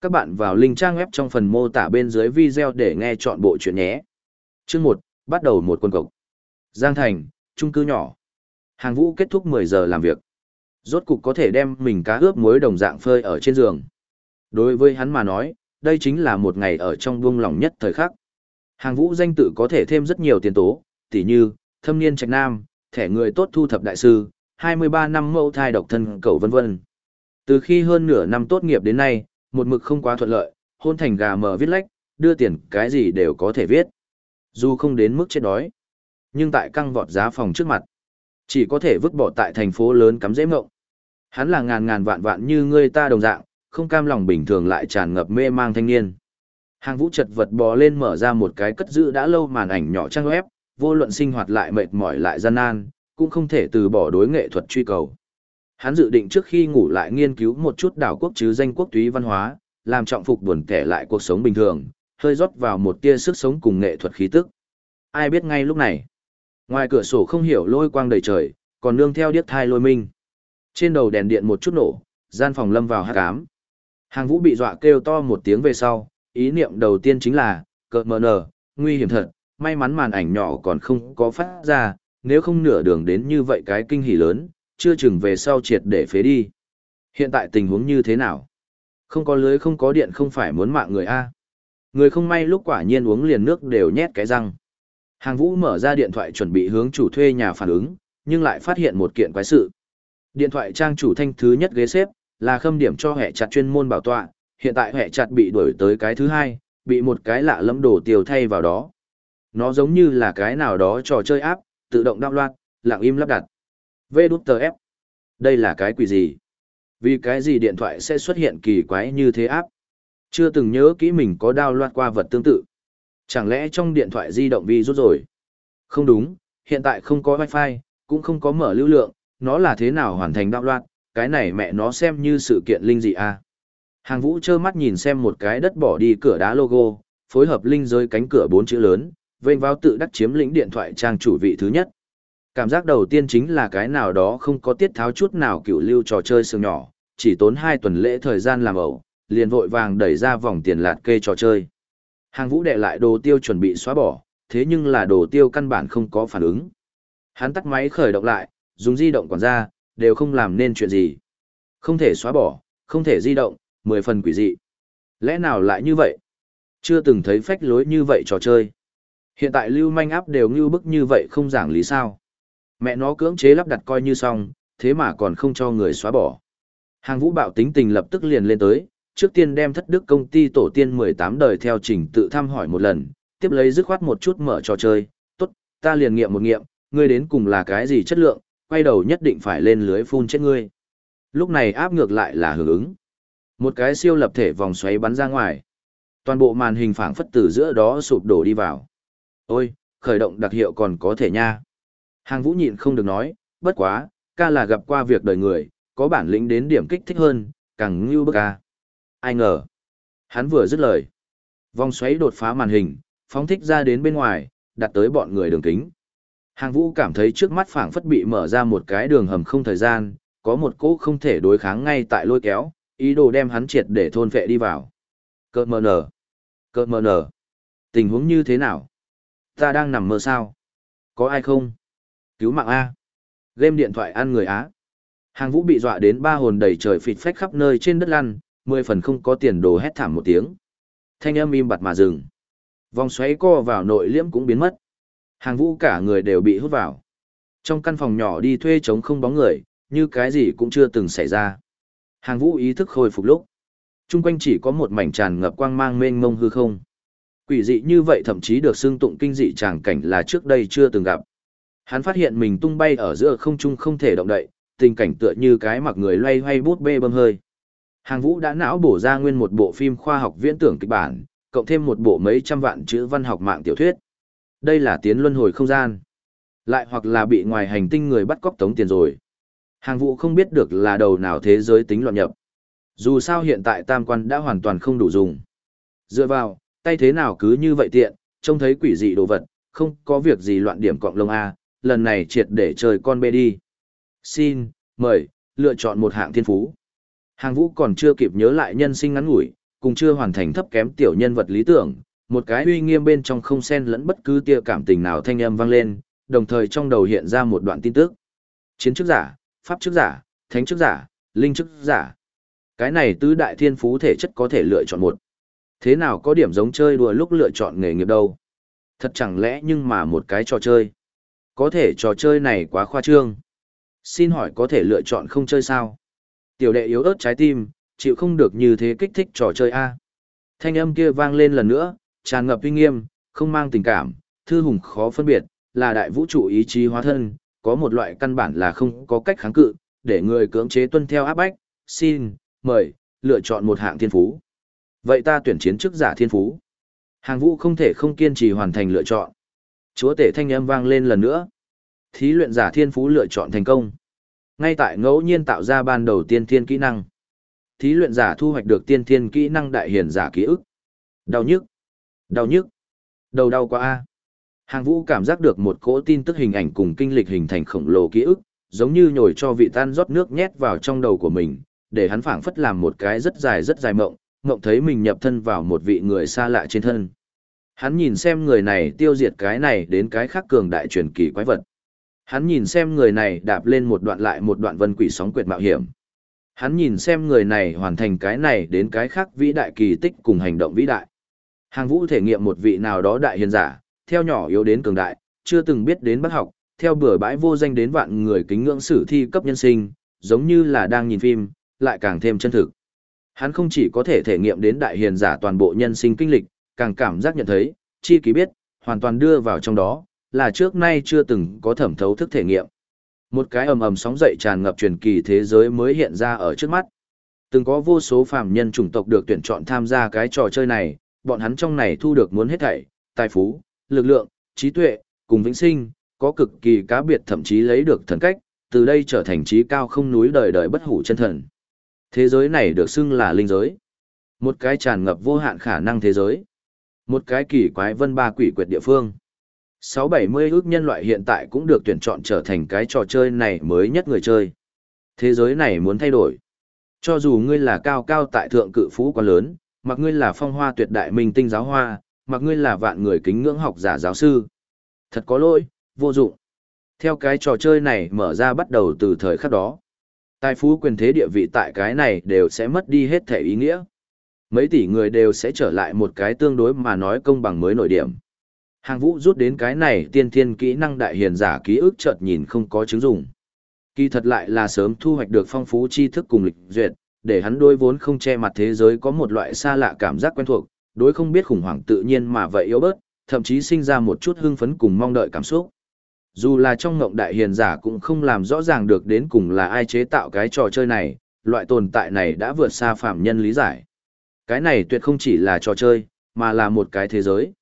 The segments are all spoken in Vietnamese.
Các bạn vào link trang web trong phần mô tả bên dưới video để nghe chọn bộ chuyện nhé. Chương 1, bắt đầu một quân cộc. Giang Thành, trung cư nhỏ. Hàng vũ kết thúc 10 giờ làm việc. Rốt cục có thể đem mình cá ướp muối đồng dạng phơi ở trên giường. Đối với hắn mà nói, đây chính là một ngày ở trong buông lòng nhất thời khắc. Hàng vũ danh tự có thể thêm rất nhiều tiền tố, tỉ như, thâm niên trạch nam, thẻ người tốt thu thập đại sư, 23 năm mẫu thai độc thân cầu vân vân. Từ khi hơn nửa năm tốt nghiệp đến nay, một mực không quá thuận lợi, hôn thành gà mờ viết lách, đưa tiền cái gì đều có thể viết. Dù không đến mức chết đói, nhưng tại căng vọt giá phòng trước mặt, chỉ có thể vứt bỏ tại thành phố lớn cắm dễ mộng. Hắn là ngàn ngàn vạn vạn như ngươi ta đồng dạng, không cam lòng bình thường lại tràn ngập mê mang thanh niên. Hàng vũ chật vật bò lên mở ra một cái cất giữ đã lâu màn ảnh nhỏ trang web, vô luận sinh hoạt lại mệt mỏi lại gian nan, cũng không thể từ bỏ đối nghệ thuật truy cầu. Hắn dự định trước khi ngủ lại nghiên cứu một chút đảo quốc chứ danh quốc túy văn hóa, làm trọng phục buồn kẻ lại cuộc sống bình thường, hơi rót vào một tia sức sống cùng nghệ thuật khí tức. Ai biết ngay lúc này, ngoài cửa sổ không hiểu lôi quang đầy trời, còn nương theo điếc thai lôi minh. Trên đầu đèn điện một chút nổ, gian phòng lâm vào hát ám. Hàng vũ bị dọa kêu to một tiếng về sau, ý niệm đầu tiên chính là, cợt mờ nở, nguy hiểm thật, may mắn màn ảnh nhỏ còn không có phát ra, nếu không nửa đường đến như vậy cái kinh hỉ lớn, chưa chừng về sau triệt để phế đi. Hiện tại tình huống như thế nào? Không có lưới không có điện không phải muốn mạng người A. Người không may lúc quả nhiên uống liền nước đều nhét cái răng. Hàng vũ mở ra điện thoại chuẩn bị hướng chủ thuê nhà phản ứng, nhưng lại phát hiện một kiện quái sự. Điện thoại trang chủ thanh thứ nhất ghế xếp, là khâm điểm cho hệ chặt chuyên môn bảo tọa, hiện tại hệ chặt bị đuổi tới cái thứ hai, bị một cái lạ lẫm đổ tiêu thay vào đó. Nó giống như là cái nào đó trò chơi áp, tự động đạo loạt, lặng im lắp đặt. Vê đút tờ ép. Đây là cái quỷ gì? Vì cái gì điện thoại sẽ xuất hiện kỳ quái như thế áp? Chưa từng nhớ kỹ mình có đao loạt qua vật tương tự. Chẳng lẽ trong điện thoại di động vi rút rồi? Không đúng, hiện tại không có wifi, cũng không có mở lưu lượng, nó là thế nào hoàn thành đao loạt, cái này mẹ nó xem như sự kiện linh dị à? Hàng vũ trơ mắt nhìn xem một cái đất bỏ đi cửa đá logo, phối hợp linh rơi cánh cửa bốn chữ lớn, vênh vào tự đắc chiếm lĩnh điện thoại trang chủ vị thứ nhất. Cảm giác đầu tiên chính là cái nào đó không có tiết tháo chút nào cựu lưu trò chơi sương nhỏ, chỉ tốn hai tuần lễ thời gian làm ẩu, liền vội vàng đẩy ra vòng tiền lạt kê trò chơi. Hàng vũ đệ lại đồ tiêu chuẩn bị xóa bỏ, thế nhưng là đồ tiêu căn bản không có phản ứng. Hắn tắt máy khởi động lại, dùng di động quản ra, đều không làm nên chuyện gì. Không thể xóa bỏ, không thể di động, mười phần quỷ dị. Lẽ nào lại như vậy? Chưa từng thấy phách lối như vậy trò chơi. Hiện tại lưu manh áp đều như bức như vậy không giảng lý sao. Mẹ nó cưỡng chế lắp đặt coi như xong, thế mà còn không cho người xóa bỏ. Hàng vũ bạo tính tình lập tức liền lên tới, trước tiên đem thất đức công ty tổ tiên 18 đời theo trình tự thăm hỏi một lần, tiếp lấy dứt khoát một chút mở trò chơi, tốt, ta liền nghiệm một nghiệm, ngươi đến cùng là cái gì chất lượng, quay đầu nhất định phải lên lưới phun chết ngươi. Lúc này áp ngược lại là hưởng ứng. Một cái siêu lập thể vòng xoáy bắn ra ngoài. Toàn bộ màn hình phảng phất từ giữa đó sụp đổ đi vào. Ôi, khởi động đặc hiệu còn có thể nha. Hàng vũ nhịn không được nói, bất quá, ca là gặp qua việc đời người, có bản lĩnh đến điểm kích thích hơn, càng ngưu bức ca. Ai ngờ. Hắn vừa dứt lời. Vòng xoáy đột phá màn hình, phóng thích ra đến bên ngoài, đặt tới bọn người đường kính. Hàng vũ cảm thấy trước mắt phảng phất bị mở ra một cái đường hầm không thời gian, có một cỗ không thể đối kháng ngay tại lôi kéo, ý đồ đem hắn triệt để thôn vệ đi vào. Cơ mờ nở. Cơ mờ nở. Tình huống như thế nào? Ta đang nằm mơ sao? Có ai không? Cứu mạng A. Game điện thoại ăn người Á. Hàng vũ bị dọa đến ba hồn đầy trời phịt phách khắp nơi trên đất lăn, mười phần không có tiền đồ hét thảm một tiếng. Thanh âm im bặt mà dừng. Vòng xoáy co vào nội liễm cũng biến mất. Hàng vũ cả người đều bị hút vào. Trong căn phòng nhỏ đi thuê trống không bóng người, như cái gì cũng chưa từng xảy ra. Hàng vũ ý thức khôi phục lúc. Trung quanh chỉ có một mảnh tràn ngập quang mang mênh mông hư không. Quỷ dị như vậy thậm chí được xưng tụng kinh dị tràng cảnh là trước đây chưa từng gặp. Hắn phát hiện mình tung bay ở giữa không trung không thể động đậy, tình cảnh tựa như cái mặc người loay hoay bút bê bơm hơi. Hàng Vũ đã não bổ ra nguyên một bộ phim khoa học viễn tưởng kịch bản, cộng thêm một bộ mấy trăm vạn chữ văn học mạng tiểu thuyết. Đây là tiến luân hồi không gian. Lại hoặc là bị ngoài hành tinh người bắt cóc tống tiền rồi. Hàng Vũ không biết được là đầu nào thế giới tính loạn nhập. Dù sao hiện tại tam quan đã hoàn toàn không đủ dùng. Dựa vào, tay thế nào cứ như vậy tiện, trông thấy quỷ dị đồ vật, không có việc gì loạn điểm cọng lông A, lần này triệt để chơi con bê đi. Xin, mời, lựa chọn một hạng thiên phú. Hàng vũ còn chưa kịp nhớ lại nhân sinh ngắn ngủi, cùng chưa hoàn thành thấp kém tiểu nhân vật lý tưởng, một cái uy nghiêm bên trong không xen lẫn bất cứ tia cảm tình nào thanh âm vang lên, đồng thời trong đầu hiện ra một đoạn tin tức. Chiến chức giả, pháp chức giả, thánh chức giả, linh chức giả. Cái này tứ đại thiên phú thể chất có thể lựa chọn một. Thế nào có điểm giống chơi đùa lúc lựa chọn nghề nghiệp đâu? Thật chẳng lẽ nhưng mà một cái trò chơi. Có thể trò chơi này quá khoa trương. Xin hỏi có thể lựa chọn không chơi sao? Tiểu đệ yếu ớt trái tim, chịu không được như thế kích thích trò chơi A. Thanh âm kia vang lên lần nữa, tràn ngập uy nghiêm, không mang tình cảm, thư hùng khó phân biệt, là đại vũ trụ ý chí hóa thân, có một loại căn bản là không có cách kháng cự, để người cưỡng chế tuân theo áp bách, xin, mời, lựa chọn một hạng thiên phú. Vậy ta tuyển chiến chức giả thiên phú. Hàng vũ không thể không kiên trì hoàn thành lựa chọn. Chúa tể thanh âm vang lên lần nữa. Thí luyện giả thiên phú lựa chọn thành công. Ngay tại ngẫu nhiên tạo ra ban đầu tiên thiên kỹ năng. Thí luyện giả thu hoạch được tiên thiên kỹ năng đại hiển giả ký ức. Đau nhức. Đau nhức. Đầu đau quá a. Hàng vũ cảm giác được một cỗ tin tức hình ảnh cùng kinh lịch hình thành khổng lồ ký ức, giống như nhồi cho vị tan rót nước nhét vào trong đầu của mình, để hắn phảng phất làm một cái rất dài rất dài mộng, mộng thấy mình nhập thân vào một vị người xa lạ trên thân. Hắn nhìn xem người này tiêu diệt cái này đến cái khác cường đại truyền kỳ quái vật. Hắn nhìn xem người này đạp lên một đoạn lại một đoạn vân quỷ sóng quyệt mạo hiểm. Hắn nhìn xem người này hoàn thành cái này đến cái khác vĩ đại kỳ tích cùng hành động vĩ đại. Hàng vũ thể nghiệm một vị nào đó đại hiền giả, theo nhỏ yếu đến cường đại, chưa từng biết đến bác học, theo bừa bãi vô danh đến vạn người kính ngưỡng sử thi cấp nhân sinh, giống như là đang nhìn phim, lại càng thêm chân thực. Hắn không chỉ có thể thể nghiệm đến đại hiền giả toàn bộ nhân sinh kinh lịch, càng cảm giác nhận thấy, chi ký biết, hoàn toàn đưa vào trong đó, là trước nay chưa từng có thẩm thấu thức thể nghiệm. Một cái ầm ầm sóng dậy tràn ngập truyền kỳ thế giới mới hiện ra ở trước mắt. Từng có vô số phàm nhân chủng tộc được tuyển chọn tham gia cái trò chơi này, bọn hắn trong này thu được muốn hết thảy, tài phú, lực lượng, trí tuệ, cùng vĩnh sinh, có cực kỳ cá biệt thậm chí lấy được thần cách, từ đây trở thành trí cao không núi đời đời bất hủ chân thần. Thế giới này được xưng là linh giới. Một cái tràn ngập vô hạn khả năng thế giới. Một cái kỳ quái vân ba quỷ quyệt địa phương. 670 ước nhân loại hiện tại cũng được tuyển chọn trở thành cái trò chơi này mới nhất người chơi. Thế giới này muốn thay đổi. Cho dù ngươi là cao cao tại thượng cự phú quá lớn, mặc ngươi là phong hoa tuyệt đại minh tinh giáo hoa, mặc ngươi là vạn người kính ngưỡng học giả giáo sư. Thật có lỗi, vô dụng. Theo cái trò chơi này mở ra bắt đầu từ thời khắc đó. Tài phú quyền thế địa vị tại cái này đều sẽ mất đi hết thể ý nghĩa. Mấy tỷ người đều sẽ trở lại một cái tương đối mà nói công bằng mới nổi điểm. Hàng vũ rút đến cái này tiên thiên kỹ năng đại hiền giả ký ức chợt nhìn không có chứng dụng. Kỳ thật lại là sớm thu hoạch được phong phú tri thức cùng lịch duyệt, để hắn đôi vốn không che mặt thế giới có một loại xa lạ cảm giác quen thuộc, đối không biết khủng hoảng tự nhiên mà vậy yếu bớt, thậm chí sinh ra một chút hưng phấn cùng mong đợi cảm xúc. Dù là trong ngộng đại hiền giả cũng không làm rõ ràng được đến cùng là ai chế tạo cái trò chơi này, loại tồn tại này đã vượt xa phạm nhân lý giải. Cái này tuyệt không chỉ là trò chơi, mà là một cái thế giới.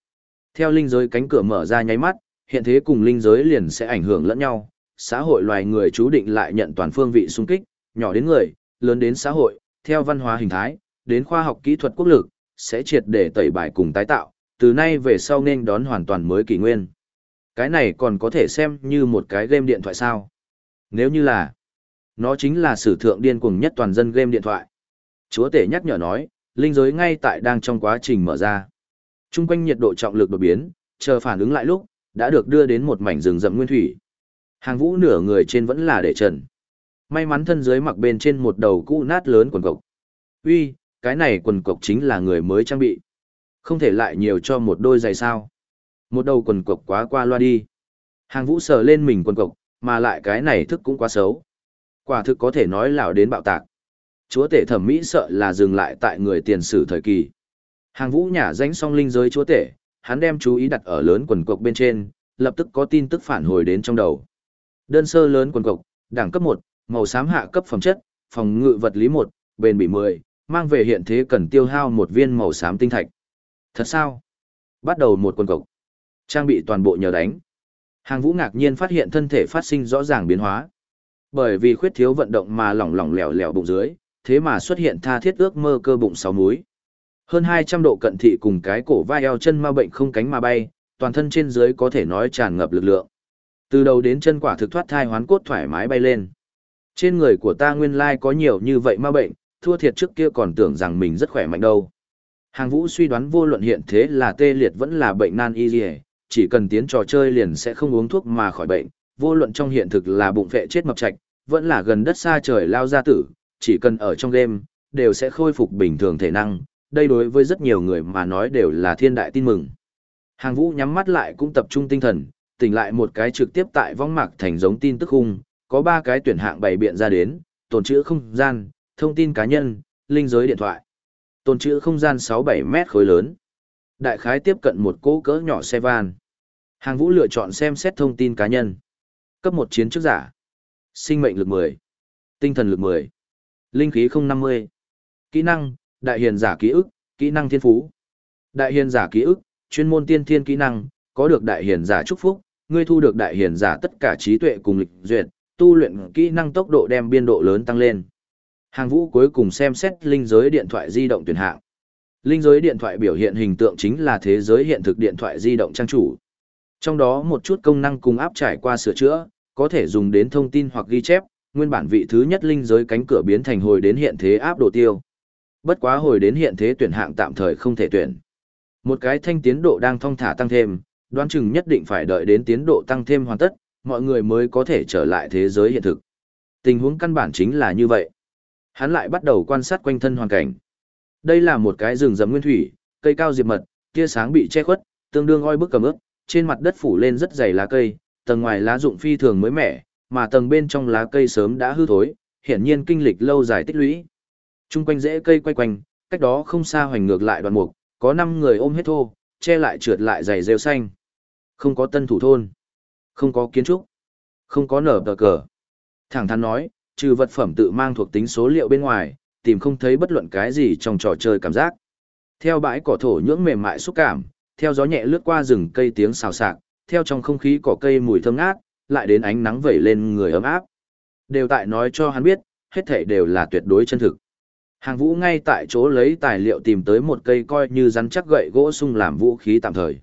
Theo linh giới cánh cửa mở ra nháy mắt, hiện thế cùng linh giới liền sẽ ảnh hưởng lẫn nhau, xã hội loài người chú định lại nhận toàn phương vị xung kích, nhỏ đến người, lớn đến xã hội, theo văn hóa hình thái, đến khoa học kỹ thuật quốc lực, sẽ triệt để tẩy bài cùng tái tạo, từ nay về sau nên đón hoàn toàn mới kỷ nguyên. Cái này còn có thể xem như một cái game điện thoại sao. Nếu như là, nó chính là sử thượng điên cuồng nhất toàn dân game điện thoại. Chúa tể nhắc nhở nói, linh giới ngay tại đang trong quá trình mở ra. Trung quanh nhiệt độ trọng lực đột biến, chờ phản ứng lại lúc, đã được đưa đến một mảnh rừng rậm nguyên thủy. Hàng vũ nửa người trên vẫn là để trần. May mắn thân dưới mặc bên trên một đầu cũ nát lớn quần cộc. Uy, cái này quần cộc chính là người mới trang bị. Không thể lại nhiều cho một đôi giày sao. Một đầu quần cộc quá qua loa đi. Hàng vũ sờ lên mình quần cộc, mà lại cái này thức cũng quá xấu. Quả thực có thể nói lão đến bạo tạc. Chúa tể thẩm mỹ sợ là dừng lại tại người tiền sử thời kỳ. Hàng vũ nhả danh song linh giới chúa tể, hắn đem chú ý đặt ở lớn quần cộc bên trên, lập tức có tin tức phản hồi đến trong đầu. Đơn sơ lớn quần cộc, đẳng cấp 1, màu xám hạ cấp phẩm chất, phòng ngự vật lý 1, bền bỉ 10, mang về hiện thế cần tiêu hao một viên màu xám tinh thạch. Thật sao? Bắt đầu một quần cộc. Trang bị toàn bộ nhờ đánh. Hàng vũ ngạc nhiên phát hiện thân thể phát sinh rõ ràng biến hóa. Bởi vì khuyết thiếu vận động mà lỏng lỏng lẻo lẻo bụng dưới, thế mà xuất hiện tha thiết ước mơ cơ bụng sáu múi. Hơn 200 độ cận thị cùng cái cổ vai eo chân ma bệnh không cánh mà bay, toàn thân trên dưới có thể nói tràn ngập lực lượng. Từ đầu đến chân quả thực thoát thai hoán cốt thoải mái bay lên. Trên người của ta nguyên lai có nhiều như vậy ma bệnh, thua thiệt trước kia còn tưởng rằng mình rất khỏe mạnh đâu. Hàng vũ suy đoán vô luận hiện thế là tê liệt vẫn là bệnh nan y dì chỉ cần tiến trò chơi liền sẽ không uống thuốc mà khỏi bệnh, vô luận trong hiện thực là bụng vệ chết mập trạch, vẫn là gần đất xa trời lao ra tử, chỉ cần ở trong game, đều sẽ khôi phục bình thường thể năng, đây đối với rất nhiều người mà nói đều là thiên đại tin mừng. Hàng vũ nhắm mắt lại cũng tập trung tinh thần, tỉnh lại một cái trực tiếp tại vong mạc thành giống tin tức khung, có ba cái tuyển hạng bày biện ra đến, tồn trữ không gian, thông tin cá nhân, linh giới điện thoại. Tồn trữ không gian 6-7 mét khối lớn. Đại khái tiếp cận một cỗ cỡ nhỏ xe van. Hàng vũ lựa chọn xem xét thông tin cá nhân. Cấp một chiến trước giả. Sinh mệnh lực 10. Tinh thần lực 10. Linh khí 050. Kỹ năng, đại hiền giả ký ức, kỹ năng thiên phú. Đại hiền giả ký ức, chuyên môn tiên thiên kỹ năng, có được đại hiền giả chúc phúc, ngươi thu được đại hiền giả tất cả trí tuệ cùng lịch duyệt, tu luyện kỹ năng tốc độ đem biên độ lớn tăng lên. Hàng vũ cuối cùng xem xét linh giới điện thoại di động tuyển hạng. Linh giới điện thoại biểu hiện hình tượng chính là thế giới hiện thực điện thoại di động trang chủ. Trong đó một chút công năng cùng áp trải qua sửa chữa, có thể dùng đến thông tin hoặc ghi chép, nguyên bản vị thứ nhất linh giới cánh cửa biến thành hồi đến hiện thế áp độ tiêu. Bất quá hồi đến hiện thế tuyển hạng tạm thời không thể tuyển. Một cái thanh tiến độ đang thong thả tăng thêm, đoán chừng nhất định phải đợi đến tiến độ tăng thêm hoàn tất, mọi người mới có thể trở lại thế giới hiện thực. Tình huống căn bản chính là như vậy. Hắn lại bắt đầu quan sát quanh thân hoàn cảnh. Đây là một cái rừng rậm nguyên thủy, cây cao diệp mật, tia sáng bị che khuất, tương đương oi bức cầm ướp, trên mặt đất phủ lên rất dày lá cây, tầng ngoài lá rụng phi thường mới mẻ, mà tầng bên trong lá cây sớm đã hư thối, hiển nhiên kinh lịch lâu dài tích lũy. Trung quanh rễ cây quay quanh, cách đó không xa hoành ngược lại đoạn mục, có 5 người ôm hết thô, che lại trượt lại dày rêu xanh. Không có tân thủ thôn, không có kiến trúc, không có nở tờ cờ. Thẳng thắn nói, trừ vật phẩm tự mang thuộc tính số liệu bên ngoài, tìm không thấy bất luận cái gì trong trò chơi cảm giác. Theo bãi cỏ thổ nhưỡng mềm mại xúc cảm, theo gió nhẹ lướt qua rừng cây tiếng xào xạc, theo trong không khí cỏ cây mùi thơm ngát, lại đến ánh nắng vẩy lên người ấm áp. Đều tại nói cho hắn biết, hết thảy đều là tuyệt đối chân thực. Hàng vũ ngay tại chỗ lấy tài liệu tìm tới một cây coi như rắn chắc gậy gỗ sung làm vũ khí tạm thời.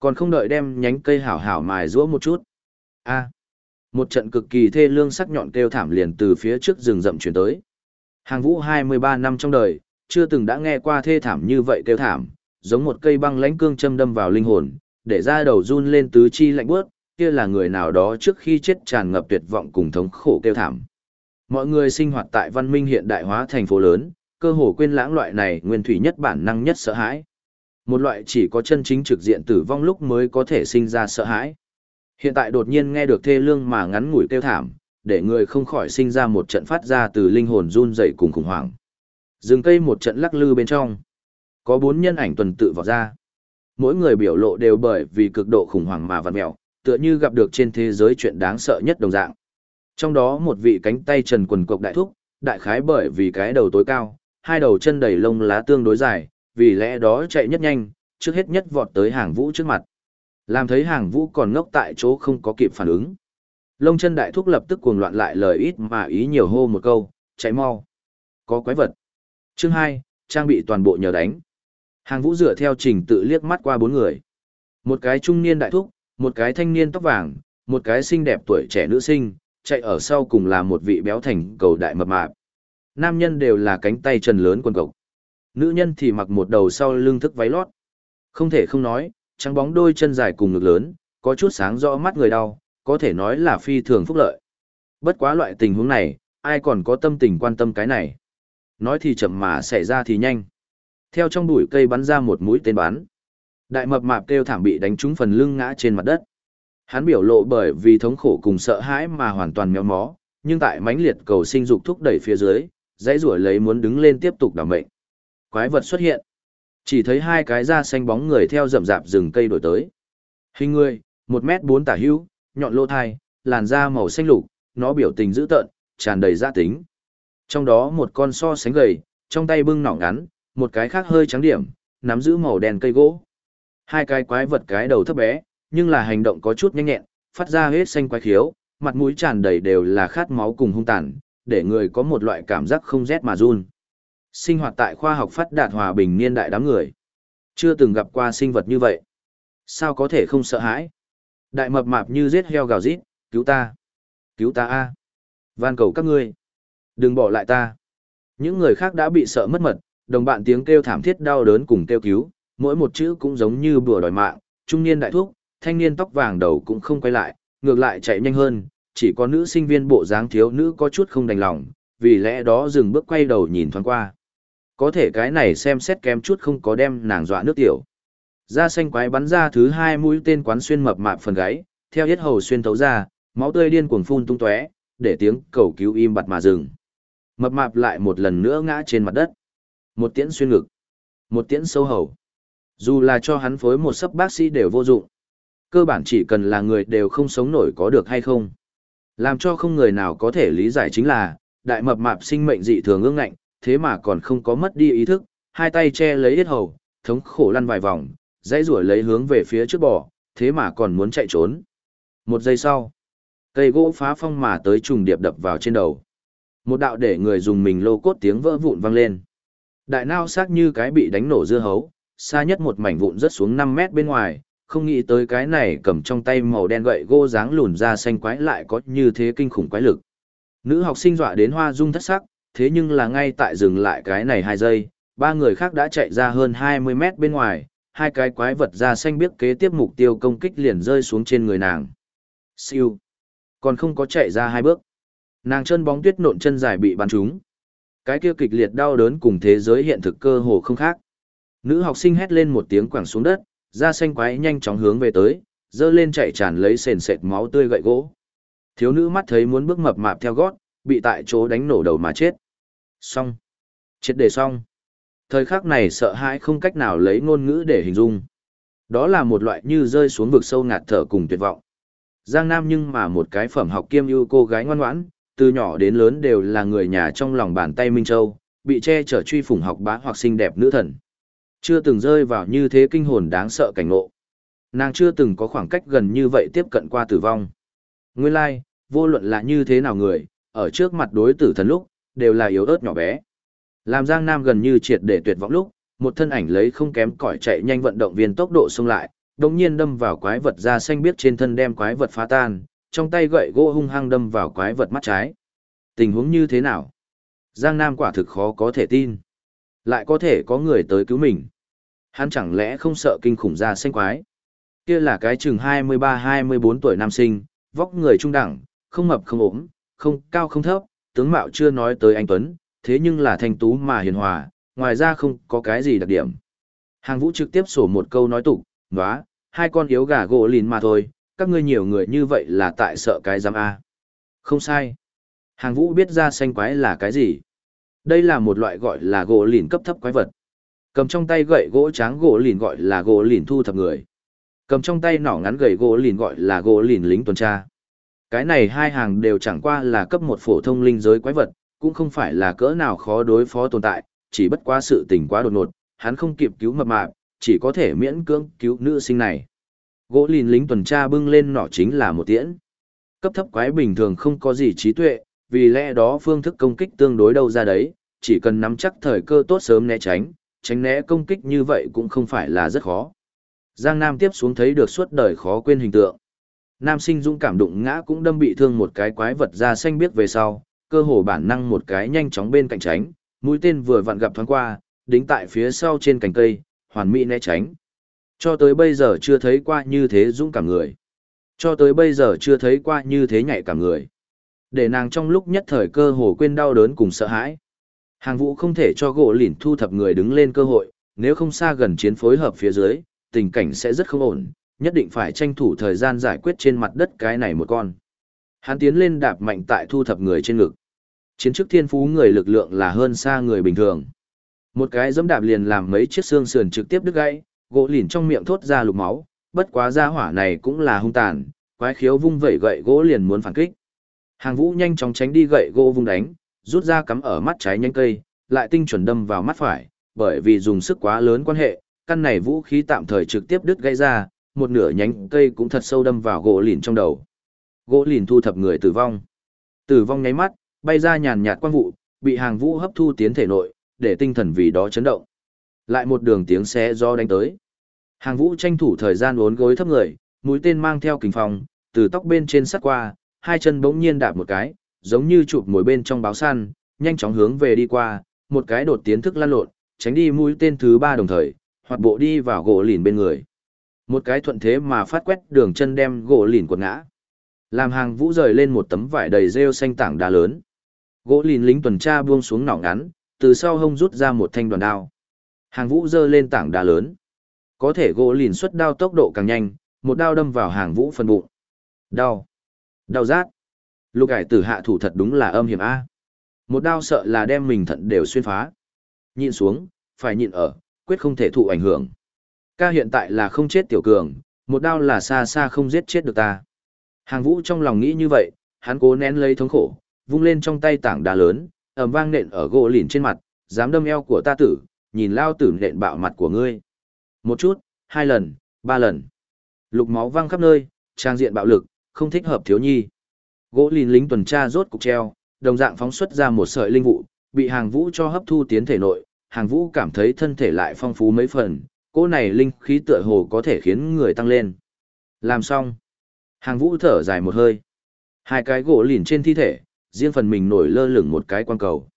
Còn không đợi đem nhánh cây hảo hảo mài rũa một chút. A. một trận cực kỳ thê lương sắc nhọn kêu thảm liền từ phía trước rừng rậm chuyển tới. Hàng vũ 23 năm trong đời, chưa từng đã nghe qua thê thảm như vậy kêu thảm, giống một cây băng lãnh cương châm đâm vào linh hồn, để ra đầu run lên tứ chi lạnh bước, kia là người nào đó trước khi chết tràn ngập tuyệt vọng cùng thống khổ kêu thảm. Mọi người sinh hoạt tại văn minh hiện đại hóa thành phố lớn, cơ hồ quên lãng loại này nguyên thủy nhất bản năng nhất sợ hãi. Một loại chỉ có chân chính trực diện tử vong lúc mới có thể sinh ra sợ hãi. Hiện tại đột nhiên nghe được thê lương mà ngắn ngủi kêu thảm, để người không khỏi sinh ra một trận phát ra từ linh hồn run dậy cùng khủng hoảng. Dừng cây một trận lắc lư bên trong. Có bốn nhân ảnh tuần tự vào ra. Mỗi người biểu lộ đều bởi vì cực độ khủng hoảng mà vặn mẹo, tựa như gặp được trên thế giới chuyện đáng sợ nhất đồng dạng. Trong đó một vị cánh tay trần quần cộc đại thúc, đại khái bởi vì cái đầu tối cao, hai đầu chân đầy lông lá tương đối dài, vì lẽ đó chạy nhất nhanh, trước hết nhất vọt tới hàng vũ trước mặt. Làm thấy hàng vũ còn ngốc tại chỗ không có kịp phản ứng. Lông chân đại thúc lập tức cuồng loạn lại lời ít mà ý nhiều hô một câu, chạy mau. Có quái vật. Chương 2, trang bị toàn bộ nhờ đánh. Hàng vũ dựa theo trình tự liếc mắt qua bốn người. Một cái trung niên đại thúc, một cái thanh niên tóc vàng, một cái xinh đẹp tuổi trẻ nữ sinh, chạy ở sau cùng là một vị béo thành cầu đại mập mạp. Nam nhân đều là cánh tay trần lớn quần cộc. Nữ nhân thì mặc một đầu sau lưng thức váy lót. Không thể không nói, trắng bóng đôi chân dài cùng ngực lớn, có chút sáng rõ mắt người đau, có thể nói là phi thường phúc lợi. Bất quá loại tình huống này, ai còn có tâm tình quan tâm cái này. Nói thì chậm mà xảy ra thì nhanh. Theo trong bụi cây bắn ra một mũi tên bắn. Đại mập mạp kêu thảm bị đánh trúng phần lưng ngã trên mặt đất. Hắn biểu lộ bởi vì thống khổ cùng sợ hãi mà hoàn toàn méo mó, nhưng tại mãnh liệt cầu sinh dục thúc đẩy phía dưới, dãy rủi lấy muốn đứng lên tiếp tục đảm mệnh. Quái vật xuất hiện. Chỉ thấy hai cái da xanh bóng người theo rậm rạp rừng cây đổi tới. Hình người, một mét bốn tả hữu, nhọn lỗ thai, làn da màu xanh lục, nó biểu tình dữ tợn, tràn đầy gia tính. Trong đó một con so sánh gầy, trong tay bưng nỏ ngắn, một cái khác hơi trắng điểm, nắm giữ màu đen cây gỗ. Hai cái quái vật cái đầu thấp bé, nhưng là hành động có chút nhanh nhẹn, phát ra hết xanh quái khiếu, mặt mũi tràn đầy đều là khát máu cùng hung tàn, để người có một loại cảm giác không rét mà run. Sinh hoạt tại khoa học phát đạt hòa bình niên đại đám người. Chưa từng gặp qua sinh vật như vậy. Sao có thể không sợ hãi? Đại mập mạp như giết heo gào rít, cứu ta. Cứu ta a Van cầu các ngươi. Đừng bỏ lại ta. Những người khác đã bị sợ mất mật, Đồng bạn tiếng kêu thảm thiết đau đớn cùng kêu cứu, mỗi một chữ cũng giống như bùa đòi mạng, trung niên đại thúc, thanh niên tóc vàng đầu cũng không quay lại, ngược lại chạy nhanh hơn, chỉ có nữ sinh viên bộ dáng thiếu nữ có chút không đành lòng, vì lẽ đó dừng bước quay đầu nhìn thoáng qua. Có thể cái này xem xét kém chút không có đem nàng dọa nước tiểu. Da xanh quái bắn ra thứ hai mũi tên quán xuyên mập mạp phần gáy, theo yết hầu xuyên thấu ra, máu tươi điên cuồng phun tung tóe, để tiếng cầu cứu im bặt mà dừng. Mập mạp lại một lần nữa ngã trên mặt đất. Một tiễn xuyên ngực, một tiễn sâu hầu. Dù là cho hắn phối một sấp bác sĩ đều vô dụng. Cơ bản chỉ cần là người đều không sống nổi có được hay không. Làm cho không người nào có thể lý giải chính là, đại mập mạp sinh mệnh dị thường ương ngạnh, thế mà còn không có mất đi ý thức, hai tay che lấy yết hầu, thống khổ lăn vài vòng, dãy rủa lấy hướng về phía trước bò, thế mà còn muốn chạy trốn. Một giây sau, cây gỗ phá phong mà tới trùng điệp đập vào trên đầu. Một đạo để người dùng mình lô cốt tiếng vỡ vụn vang lên. Đại nao xác như cái bị đánh nổ dưa hấu, xa nhất một mảnh vụn rớt xuống 5 mét bên ngoài, không nghĩ tới cái này cầm trong tay màu đen gậy gỗ dáng lùn ra xanh quái lại có như thế kinh khủng quái lực. Nữ học sinh dọa đến hoa dung thất sắc, thế nhưng là ngay tại dừng lại cái này 2 giây, ba người khác đã chạy ra hơn 20 mét bên ngoài, hai cái quái vật da xanh biết kế tiếp mục tiêu công kích liền rơi xuống trên người nàng. Siêu. Còn không có chạy ra hai bước. Nàng chân bóng tuyết nộn chân dài bị bắn trúng. Cái kia kịch liệt đau đớn cùng thế giới hiện thực cơ hồ không khác. Nữ học sinh hét lên một tiếng quẳng xuống đất, da xanh quái nhanh chóng hướng về tới, dơ lên chạy tràn lấy sền sệt máu tươi gậy gỗ. Thiếu nữ mắt thấy muốn bước mập mạp theo gót, bị tại chỗ đánh nổ đầu mà chết. Xong. Chết để xong. Thời khắc này sợ hãi không cách nào lấy ngôn ngữ để hình dung. Đó là một loại như rơi xuống vực sâu ngạt thở cùng tuyệt vọng. Giang Nam nhưng mà một cái phẩm học kiêm ưu cô gái ngoan ngoãn, từ nhỏ đến lớn đều là người nhà trong lòng bàn tay Minh Châu, bị che chở truy phủng học bá hoặc xinh đẹp nữ thần. Chưa từng rơi vào như thế kinh hồn đáng sợ cảnh ngộ. Nàng chưa từng có khoảng cách gần như vậy tiếp cận qua tử vong. Nguyên lai, like, vô luận là như thế nào người, ở trước mặt đối tử thần lúc, đều là yếu ớt nhỏ bé. Làm Giang Nam gần như triệt để tuyệt vọng lúc, một thân ảnh lấy không kém cỏi chạy nhanh vận động viên tốc độ xông lại, đồng nhiên đâm vào quái vật da xanh biếc trên thân đem quái vật phá tan, trong tay gậy gỗ hung hăng đâm vào quái vật mắt trái. Tình huống như thế nào? Giang Nam quả thực khó có thể tin. Lại có thể có người tới cứu mình. Hắn chẳng lẽ không sợ kinh khủng ra xanh quái? Kia là cái chừng 23-24 tuổi nam sinh, vóc người trung đẳng, không mập không ốm, không cao không thấp, tướng mạo chưa nói tới anh Tuấn, thế nhưng là thanh tú mà hiền hòa, ngoài ra không có cái gì đặc điểm. Hàng vũ trực tiếp sổ một câu nói tục, nóa, hai con yếu gà gỗ lìn mà thôi, các ngươi nhiều người như vậy là tại sợ cái giám A. Không sai. Hàng vũ biết ra xanh quái là cái gì. Đây là một loại gọi là gỗ lìn cấp thấp quái vật. Cầm trong tay gậy gỗ tráng gỗ lìn gọi là gỗ lìn thu thập người. Cầm trong tay nỏ ngắn gậy gỗ lìn gọi là gỗ lìn lính tuần tra. Cái này hai hàng đều chẳng qua là cấp một phổ thông linh giới quái vật, cũng không phải là cỡ nào khó đối phó tồn tại, chỉ bất quá sự tình quá đột ngột, hắn không kịp cứu mập mạp, chỉ có thể miễn cưỡng cứu nữ sinh này. Gỗ lìn lính tuần tra bưng lên nỏ chính là một tiễn. Cấp thấp quái bình thường không có gì trí tuệ, vì lẽ đó phương thức công kích tương đối đâu ra đấy, chỉ cần nắm chắc thời cơ tốt sớm né tránh, tránh né công kích như vậy cũng không phải là rất khó. Giang Nam tiếp xuống thấy được suốt đời khó quên hình tượng. Nam sinh dũng cảm đụng ngã cũng đâm bị thương một cái quái vật da xanh biết về sau, cơ hồ bản năng một cái nhanh chóng bên cạnh tránh, mũi tên vừa vặn gặp thoáng qua, đính tại phía sau trên cành cây, hoàn mỹ né tránh. Cho tới bây giờ chưa thấy qua như thế dũng cảm người. Cho tới bây giờ chưa thấy qua như thế nhạy cảm người. Để nàng trong lúc nhất thời cơ hồ quên đau đớn cùng sợ hãi. Hàng vũ không thể cho gỗ lỉn thu thập người đứng lên cơ hội, nếu không xa gần chiến phối hợp phía dưới, tình cảnh sẽ rất không ổn, nhất định phải tranh thủ thời gian giải quyết trên mặt đất cái này một con. Hắn tiến lên đạp mạnh tại thu thập người trên ngực. Chiến chức thiên phú người lực lượng là hơn xa người bình thường. Một cái dẫm đạp liền làm mấy chiếc xương sườn trực tiếp đứt gãy, gỗ lìn trong miệng thốt ra lục máu, bất quá gia hỏa này cũng là hung tàn, quái khiếu vung vẩy gậy gỗ liền muốn phản kích. Hàng Vũ nhanh chóng tránh đi gậy gỗ vung đánh, rút ra cắm ở mắt trái nhánh cây, lại tinh chuẩn đâm vào mắt phải, bởi vì dùng sức quá lớn quan hệ, căn này vũ khí tạm thời trực tiếp đứt gãy ra, một nửa nhánh cây cũng thật sâu đâm vào gỗ lìn trong đầu. Gỗ lìn thu thập người tử vong. Tử vong nháy mắt, bay ra nhàn nhạt quang vụ, bị hàng vũ hấp thu tiến thể nội, để tinh thần vì đó chấn động. Lại một đường tiếng xé do đánh tới. Hàng vũ tranh thủ thời gian uốn gối thấp người, mũi tên mang theo kình phong, từ tóc bên trên sắt qua, hai chân bỗng nhiên đạp một cái, giống như chụp mồi bên trong báo săn, nhanh chóng hướng về đi qua, một cái đột tiến thức lăn lộn, tránh đi mũi tên thứ ba đồng thời, hoạt bộ đi vào gỗ lìn bên người. Một cái thuận thế mà phát quét đường chân đem gỗ lìn quật ngã. Làm hàng vũ rời lên một tấm vải đầy rêu xanh tảng đá lớn. Gỗ lìn lính tuần tra buông xuống nỏ ngắn, từ sau hông rút ra một thanh đoàn đao. Hàng vũ giơ lên tảng đá lớn. Có thể gỗ lìn xuất đao tốc độ càng nhanh, một đao đâm vào hàng vũ phần bụng. Đau. Đau rát. Lục ải tử hạ thủ thật đúng là âm hiểm A. Một đao sợ là đem mình thận đều xuyên phá. Nhịn xuống, phải nhịn ở, quyết không thể thụ ảnh hưởng. Ca hiện tại là không chết tiểu cường, một đao là xa xa không giết chết được ta. Hàng vũ trong lòng nghĩ như vậy, hắn cố nén lấy thống khổ, vung lên trong tay tảng đá lớn, ầm vang nện ở gỗ lìn trên mặt, dám đâm eo của ta tử, nhìn lao tử nện bạo mặt của ngươi. Một chút, hai lần, ba lần. Lục máu văng khắp nơi, trang diện bạo lực, không thích hợp thiếu nhi. Gỗ lìn lính tuần tra rốt cục treo, đồng dạng phóng xuất ra một sợi linh vụ, bị hàng vũ cho hấp thu tiến thể nội, hàng vũ cảm thấy thân thể lại phong phú mấy phần, cỗ này linh khí tựa hồ có thể khiến người tăng lên. Làm xong. Hàng vũ thở dài một hơi. Hai cái gỗ lìn trên thi thể, riêng phần mình nổi lơ lửng một cái quan cầu.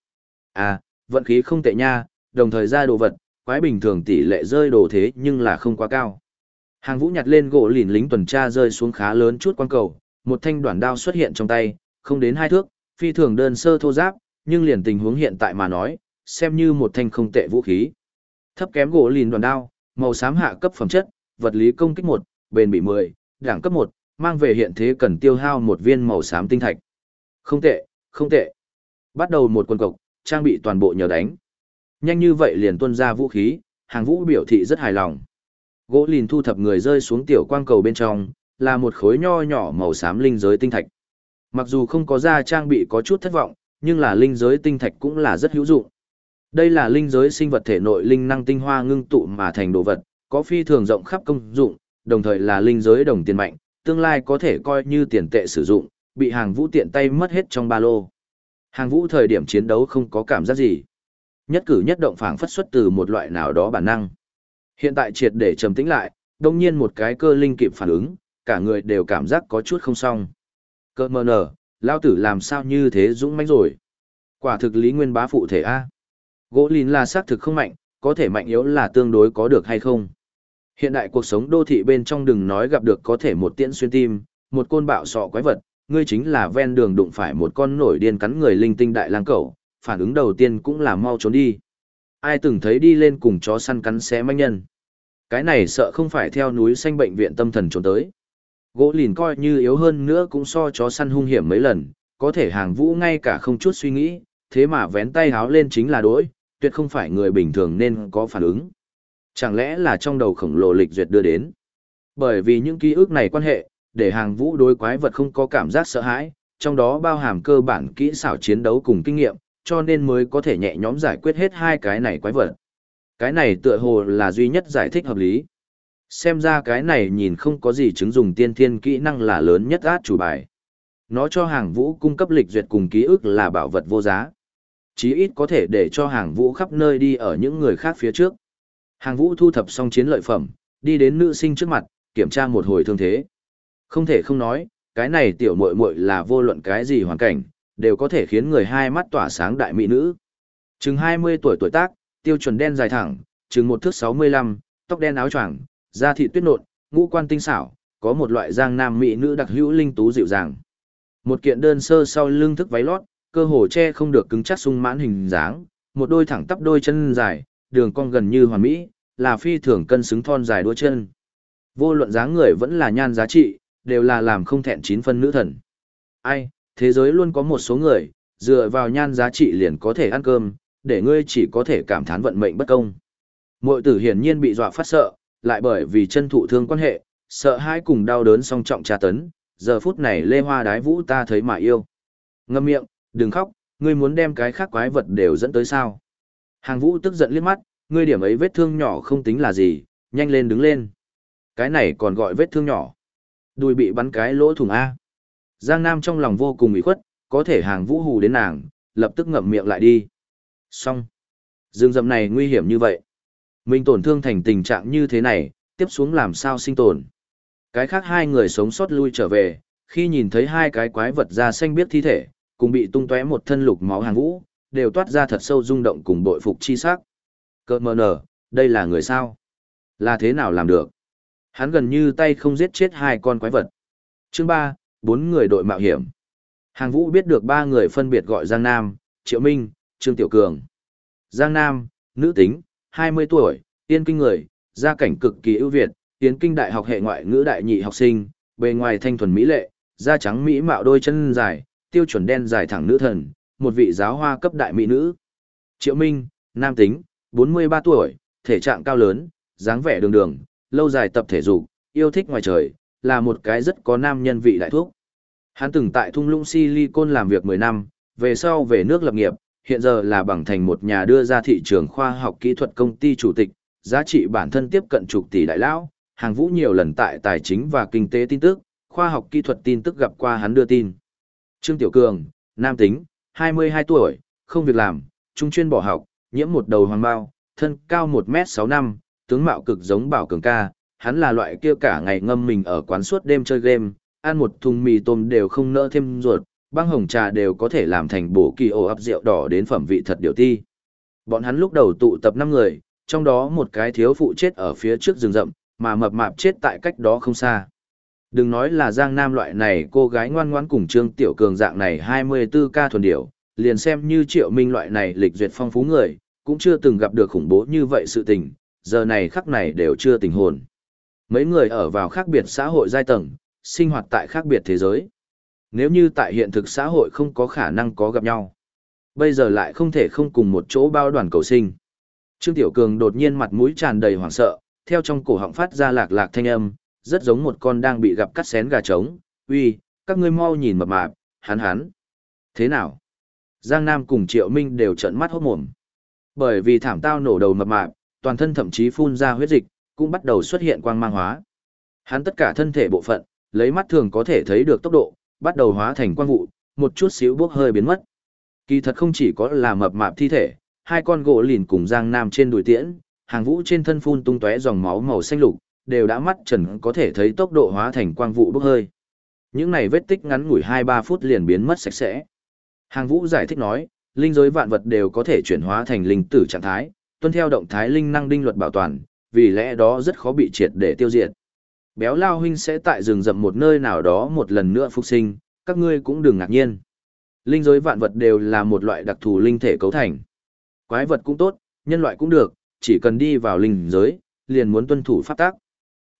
À, vận khí không tệ nha, đồng thời ra đồ vật, quái bình thường tỷ lệ rơi đồ thế nhưng là không quá cao. Hàng vũ nhặt lên gỗ lìn lính tuần tra rơi xuống khá lớn chút quan cầu, một thanh đoạn đao xuất hiện trong tay, không đến hai thước, phi thường đơn sơ thô giáp, nhưng liền tình huống hiện tại mà nói, xem như một thanh không tệ vũ khí. Thấp kém gỗ lìn đoạn đao, màu xám hạ cấp phẩm chất, vật lý công kích 1, bền bị 10, đẳng cấp 1, mang về hiện thế cần tiêu hao một viên màu xám tinh thạch. Không tệ, không tệ. Bắt đầu một quân cộc, trang bị toàn bộ nhờ đánh. Nhanh như vậy liền tuân ra vũ khí, hàng vũ biểu thị rất hài lòng. Gỗ lìn thu thập người rơi xuống tiểu quang cầu bên trong, là một khối nho nhỏ màu xám linh giới tinh thạch. Mặc dù không có ra trang bị có chút thất vọng, nhưng là linh giới tinh thạch cũng là rất hữu dụng. Đây là linh giới sinh vật thể nội linh năng tinh hoa ngưng tụ mà thành đồ vật, có phi thường rộng khắp công dụng, đồng thời là linh giới đồng tiền mạnh, tương lai có thể coi như tiền tệ sử dụng, bị hàng vũ tiện tay mất hết trong ba lô. Hàng vũ thời điểm chiến đấu không có cảm giác gì. Nhất cử nhất động phảng phất xuất từ một loại nào đó bản năng. Hiện tại triệt để trầm tĩnh lại, đồng nhiên một cái cơ linh kịp phản ứng, cả người đều cảm giác có chút không xong. Cơ mờ nở, lao tử làm sao như thế dũng mãnh rồi. Quả thực lý nguyên bá phụ thể A. Gỗ lìn là xác thực không mạnh, có thể mạnh yếu là tương đối có được hay không. Hiện đại cuộc sống đô thị bên trong đừng nói gặp được có thể một tiễn xuyên tim, một côn bạo sọ quái vật, ngươi chính là ven đường đụng phải một con nổi điên cắn người linh tinh đại lang cẩu, phản ứng đầu tiên cũng là mau trốn đi. Ai từng thấy đi lên cùng chó săn cắn xé manh nhân. Cái này sợ không phải theo núi xanh bệnh viện tâm thần trốn tới. Gỗ lìn coi như yếu hơn nữa cũng so chó săn hung hiểm mấy lần, có thể hàng vũ ngay cả không chút suy nghĩ, thế mà vén tay háo lên chính là đối, tuyệt không phải người bình thường nên có phản ứng. Chẳng lẽ là trong đầu khổng lồ lịch duyệt đưa đến? Bởi vì những ký ức này quan hệ, để hàng vũ đối quái vật không có cảm giác sợ hãi, trong đó bao hàm cơ bản kỹ xảo chiến đấu cùng kinh nghiệm, cho nên mới có thể nhẹ nhõm giải quyết hết hai cái này quái vật. Cái này tựa hồ là duy nhất giải thích hợp lý. Xem ra cái này nhìn không có gì chứng dùng tiên thiên kỹ năng là lớn nhất át chủ bài. Nó cho hàng vũ cung cấp lịch duyệt cùng ký ức là bảo vật vô giá. Chí ít có thể để cho hàng vũ khắp nơi đi ở những người khác phía trước. Hàng vũ thu thập xong chiến lợi phẩm, đi đến nữ sinh trước mặt, kiểm tra một hồi thương thế. Không thể không nói, cái này tiểu muội muội là vô luận cái gì hoàn cảnh, đều có thể khiến người hai mắt tỏa sáng đại mỹ nữ. Chừng 20 tuổi tuổi tác, tiêu chuẩn đen dài thẳng, chừng một thước 65, tóc đen áo choàng, da thịt tuyết nộn, ngũ quan tinh xảo, có một loại giang nam mỹ nữ đặc hữu linh tú dịu dàng. Một kiện đơn sơ sau lưng thức váy lót, cơ hồ che không được cứng chắc sung mãn hình dáng, một đôi thẳng tắp đôi chân dài, đường cong gần như hoàn mỹ, là phi thường cân xứng thon dài đua chân. Vô luận dáng người vẫn là nhan giá trị, đều là làm không thẹn chín phân nữ thần. Ai, thế giới luôn có một số người, dựa vào nhan giá trị liền có thể ăn cơm, để ngươi chỉ có thể cảm thán vận mệnh bất công. Mội tử hiển nhiên bị dọa phát sợ, lại bởi vì chân thụ thương quan hệ, sợ hãi cùng đau đớn song trọng tra tấn, giờ phút này lê hoa đái vũ ta thấy mà yêu. ngậm miệng, đừng khóc, ngươi muốn đem cái khác quái vật đều dẫn tới sao. Hàng vũ tức giận liếc mắt, ngươi điểm ấy vết thương nhỏ không tính là gì, nhanh lên đứng lên. Cái này còn gọi vết thương nhỏ. Đùi bị bắn cái lỗ thủng A. Giang Nam trong lòng vô cùng ủy khuất, có thể hàng vũ hù đến nàng, lập tức ngậm miệng lại đi. Xong. Dương dầm này nguy hiểm như vậy. Mình tổn thương thành tình trạng như thế này, tiếp xuống làm sao sinh tồn. Cái khác hai người sống sót lui trở về, khi nhìn thấy hai cái quái vật da xanh biết thi thể, cùng bị tung tóe một thân lục máu hàng vũ, đều toát ra thật sâu rung động cùng bội phục chi sắc. Cơ mờ nở, đây là người sao? Là thế nào làm được? Hắn gần như tay không giết chết hai con quái vật. Chương ba, bốn người đội mạo hiểm. Hàng vũ biết được ba người phân biệt gọi Giang Nam, Triệu Minh, Trương Tiểu Cường. Giang Nam, nữ tính, 20 tuổi, tiên kinh người, gia cảnh cực kỳ ưu việt, tiến kinh đại học hệ ngoại ngữ đại nhị học sinh, bề ngoài thanh thuần mỹ lệ, da trắng mỹ mạo đôi chân dài, tiêu chuẩn đen dài thẳng nữ thần, một vị giáo hoa cấp đại mỹ nữ. Triệu Minh, nam tính, 43 tuổi, thể trạng cao lớn, dáng vẻ đường đường, lâu dài tập thể dục, yêu thích ngoài trời, là một cái rất có nam nhân vị đại thuốc. Hắn từng tại thung lũng Silicon làm việc 10 năm, về sau về nước lập nghiệp, hiện giờ là bằng thành một nhà đưa ra thị trường khoa học kỹ thuật công ty chủ tịch, giá trị bản thân tiếp cận chục tỷ đại lão, hàng vũ nhiều lần tại tài chính và kinh tế tin tức, khoa học kỹ thuật tin tức gặp qua hắn đưa tin. Trương Tiểu Cường, nam tính, 22 tuổi, không việc làm, trung chuyên bỏ học, nhiễm một đầu hoàng bao, thân cao 1m65, tướng mạo cực giống Bảo Cường ca, hắn là loại kia cả ngày ngâm mình ở quán suốt đêm chơi game, ăn một thùng mì tôm đều không nỡ thêm ruột, băng hồng trà đều có thể làm thành bổ kỳ ổ ập rượu đỏ đến phẩm vị thật điều ti. Bọn hắn lúc đầu tụ tập 5 người, trong đó một cái thiếu phụ chết ở phía trước rừng rậm, mà mập mạp chết tại cách đó không xa. Đừng nói là Giang Nam loại này cô gái ngoan ngoãn cùng Trương Tiểu Cường dạng này 24 ca thuần điểu, liền xem như Triệu Minh loại này lịch duyệt phong phú người, cũng chưa từng gặp được khủng bố như vậy sự tình, giờ này khắc này đều chưa tình hồn. Mấy người ở vào khác biệt xã hội giai tầng, sinh hoạt tại khác biệt thế giới. Nếu như tại hiện thực xã hội không có khả năng có gặp nhau, bây giờ lại không thể không cùng một chỗ bao đoàn cầu sinh. Trương Tiểu Cường đột nhiên mặt mũi tràn đầy hoảng sợ, theo trong cổ họng phát ra lạc lạc thanh âm, rất giống một con đang bị gặp cắt xén gà trống. Uy, các ngươi mau nhìn mập mạp, hắn hắn. Thế nào? Giang Nam cùng Triệu Minh đều trợn mắt hốt mồm. Bởi vì thảm tao nổ đầu mập mạp, toàn thân thậm chí phun ra huyết dịch, cũng bắt đầu xuất hiện quang mang hóa. Hắn tất cả thân thể bộ phận, lấy mắt thường có thể thấy được tốc độ, bắt đầu hóa thành quang vụ, một chút xíu bốc hơi biến mất. Kỳ thật không chỉ có là mập mạp thi thể, hai con gỗ lìn cùng Giang Nam trên đùi tiễn, hàng vũ trên thân phun tung tóe dòng máu màu xanh lục, đều đã mắt trần có thể thấy tốc độ hóa thành quang vụ bốc hơi. Những này vết tích ngắn ngủi 2-3 phút liền biến mất sạch sẽ. Hàng vũ giải thích nói, linh giới vạn vật đều có thể chuyển hóa thành linh tử trạng thái, tuân theo động thái linh năng đinh luật bảo toàn, vì lẽ đó rất khó bị triệt để tiêu diệt. Béo lao huynh sẽ tại rừng rậm một nơi nào đó một lần nữa phục sinh, các ngươi cũng đừng ngạc nhiên. Linh giới vạn vật đều là một loại đặc thù linh thể cấu thành. Quái vật cũng tốt, nhân loại cũng được, chỉ cần đi vào linh giới, liền muốn tuân thủ pháp tác.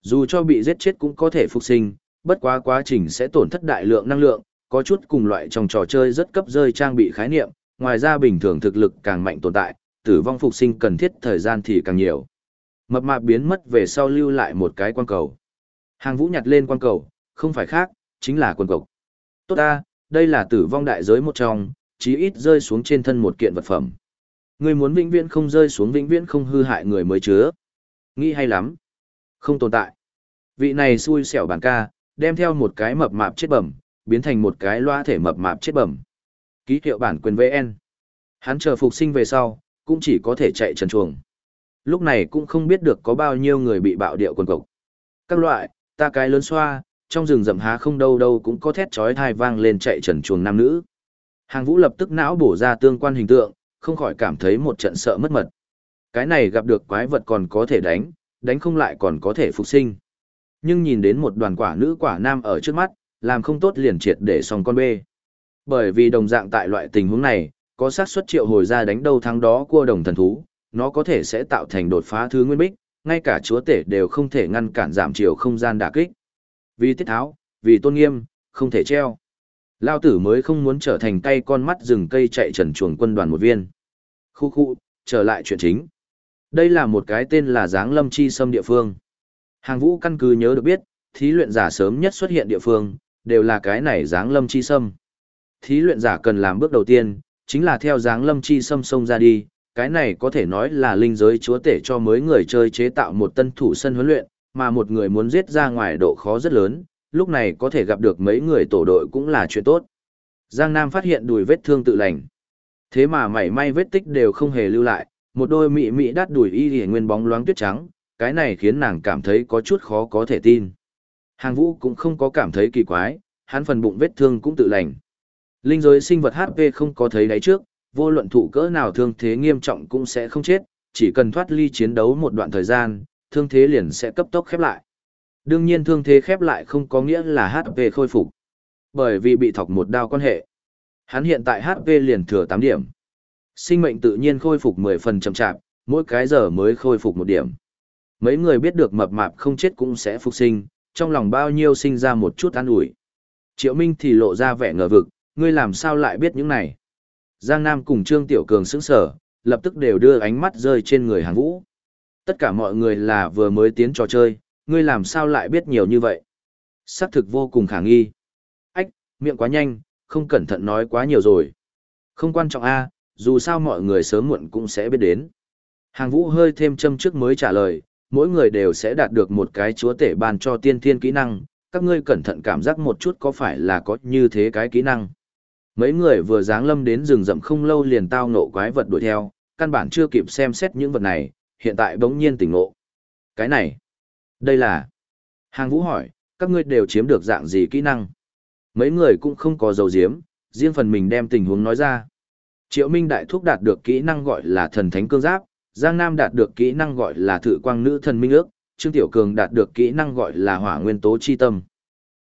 Dù cho bị giết chết cũng có thể phục sinh, bất quá quá trình sẽ tổn thất đại lượng năng lượng, có chút cùng loại trong trò chơi rất cấp rơi trang bị khái niệm, ngoài ra bình thường thực lực càng mạnh tồn tại, tử vong phục sinh cần thiết thời gian thì càng nhiều. Mập mạp biến mất về sau lưu lại một cái quan cầu. Hàng vũ nhặt lên quan cầu, không phải khác, chính là quần cộc. Tốt ta, đây là tử vong đại giới một trong, chí ít rơi xuống trên thân một kiện vật phẩm. Người muốn vĩnh viễn không rơi xuống vĩnh viễn không hư hại người mới chứa. Nghĩ hay lắm. Không tồn tại. Vị này xui xẻo bản ca, đem theo một cái mập mạp chết bẩm, biến thành một cái loa thể mập mạp chết bẩm. Ký hiệu bản quyền VN. Hắn chờ phục sinh về sau, cũng chỉ có thể chạy trần chuồng. Lúc này cũng không biết được có bao nhiêu người bị bạo điệu quần cộc. Các loại, ta cái lớn xoa, trong rừng rậm há không đâu đâu cũng có thét chói thai vang lên chạy trần chuồng nam nữ. Hàng vũ lập tức não bổ ra tương quan hình tượng, không khỏi cảm thấy một trận sợ mất mật. Cái này gặp được quái vật còn có thể đánh, đánh không lại còn có thể phục sinh. Nhưng nhìn đến một đoàn quả nữ quả nam ở trước mắt, làm không tốt liền triệt để xong con bê. Bởi vì đồng dạng tại loại tình huống này, có xác suất triệu hồi ra đánh đâu thắng đó cua đồng thần thú, nó có thể sẽ tạo thành đột phá thứ nguyên bích, ngay cả chúa tể đều không thể ngăn cản giảm chiều không gian đả kích. Vì tiết tháo, vì tôn nghiêm, không thể treo. Lao tử mới không muốn trở thành tay con mắt rừng cây chạy trần chuồng quân đoàn một viên. Khu khu, trở lại chuyện chính. Đây là một cái tên là Giáng Lâm Chi Sâm địa phương. Hàng vũ căn cứ nhớ được biết, thí luyện giả sớm nhất xuất hiện địa phương, đều là cái này Giáng Lâm Chi Sâm. Thí luyện giả cần làm bước đầu tiên, chính là theo Giáng Lâm Chi Sâm sông ra đi, cái này có thể nói là linh giới chúa tể cho mới người chơi chế tạo một tân thủ sân huấn luyện, mà một người muốn giết ra ngoài độ khó rất lớn, lúc này có thể gặp được mấy người tổ đội cũng là chuyện tốt. Giang Nam phát hiện đùi vết thương tự lành. Thế mà mảy may vết tích đều không hề lưu lại, một đôi mị mị đắt đùi y hề nguyên bóng loáng tuyết trắng, cái này khiến nàng cảm thấy có chút khó có thể tin. Hàng vũ cũng không có cảm thấy kỳ quái, hắn phần bụng vết thương cũng tự lành. Linh giới sinh vật HP không có thấy đáy trước, vô luận thụ cỡ nào thương thế nghiêm trọng cũng sẽ không chết, chỉ cần thoát ly chiến đấu một đoạn thời gian, thương thế liền sẽ cấp tốc khép lại. Đương nhiên thương thế khép lại không có nghĩa là HP khôi phục. Bởi vì bị thọc một đao quan hệ. Hắn hiện tại HP liền thừa 8 điểm. Sinh mệnh tự nhiên khôi phục 10 phần chậm chạp, mỗi cái giờ mới khôi phục một điểm. Mấy người biết được mập mạp không chết cũng sẽ phục sinh, trong lòng bao nhiêu sinh ra một chút an ủi. Triệu Minh thì lộ ra vẻ ngờ vực, ngươi làm sao lại biết những này. Giang Nam cùng Trương Tiểu Cường sững sở, lập tức đều đưa ánh mắt rơi trên người hàng vũ. Tất cả mọi người là vừa mới tiến trò chơi, ngươi làm sao lại biết nhiều như vậy. Sắc thực vô cùng khả nghi. Ách, miệng quá nhanh, không cẩn thận nói quá nhiều rồi. Không quan trọng a, dù sao mọi người sớm muộn cũng sẽ biết đến. Hàng vũ hơi thêm châm trước mới trả lời, mỗi người đều sẽ đạt được một cái chúa tể ban cho tiên thiên kỹ năng, các ngươi cẩn thận cảm giác một chút có phải là có như thế cái kỹ năng. Mấy người vừa dáng lâm đến rừng rậm không lâu liền tao nộ quái vật đuổi theo, căn bản chưa kịp xem xét những vật này, hiện tại bỗng nhiên tỉnh ngộ. Cái này, đây là... Hàng vũ hỏi, các ngươi đều chiếm được dạng gì kỹ năng? Mấy người cũng không có dầu diếm, riêng phần mình đem tình huống nói ra. Triệu Minh Đại Thúc đạt được kỹ năng gọi là thần thánh cương giáp, Giang Nam đạt được kỹ năng gọi là thự quang nữ thần minh ước, Trương Tiểu Cường đạt được kỹ năng gọi là hỏa nguyên tố chi tâm.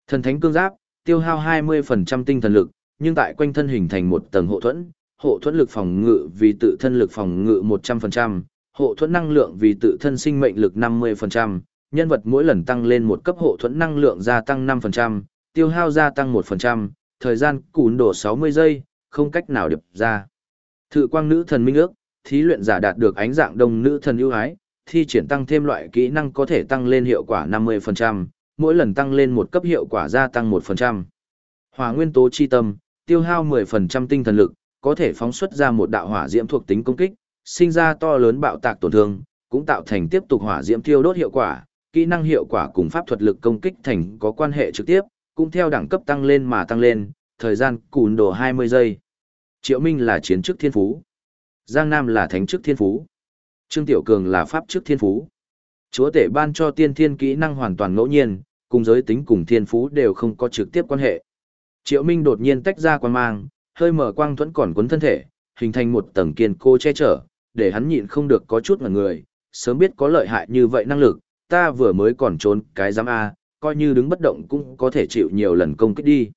Thần thánh cương giáp, tiêu hao 20% tinh thần lực, nhưng tại quanh thân hình thành một tầng hộ thuẫn, hộ thuẫn lực phòng ngự vì tự thân lực phòng ngự 100%, hộ thuẫn năng lượng vì tự thân sinh mệnh lực 50%, nhân vật mỗi lần tăng lên một cấp hộ thuẫn năng lượng gia tăng 5%, tiêu hao gia tăng 1%, thời gian cún đổ 60 giây, không cách nào điệp ra. Thự quang nữ thần minh ước, thí luyện giả đạt được ánh dạng đông nữ thần ưu ái, thi triển tăng thêm loại kỹ năng có thể tăng lên hiệu quả 50%, mỗi lần tăng lên một cấp hiệu quả gia tăng 1%. Hỏa nguyên tố chi tâm, tiêu hao 10% tinh thần lực, có thể phóng xuất ra một đạo hỏa diễm thuộc tính công kích, sinh ra to lớn bạo tạc tổn thương, cũng tạo thành tiếp tục hỏa diễm tiêu đốt hiệu quả, kỹ năng hiệu quả cùng pháp thuật lực công kích thành có quan hệ trực tiếp, cũng theo đẳng cấp tăng lên mà tăng lên, thời gian cùn đồ 20 giây. Triệu Minh là chiến chức thiên phú. Giang Nam là thánh chức thiên phú. Trương Tiểu Cường là pháp chức thiên phú. Chúa tể ban cho tiên thiên kỹ năng hoàn toàn ngẫu nhiên, cùng giới tính cùng thiên phú đều không có trực tiếp quan hệ. Triệu Minh đột nhiên tách ra quan mang, hơi mở quang thuẫn còn cuốn thân thể, hình thành một tầng kiên cô che chở, để hắn nhịn không được có chút ngẩn người, sớm biết có lợi hại như vậy năng lực, ta vừa mới còn trốn cái giám A, coi như đứng bất động cũng có thể chịu nhiều lần công kích đi.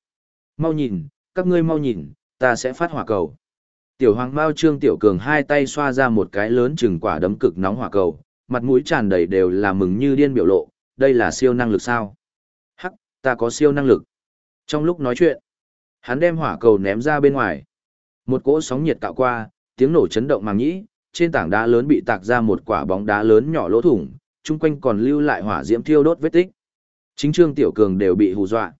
Mau nhìn, các ngươi mau nhìn, ta sẽ phát hỏa cầu. Tiểu hoàng Mao Trương Tiểu Cường hai tay xoa ra một cái lớn chừng quả đấm cực nóng hỏa cầu, mặt mũi tràn đầy đều là mừng như điên biểu lộ, đây là siêu năng lực sao? Hắc, ta có siêu năng lực. Trong lúc nói chuyện, hắn đem hỏa cầu ném ra bên ngoài. Một cỗ sóng nhiệt tạo qua, tiếng nổ chấn động màng nhĩ, trên tảng đá lớn bị tạc ra một quả bóng đá lớn nhỏ lỗ thủng, chung quanh còn lưu lại hỏa diễm thiêu đốt vết tích. Chính Trương Tiểu Cường đều bị hù dọa.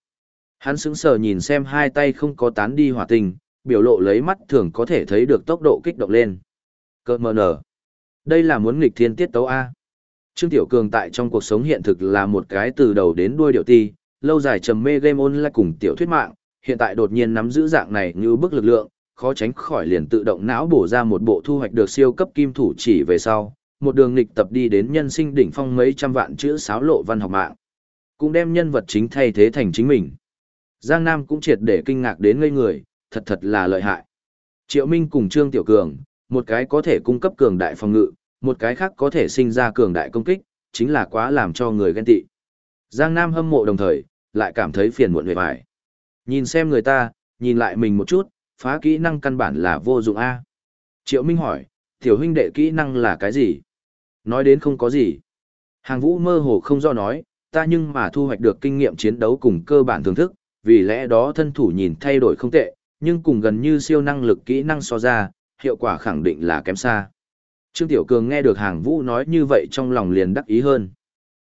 Hắn sững sờ nhìn xem hai tay không có tán đi hỏa tình, biểu lộ lấy mắt thường có thể thấy được tốc độ kích động lên. Cơ mờ nở. Đây là muốn nghịch thiên tiết tấu A. Trương Tiểu Cường tại trong cuộc sống hiện thực là một cái từ đầu đến đuôi điệu ti, lâu dài trầm mê game online cùng tiểu thuyết mạng, hiện tại đột nhiên nắm giữ dạng này như bức lực lượng, khó tránh khỏi liền tự động não bổ ra một bộ thu hoạch được siêu cấp kim thủ chỉ về sau, một đường nghịch tập đi đến nhân sinh đỉnh phong mấy trăm vạn chữ sáo lộ văn học mạng. Cũng đem nhân vật chính thay thế thành chính mình. Giang Nam cũng triệt để kinh ngạc đến ngây người, thật thật là lợi hại. Triệu Minh cùng Trương Tiểu Cường, một cái có thể cung cấp cường đại phòng ngự, một cái khác có thể sinh ra cường đại công kích, chính là quá làm cho người ghen tị. Giang Nam hâm mộ đồng thời, lại cảm thấy phiền muộn về vải. Nhìn xem người ta, nhìn lại mình một chút, phá kỹ năng căn bản là vô dụng A. Triệu Minh hỏi, tiểu huynh đệ kỹ năng là cái gì? Nói đến không có gì. Hàng vũ mơ hồ không do nói, ta nhưng mà thu hoạch được kinh nghiệm chiến đấu cùng cơ bản thưởng thức, vì lẽ đó thân thủ nhìn thay đổi không tệ, nhưng cùng gần như siêu năng lực kỹ năng so ra, hiệu quả khẳng định là kém xa. Trương Tiểu Cường nghe được hàng vũ nói như vậy trong lòng liền đắc ý hơn.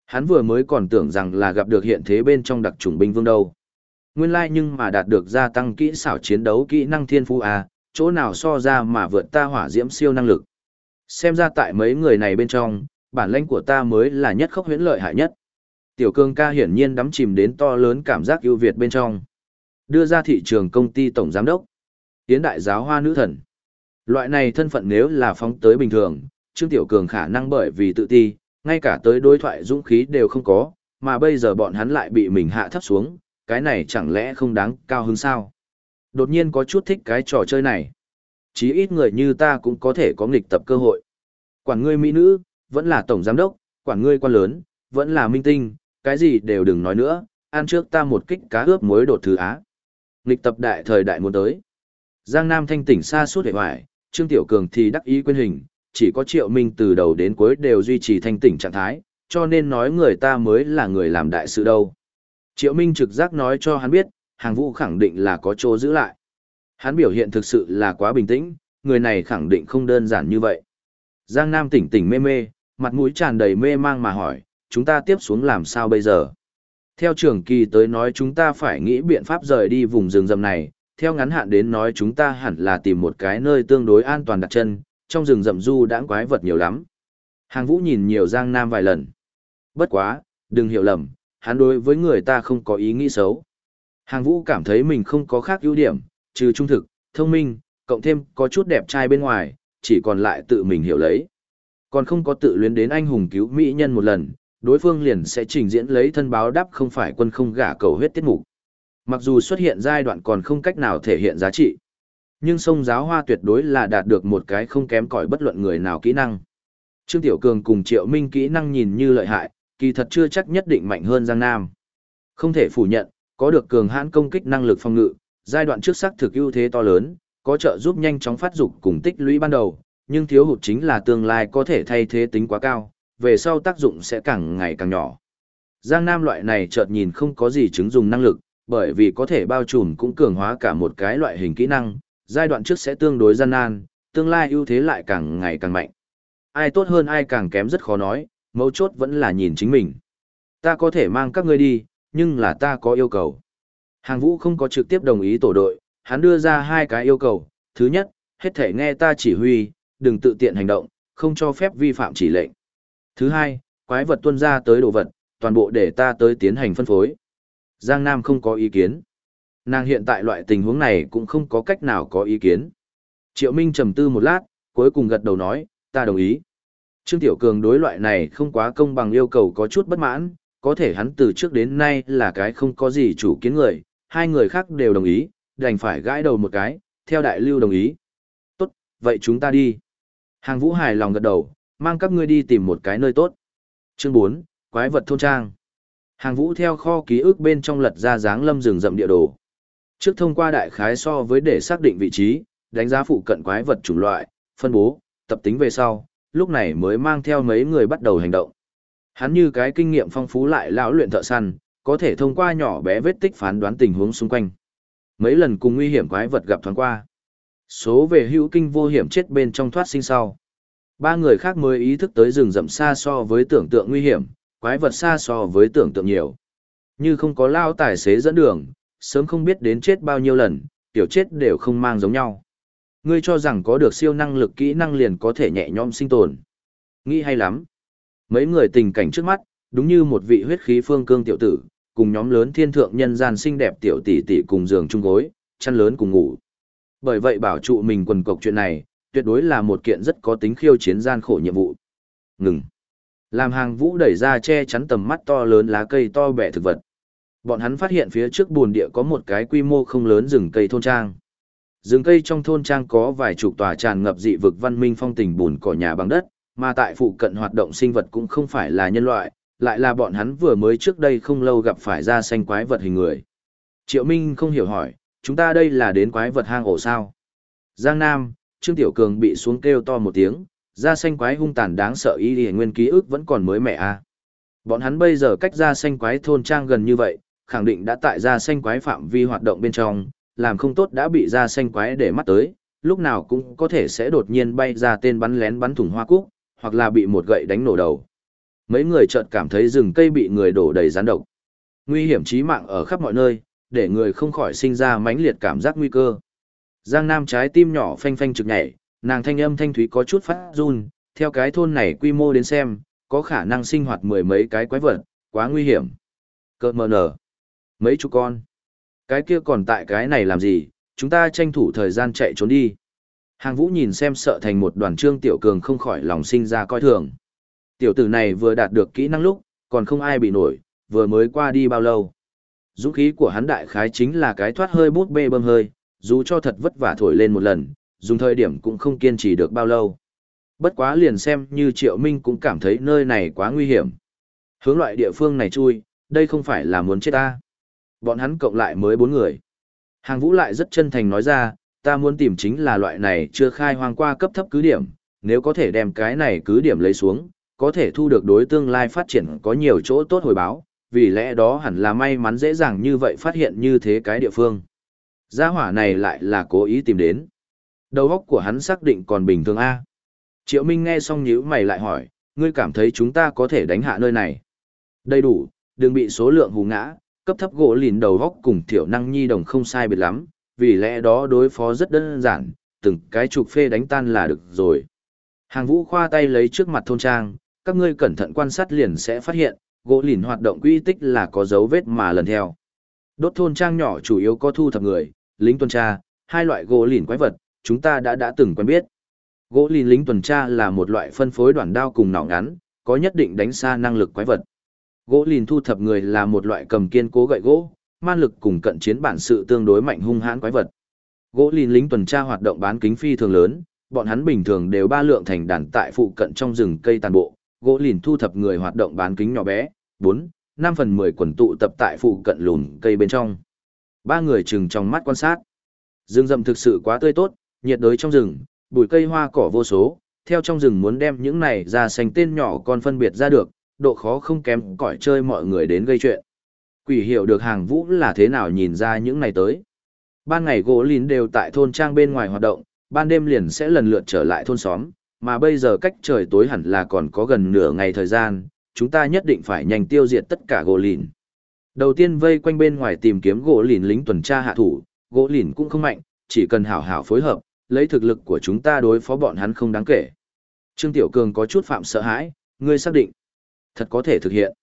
Hắn vừa mới còn tưởng rằng là gặp được hiện thế bên trong đặc chủng binh vương đâu. Nguyên lai like nhưng mà đạt được gia tăng kỹ xảo chiến đấu kỹ năng thiên phú à, chỗ nào so ra mà vượt ta hỏa diễm siêu năng lực. Xem ra tại mấy người này bên trong, bản lãnh của ta mới là nhất khốc huyễn lợi hại nhất. Tiểu cương ca hiển nhiên đắm chìm đến to lớn cảm giác ưu việt bên trong. Đưa ra thị trường công ty tổng giám đốc. Tiến đại giáo hoa nữ thần. Loại này thân phận nếu là phóng tới bình thường, Trương Tiểu Cường khả năng bởi vì tự ti, ngay cả tới đối thoại dũng khí đều không có, mà bây giờ bọn hắn lại bị mình hạ thấp xuống, cái này chẳng lẽ không đáng cao hứng sao? Đột nhiên có chút thích cái trò chơi này. Chí ít người như ta cũng có thể có nghịch tập cơ hội. Quản ngươi mỹ nữ, vẫn là tổng giám đốc, quản ngươi quan lớn, vẫn là minh tinh, cái gì đều đừng nói nữa, ăn trước ta một kích cá ướp muối đột thứ á. Nghịch tập đại thời đại muốn tới. Giang Nam thanh tỉnh xa suốt hệ hoài, Trương Tiểu Cường thì đắc ý quên hình, chỉ có Triệu Minh từ đầu đến cuối đều duy trì thanh tỉnh trạng thái, cho nên nói người ta mới là người làm đại sự đâu. Triệu Minh trực giác nói cho hắn biết, hàng vũ khẳng định là có chỗ giữ lại. Hắn biểu hiện thực sự là quá bình tĩnh, người này khẳng định không đơn giản như vậy. Giang Nam tỉnh tỉnh mê mê, mặt mũi tràn đầy mê mang mà hỏi, chúng ta tiếp xuống làm sao bây giờ? Theo trưởng kỳ tới nói chúng ta phải nghĩ biện pháp rời đi vùng rừng rậm này, theo ngắn hạn đến nói chúng ta hẳn là tìm một cái nơi tương đối an toàn đặt chân, trong rừng rậm du đãng quái vật nhiều lắm. Hàng Vũ nhìn nhiều Giang Nam vài lần. Bất quá, đừng hiểu lầm, hắn đối với người ta không có ý nghĩ xấu. Hàng Vũ cảm thấy mình không có khác ưu điểm, trừ trung thực, thông minh, cộng thêm có chút đẹp trai bên ngoài, chỉ còn lại tự mình hiểu lấy. Còn không có tự luyến đến anh hùng cứu mỹ nhân một lần, đối phương liền sẽ trình diễn lấy thân báo đáp không phải quân không gả cầu huyết tiết mục. Mặc dù xuất hiện giai đoạn còn không cách nào thể hiện giá trị, nhưng sông giáo hoa tuyệt đối là đạt được một cái không kém cỏi bất luận người nào kỹ năng. Trương Tiểu Cường cùng Triệu Minh kỹ năng nhìn như lợi hại, kỳ thật chưa chắc nhất định mạnh hơn Giang Nam. Không thể phủ nhận, có được cường hãn công kích năng lực phòng ngự, giai đoạn trước sắc thực ưu thế to lớn, có trợ giúp nhanh chóng phát dục cùng tích lũy ban đầu, nhưng thiếu hụt chính là tương lai có thể thay thế tính quá cao, về sau tác dụng sẽ càng ngày càng nhỏ. Giang Nam loại này chợt nhìn không có gì chứng dùng năng lực, bởi vì có thể bao trùm cũng cường hóa cả một cái loại hình kỹ năng, giai đoạn trước sẽ tương đối gian nan, tương lai ưu thế lại càng ngày càng mạnh. Ai tốt hơn ai càng kém rất khó nói, mấu chốt vẫn là nhìn chính mình. Ta có thể mang các ngươi đi, nhưng là ta có yêu cầu. Hàng vũ không có trực tiếp đồng ý tổ đội, hắn đưa ra hai cái yêu cầu. Thứ nhất, hết thể nghe ta chỉ huy, đừng tự tiện hành động, không cho phép vi phạm chỉ lệnh. Thứ hai, quái vật tuân ra tới đồ vật, toàn bộ để ta tới tiến hành phân phối. Giang Nam không có ý kiến. Nàng hiện tại loại tình huống này cũng không có cách nào có ý kiến. Triệu Minh trầm tư một lát, cuối cùng gật đầu nói, ta đồng ý. Trương Tiểu Cường đối loại này không quá công bằng yêu cầu có chút bất mãn, có thể hắn từ trước đến nay là cái không có gì chủ kiến người, hai người khác đều đồng ý, đành phải gãi đầu một cái, theo đại lưu đồng ý. Tốt, vậy chúng ta đi. Hàng vũ hài lòng gật đầu, mang các ngươi đi tìm một cái nơi tốt. Chương 4, Quái vật thôn trang. Hàng vũ theo kho ký ức bên trong lật ra dáng lâm rừng rậm địa đồ. Trước thông qua đại khái so với để xác định vị trí, đánh giá phụ cận quái vật chủng loại, phân bố, tập tính về sau, lúc này mới mang theo mấy người bắt đầu hành động. Hắn như cái kinh nghiệm phong phú lại lão luyện thợ săn, có thể thông qua nhỏ bé vết tích phán đoán tình huống xung quanh. Mấy lần cùng nguy hiểm quái vật gặp thoáng qua. Số về hữu kinh vô hiểm chết bên trong thoát sinh sau. Ba người khác mới ý thức tới rừng rậm xa so với tưởng tượng nguy hiểm, quái vật xa so với tưởng tượng nhiều. Như không có lao tài xế dẫn đường, sớm không biết đến chết bao nhiêu lần, tiểu chết đều không mang giống nhau. Ngươi cho rằng có được siêu năng lực kỹ năng liền có thể nhẹ nhõm sinh tồn. Nghĩ hay lắm. Mấy người tình cảnh trước mắt, đúng như một vị huyết khí phương cương tiểu tử, cùng nhóm lớn thiên thượng nhân gian xinh đẹp tiểu tỷ tỷ cùng giường chung gối, chăn lớn cùng ngủ. Bởi vậy bảo trụ mình quần cộc chuyện này, tuyệt đối là một kiện rất có tính khiêu chiến gian khổ nhiệm vụ. Ngừng. Làm hàng vũ đẩy ra che chắn tầm mắt to lớn lá cây to bẻ thực vật. Bọn hắn phát hiện phía trước bùn địa có một cái quy mô không lớn rừng cây thôn trang. Rừng cây trong thôn trang có vài chục tòa tràn ngập dị vực văn minh phong tình bùn cỏ nhà bằng đất, mà tại phụ cận hoạt động sinh vật cũng không phải là nhân loại, lại là bọn hắn vừa mới trước đây không lâu gặp phải ra xanh quái vật hình người. Triệu Minh không hiểu hỏi, chúng ta đây là đến quái vật hang ổ sao? Giang Nam, Trương Tiểu Cường bị xuống kêu to một tiếng, ra xanh quái hung tàn đáng sợ y y nguyên ký ức vẫn còn mới mẻ à. Bọn hắn bây giờ cách ra xanh quái thôn trang gần như vậy, khẳng định đã tại ra xanh quái phạm vi hoạt động bên trong, làm không tốt đã bị ra xanh quái để mắt tới, lúc nào cũng có thể sẽ đột nhiên bay ra tên bắn lén bắn thủng hoa cúc, hoặc là bị một gậy đánh nổ đầu. Mấy người chợt cảm thấy rừng cây bị người đổ đầy rắn độc. Nguy hiểm chí mạng ở khắp mọi nơi, để người không khỏi sinh ra mãnh liệt cảm giác nguy cơ. Giang Nam trái tim nhỏ phanh phanh trực nhảy, nàng thanh âm thanh thúy có chút phát run, theo cái thôn này quy mô đến xem, có khả năng sinh hoạt mười mấy cái quái vật, quá nguy hiểm. Cợt mờ nở. Mấy chú con. Cái kia còn tại cái này làm gì, chúng ta tranh thủ thời gian chạy trốn đi. Hàng vũ nhìn xem sợ thành một đoàn trương tiểu cường không khỏi lòng sinh ra coi thường. Tiểu tử này vừa đạt được kỹ năng lúc, còn không ai bị nổi, vừa mới qua đi bao lâu. Dũng khí của hắn đại khái chính là cái thoát hơi bút bê bơm hơi, dù cho thật vất vả thổi lên một lần, dùng thời điểm cũng không kiên trì được bao lâu. Bất quá liền xem như Triệu Minh cũng cảm thấy nơi này quá nguy hiểm. Hướng loại địa phương này chui, đây không phải là muốn chết ta. Bọn hắn cộng lại mới bốn người. Hàng vũ lại rất chân thành nói ra, ta muốn tìm chính là loại này chưa khai hoang qua cấp thấp cứ điểm, nếu có thể đem cái này cứ điểm lấy xuống, có thể thu được đối tương lai phát triển có nhiều chỗ tốt hồi báo, vì lẽ đó hẳn là may mắn dễ dàng như vậy phát hiện như thế cái địa phương. Gia hỏa này lại là cố ý tìm đến. Đầu óc của hắn xác định còn bình thường A. Triệu Minh nghe xong nhíu mày lại hỏi, ngươi cảm thấy chúng ta có thể đánh hạ nơi này. Đầy đủ, đừng bị số lượng hù ngã, cấp thấp gỗ lìn đầu góc cùng thiểu năng nhi đồng không sai biệt lắm, vì lẽ đó đối phó rất đơn giản, từng cái trục phê đánh tan là được rồi. Hàng vũ khoa tay lấy trước mặt thôn trang, các ngươi cẩn thận quan sát liền sẽ phát hiện, gỗ lìn hoạt động quy tích là có dấu vết mà lần theo. Đốt thôn trang nhỏ chủ yếu có thu thập người, lính tuần tra, hai loại gỗ lìn quái vật, chúng ta đã đã từng quen biết. Gỗ lìn lính tuần tra là một loại phân phối đoạn đao cùng nỏ ngắn, có nhất định đánh xa năng lực quái vật. Gỗ lìn thu thập người là một loại cầm kiên cố gậy gỗ, man lực cùng cận chiến bản sự tương đối mạnh hung hãn quái vật. Gỗ lìn lính tuần tra hoạt động bán kính phi thường lớn, bọn hắn bình thường đều ba lượng thành đàn tại phụ cận trong rừng cây tàn bộ, gỗ lìn thu thập người hoạt động bán kính nhỏ bé, 4, 5 phần 10 quần tụ tập tại phụ cận lùn cây bên trong. Ba người chừng trong mắt quan sát. Rừng rậm thực sự quá tươi tốt, nhiệt đới trong rừng, bụi cây hoa cỏ vô số, theo trong rừng muốn đem những này ra xanh tên nhỏ con phân biệt ra được, độ khó không kém cỏi chơi mọi người đến gây chuyện. Quỷ hiểu được hàng vũ là thế nào nhìn ra những này tới. Ban ngày gỗ lìn đều tại thôn trang bên ngoài hoạt động, ban đêm liền sẽ lần lượt trở lại thôn xóm, mà bây giờ cách trời tối hẳn là còn có gần nửa ngày thời gian, chúng ta nhất định phải nhanh tiêu diệt tất cả gỗ lìn. Đầu tiên vây quanh bên ngoài tìm kiếm gỗ lìn lính tuần tra hạ thủ, gỗ lìn cũng không mạnh, chỉ cần hảo hảo phối hợp, lấy thực lực của chúng ta đối phó bọn hắn không đáng kể. Trương Tiểu Cường có chút phạm sợ hãi, ngươi xác định. Thật có thể thực hiện.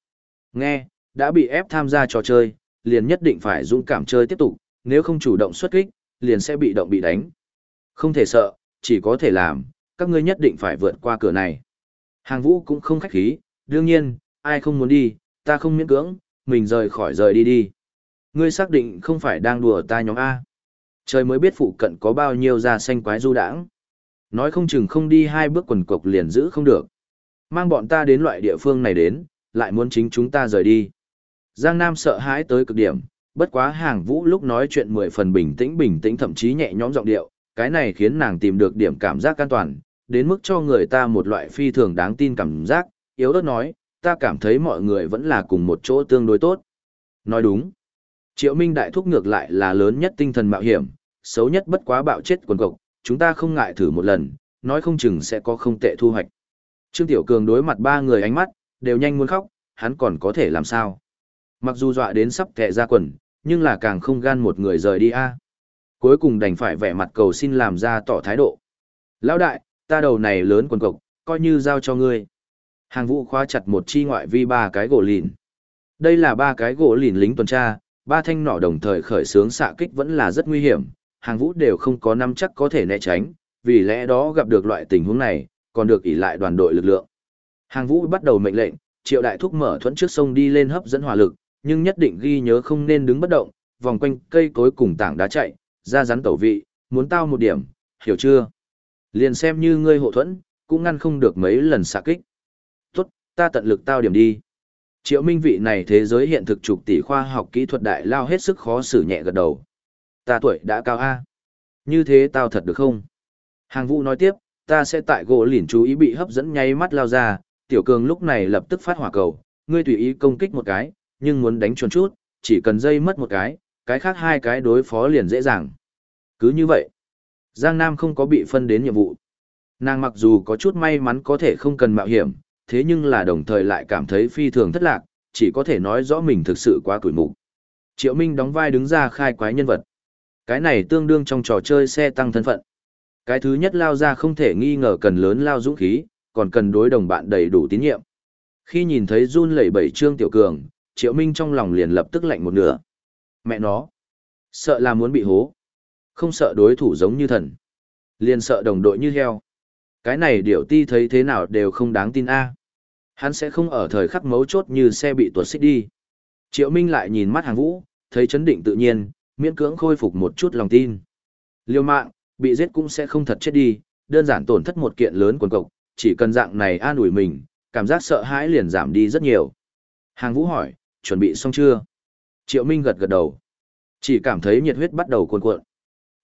Nghe, đã bị ép tham gia trò chơi, liền nhất định phải dũng cảm chơi tiếp tục, nếu không chủ động xuất kích, liền sẽ bị động bị đánh. Không thể sợ, chỉ có thể làm, các ngươi nhất định phải vượt qua cửa này. Hàng vũ cũng không khách khí, đương nhiên, ai không muốn đi, ta không miễn cưỡng, mình rời khỏi rời đi đi. Ngươi xác định không phải đang đùa ta nhóm A. Trời mới biết phụ cận có bao nhiêu da xanh quái du đãng. Nói không chừng không đi hai bước quần cục liền giữ không được. Mang bọn ta đến loại địa phương này đến, lại muốn chính chúng ta rời đi. Giang Nam sợ hãi tới cực điểm, bất quá hàng vũ lúc nói chuyện mười phần bình tĩnh bình tĩnh thậm chí nhẹ nhõm giọng điệu, cái này khiến nàng tìm được điểm cảm giác an toàn, đến mức cho người ta một loại phi thường đáng tin cảm giác, yếu ớt nói, ta cảm thấy mọi người vẫn là cùng một chỗ tương đối tốt. Nói đúng. Triệu Minh đại thúc ngược lại là lớn nhất tinh thần mạo hiểm, xấu nhất bất quá bạo chết quần cộc, chúng ta không ngại thử một lần, nói không chừng sẽ có không tệ thu hoạch. Trương Tiểu Cường đối mặt ba người ánh mắt, đều nhanh muốn khóc, hắn còn có thể làm sao. Mặc dù dọa đến sắp kẹ ra quần, nhưng là càng không gan một người rời đi a. Cuối cùng đành phải vẻ mặt cầu xin làm ra tỏ thái độ. Lão đại, ta đầu này lớn quần cộc, coi như giao cho ngươi. Hàng vũ khóa chặt một chi ngoại vi ba cái gỗ lìn. Đây là ba cái gỗ lìn lính tuần tra, ba thanh nỏ đồng thời khởi xướng xạ kích vẫn là rất nguy hiểm, hàng vũ đều không có năm chắc có thể né tránh, vì lẽ đó gặp được loại tình huống này, còn được ỷ lại đoàn đội lực lượng. Hàng vũ bắt đầu mệnh lệnh, triệu đại thúc mở thuẫn trước sông đi lên hấp dẫn hỏa lực, nhưng nhất định ghi nhớ không nên đứng bất động, vòng quanh cây cối cùng tảng đá chạy, ra rắn tẩu vị, muốn tao một điểm, hiểu chưa? Liền xem như ngươi hộ thuẫn, cũng ngăn không được mấy lần xạ kích. Tốt, ta tận lực tao điểm đi. Triệu minh vị này thế giới hiện thực trục tỷ khoa học kỹ thuật đại lao hết sức khó xử nhẹ gật đầu. Ta tuổi đã cao A. Như thế tao thật được không? Hàng vũ nói tiếp, ta sẽ tại gỗ lìn chú ý bị hấp dẫn nháy mắt lao ra, tiểu cường lúc này lập tức phát hỏa cầu, ngươi tùy ý công kích một cái, nhưng muốn đánh chuẩn chút, chỉ cần dây mất một cái, cái khác hai cái đối phó liền dễ dàng. Cứ như vậy, Giang Nam không có bị phân đến nhiệm vụ. Nàng mặc dù có chút may mắn có thể không cần mạo hiểm, thế nhưng là đồng thời lại cảm thấy phi thường thất lạc, chỉ có thể nói rõ mình thực sự quá tuổi mục. Triệu Minh đóng vai đứng ra khai quái nhân vật. Cái này tương đương trong trò chơi xe tăng thân phận. Cái thứ nhất lao ra không thể nghi ngờ cần lớn lao dũng khí, còn cần đối đồng bạn đầy đủ tín nhiệm. Khi nhìn thấy run lẩy bẩy Trương Tiểu Cường, Triệu Minh trong lòng liền lập tức lạnh một nửa. Mẹ nó, sợ là muốn bị hố. Không sợ đối thủ giống như thần. Liền sợ đồng đội như heo. Cái này điểu ti thấy thế nào đều không đáng tin a. Hắn sẽ không ở thời khắc mấu chốt như xe bị tuột xích đi. Triệu Minh lại nhìn mắt hàng vũ, thấy chấn định tự nhiên, miễn cưỡng khôi phục một chút lòng tin. Liêu mạng, bị giết cũng sẽ không thật chết đi, đơn giản tổn thất một kiện lớn quần cộc, chỉ cần dạng này an ủi mình, cảm giác sợ hãi liền giảm đi rất nhiều. Hàng Vũ hỏi, chuẩn bị xong chưa? Triệu Minh gật gật đầu. Chỉ cảm thấy nhiệt huyết bắt đầu cuồn cuộn.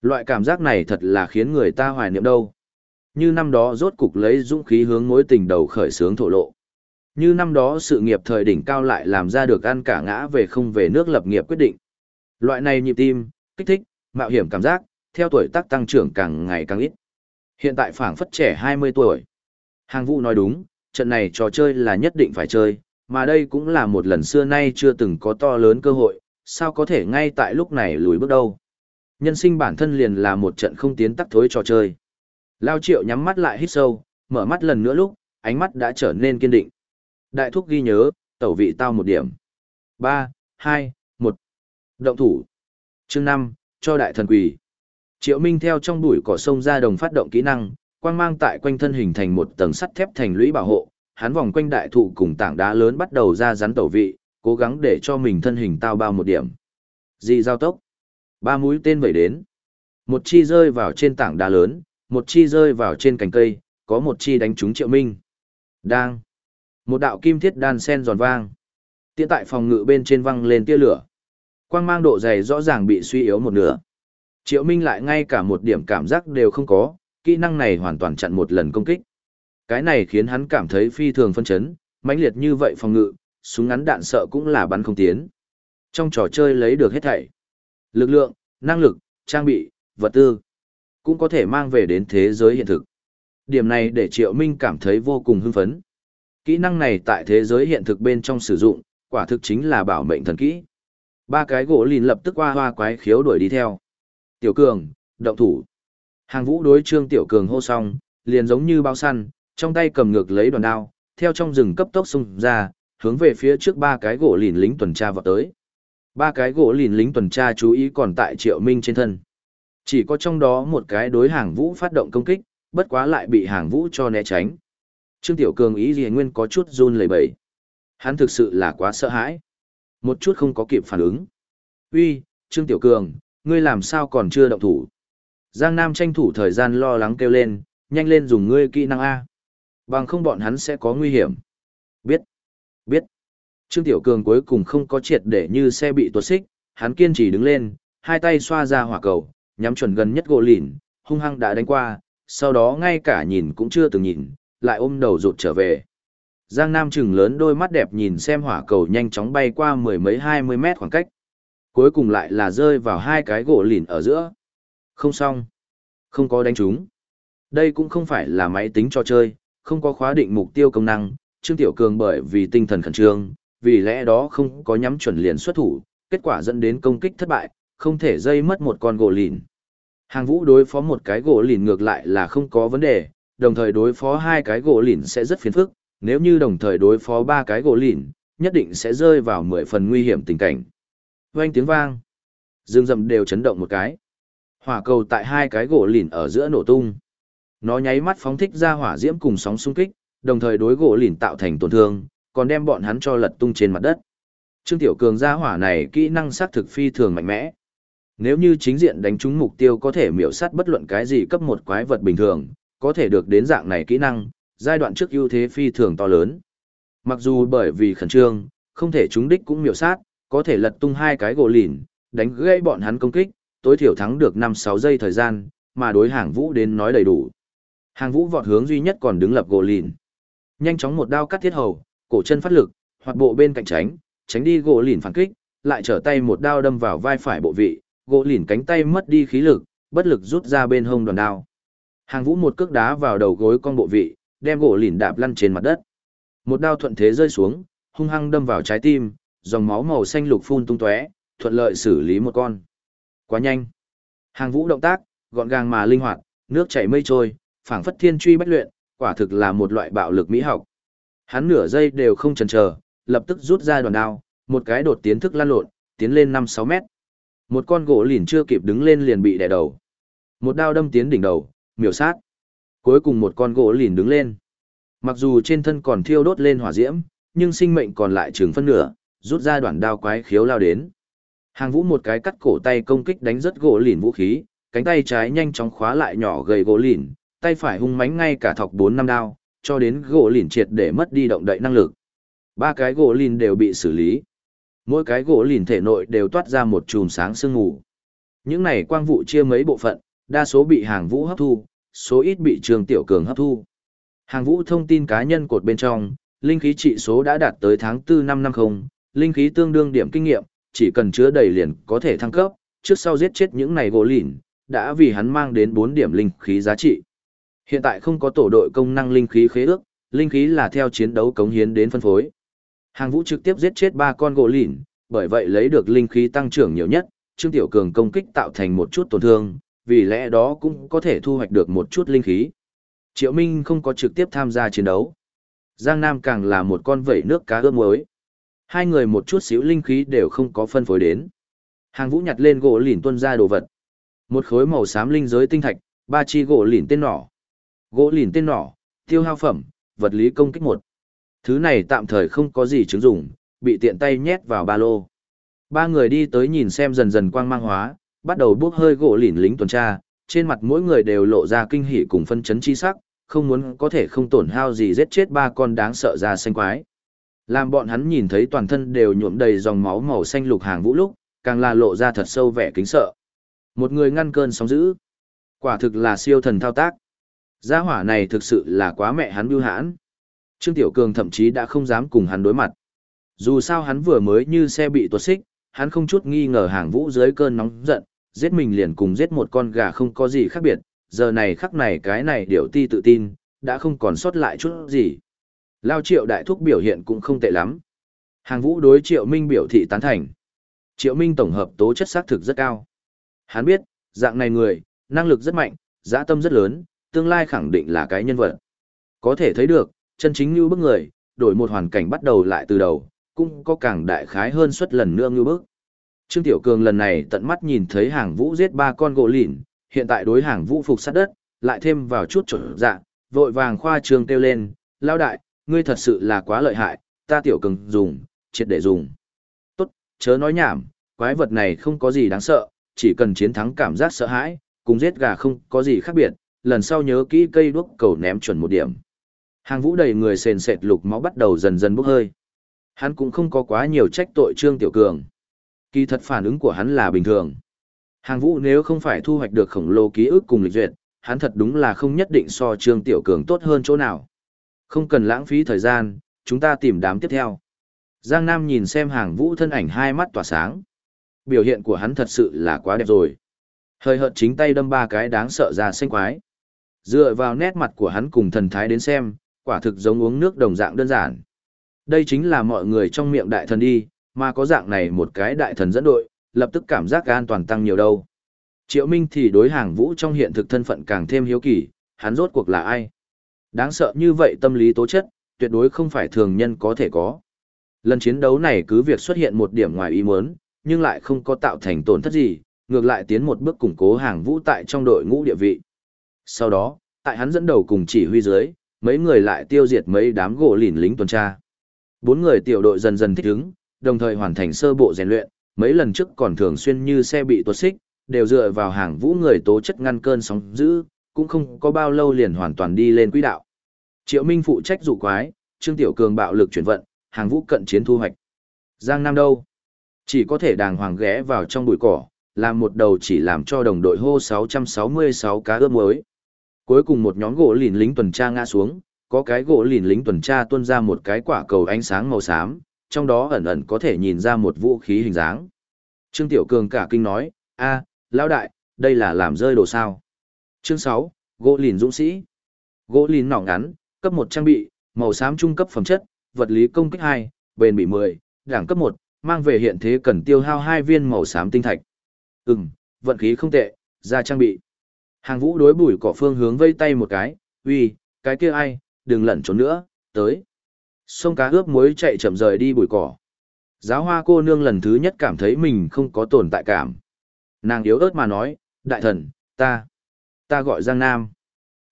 Loại cảm giác này thật là khiến người ta hoài niệm đâu. Như năm đó rốt cục lấy dũng khí hướng mối tình đầu khởi sướng thổ lộ. Như năm đó sự nghiệp thời đỉnh cao lại làm ra được ăn cả ngã về không về nước lập nghiệp quyết định. Loại này nhịp tim, kích thích, mạo hiểm cảm giác, theo tuổi tác tăng trưởng càng ngày càng ít. Hiện tại phảng phất trẻ 20 tuổi. Hàng vũ nói đúng, trận này trò chơi là nhất định phải chơi, mà đây cũng là một lần xưa nay chưa từng có to lớn cơ hội, sao có thể ngay tại lúc này lùi bước đâu. Nhân sinh bản thân liền là một trận không tiến tắc thối trò chơi. Lao triệu nhắm mắt lại hít sâu, mở mắt lần nữa lúc, ánh mắt đã trở nên kiên định. Đại thúc ghi nhớ, tẩu vị tao một điểm. 3, 2, 1. Động thủ. Chương 5, cho đại thần quỷ. Triệu Minh theo trong bụi cỏ sông ra đồng phát động kỹ năng, quang mang tại quanh thân hình thành một tầng sắt thép thành lũy bảo hộ, hắn vòng quanh đại thụ cùng tảng đá lớn bắt đầu ra rắn tẩu vị, cố gắng để cho mình thân hình tao bao một điểm. Dị giao tốc. Ba mũi tên vẩy đến. Một chi rơi vào trên tảng đá lớn, một chi rơi vào trên cành cây, có một chi đánh trúng Triệu Minh. Đang. Một đạo kim thiết đan sen giòn vang. Tiện tại phòng ngự bên trên văng lên tia lửa. Quang mang độ dày rõ ràng bị suy yếu một nửa. Triệu Minh lại ngay cả một điểm cảm giác đều không có, kỹ năng này hoàn toàn chặn một lần công kích. Cái này khiến hắn cảm thấy phi thường phân chấn, mãnh liệt như vậy phòng ngự, súng ngắn đạn sợ cũng là bắn không tiến. Trong trò chơi lấy được hết thảy. Lực lượng, năng lực, trang bị, vật tư, cũng có thể mang về đến thế giới hiện thực. Điểm này để Triệu Minh cảm thấy vô cùng hưng phấn. Kỹ năng này tại thế giới hiện thực bên trong sử dụng, quả thực chính là bảo mệnh thần kỹ. Ba cái gỗ lìn lập tức qua hoa quái khiếu đuổi đi theo. Tiểu Cường, động thủ. Hàng vũ đối trương Tiểu Cường hô xong, liền giống như bao săn, trong tay cầm ngược lấy đoàn đao, theo trong rừng cấp tốc xung ra, hướng về phía trước ba cái gỗ lìn lính tuần tra vào tới. Ba cái gỗ lìn lính tuần tra chú ý còn tại Triệu Minh trên thân. Chỉ có trong đó một cái đối hàng vũ phát động công kích, bất quá lại bị hàng vũ cho né tránh. Trương Tiểu Cường ý gì nguyên có chút run lẩy bẩy. Hắn thực sự là quá sợ hãi. Một chút không có kịp phản ứng. Uy, Trương Tiểu Cường, ngươi làm sao còn chưa động thủ? Giang Nam tranh thủ thời gian lo lắng kêu lên, nhanh lên dùng ngươi kỹ năng A. Bằng không bọn hắn sẽ có nguy hiểm. Biết. Biết. Trương Tiểu Cường cuối cùng không có triệt để như xe bị tuột xích, hắn kiên trì đứng lên, hai tay xoa ra hỏa cầu, nhắm chuẩn gần nhất gỗ lìn, hung hăng đã đánh qua, sau đó ngay cả nhìn cũng chưa từng nhìn, lại ôm đầu rụt trở về. Giang Nam chừng lớn đôi mắt đẹp nhìn xem hỏa cầu nhanh chóng bay qua mười mấy hai mươi mét khoảng cách. Cuối cùng lại là rơi vào hai cái gỗ lìn ở giữa. Không xong. Không có đánh trúng. Đây cũng không phải là máy tính cho chơi, không có khóa định mục tiêu công năng. Trương Tiểu Cường bởi vì tinh thần khẩn trương, vì lẽ đó không có nhắm chuẩn liền xuất thủ, kết quả dẫn đến công kích thất bại, không thể dây mất một con gỗ lìn. Hàng vũ đối phó một cái gỗ lìn ngược lại là không có vấn đề, đồng thời đối phó hai cái gỗ lìn sẽ rất phiền phức, nếu như đồng thời đối phó ba cái gỗ lìn, nhất định sẽ rơi vào mười phần nguy hiểm tình cảnh. Vang tiếng vang, dương rầm đều chấn động một cái. Hỏa cầu tại hai cái gỗ lìn ở giữa nổ tung. Nó nháy mắt phóng thích ra hỏa diễm cùng sóng xung kích, đồng thời đối gỗ lìn tạo thành tổn thương, còn đem bọn hắn cho lật tung trên mặt đất. Trương Tiểu Cường ra hỏa này kỹ năng sát thực phi thường mạnh mẽ. Nếu như chính diện đánh trúng mục tiêu có thể miểu sát bất luận cái gì cấp một quái vật bình thường, có thể được đến dạng này kỹ năng, giai đoạn trước ưu thế phi thường to lớn. Mặc dù bởi vì khẩn trương, không thể trúng đích cũng miểu sát, có thể lật tung hai cái gỗ lìn, đánh gãy bọn hắn công kích, tối thiểu thắng được 5-6 giây thời gian, mà đối hàng vũ đến nói đầy đủ. Hàng vũ vọt hướng duy nhất còn đứng lập gỗ lìn. Nhanh chóng một đao cắt thiết hầu, cổ chân phát lực, hoạt bộ bên cạnh tránh, tránh đi gỗ lìn phản kích, lại trở tay một đao đâm vào vai phải bộ vị, gỗ lìn cánh tay mất đi khí lực, bất lực rút ra bên hông đoàn đao. Hàng vũ một cước đá vào đầu gối con bộ vị, đem gỗ lìn đạp lăn trên mặt đất. Một đao thuận thế rơi xuống, hung hăng đâm vào trái tim, dòng máu màu xanh lục phun tung tóe, thuận lợi xử lý một con. Quá nhanh. Hàng vũ động tác, gọn gàng mà linh hoạt, nước chảy mây trôi, phảng phất thiên truy bách luyện, quả thực là một loại bạo lực mỹ học. Hắn nửa giây đều không chần chờ, lập tức rút ra đoàn đao, một cái đột tiến thức lan lộn, tiến lên 5-6 mét. Một con gỗ lìn chưa kịp đứng lên liền bị đè đầu. Một đao đâm tiến đỉnh đầu, miểu sát. Cuối cùng một con gỗ lìn đứng lên. Mặc dù trên thân còn thiêu đốt lên hỏa diễm, nhưng sinh mệnh còn lại chừng phân nửa, rút ra đoạn đao quái khiếu lao đến. Hàng vũ một cái cắt cổ tay công kích đánh rất gỗ lìn vũ khí, cánh tay trái nhanh chóng khóa lại nhỏ gầy gỗ lìn, tay phải hung mãnh ngay cả thọc bốn năm đao, cho đến gỗ lìn triệt để mất đi động đậy năng lực. Ba cái gỗ lìn đều bị xử lý. Mỗi cái gỗ lìn thể nội đều toát ra một chùm sáng sương mù. Những này quang vụ chia mấy bộ phận, đa số bị hàng vũ hấp thu, số ít bị trường tiểu cường hấp thu. Hàng vũ thông tin cá nhân cột bên trong, linh khí trị số đã đạt tới tháng 4 năm 50, linh khí tương đương điểm kinh nghiệm, chỉ cần chứa đầy liền có thể thăng cấp, trước sau giết chết những này gỗ lìn, đã vì hắn mang đến 4 điểm linh khí giá trị. Hiện tại không có tổ đội công năng linh khí khế ước, linh khí là theo chiến đấu cống hiến đến phân phối. Hàng vũ trực tiếp giết chết ba con gỗ lìn, bởi vậy lấy được linh khí tăng trưởng nhiều nhất, Trương Tiểu Cường công kích tạo thành một chút tổn thương, vì lẽ đó cũng có thể thu hoạch được một chút linh khí. Triệu Minh không có trực tiếp tham gia chiến đấu. Giang Nam càng là một con vẩy nước cá ướp muối. Hai người một chút xíu linh khí đều không có phân phối đến. Hàng vũ nhặt lên gỗ lìn tuân ra đồ vật. Một khối màu xám linh giới tinh thạch, ba chi gỗ lìn tên nỏ. Gỗ lìn tên nỏ, tiêu hao phẩm, vật lý công kích một. Thứ này tạm thời không có gì chứng dụng, bị tiện tay nhét vào ba lô. Ba người đi tới nhìn xem dần dần quang mang hóa, bắt đầu bước hơi gỗ lìn lính tuần tra, trên mặt mỗi người đều lộ ra kinh hỉ cùng phân chấn chi sắc, không muốn có thể không tổn hao gì giết chết ba con đáng sợ ra xanh quái. Làm bọn hắn nhìn thấy toàn thân đều nhuộm đầy dòng máu màu xanh lục hàng vũ lúc, càng là lộ ra thật sâu vẻ kính sợ. Một người ngăn cơn sóng dữ. Quả thực là siêu thần thao tác. Gia hỏa này thực sự là quá mẹ hắn bưu hãn. Trương Tiểu Cường thậm chí đã không dám cùng hắn đối mặt. Dù sao hắn vừa mới như xe bị tuột xích, hắn không chút nghi ngờ hàng vũ dưới cơn nóng giận, giết mình liền cùng giết một con gà không có gì khác biệt, giờ này khắc này cái này điệu ti tự tin, đã không còn sót lại chút gì. Lao triệu đại thúc biểu hiện cũng không tệ lắm. Hàng vũ đối triệu minh biểu thị tán thành. Triệu minh tổng hợp tố chất xác thực rất cao. Hắn biết, dạng này người, năng lực rất mạnh, dã tâm rất lớn, tương lai khẳng định là cái nhân vật. Có thể thấy được, chân chính như bức người, đổi một hoàn cảnh bắt đầu lại từ đầu, cũng có càng đại khái hơn suất lần nữa như bức. Trương Tiểu Cường lần này tận mắt nhìn thấy hàng vũ giết ba con gỗ lìn, hiện tại đối hàng vũ phục sát đất, lại thêm vào chút chuẩn dạ, vội vàng khoa trương kêu lên, lao đại, ngươi thật sự là quá lợi hại, ta Tiểu Cường dùng, triệt để dùng. Tốt, chớ nói nhảm, quái vật này không có gì đáng sợ, chỉ cần chiến thắng cảm giác sợ hãi, cùng giết gà không có gì khác biệt, lần sau nhớ kỹ cây đuốc cầu ném chuẩn một điểm. Hàng vũ đầy người sền sệt lục máu bắt đầu dần dần bốc hơi. Hắn cũng không có quá nhiều trách tội Trương Tiểu Cường. Kỳ thật phản ứng của hắn là bình thường. Hàng vũ nếu không phải thu hoạch được khổng lồ ký ức cùng lịch duyệt, hắn thật đúng là không nhất định so Trương Tiểu Cường tốt hơn chỗ nào. Không cần lãng phí thời gian, chúng ta tìm đám tiếp theo. Giang Nam nhìn xem hàng vũ thân ảnh hai mắt tỏa sáng. Biểu hiện của hắn thật sự là quá đẹp rồi. Hơi hợt chính tay đâm ba cái đáng sợ ra xanh quái. Dựa vào nét mặt của hắn cùng thần thái đến xem, quả thực giống uống nước đồng dạng đơn giản. Đây chính là mọi người trong miệng đại thần đi, mà có dạng này một cái đại thần dẫn đội, lập tức cảm giác an toàn tăng nhiều đâu. Triệu Minh thì đối hàng vũ trong hiện thực thân phận càng thêm hiếu kỳ, hắn rốt cuộc là ai? Đáng sợ như vậy tâm lý tố chất, tuyệt đối không phải thường nhân có thể có. Lần chiến đấu này cứ việc xuất hiện một điểm ngoài ý muốn, nhưng lại không có tạo thành tổn thất gì, ngược lại tiến một bước củng cố hàng vũ tại trong đội ngũ địa vị. Sau đó, tại hắn dẫn đầu cùng chỉ huy dưới, mấy người lại tiêu diệt mấy đám gỗ lìn lính tuần tra. Bốn người tiểu đội dần dần thích ứng, đồng thời hoàn thành sơ bộ rèn luyện, mấy lần trước còn thường xuyên như xe bị tuột xích, đều dựa vào hàng vũ người tố chất ngăn cơn sóng dữ, cũng không có bao lâu liền hoàn toàn đi lên quỹ đạo. Triệu Minh phụ trách dụ quái, Trương Tiểu Cường bạo lực chuyển vận, hàng vũ cận chiến thu hoạch. Giang Nam đâu? Chỉ có thể đàng hoàng ghé vào trong bụi cỏ, làm một đầu chỉ làm cho đồng đội hô 666 cá ướp muối. Cuối cùng một nhóm gỗ lìn lính tuần tra ngã xuống, có cái gỗ lìn lính tuần tra tuôn ra một cái quả cầu ánh sáng màu xám, trong đó ẩn ẩn có thể nhìn ra một vũ khí hình dáng. Trương Tiểu Cường cả kinh nói, a, lão đại, đây là làm rơi đồ sao. Chương 6, gỗ lìn dũng sĩ. Gỗ lìn nỏ ngắn, cấp 1 trang bị, màu xám trung cấp phẩm chất, vật lý công kích 2, bền bỉ 10, đẳng cấp 1, mang về hiện thế cần tiêu hao hai viên màu xám tinh thạch. Ừm, vận khí không tệ, ra trang bị. Hàng vũ đối bùi cỏ phương hướng vây tay một cái, uy, cái kia ai, đừng lẩn trốn nữa, tới. Sông cá ướp muối chạy chậm rời đi bụi cỏ. Giáo hoa cô nương lần thứ nhất cảm thấy mình không có tồn tại cảm. Nàng yếu ớt mà nói, đại thần, ta, ta gọi Giang Nam.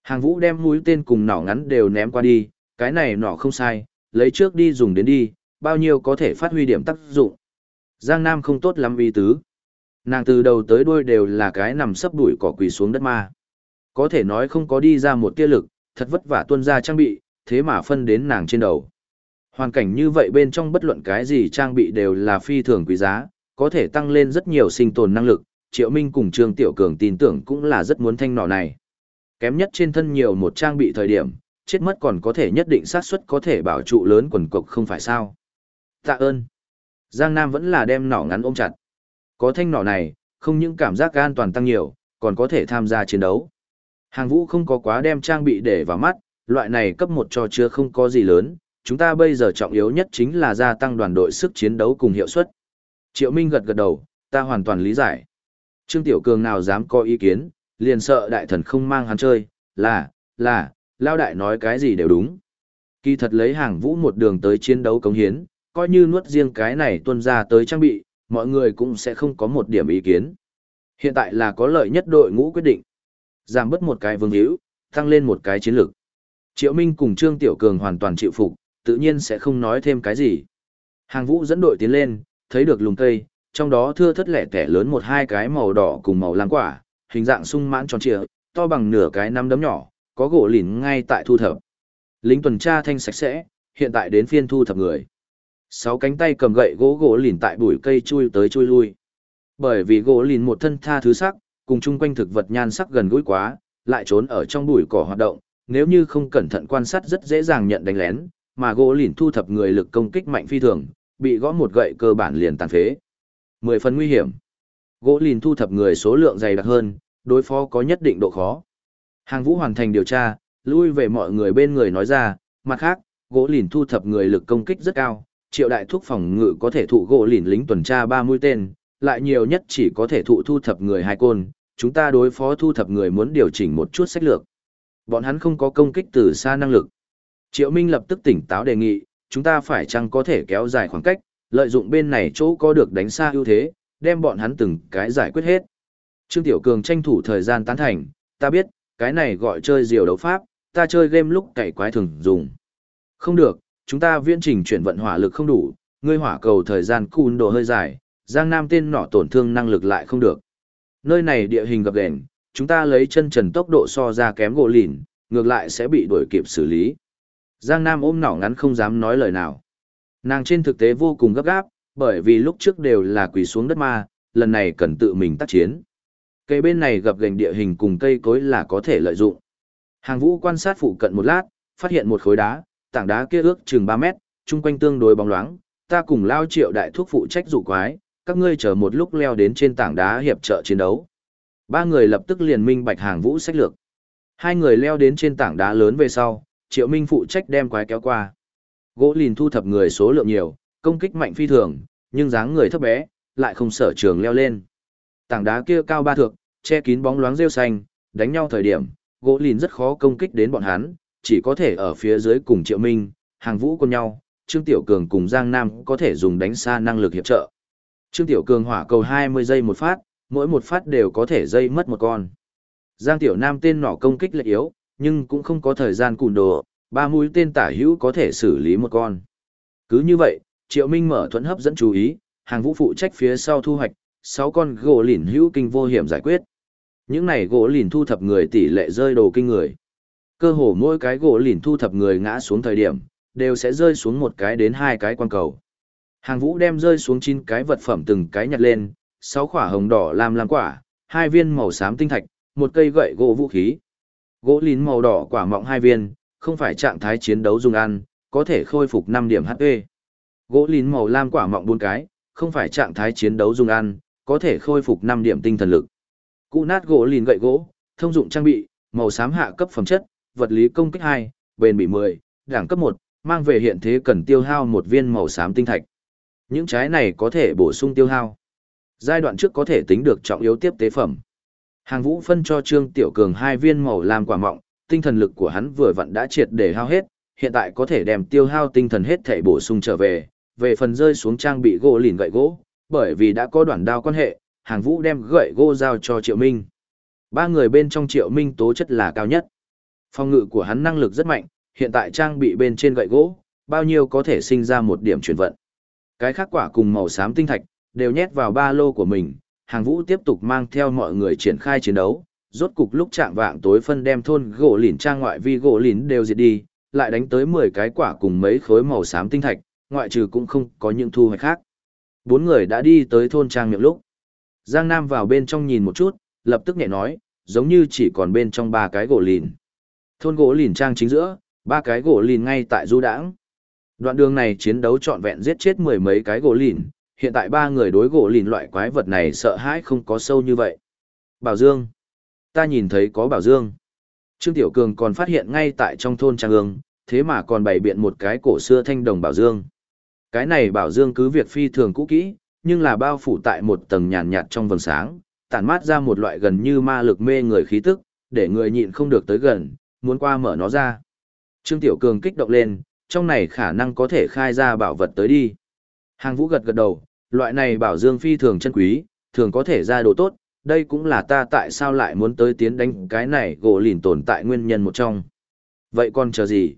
Hàng vũ đem mũi tên cùng nỏ ngắn đều ném qua đi, cái này nỏ không sai, lấy trước đi dùng đến đi, bao nhiêu có thể phát huy điểm tác dụng. Giang Nam không tốt lắm uy tứ. Nàng từ đầu tới đuôi đều là cái nằm sấp đuổi cỏ quỳ xuống đất ma. Có thể nói không có đi ra một tia lực, thật vất vả tuân ra trang bị, thế mà phân đến nàng trên đầu. Hoàn cảnh như vậy bên trong bất luận cái gì trang bị đều là phi thường quý giá, có thể tăng lên rất nhiều sinh tồn năng lực, Triệu Minh cùng Trương Tiểu Cường tin tưởng cũng là rất muốn thanh nỏ này. Kém nhất trên thân nhiều một trang bị thời điểm, chết mất còn có thể nhất định xác suất có thể bảo trụ lớn quần cộc không phải sao. Tạ ơn. Giang Nam vẫn là đem nỏ ngắn ôm chặt. Có thanh nỏ này, không những cảm giác an toàn tăng nhiều, còn có thể tham gia chiến đấu. Hàng vũ không có quá đem trang bị để vào mắt, loại này cấp một cho chưa không có gì lớn, chúng ta bây giờ trọng yếu nhất chính là gia tăng đoàn đội sức chiến đấu cùng hiệu suất. Triệu Minh gật gật đầu, ta hoàn toàn lý giải. Trương Tiểu Cường nào dám có ý kiến, liền sợ đại thần không mang hắn chơi, là, là, lao đại nói cái gì đều đúng. Kỳ thật lấy hàng vũ một đường tới chiến đấu cống hiến, coi như nuốt riêng cái này tuân ra tới trang bị, mọi người cũng sẽ không có một điểm ý kiến. Hiện tại là có lợi nhất đội ngũ quyết định. Giảm bớt một cái vương hữu, tăng lên một cái chiến lược. Triệu Minh cùng Trương Tiểu Cường hoàn toàn chịu phục, tự nhiên sẽ không nói thêm cái gì. Hàng vũ dẫn đội tiến lên, thấy được lùng cây, trong đó thưa thất lẻ tẻ lớn một hai cái màu đỏ cùng màu lam quả, hình dạng sung mãn tròn trịa, to bằng nửa cái nắm đấm nhỏ, có gỗ lìn ngay tại thu thập. Lính tuần tra thanh sạch sẽ, hiện tại đến phiên thu thập người. Sáu cánh tay cầm gậy gỗ gỗ lìn tại bụi cây chui tới chui lui. Bởi vì gỗ lìn một thân tha thứ sắc, cùng chung quanh thực vật nhan sắc gần gũi quá, lại trốn ở trong bụi cỏ hoạt động, nếu như không cẩn thận quan sát rất dễ dàng nhận đánh lén, mà gỗ lìn thu thập người lực công kích mạnh phi thường, bị gõ một gậy cơ bản liền tàn phế. Mười phần nguy hiểm. Gỗ lìn thu thập người số lượng dày đặc hơn, đối phó có nhất định độ khó. Hàng vũ hoàn thành điều tra, lui về mọi người bên người nói ra, mặt khác, gỗ lìn thu thập người lực công kích rất cao, triệu đại thuốc phòng ngự có thể thụ gỗ lìn lính tuần tra ba mũi tên, lại nhiều nhất chỉ có thể thụ thu thập người hai côn, chúng ta đối phó thu thập người muốn điều chỉnh một chút sách lược. Bọn hắn không có công kích từ xa năng lực. Triệu Minh lập tức tỉnh táo đề nghị, chúng ta phải chăng có thể kéo dài khoảng cách, lợi dụng bên này chỗ có được đánh xa ưu thế, đem bọn hắn từng cái giải quyết hết. Trương Tiểu Cường tranh thủ thời gian tán thành, ta biết, cái này gọi chơi diều đấu pháp, ta chơi game lúc cày quái thường dùng. Không được, chúng ta viễn trình chuyển vận hỏa lực không đủ, ngươi hỏa cầu thời gian cùn độ hơi dài, Giang Nam tên nọ tổn thương năng lực lại không được. Nơi này địa hình gập ghềnh, chúng ta lấy chân trần tốc độ so ra kém gỗ lìn, ngược lại sẽ bị đuổi kịp xử lý. Giang Nam ôm nỏ ngắn không dám nói lời nào. Nàng trên thực tế vô cùng gấp gáp, bởi vì lúc trước đều là quỳ xuống đất ma, lần này cần tự mình tác chiến. Cây bên này gặp gành địa hình cùng cây cối là có thể lợi dụng. Hàng vũ quan sát phụ cận một lát, phát hiện một khối đá, tảng đá kia ước chừng 3 mét, chung quanh tương đối bóng loáng, ta cùng lao triệu đại thuốc phụ trách dụ quái, các ngươi chờ một lúc leo đến trên tảng đá hiệp trợ chiến đấu. Ba người lập tức liền minh bạch hàng vũ sách lược. Hai người leo đến trên tảng đá lớn về sau, triệu minh phụ trách đem quái kéo qua. Gỗ lìn thu thập người số lượng nhiều, công kích mạnh phi thường, nhưng dáng người thấp bé, lại không sở trường leo lên. Tảng đá kia cao ba thước, che kín bóng loáng rêu xanh, đánh nhau thời điểm, gỗ lìn rất khó công kích đến bọn hắn, chỉ có thể ở phía dưới cùng Triệu Minh, hàng vũ con nhau, Trương Tiểu Cường cùng Giang Nam có thể dùng đánh xa năng lực hiệp trợ. Trương Tiểu Cường hỏa cầu 20 giây một phát, mỗi một phát đều có thể dây mất một con. Giang Tiểu Nam tên nỏ công kích lại yếu, nhưng cũng không có thời gian cùn đồ, ba mũi tên tả hữu có thể xử lý một con. Cứ như vậy, Triệu Minh mở thuẫn hấp dẫn chú ý, hàng vũ phụ trách phía sau thu hoạch, 6 con gỗ lìn hữu kinh vô hiểm giải quyết. Những này gỗ lìn thu thập người tỷ lệ rơi đồ kinh người. Cơ hồ mỗi cái gỗ lìn thu thập người ngã xuống thời điểm, đều sẽ rơi xuống một cái đến hai cái quan cầu. Hàng vũ đem rơi xuống chín cái vật phẩm từng cái nhặt lên, sáu quả hồng đỏ làm làm quả, hai viên màu xám tinh thạch, một cây gậy gỗ vũ khí. Gỗ lín màu đỏ quả mọng hai viên, không phải trạng thái chiến đấu dùng ăn, có thể khôi phục 5 điểm HP. Gỗ lìn màu lam quả mọng 4 cái, không phải trạng thái chiến đấu dùng ăn, có thể khôi phục 5 điểm tinh thần lực. Cụ nát gỗ lìn gậy gỗ, thông dụng trang bị, màu xám hạ cấp phẩm chất, vật lý công kích 2, bền bị 10, đẳng cấp 1, mang về hiện thế cần tiêu hao một viên màu xám tinh thạch. Những trái này có thể bổ sung tiêu hao. Giai đoạn trước có thể tính được trọng yếu tiếp tế phẩm. Hàng vũ phân cho Trương Tiểu Cường hai viên màu lam quả mọng, tinh thần lực của hắn vừa vặn đã triệt để hao hết, hiện tại có thể đem tiêu hao tinh thần hết thể bổ sung trở về, về phần rơi xuống trang bị gỗ lìn gậy gỗ, bởi vì đã có đoạn đao quan hệ, hàng vũ đem gậy gỗ giao cho Triệu Minh. Ba người bên trong Triệu Minh tố chất là cao nhất. Phòng ngự của hắn năng lực rất mạnh, hiện tại trang bị bên trên gậy gỗ, bao nhiêu có thể sinh ra một điểm chuyển vận. Cái khác quả cùng màu xám tinh thạch, đều nhét vào ba lô của mình, hàng vũ tiếp tục mang theo mọi người triển khai chiến đấu. Rốt cục lúc chạm vạng tối phân đem thôn gỗ lìn trang ngoại vi gỗ lìn đều diệt đi, lại đánh tới 10 cái quả cùng mấy khối màu xám tinh thạch, ngoại trừ cũng không có những thu hoạch khác. Bốn người đã đi tới thôn trang miệng lúc. Giang Nam vào bên trong nhìn một chút, lập tức nhẹ nói, giống như chỉ còn bên trong ba cái gỗ lìn. Thôn gỗ lìn trang chính giữa, ba cái gỗ lìn ngay tại du đãng. Đoạn đường này chiến đấu trọn vẹn giết chết mười mấy cái gỗ lìn, hiện tại ba người đối gỗ lìn loại quái vật này sợ hãi không có sâu như vậy. Bảo Dương. Ta nhìn thấy có Bảo Dương. Trương Tiểu Cường còn phát hiện ngay tại trong thôn Trang ương, thế mà còn bày biện một cái cổ xưa thanh đồng Bảo Dương. Cái này Bảo Dương cứ việc phi thường cũ kỹ, nhưng là bao phủ tại một tầng nhàn nhạt trong vầng sáng, tản mát ra một loại gần như ma lực mê người khí tức, để người nhịn không được tới gần, muốn qua mở nó ra. Trương Tiểu Cường kích động lên, trong này khả năng có thể khai ra bảo vật tới đi. Hàng vũ gật gật đầu, loại này bảo dương phi thường chân quý, thường có thể ra đồ tốt, đây cũng là ta tại sao lại muốn tới tiến đánh cái này gỗ lìn tồn tại nguyên nhân một trong. Vậy còn chờ gì?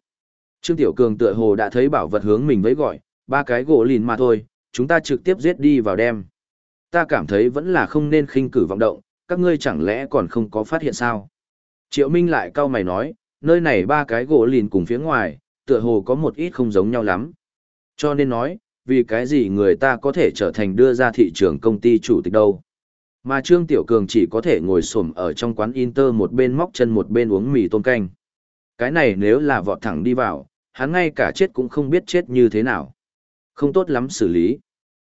Trương Tiểu Cường tựa hồ đã thấy bảo vật hướng mình với gọi, ba cái gỗ lìn mà thôi, chúng ta trực tiếp giết đi vào đem. Ta cảm thấy vẫn là không nên khinh cử vọng động, các ngươi chẳng lẽ còn không có phát hiện sao? Triệu Minh lại cau mày nói, nơi này ba cái gỗ lìn cùng phía ngoài, tựa hồ có một ít không giống nhau lắm. Cho nên nói, vì cái gì người ta có thể trở thành đưa ra thị trường công ty chủ tịch đâu. Mà Trương Tiểu Cường chỉ có thể ngồi xổm ở trong quán Inter một bên móc chân một bên uống mì tôm canh. Cái này nếu là vọt thẳng đi vào, hắn ngay cả chết cũng không biết chết như thế nào. Không tốt lắm xử lý.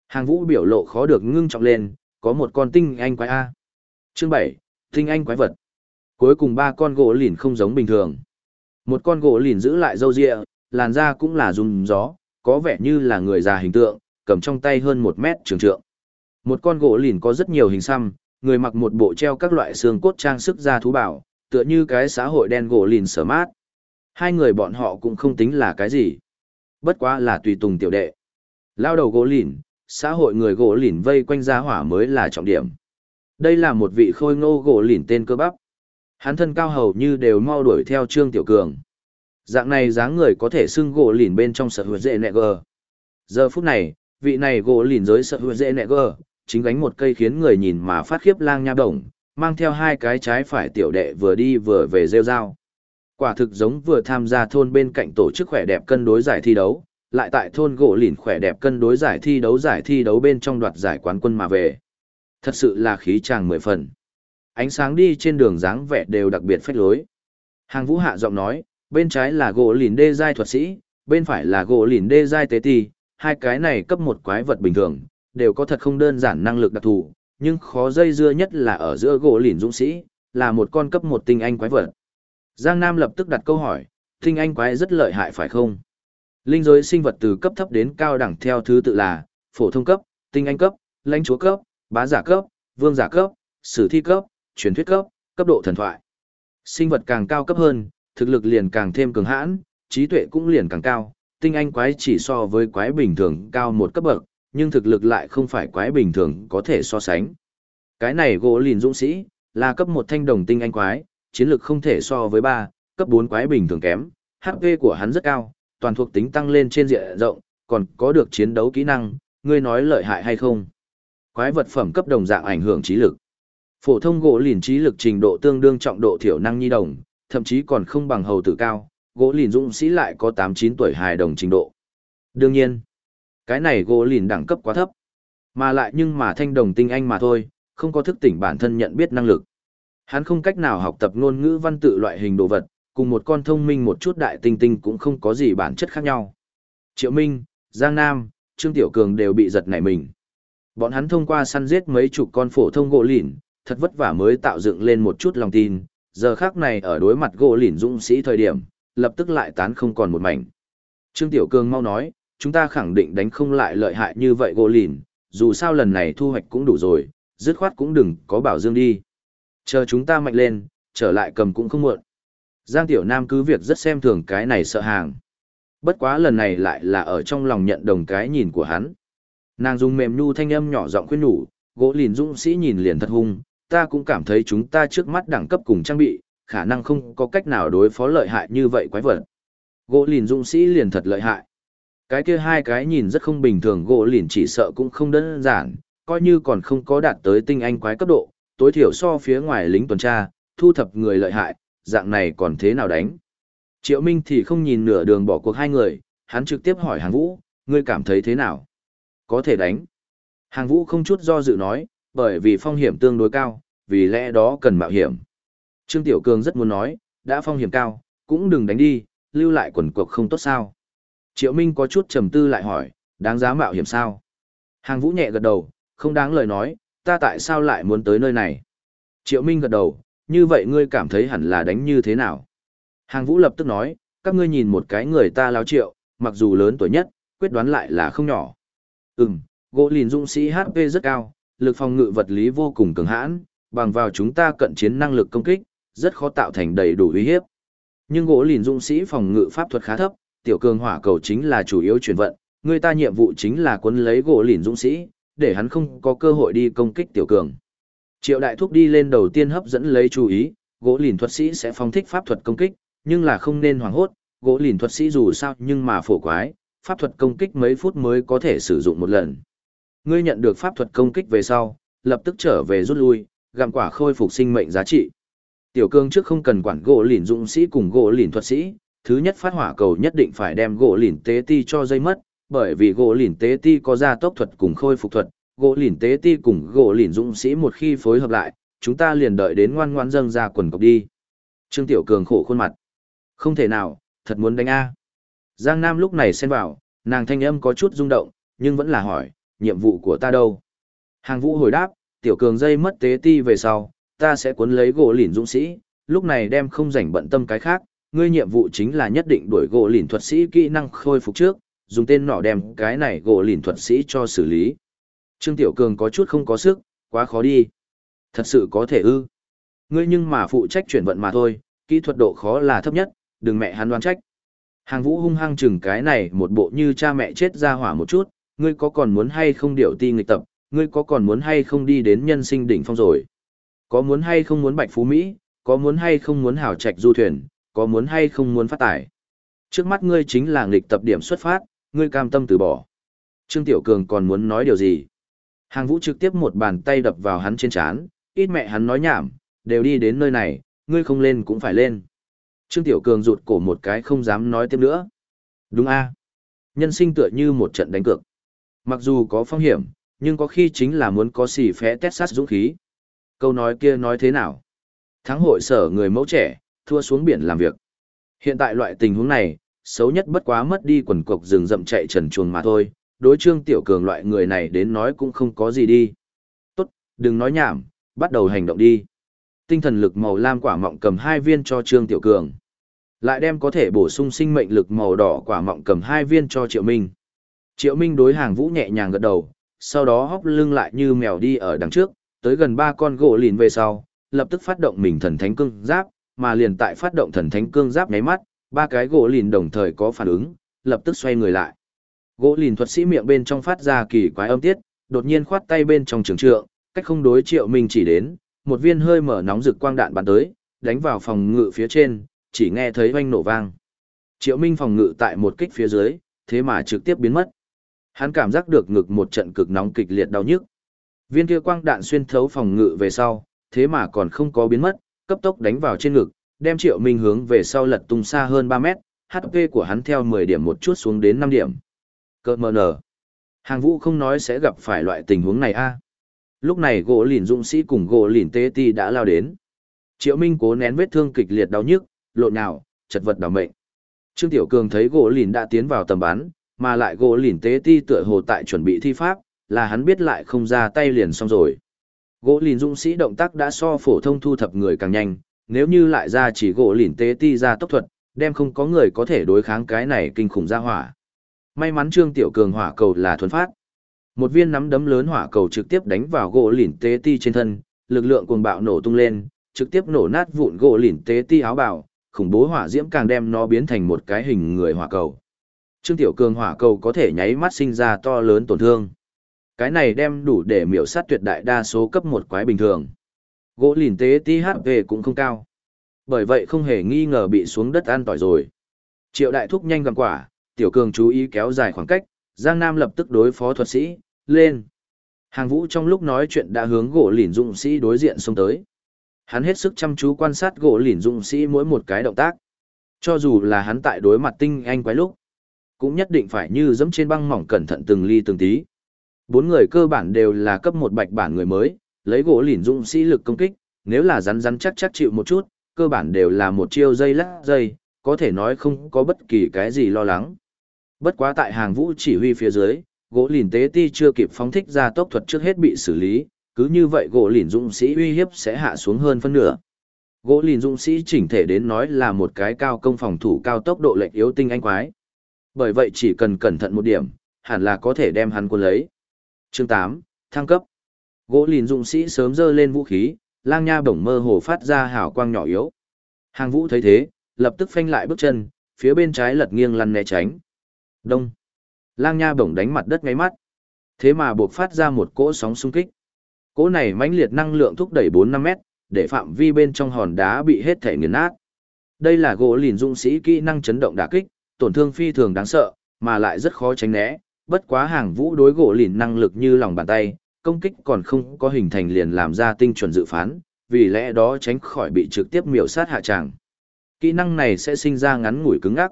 Hàng vũ biểu lộ khó được ngưng trọng lên, có một con tinh anh quái A. Chương 7, tinh anh quái vật. Cuối cùng ba con gỗ lìn không giống bình thường. Một con gỗ lìn giữ lại râu ria, làn da cũng là rung gió, có vẻ như là người già hình tượng, cầm trong tay hơn một mét trường trượng. Một con gỗ lìn có rất nhiều hình xăm, người mặc một bộ treo các loại xương cốt trang sức ra thú bảo, tựa như cái xã hội đen gỗ lìn sở mát. Hai người bọn họ cũng không tính là cái gì. Bất quá là tùy tùng tiểu đệ. Lao đầu gỗ lìn, xã hội người gỗ lìn vây quanh gia hỏa mới là trọng điểm. Đây là một vị khôi ngô gỗ lìn tên cơ bắp. Hắn thân cao hầu như đều mau đuổi theo Trương Tiểu Cường. Dạng này dáng người có thể xưng gỗ lìn bên trong sở hữu dễ nẹ gờ. Giờ phút này, vị này gỗ lìn giới sở hữu dễ nẹ gờ, chính gánh một cây khiến người nhìn mà phát khiếp lang nha đồng, mang theo hai cái trái phải tiểu đệ vừa đi vừa về rêu rao. Quả thực giống vừa tham gia thôn bên cạnh tổ chức khỏe đẹp cân đối giải thi đấu, lại tại thôn gỗ lìn khỏe đẹp cân đối giải thi đấu giải thi đấu bên trong đoạt giải quán quân mà về. Thật sự là khí tràng mười phần. Ánh sáng đi trên đường dáng vẻ đều đặc biệt phách lối. Hàng vũ hạ giọng nói, bên trái là gỗ lìn đê giai thuật sĩ, bên phải là gỗ lìn đê giai tế ti, hai cái này cấp một quái vật bình thường, đều có thật không đơn giản năng lực đặc thù, nhưng khó dây dưa nhất là ở giữa gỗ lìn dũng sĩ, là một con cấp một tinh anh quái vật. Giang Nam lập tức đặt câu hỏi, tinh anh quái rất lợi hại phải không? Linh giới sinh vật từ cấp thấp đến cao đẳng theo thứ tự là phổ thông cấp, tinh anh cấp, lãnh chúa cấp, bá giả cấp, vương giả cấp, sử thi cấp, truyền thuyết cấp, cấp độ thần thoại. Sinh vật càng cao cấp hơn, thực lực liền càng thêm cường hãn, trí tuệ cũng liền càng cao, tinh anh quái chỉ so với quái bình thường cao một cấp bậc, nhưng thực lực lại không phải quái bình thường có thể so sánh. Cái này gỗ lìn dũng sĩ, là cấp một thanh đồng tinh anh quái, chiến lực không thể so với ba, cấp 4 quái bình thường kém, HP của hắn rất cao, toàn thuộc tính tăng lên trên diện rộng, còn có được chiến đấu kỹ năng, ngươi nói lợi hại hay không? Quái vật phẩm cấp đồng dạng ảnh hưởng trí lực. Phổ thông gỗ lìn trí lực trình độ tương đương trọng độ thiểu năng nhi đồng, thậm chí còn không bằng hầu tử cao, gỗ lìn dũng sĩ lại có 8-9 tuổi hài đồng trình độ. Đương nhiên, cái này gỗ lìn đẳng cấp quá thấp. Mà lại nhưng mà thanh đồng tinh anh mà thôi, không có thức tỉnh bản thân nhận biết năng lực. Hắn không cách nào học tập ngôn ngữ văn tự loại hình đồ vật, cùng một con thông minh một chút đại tinh tinh cũng không có gì bản chất khác nhau. Triệu Minh, Giang Nam, Trương Tiểu Cường đều bị giật nảy mình. Bọn hắn thông qua săn giết mấy chục con phổ thông gỗ lìn, thật vất vả mới tạo dựng lên một chút lòng tin, giờ khác này ở đối mặt gỗ lìn dũng sĩ thời điểm, lập tức lại tán không còn một mảnh. Trương Tiểu Cường mau nói, chúng ta khẳng định đánh không lại lợi hại như vậy gỗ lìn, dù sao lần này thu hoạch cũng đủ rồi, dứt khoát cũng đừng có bảo dương đi. Chờ chúng ta mạnh lên, trở lại cầm cũng không muộn. Giang Tiểu Nam cứ việc rất xem thường cái này sợ hàng. Bất quá lần này lại là ở trong lòng nhận đồng cái nhìn của hắn. Nàng dùng mềm nhu thanh âm nhỏ giọng khuyên nhủ, gỗ lìn dũng sĩ nhìn liền thật hung, ta cũng cảm thấy chúng ta trước mắt đẳng cấp cùng trang bị, khả năng không có cách nào đối phó lợi hại như vậy quái vật. Gỗ lìn dũng sĩ liền thật lợi hại. Cái kia hai cái nhìn rất không bình thường gỗ lìn chỉ sợ cũng không đơn giản, coi như còn không có đạt tới tinh anh quái cấp độ, tối thiểu so phía ngoài lính tuần tra, thu thập người lợi hại, dạng này còn thế nào đánh. Triệu Minh thì không nhìn nửa đường bỏ cuộc hai người, hắn trực tiếp hỏi hàng vũ, ngươi cảm thấy thế nào? Có thể đánh. Hàng vũ không chút do dự nói, bởi vì phong hiểm tương đối cao, vì lẽ đó cần mạo hiểm. Trương Tiểu Cường rất muốn nói, đã phong hiểm cao, cũng đừng đánh đi, lưu lại quần cuộc không tốt sao. Triệu Minh có chút trầm tư lại hỏi, đáng giá mạo hiểm sao? Hàng vũ nhẹ gật đầu, không đáng lời nói, ta tại sao lại muốn tới nơi này? Triệu Minh gật đầu, như vậy ngươi cảm thấy hẳn là đánh như thế nào? Hàng vũ lập tức nói, các ngươi nhìn một cái người ta lao triệu, mặc dù lớn tuổi nhất, quyết đoán lại là không nhỏ. Ừm, gỗ lìn dũng sĩ HP rất cao, lực phòng ngự vật lý vô cùng cường hãn, bằng vào chúng ta cận chiến năng lực công kích, rất khó tạo thành đầy đủ uy hiếp. Nhưng gỗ lìn dũng sĩ phòng ngự pháp thuật khá thấp, tiểu cường hỏa cầu chính là chủ yếu chuyển vận, người ta nhiệm vụ chính là cuốn lấy gỗ lìn dũng sĩ, để hắn không có cơ hội đi công kích tiểu cường. Triệu đại thúc đi lên đầu tiên hấp dẫn lấy chú ý, gỗ lìn thuật sĩ sẽ phong thích pháp thuật công kích, nhưng là không nên hoảng hốt, gỗ lìn thuật sĩ dù sao nhưng mà phổ quái, pháp thuật công kích mấy phút mới có thể sử dụng một lần. Ngươi nhận được pháp thuật công kích về sau, lập tức trở về rút lui, gặm quả khôi phục sinh mệnh giá trị. Tiểu cương trước không cần quản gỗ lìn dũng sĩ cùng gỗ lìn thuật sĩ, thứ nhất phát hỏa cầu nhất định phải đem gỗ lìn tế ti cho dây mất, bởi vì gỗ lìn tế ti có gia tốc thuật cùng khôi phục thuật, gỗ lìn tế ti cùng gỗ lìn dũng sĩ một khi phối hợp lại, chúng ta liền đợi đến ngoan ngoan dâng ra quần cọc đi. Trương Tiểu Cường khổ khuôn mặt. Không thể nào, thật muốn đánh A. Giang Nam lúc này xen vào, nàng thanh âm có chút rung động, nhưng vẫn là hỏi, nhiệm vụ của ta đâu? Hàng vũ hồi đáp, Tiểu Cường dây mất tế ti về sau, ta sẽ cuốn lấy gỗ lìn dũng sĩ, lúc này đem không rảnh bận tâm cái khác, ngươi nhiệm vụ chính là nhất định đuổi gỗ lìn thuật sĩ kỹ năng khôi phục trước, dùng tên nọ đem cái này gỗ lìn thuật sĩ cho xử lý. Trương Tiểu Cường có chút không có sức, quá khó đi. Thật sự có thể ư. Ngươi nhưng mà phụ trách chuyển vận mà thôi, kỹ thuật độ khó là thấp nhất, đừng mẹ hắn đoán trách. Hàng vũ hung hăng chừng cái này một bộ như cha mẹ chết ra hỏa một chút, ngươi có còn muốn hay không điệu ti nghịch tập, ngươi có còn muốn hay không đi đến nhân sinh đỉnh phong rồi. Có muốn hay không muốn bạch phú Mỹ, có muốn hay không muốn hảo trạch du thuyền, có muốn hay không muốn phát tài. Trước mắt ngươi chính là nghịch tập điểm xuất phát, ngươi cam tâm từ bỏ. Trương Tiểu Cường còn muốn nói điều gì? Hàng vũ trực tiếp một bàn tay đập vào hắn trên chán, ít mẹ hắn nói nhảm, đều đi đến nơi này, ngươi không lên cũng phải lên. Trương Tiểu Cường rụt cổ một cái không dám nói tiếp nữa. Đúng a Nhân sinh tựa như một trận đánh cược. Mặc dù có phong hiểm, nhưng có khi chính là muốn có xì phé tét sát dũng khí. Câu nói kia nói thế nào? Thắng hội sở người mẫu trẻ, thua xuống biển làm việc. Hiện tại loại tình huống này, xấu nhất bất quá mất đi quần cục rừng rậm chạy trần chuồng mà thôi, đối trương tiểu cường loại người này đến nói cũng không có gì đi. Tốt, đừng nói nhảm, bắt đầu hành động đi. Tinh thần lực màu lam quả mọng cầm hai viên cho trương tiểu cường. Lại đem có thể bổ sung sinh mệnh lực màu đỏ quả mọng cầm hai viên cho triệu minh. Triệu minh đối hàng vũ nhẹ nhàng gật đầu, sau đó hóc lưng lại như mèo đi ở đằng trước, tới gần ba con gỗ lìn về sau, lập tức phát động mình thần thánh cưng giáp, mà liền tại phát động thần thánh cương giáp nháy mắt, ba cái gỗ lìn đồng thời có phản ứng, lập tức xoay người lại. Gỗ lìn thuật sĩ miệng bên trong phát ra kỳ quái âm tiết, đột nhiên khoát tay bên trong trường trượng, cách không đối triệu minh chỉ đến, một viên hơi mở nóng rực quang đạn bắn tới, đánh vào phòng ngự phía trên, chỉ nghe thấy oanh nổ vang. Triệu minh phòng ngự tại một kích phía dưới, thế mà trực tiếp biến mất. Hắn cảm giác được ngực một trận cực nóng kịch liệt đau nhức. Viên kia quang đạn xuyên thấu phòng ngự về sau, thế mà còn không có biến mất, cấp tốc đánh vào trên ngực, đem Triệu Minh hướng về sau lật tung xa hơn 3 mét, HP của hắn theo 10 điểm một chút xuống đến 5 điểm. Cơ mờ nở. Hàng vũ không nói sẽ gặp phải loại tình huống này a. Lúc này gỗ lìn dũng sĩ cùng gỗ lìn tê ti đã lao đến. Triệu Minh cố nén vết thương kịch liệt đau nhức, lộn nào, chật vật đảo mệnh. Trương Tiểu Cường thấy gỗ lìn đã tiến vào tầm bắn, mà lại gỗ lìn tế ti tựa hồ tại chuẩn bị thi pháp, là hắn biết lại không ra tay liền xong rồi. Gỗ lìn dũng sĩ động tác đã so phổ thông thu thập người càng nhanh, nếu như lại ra chỉ gỗ lìn tế ti ra tốc thuật, đem không có người có thể đối kháng cái này kinh khủng ra hỏa. May mắn Trương Tiểu Cường hỏa cầu là thuần phát. Một viên nắm đấm lớn hỏa cầu trực tiếp đánh vào gỗ lìn tế ti trên thân, lực lượng cuồng bạo nổ tung lên, trực tiếp nổ nát vụn gỗ lìn tế ti áo bào, khủng bố hỏa diễm càng đem nó biến thành một cái hình người hỏa cầu. Trương Tiểu Cường hỏa cầu có thể nháy mắt sinh ra to lớn tổn thương. Cái này đem đủ để miểu sát tuyệt đại đa số cấp một quái bình thường. Gỗ lìn tế ti về cũng không cao. Bởi vậy không hề nghi ngờ bị xuống đất an tỏi rồi. Triệu đại thúc nhanh gặm quả, Tiểu Cường chú ý kéo dài khoảng cách, Giang Nam lập tức đối phó thuật sĩ, lên. Hàng vũ trong lúc nói chuyện đã hướng gỗ lìn dụng sĩ đối diện xông tới. Hắn hết sức chăm chú quan sát gỗ lìn dụng sĩ mỗi một cái động tác. Cho dù là hắn tại đối mặt tinh anh quái lúc, cũng nhất định phải như dẫm trên băng mỏng cẩn thận từng ly từng tí. Bốn người cơ bản đều là cấp một bạch bản người mới, lấy gỗ lìn dũng sĩ lực công kích, nếu là rắn rắn chắc chắc chịu một chút, cơ bản đều là một chiêu dây lắc dây, có thể nói không có bất kỳ cái gì lo lắng. Bất quá tại hàng vũ chỉ huy phía dưới, gỗ lìn tế ti chưa kịp phóng thích ra tốc thuật trước hết bị xử lý, cứ như vậy gỗ lìn dũng sĩ uy hiếp sẽ hạ xuống hơn phân nửa. Gỗ lìn dũng sĩ chỉnh thể đến nói là một cái cao công phòng thủ cao tốc độ lệch yếu tinh anh quái. Bởi vậy chỉ cần cẩn thận một điểm, hẳn là có thể đem hắn quân lấy. Chương 8, thăng cấp. Gỗ lìn dũng sĩ sớm dơ lên vũ khí, lang nha bổng mơ hồ phát ra hào quang nhỏ yếu. Hàng vũ thấy thế, lập tức phanh lại bước chân, phía bên trái lật nghiêng lăn né tránh. Đông. Lang nha bổng đánh mặt đất ngáy mắt. Thế mà buộc phát ra một cỗ sóng xung kích. Cỗ này mãnh liệt năng lượng thúc đẩy 4-5 mét, để phạm vi bên trong hòn đá bị hết thể nghiền nát. Đây là gỗ lìn dũng sĩ kỹ năng chấn động đả kích, tổn thương phi thường đáng sợ, mà lại rất khó tránh né. Bất quá hàng vũ đối gỗ lìn năng lực như lòng bàn tay, công kích còn không có hình thành liền làm ra tinh chuẩn dự phán, vì lẽ đó tránh khỏi bị trực tiếp miểu sát hạ tràng. Kỹ năng này sẽ sinh ra ngắn ngủi cứng ngắc.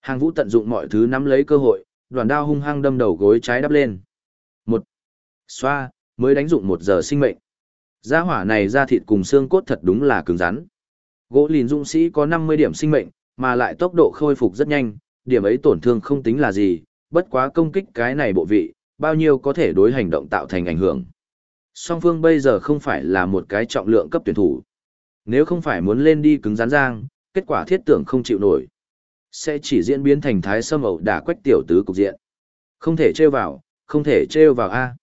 Hàng vũ tận dụng mọi thứ nắm lấy cơ hội, đoàn đao hung hăng đâm đầu gối trái đắp lên. Một. Xoa, mới đánh dụng một giờ sinh mệnh. Gia hỏa này ra thịt cùng xương cốt thật đúng là cứng rắn. Gỗ lìn dũng sĩ có 50 điểm sinh mệnh, mà lại tốc độ khôi phục rất nhanh, điểm ấy tổn thương không tính là gì, bất quá công kích cái này bộ vị, bao nhiêu có thể đối hành động tạo thành ảnh hưởng. Song phương bây giờ không phải là một cái trọng lượng cấp tuyển thủ. Nếu không phải muốn lên đi cứng rắn giang, kết quả thiết tưởng không chịu nổi. Sẽ chỉ diễn biến thành thái sâm ẩu đả quách tiểu tứ cục diện. Không thể trêu vào, không thể trêu vào A.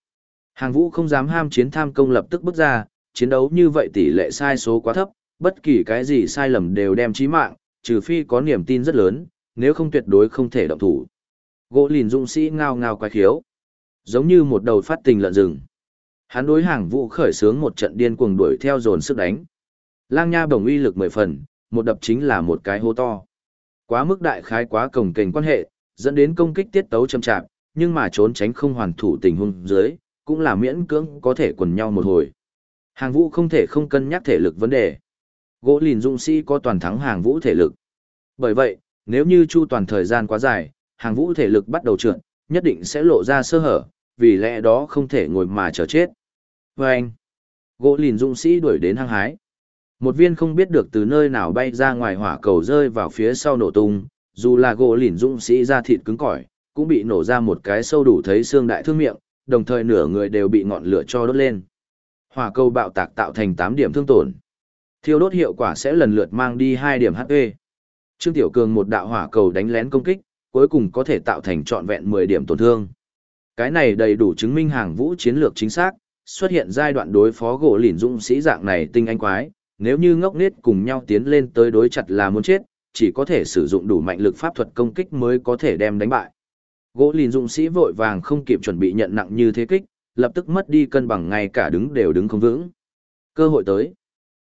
Hàng vũ không dám ham chiến tham công lập tức bước ra, chiến đấu như vậy tỷ lệ sai số quá thấp, bất kỳ cái gì sai lầm đều đem chí mạng, trừ phi có niềm tin rất lớn, nếu không tuyệt đối không thể động thủ. Gỗ lìn dũng sĩ ngao ngao quái khiếu, giống như một đầu phát tình lợn rừng. Hắn đối hàng vũ khởi sướng một trận điên cuồng đuổi theo dồn sức đánh. Lang nha bổng uy lực mười phần, một đập chính là một cái hô to. Quá mức đại khái quá cồng kềnh quan hệ, dẫn đến công kích tiết tấu chậm chạp, nhưng mà trốn tránh không hoàn thủ tình huống dưới, cũng là miễn cưỡng có thể quần nhau một hồi. Hàng vũ không thể không cân nhắc thể lực vấn đề. Gỗ lìn dũng sĩ có toàn thắng hàng vũ thể lực. Bởi vậy, nếu như chu toàn thời gian quá dài, hàng vũ thể lực bắt đầu trượt, nhất định sẽ lộ ra sơ hở, vì lẽ đó không thể ngồi mà chờ chết. Và anh, gỗ lìn dũng sĩ đuổi đến hăng hái. Một viên không biết được từ nơi nào bay ra ngoài hỏa cầu rơi vào phía sau nổ tung, dù là gỗ lìn dũng sĩ ra thịt cứng cỏi, cũng bị nổ ra một cái sâu đủ thấy xương đại thương miệng, đồng thời nửa người đều bị ngọn lửa cho đốt lên. Hỏa cầu bạo tạc tạo thành 8 điểm thương tổn. Thiêu đốt hiệu quả sẽ lần lượt mang đi 2 điểm HP. Trương Tiểu Cường một đạo hỏa cầu đánh lén công kích, cuối cùng có thể tạo thành trọn vẹn 10 điểm tổn thương. Cái này đầy đủ chứng minh hàng vũ chiến lược chính xác, xuất hiện giai đoạn đối phó gỗ lìn dũng sĩ dạng này tinh anh quái, nếu như ngốc nết cùng nhau tiến lên tới đối chặt là muốn chết, chỉ có thể sử dụng đủ mạnh lực pháp thuật công kích mới có thể đem đánh bại. Gỗ lìn dũng sĩ vội vàng không kịp chuẩn bị nhận nặng như thế kích, lập tức mất đi cân bằng ngay cả đứng đều đứng không vững. Cơ hội tới.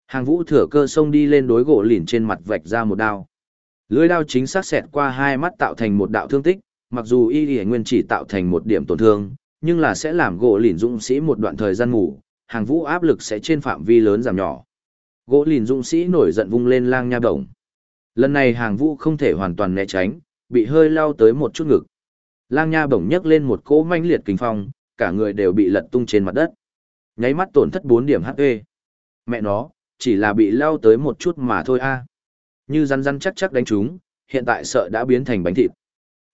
Hàng vũ thừa cơ xông đi lên đối gỗ lìn trên mặt vạch ra một đao. Lưỡi đao chính xác xẹt qua hai mắt tạo thành một đạo thương tích, mặc dù y y nguyên chỉ tạo thành một điểm tổn thương, nhưng là sẽ làm gỗ lìn dũng sĩ một đoạn thời gian ngủ, hàng vũ áp lực sẽ trên phạm vi lớn giảm nhỏ. Gỗ lìn dũng sĩ nổi giận vung lên lang nha đồng. Lần này hàng vũ không thể hoàn toàn né tránh, bị hơi lao tới một chút ngực. Lang nha bổng nhấc lên một cỗ manh liệt kinh phong, cả người đều bị lật tung trên mặt đất. Nháy mắt tổn thất 4 điểm HP. Mẹ nó, chỉ là bị lao tới một chút mà thôi a. Như rắn rắn chắc chắc đánh chúng, hiện tại sợ đã biến thành bánh thịt.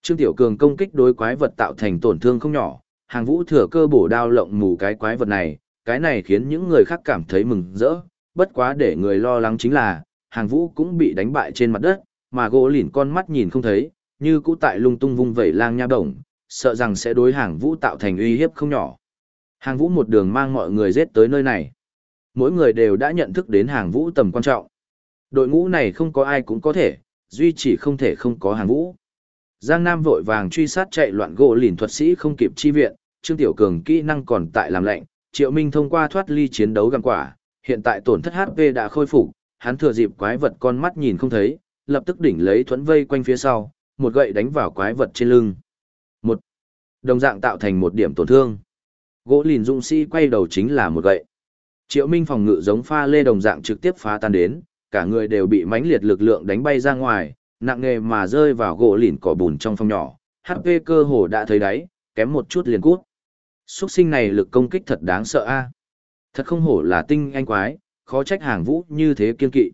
Trương Tiểu Cường công kích đối quái vật tạo thành tổn thương không nhỏ, hàng vũ thừa cơ bổ đao lộng mù cái quái vật này, cái này khiến những người khác cảm thấy mừng rỡ, bất quá để người lo lắng chính là, hàng vũ cũng bị đánh bại trên mặt đất, mà gỗ lỉn con mắt nhìn không thấy, như cũ tại lung tung vung vẩy lang nha đồng, sợ rằng sẽ đối hàng vũ tạo thành uy hiếp không nhỏ. Hàng vũ một đường mang mọi người giết tới nơi này. Mỗi người đều đã nhận thức đến hàng vũ tầm quan trọng. Đội ngũ này không có ai cũng có thể, duy chỉ không thể không có hàng vũ. Giang Nam vội vàng truy sát chạy loạn gỗ lìn thuật sĩ không kịp chi viện, Trương Tiểu Cường kỹ năng còn tại làm lệnh, Triệu Minh thông qua thoát ly chiến đấu găm quả, hiện tại tổn thất HP đã khôi phục, hắn thừa dịp quái vật con mắt nhìn không thấy, lập tức đỉnh lấy thuẫn vây quanh phía sau, một gậy đánh vào quái vật trên lưng. Một đồng dạng tạo thành một điểm tổn thương. Gỗ lìn dũng sĩ quay đầu chính là một gậy. Triệu Minh phòng ngự giống pha lê đồng dạng trực tiếp phá tan đến, cả người đều bị mãnh liệt lực lượng đánh bay ra ngoài, nặng nghề mà rơi vào gỗ lìn cỏ bùn trong phòng nhỏ, HP cơ hồ đã thấy đáy, kém một chút liền cút. Xuất sinh này lực công kích thật đáng sợ a. Thật không hổ là tinh anh quái, khó trách hàng vũ như thế kiên kỵ.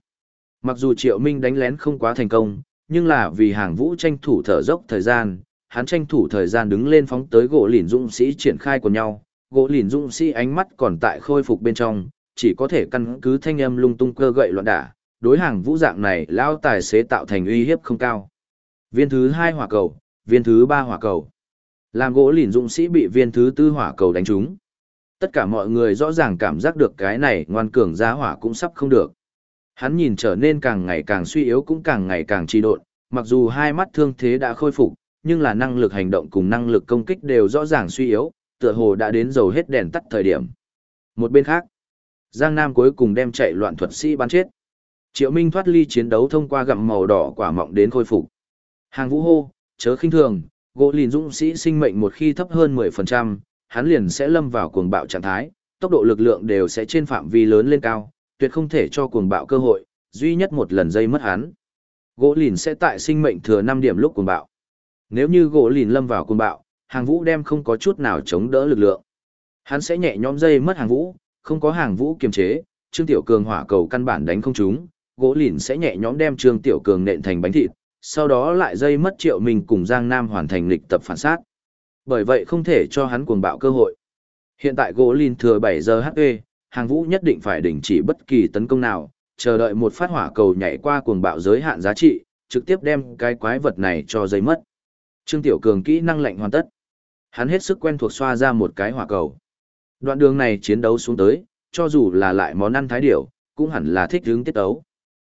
Mặc dù Triệu Minh đánh lén không quá thành công, nhưng là vì hàng vũ tranh thủ thở dốc thời gian, hắn tranh thủ thời gian đứng lên phóng tới gỗ lìn dũng sĩ triển khai của nhau, gỗ lìn dũng sĩ ánh mắt còn tại khôi phục bên trong, chỉ có thể căn cứ thanh âm lung tung cơ gậy loạn đả, đối hàng vũ dạng này lao tài xế tạo thành uy hiếp không cao. Viên thứ hai hỏa cầu, viên thứ ba hỏa cầu. Làm gỗ lìn dũng sĩ bị viên thứ tư hỏa cầu đánh trúng. Tất cả mọi người rõ ràng cảm giác được cái này ngoan cường giá hỏa cũng sắp không được. Hắn nhìn trở nên càng ngày càng suy yếu cũng càng ngày càng trì độn, mặc dù hai mắt thương thế đã khôi phục, nhưng là năng lực hành động cùng năng lực công kích đều rõ ràng suy yếu, tựa hồ đã đến dầu hết đèn tắt thời điểm. Một bên khác, Giang Nam cuối cùng đem chạy loạn thuật sĩ bắn chết. Triệu Minh thoát ly chiến đấu thông qua gặm màu đỏ quả mọng đến khôi phục. Hàng vũ hô, chớ khinh thường, gỗ lìn dũng sĩ sinh mệnh một khi thấp hơn 10%, hắn liền sẽ lâm vào cuồng bạo trạng thái, tốc độ lực lượng đều sẽ trên phạm vi lớn lên cao, tuyệt không thể cho cuồng bạo cơ hội, duy nhất một lần dây mất hắn. Gỗ lìn sẽ tại sinh mệnh thừa 5 điểm lúc cuồng bạo. Nếu như gỗ lìn lâm vào cuồng bạo, hàng vũ đem không có chút nào chống đỡ lực lượng. Hắn sẽ nhẹ nhõm dây mất hàng vũ, không có hàng vũ kiềm chế, Trương Tiểu Cường hỏa cầu căn bản đánh không trúng, gỗ lìn sẽ nhẹ nhõm đem Trương Tiểu Cường nện thành bánh thịt, sau đó lại dây mất Triệu Minh cùng Giang Nam hoàn thành lịch tập phản sát. Bởi vậy không thể cho hắn cuồng bạo cơ hội. Hiện tại gỗ lìn thừa 7 giờ HP, hàng vũ nhất định phải đình chỉ bất kỳ tấn công nào, chờ đợi một phát hỏa cầu nhảy qua cuồng bạo giới hạn giá trị, trực tiếp đem cái quái vật này cho dây mất. Trương Tiểu Cường kỹ năng lạnh hoàn tất. Hắn hết sức quen thuộc xoa ra một cái hỏa cầu. Đoạn đường này chiến đấu xuống tới, cho dù là lại món ăn thái điểu, cũng hẳn là thích hướng tiết tấu.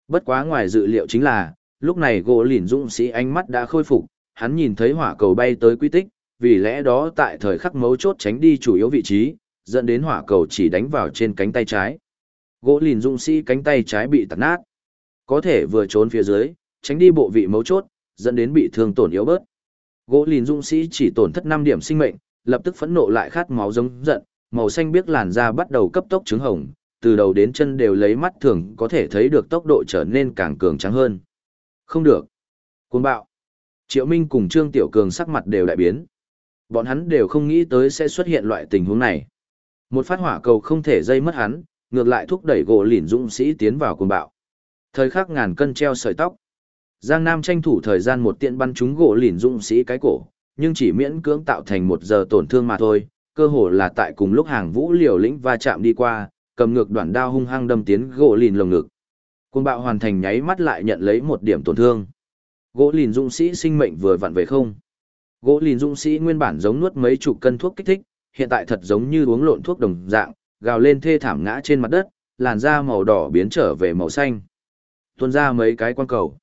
Bất quá ngoài dự liệu chính là, lúc này gỗ lìn dũng sĩ ánh mắt đã khôi phục, hắn nhìn thấy hỏa cầu bay tới quy tích, vì lẽ đó tại thời khắc mấu chốt tránh đi chủ yếu vị trí, dẫn đến hỏa cầu chỉ đánh vào trên cánh tay trái. Gỗ lìn dũng sĩ cánh tay trái bị tạt nát. Có thể vừa trốn phía dưới, tránh đi bộ vị mấu chốt, dẫn đến bị thương tổn yếu bớt. Gỗ lìn dũng sĩ chỉ tổn thất 5 điểm sinh mệnh, lập tức phẫn nộ lại khát máu giống giận, màu xanh biếc làn da bắt đầu cấp tốc trứng hồng, từ đầu đến chân đều lấy mắt thường có thể thấy được tốc độ trở nên càng cường trắng hơn. Không được. Cuồng bạo. Triệu Minh cùng Trương Tiểu Cường sắc mặt đều đại biến. Bọn hắn đều không nghĩ tới sẽ xuất hiện loại tình huống này. Một phát hỏa cầu không thể dây mất hắn, ngược lại thúc đẩy gỗ lìn dũng sĩ tiến vào cuồng bạo. Thời khắc ngàn cân treo sợi tóc. Giang Nam tranh thủ thời gian một tiện bắn trúng gỗ lìn dũng sĩ cái cổ, nhưng chỉ miễn cưỡng tạo thành một giờ tổn thương mà thôi, cơ hồ là tại cùng lúc hàng vũ liều lĩnh va chạm đi qua, cầm ngược đoạn đao hung hăng đâm tiến gỗ lìn lồng ngực. côn bạo hoàn thành nháy mắt lại nhận lấy một điểm tổn thương. Gỗ lìn dũng sĩ sinh mệnh vừa vặn về không. Gỗ lìn dũng sĩ nguyên bản giống nuốt mấy chục cân thuốc kích thích, hiện tại thật giống như uống lộn thuốc đồng dạng, gào lên thê thảm ngã trên mặt đất, làn da màu đỏ biến trở về màu xanh. Tuôn ra mấy cái quan cầu.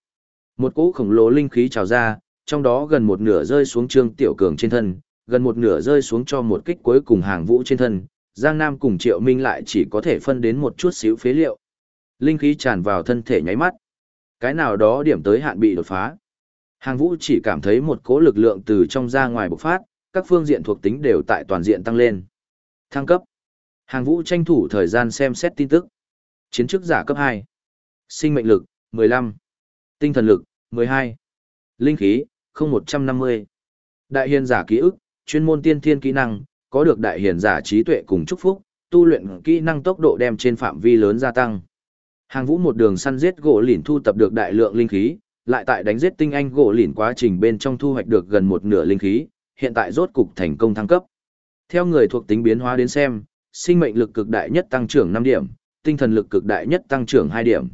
Một cỗ khổng lồ linh khí trào ra, trong đó gần một nửa rơi xuống Trương Tiểu Cường trên thân, gần một nửa rơi xuống cho một kích cuối cùng hàng vũ trên thân, Giang Nam cùng Triệu Minh lại chỉ có thể phân đến một chút xíu phế liệu. Linh khí tràn vào thân thể nháy mắt. Cái nào đó điểm tới hạn bị đột phá. Hàng vũ chỉ cảm thấy một cỗ lực lượng từ trong ra ngoài bộc phát, các phương diện thuộc tính đều tại toàn diện tăng lên. Thăng cấp. Hàng vũ tranh thủ thời gian xem xét tin tức. Chiến chức giả cấp 2. Sinh mệnh lực, 15. Tinh thần lực, 12. Linh khí, 0150. Đại hiền giả ký ức, chuyên môn tiên thiên kỹ năng, có được đại hiền giả trí tuệ cùng chúc phúc, tu luyện kỹ năng tốc độ đem trên phạm vi lớn gia tăng. Hàng vũ một đường săn giết gỗ lỉn thu tập được đại lượng linh khí, lại tại đánh giết tinh anh gỗ lỉn quá trình bên trong thu hoạch được gần một nửa linh khí, hiện tại rốt cục thành công thăng cấp. Theo người thuộc tính biến hóa đến xem, sinh mệnh lực cực đại nhất tăng trưởng 5 điểm, tinh thần lực cực đại nhất tăng trưởng 2 điểm.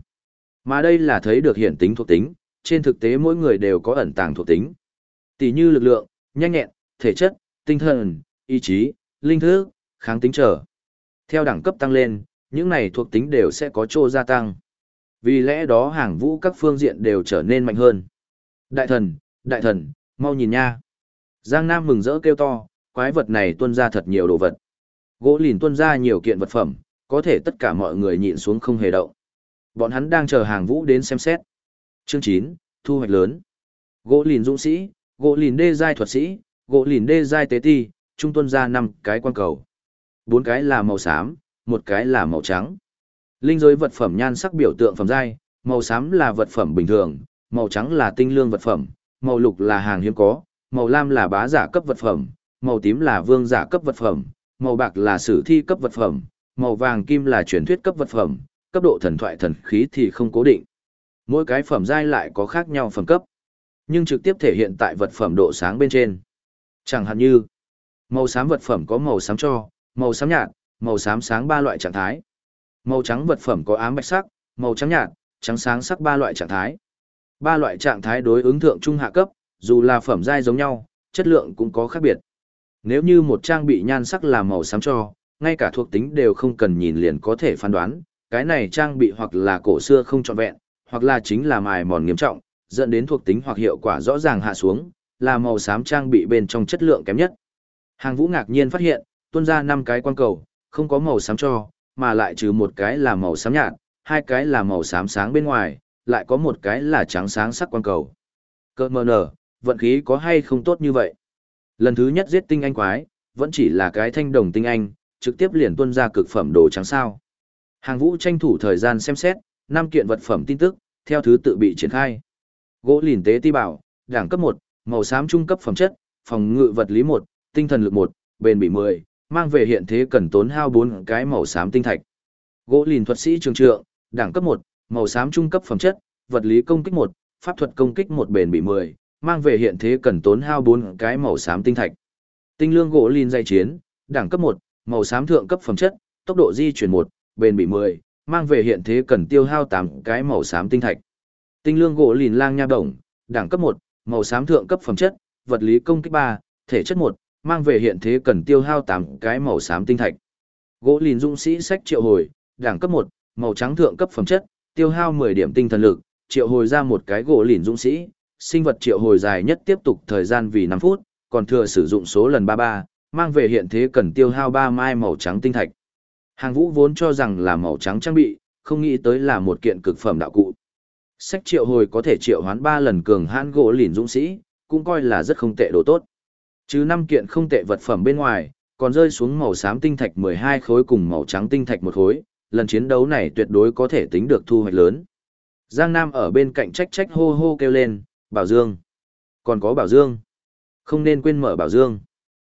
Mà đây là thấy được hiện tính thuộc tính, trên thực tế mỗi người đều có ẩn tàng thuộc tính. Tỷ như lực lượng, nhanh nhẹn, thể chất, tinh thần, ý chí, linh thức, kháng tính trở. Theo đẳng cấp tăng lên, những này thuộc tính đều sẽ có chỗ gia tăng. Vì lẽ đó hàng vũ các phương diện đều trở nên mạnh hơn. Đại thần, đại thần, mau nhìn nha. Giang Nam mừng rỡ kêu to, quái vật này tuân ra thật nhiều đồ vật. Gỗ lìn tuân ra nhiều kiện vật phẩm, có thể tất cả mọi người nhịn xuống không hề động. Bọn hắn đang chờ hàng vũ đến xem xét. Chương 9, thu hoạch lớn. Gỗ lìn dũng sĩ, gỗ lìn đê giai thuật sĩ, gỗ lìn đê giai tế ti, trung tuân ra năm cái quan cầu. Bốn cái là màu xám, một cái là màu trắng. Linh giới vật phẩm nhan sắc biểu tượng phẩm giai, màu xám là vật phẩm bình thường, màu trắng là tinh lương vật phẩm, màu lục là hàng hiếm có, màu lam là bá giả cấp vật phẩm, màu tím là vương giả cấp vật phẩm, màu bạc là sử thi cấp vật phẩm, màu vàng kim là truyền thuyết cấp vật phẩm, cấp độ thần thoại thần khí thì không cố định. Mỗi cái phẩm giai lại có khác nhau phẩm cấp, nhưng trực tiếp thể hiện tại vật phẩm độ sáng bên trên. Chẳng hạn như, màu xám vật phẩm có màu xám cho, màu xám nhạt, màu xám sáng ba loại trạng thái. Màu trắng vật phẩm có ám bạch sắc, màu trắng nhạt, trắng sáng sắc ba loại trạng thái. Ba loại trạng thái đối ứng thượng trung hạ cấp, dù là phẩm giai giống nhau, chất lượng cũng có khác biệt. Nếu như một trang bị nhan sắc là màu xám cho, ngay cả thuộc tính đều không cần nhìn liền có thể phán đoán, cái này trang bị hoặc là cổ xưa không trọn vẹn, hoặc là chính là mài mòn nghiêm trọng, dẫn đến thuộc tính hoặc hiệu quả rõ ràng hạ xuống, là màu xám trang bị bên trong chất lượng kém nhất. Hàng Vũ ngạc nhiên phát hiện, tuôn ra năm cái quan cầu, không có màu xám cho, mà lại trừ một cái là màu xám nhạt, hai cái là màu xám sáng bên ngoài, lại có một cái là trắng sáng sắc quan cầu. Cơ mờ nở, vận khí có hay không tốt như vậy? Lần thứ nhất giết tinh anh quái, vẫn chỉ là cái thanh đồng tinh anh, trực tiếp liền tuân ra cực phẩm đồ trắng sao. Hàng vũ tranh thủ thời gian xem xét, năm kiện vật phẩm tin tức, theo thứ tự bị triển khai. Gỗ lìn tế ti bảo, đẳng cấp 1, màu xám trung cấp phẩm chất, phòng ngự vật lý 1, tinh thần lực một, bền bỉ 10, mang về hiện thế cần tốn hao bốn cái màu xám tinh thạch. Gỗ lìn thuật sĩ trường trượng, đẳng cấp một, màu xám trung cấp phẩm chất, vật lý công kích một, pháp thuật công kích một bền bỉ 10, mang về hiện thế cần tốn hao bốn cái màu xám tinh thạch. Tinh lương gỗ lìn dây chiến, đẳng cấp một, màu xám thượng cấp phẩm chất, tốc độ di chuyển một, bền bỉ 10, mang về hiện thế cần tiêu hao tám cái màu xám tinh thạch. Tinh lương gỗ lìn lang nha đồng, đẳng cấp một, màu xám thượng cấp phẩm chất, vật lý công kích ba, thể chất một mang về hiện thế cần tiêu hao 8 cái màu xám tinh thạch. Gỗ lìn dũng sĩ sách triệu hồi, đẳng cấp 1, màu trắng thượng cấp phẩm chất, tiêu hao 10 điểm tinh thần lực, triệu hồi ra một cái gỗ lìn dũng sĩ, sinh vật triệu hồi dài nhất tiếp tục thời gian vì 5 phút, còn thừa sử dụng số lần 33, mang về hiện thế cần tiêu hao 3 mai màu trắng tinh thạch. Hàng vũ vốn cho rằng là màu trắng trang bị, không nghĩ tới là một kiện cực phẩm đạo cụ. Sách triệu hồi có thể triệu hoán 3 lần cường hãn gỗ lìn dũng sĩ, cũng coi là rất không tệ đồ tốt. Chứ 5 kiện không tệ vật phẩm bên ngoài, còn rơi xuống màu xám tinh thạch 12 khối cùng màu trắng tinh thạch một khối, lần chiến đấu này tuyệt đối có thể tính được thu hoạch lớn. Giang Nam ở bên cạnh trách trách hô hô kêu lên, Bảo Dương. Còn có Bảo Dương. Không nên quên mở Bảo Dương.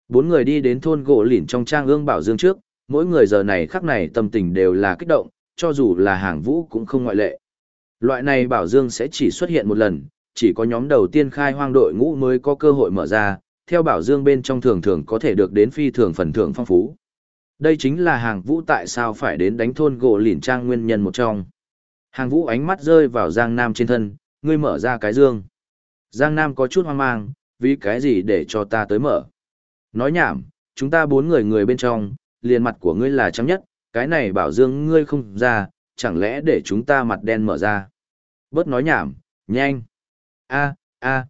Bốn người đi đến thôn gỗ lỉn trong trang ương Bảo Dương trước, mỗi người giờ này khắc này tâm tình đều là kích động, cho dù là hàng vũ cũng không ngoại lệ. Loại này Bảo Dương sẽ chỉ xuất hiện một lần, chỉ có nhóm đầu tiên khai hoang đội ngũ mới có cơ hội mở ra, theo Bảo Dương bên trong thường thường có thể được đến phi thường phần thưởng phong phú. Đây chính là hàng vũ tại sao phải đến đánh thôn gỗ lỉn trang nguyên nhân một trong. Hàng vũ ánh mắt rơi vào Giang Nam trên thân, ngươi mở ra cái dương. Giang Nam có chút hoang mang, vì cái gì để cho ta tới mở. Nói nhảm, chúng ta bốn người người bên trong, liền mặt của ngươi là trắng nhất, cái này bảo dương ngươi không ra, chẳng lẽ để chúng ta mặt đen mở ra. Bớt nói nhảm, nhanh. a a.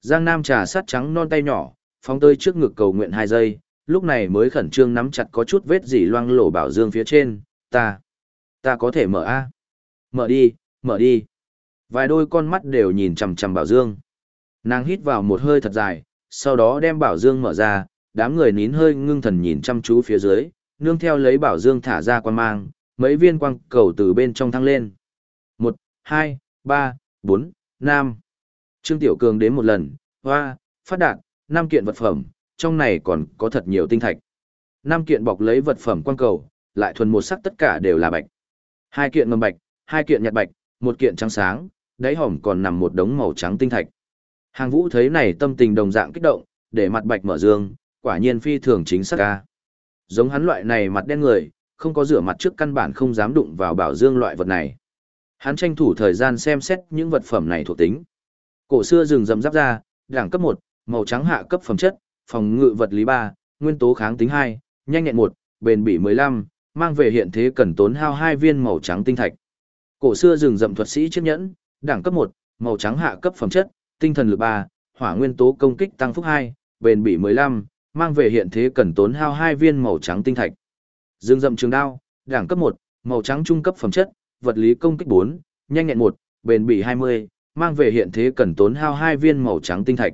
Giang Nam trà sát trắng non tay nhỏ, phóng tới trước ngực cầu nguyện hai giây, lúc này mới khẩn trương nắm chặt có chút vết dỉ loang lổ bảo dương phía trên, ta, ta có thể mở a Mở đi, mở đi. Vài đôi con mắt đều nhìn chằm chằm Bảo Dương. Nàng hít vào một hơi thật dài, sau đó đem Bảo Dương mở ra, đám người nín hơi ngưng thần nhìn chăm chú phía dưới, nương theo lấy Bảo Dương thả ra quan mang, mấy viên quang cầu từ bên trong thăng lên. Một, hai, ba, bốn, năm. Trương Tiểu Cường đến một lần, hoa, phát đạt, năm kiện vật phẩm, trong này còn có thật nhiều tinh thạch. Năm kiện bọc lấy vật phẩm quan cầu, lại thuần một sắc tất cả đều là bạch. Hai kiện ngầm bạch, hai kiện nhạt bạch, một kiện trắng sáng, đáy hòm còn nằm một đống màu trắng tinh thạch. Hàng vũ thấy này tâm tình đồng dạng kích động, để mặt bạch mở dương, quả nhiên phi thường chính xác ca. Giống hắn loại này mặt đen người, không có rửa mặt trước căn bản không dám đụng vào bảo dương loại vật này. Hắn tranh thủ thời gian xem xét những vật phẩm này thuộc tính. Cổ xưa rừng rậm giáp ra, đẳng cấp 1, màu trắng hạ cấp phẩm chất, phòng ngự vật lý 3, nguyên tố kháng tính 2, nhanh nhẹn 1, bền bỉ 15, mang về hiện thế cần tốn hao 2 viên màu trắng tinh thạch. Cổ xưa rừng rậm thuật sĩ chiếc nhẫn, đẳng cấp 1, màu trắng hạ cấp phẩm chất, tinh thần lực 3, hỏa nguyên tố công kích tăng phúc 2, bền bỉ 15, mang về hiện thế cần tốn hao 2 viên màu trắng tinh thạch. Dương rậm trường đao, đẳng cấp 1, màu trắng trung cấp phẩm chất, vật lý công kích 4, nhanh nhẹn 1, bền bỉ 20, mang về hiện thế cần tốn hao hai viên màu trắng tinh thạch.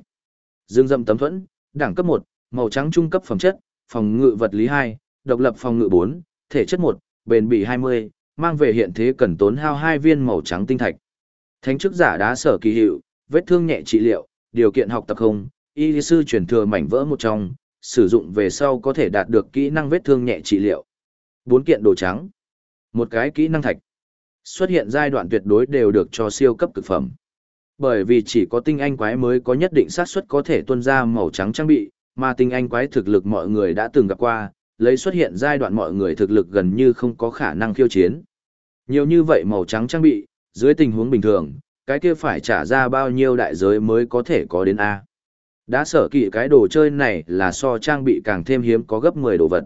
Dương dâm tấm thuẫn, đẳng cấp 1, màu trắng trung cấp phẩm chất, phòng ngự vật lý 2, độc lập phòng ngự 4, thể chất 1, bền bỉ 20, mang về hiện thế cần tốn hao hai viên màu trắng tinh thạch. Thánh chức giả đá sở kỳ hiệu, vết thương nhẹ trị liệu, điều kiện học tập không, y sư truyền thừa mảnh vỡ một trong, sử dụng về sau có thể đạt được kỹ năng vết thương nhẹ trị liệu. Bốn kiện đồ trắng. Một cái kỹ năng thạch. Xuất hiện giai đoạn tuyệt đối đều được cho siêu cấp cực phẩm. Bởi vì chỉ có tinh anh quái mới có nhất định xác suất có thể tuân ra màu trắng trang bị, mà tinh anh quái thực lực mọi người đã từng gặp qua, lấy xuất hiện giai đoạn mọi người thực lực gần như không có khả năng khiêu chiến. Nhiều như vậy màu trắng trang bị, dưới tình huống bình thường, cái kia phải trả ra bao nhiêu đại giới mới có thể có đến A. Đã sở kỵ cái đồ chơi này là so trang bị càng thêm hiếm có gấp 10 đồ vật.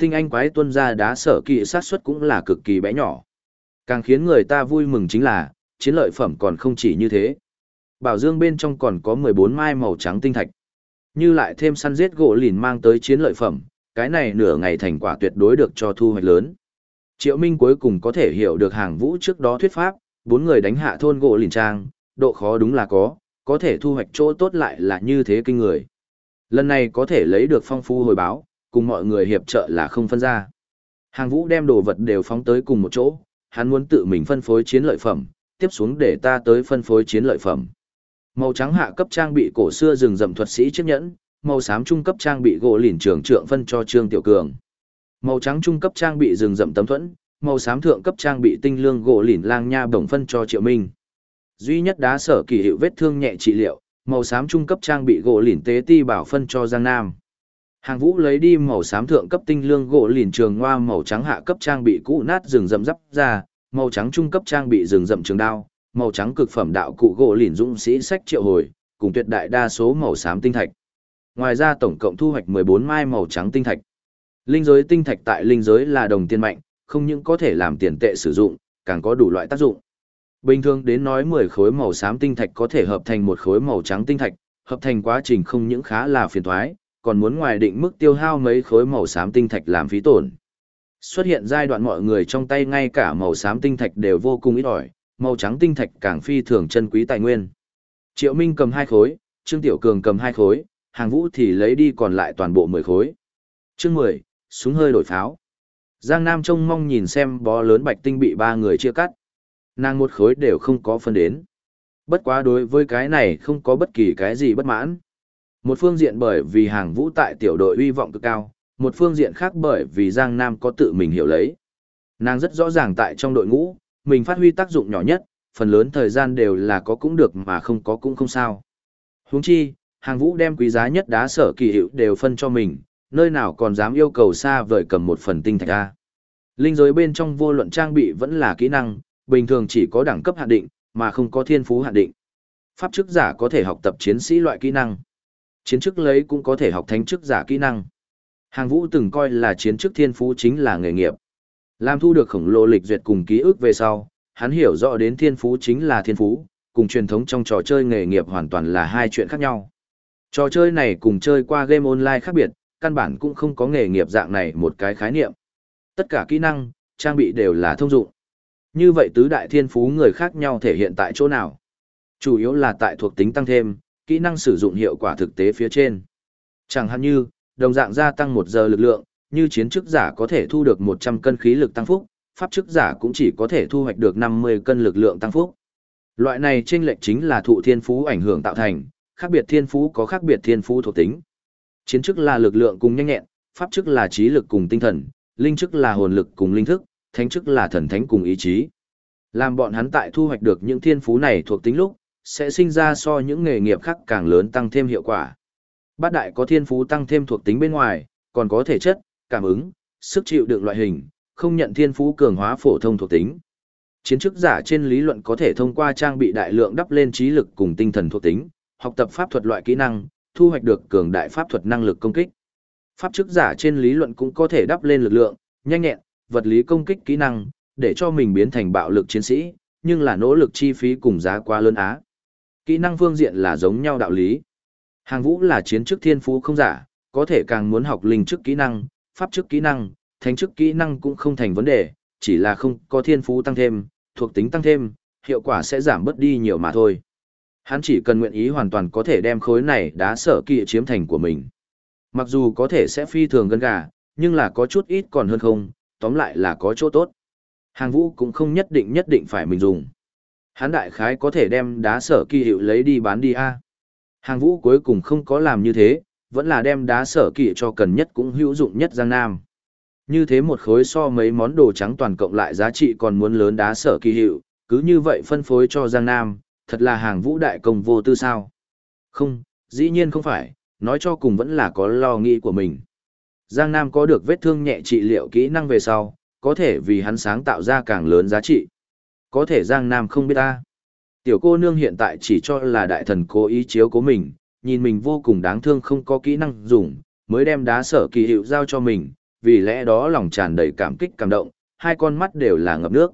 Tinh anh quái tuân ra đá sở kỵ sát suất cũng là cực kỳ bé nhỏ. Càng khiến người ta vui mừng chính là, chiến lợi phẩm còn không chỉ như thế. Bảo dương bên trong còn có 14 mai màu trắng tinh thạch. Như lại thêm săn giết gỗ lìn mang tới chiến lợi phẩm, cái này nửa ngày thành quả tuyệt đối được cho thu hoạch lớn. Triệu Minh cuối cùng có thể hiểu được hàng vũ trước đó thuyết pháp, bốn người đánh hạ thôn gỗ lìn trang, độ khó đúng là có, có thể thu hoạch chỗ tốt lại là như thế kinh người. Lần này có thể lấy được phong phú hồi báo, cùng mọi người hiệp trợ là không phân ra. Hàng vũ đem đồ vật đều phóng tới cùng một chỗ, hắn muốn tự mình phân phối chiến lợi phẩm, tiếp xuống để ta tới phân phối chiến lợi phẩm. Màu trắng hạ cấp trang bị cổ xưa rừng rậm thuật sĩ chiếc nhẫn, màu xám trung cấp trang bị gỗ lỉnh trưởng trượng phân cho Trương Tiểu Cường. Màu trắng trung cấp trang bị rừng rậm tấm thuẫn, màu xám thượng cấp trang bị tinh lương gỗ lỉnh lang nha bổng phân cho Triệu Minh. Duy nhất đá sở kỳ hiệu vết thương nhẹ trị liệu, màu xám trung cấp trang bị gỗ lỉnh tế ti bảo phân cho Giang Nam. Hàng Vũ lấy đi màu xám thượng cấp tinh lương gỗ lìn trường hoa màu trắng hạ cấp trang bị cũ nát rừng rậm rắp ra, màu trắng trung cấp trang bị rừng rậm trường đao, màu trắng cực phẩm đạo cụ gỗ lìn dũng sĩ sách triệu hồi, cùng tuyệt đại đa số màu xám tinh thạch. Ngoài ra tổng cộng thu hoạch 14 mai màu trắng tinh thạch. Linh giới tinh thạch tại linh giới là đồng tiền mạnh, không những có thể làm tiền tệ sử dụng, càng có đủ loại tác dụng. Bình thường đến nói 10 khối màu xám tinh thạch có thể hợp thành một khối màu trắng tinh thạch, hợp thành quá trình không những khá là phiền toái, còn muốn ngoài định mức tiêu hao mấy khối màu xám tinh thạch làm phí tổn. Xuất hiện giai đoạn mọi người trong tay ngay cả màu xám tinh thạch đều vô cùng ít ỏi, màu trắng tinh thạch càng phi thường chân quý tài nguyên. Triệu Minh cầm hai khối, Trương Tiểu Cường cầm hai khối, Hàng Vũ thì lấy đi còn lại toàn bộ 10 khối. Chương 10, súng hơi đổi pháo. Giang Nam trông mong nhìn xem bó lớn bạch tinh bị ba người chia cắt. Nàng một khối đều không có phân đến. Bất quá đối với cái này không có bất kỳ cái gì bất mãn. Một phương diện bởi vì hàng vũ tại tiểu đội uy vọng cực cao, một phương diện khác bởi vì Giang Nam có tự mình hiểu lấy. Nàng rất rõ ràng tại trong đội ngũ, mình phát huy tác dụng nhỏ nhất, phần lớn thời gian đều là có cũng được mà không có cũng không sao. Huống chi, hàng vũ đem quý giá nhất đá sở kỳ hiệu đều phân cho mình, nơi nào còn dám yêu cầu xa vời cầm một phần tinh thạch ra. Linh giới bên trong vô luận trang bị vẫn là kỹ năng, bình thường chỉ có đẳng cấp hạn định, mà không có thiên phú hạn định. Pháp chức giả có thể học tập chiến sĩ loại kỹ năng. Chiến chức lấy cũng có thể học thánh chức giả kỹ năng. Hàng vũ từng coi là chiến chức thiên phú chính là nghề nghiệp. Làm thu được khổng lồ lịch duyệt cùng ký ức về sau, hắn hiểu rõ đến thiên phú chính là thiên phú, cùng truyền thống trong trò chơi nghề nghiệp hoàn toàn là hai chuyện khác nhau. Trò chơi này cùng chơi qua game online khác biệt, căn bản cũng không có nghề nghiệp dạng này một cái khái niệm. Tất cả kỹ năng, trang bị đều là thông dụng. Như vậy tứ đại thiên phú người khác nhau thể hiện tại chỗ nào? Chủ yếu là tại thuộc tính tăng thêm, kỹ năng sử dụng hiệu quả thực tế phía trên. Chẳng hạn như, đồng dạng gia tăng 1 giờ lực lượng, như chiến chức giả có thể thu được 100 cân khí lực tăng phúc, pháp chức giả cũng chỉ có thể thu hoạch được 50 cân lực lượng tăng phúc. Loại này chênh lệch chính là thụ thiên phú ảnh hưởng tạo thành, khác biệt thiên phú có khác biệt thiên phú thuộc tính. Chiến chức là lực lượng cùng nhanh nhẹn, pháp chức là trí lực cùng tinh thần, linh chức là hồn lực cùng linh thức, thánh chức là thần thánh cùng ý chí. Làm bọn hắn tại thu hoạch được những thiên phú này thuộc tính lúc, sẽ sinh ra so những nghề nghiệp khác càng lớn tăng thêm hiệu quả. Bát đại có thiên phú tăng thêm thuộc tính bên ngoài, còn có thể chất, cảm ứng, sức chịu đựng loại hình, không nhận thiên phú cường hóa phổ thông thuộc tính. Chiến chức giả trên lý luận có thể thông qua trang bị đại lượng đắp lên trí lực cùng tinh thần thuộc tính, học tập pháp thuật loại kỹ năng, thu hoạch được cường đại pháp thuật năng lực công kích. Pháp chức giả trên lý luận cũng có thể đắp lên lực lượng, nhanh nhẹn, vật lý công kích kỹ năng, để cho mình biến thành bạo lực chiến sĩ, nhưng là nỗ lực chi phí cùng giá quá lớn á. Kỹ năng phương diện là giống nhau đạo lý. Hàng vũ là chiến chức thiên phú không giả, có thể càng muốn học linh chức kỹ năng, pháp chức kỹ năng, thánh chức kỹ năng cũng không thành vấn đề, chỉ là không có thiên phú tăng thêm, thuộc tính tăng thêm, hiệu quả sẽ giảm bớt đi nhiều mà thôi. Hắn chỉ cần nguyện ý hoàn toàn có thể đem khối này đá sở kỵ chiếm thành của mình. Mặc dù có thể sẽ phi thường gân gà, nhưng là có chút ít còn hơn không, tóm lại là có chỗ tốt. Hàng vũ cũng không nhất định nhất định phải mình dùng. Hắn đại khái có thể đem đá sở kỳ hiệu lấy đi bán đi a. Hàng vũ cuối cùng không có làm như thế, vẫn là đem đá sở kỵ cho cần nhất cũng hữu dụng nhất Giang Nam. Như thế một khối so mấy món đồ trắng toàn cộng lại giá trị còn muốn lớn đá sở kỳ hiệu, cứ như vậy phân phối cho Giang Nam, thật là hàng vũ đại công vô tư sao. Không, dĩ nhiên không phải, nói cho cùng vẫn là có lo nghĩ của mình. Giang Nam có được vết thương nhẹ trị liệu kỹ năng về sau, có thể vì hắn sáng tạo ra càng lớn giá trị. Có thể Giang Nam không biết ta. Tiểu cô nương hiện tại chỉ cho là đại thần cố ý chiếu cố mình, nhìn mình vô cùng đáng thương không có kỹ năng dùng, mới đem đá sở kỳ hiệu giao cho mình, vì lẽ đó lòng tràn đầy cảm kích cảm động, hai con mắt đều là ngập nước.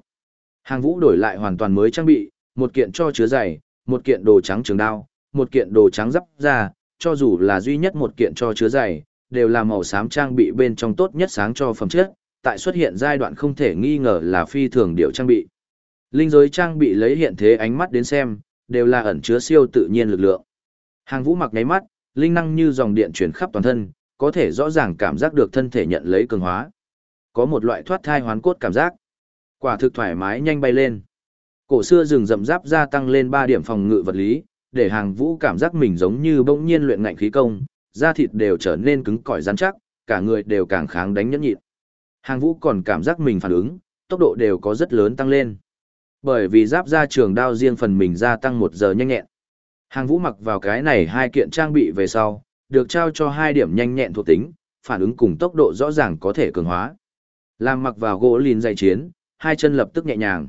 Hàng vũ đổi lại hoàn toàn mới trang bị, một kiện cho chứa giày, một kiện đồ trắng trường đao, một kiện đồ trắng dắp ra, cho dù là duy nhất một kiện cho chứa giày, đều là màu xám trang bị bên trong tốt nhất sáng cho phẩm chất, tại xuất hiện giai đoạn không thể nghi ngờ là phi thường điệu trang bị. Linh giới trang bị lấy hiện thế ánh mắt đến xem, đều là ẩn chứa siêu tự nhiên lực lượng. Hàng vũ mặc nháy mắt, linh năng như dòng điện chuyển khắp toàn thân, có thể rõ ràng cảm giác được thân thể nhận lấy cường hóa. Có một loại thoát thai hoán cốt cảm giác. Quả thực thoải mái nhanh bay lên. Cổ xưa rừng rậm giáp gia tăng lên 3 điểm phòng ngự vật lý, để hàng vũ cảm giác mình giống như bỗng nhiên luyện ngạnh khí công, da thịt đều trở nên cứng cỏi rắn chắc, cả người đều càng kháng đánh nhẫn nhịn. Hàng vũ còn cảm giác mình phản ứng, tốc độ đều có rất lớn tăng lên. Bởi vì giáp ra trường đao riêng phần mình gia tăng một giờ nhanh nhẹn. Hàng vũ mặc vào cái này hai kiện trang bị về sau, được trao cho hai điểm nhanh nhẹn thuộc tính, phản ứng cùng tốc độ rõ ràng có thể cường hóa. Làm mặc vào gỗ lìn dày chiến, hai chân lập tức nhẹ nhàng.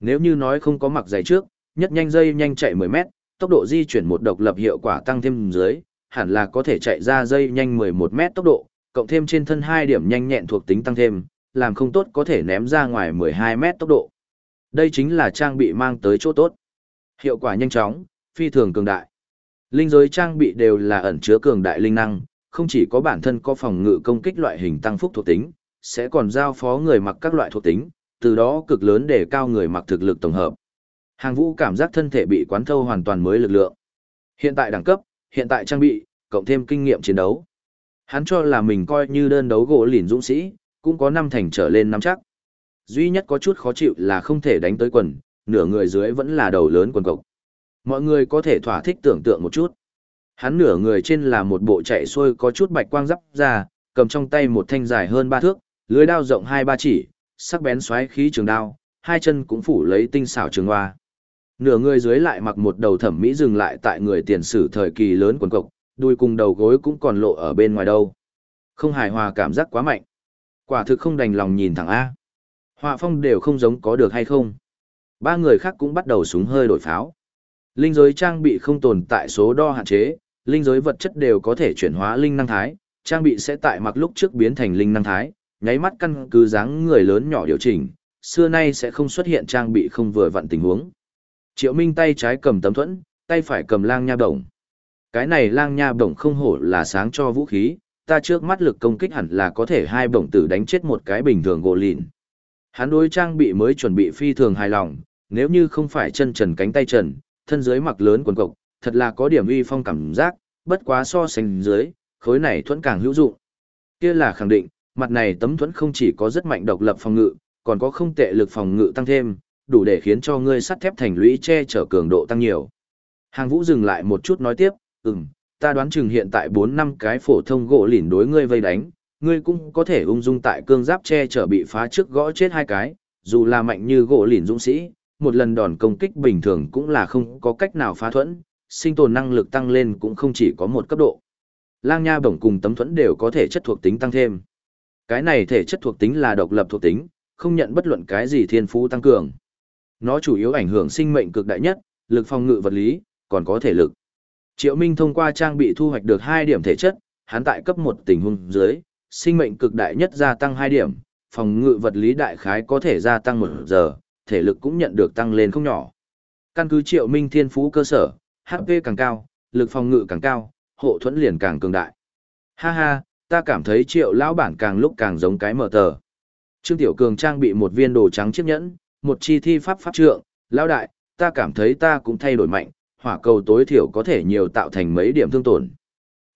Nếu như nói không có mặc giày trước, nhất nhanh dây nhanh chạy 10 mét, tốc độ di chuyển một độc lập hiệu quả tăng thêm dưới, hẳn là có thể chạy ra dây nhanh 11 mét tốc độ, cộng thêm trên thân hai điểm nhanh nhẹn thuộc tính tăng thêm, làm không tốt có thể ném ra ngoài 12 mét tốc độ. Đây chính là trang bị mang tới chỗ tốt. Hiệu quả nhanh chóng, phi thường cường đại. Linh giới trang bị đều là ẩn chứa cường đại linh năng, không chỉ có bản thân có phòng ngự công kích loại hình tăng phúc thuộc tính, sẽ còn giao phó người mặc các loại thuộc tính, từ đó cực lớn để cao người mặc thực lực tổng hợp. Hàng vũ cảm giác thân thể bị quán thâu hoàn toàn mới lực lượng. Hiện tại đẳng cấp, hiện tại trang bị, cộng thêm kinh nghiệm chiến đấu. Hắn cho là mình coi như đơn đấu gỗ lìn dũng sĩ, cũng có năm thành trở lên năm chắc. Duy nhất có chút khó chịu là không thể đánh tới quần, nửa người dưới vẫn là đầu lớn quần cộc. Mọi người có thể thỏa thích tưởng tượng một chút. Hắn nửa người trên là một bộ chạy xuôi có chút bạch quang giáp ra, cầm trong tay một thanh dài hơn ba thước, lưới đao rộng hai ba chỉ, sắc bén xoáy khí trường đao, hai chân cũng phủ lấy tinh xảo trường hoa. Nửa người dưới lại mặc một đầu thẩm mỹ dừng lại tại người tiền sử thời kỳ lớn quần cộc, đuôi cùng đầu gối cũng còn lộ ở bên ngoài đâu. Không hài hòa cảm giác quá mạnh. Quả thực không đành lòng nhìn thẳng A. Họa phong đều không giống có được hay không. Ba người khác cũng bắt đầu súng hơi đổi pháo. Linh giới trang bị không tồn tại số đo hạn chế, linh giới vật chất đều có thể chuyển hóa linh năng thái, trang bị sẽ tại mặc lúc trước biến thành linh năng thái, nháy mắt căn cứ dáng người lớn nhỏ điều chỉnh, xưa nay sẽ không xuất hiện trang bị không vừa vặn tình huống. Triệu Minh tay trái cầm tấm thuẫn, tay phải cầm lang nha bổng. Cái này lang nha bổng không hổ là sáng cho vũ khí, ta trước mắt lực công kích hẳn là có thể hai bổng tử đánh chết một cái bình thường gỗ lìn. Hắn đối trang bị mới chuẩn bị phi thường hài lòng, nếu như không phải chân trần cánh tay trần, thân dưới mặc lớn quần cộc, thật là có điểm uy phong cảm giác, bất quá so sánh dưới, khối này thuẫn càng hữu dụng. Kia là khẳng định, mặt này tấm thuẫn không chỉ có rất mạnh độc lập phòng ngự, còn có không tệ lực phòng ngự tăng thêm, đủ để khiến cho ngươi sắt thép thành lũy che chở cường độ tăng nhiều. Hàng Vũ dừng lại một chút nói tiếp, ừm, ta đoán chừng hiện tại 4 năm cái phổ thông gỗ lìn đối ngươi vây đánh, ngươi cũng có thể ung dung tại cương giáp che chở bị phá trước gõ chết hai cái, dù là mạnh như gỗ lìn dũng sĩ, một lần đòn công kích bình thường cũng là không có cách nào phá thuẫn, sinh tồn năng lực tăng lên cũng không chỉ có một cấp độ. Lang nha bổng cùng tấm thuẫn đều có thể chất thuộc tính tăng thêm. Cái này thể chất thuộc tính là độc lập thuộc tính, không nhận bất luận cái gì thiên phú tăng cường. Nó chủ yếu ảnh hưởng sinh mệnh cực đại nhất, lực phòng ngự vật lý, còn có thể lực. Triệu Minh thông qua trang bị thu hoạch được 2 điểm thể chất, hắn tại cấp 1 tình huống dưới, sinh mệnh cực đại nhất gia tăng 2 điểm, phòng ngự vật lý đại khái có thể gia tăng 1 giờ, thể lực cũng nhận được tăng lên không nhỏ. Căn cứ Triệu Minh thiên phú cơ sở, HP càng cao, lực phòng ngự càng cao, hộ thuẫn liền càng cường đại. Ha ha, ta cảm thấy Triệu lão bản càng lúc càng giống cái mở tờ. Trương Tiểu Cường trang bị một viên đồ trắng chiếc nhẫn, một chi thi pháp pháp trượng, lão đại, ta cảm thấy ta cũng thay đổi mạnh, hỏa cầu tối thiểu có thể nhiều tạo thành mấy điểm thương tổn.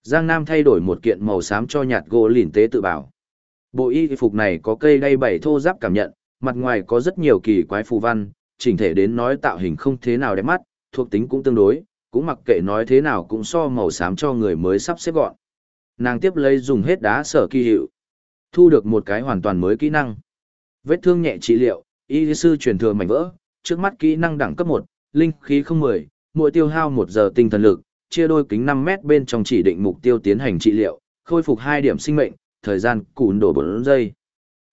Giang Nam thay đổi một kiện màu xám cho nhạt gỗ lìn tế tự bảo. Bộ y phục này có cây đay bảy thô giáp cảm nhận, mặt ngoài có rất nhiều kỳ quái phù văn, chỉnh thể đến nói tạo hình không thế nào đẹp mắt, thuộc tính cũng tương đối, cũng mặc kệ nói thế nào cũng so màu xám cho người mới sắp xếp gọn. Nàng tiếp lấy dùng hết đá sở kỳ hiệu. Thu được một cái hoàn toàn mới kỹ năng. Vết thương nhẹ trị liệu, y sư truyền thừa mảnh vỡ, trước mắt kỹ năng đẳng cấp 1, linh khí không 10, mỗi tiêu hao 1 giờ tinh thần lực, chia đôi kính 5 mét bên trong chỉ định mục tiêu tiến hành trị liệu, khôi phục 2 điểm sinh mệnh, thời gian cùn đổ 4 giây.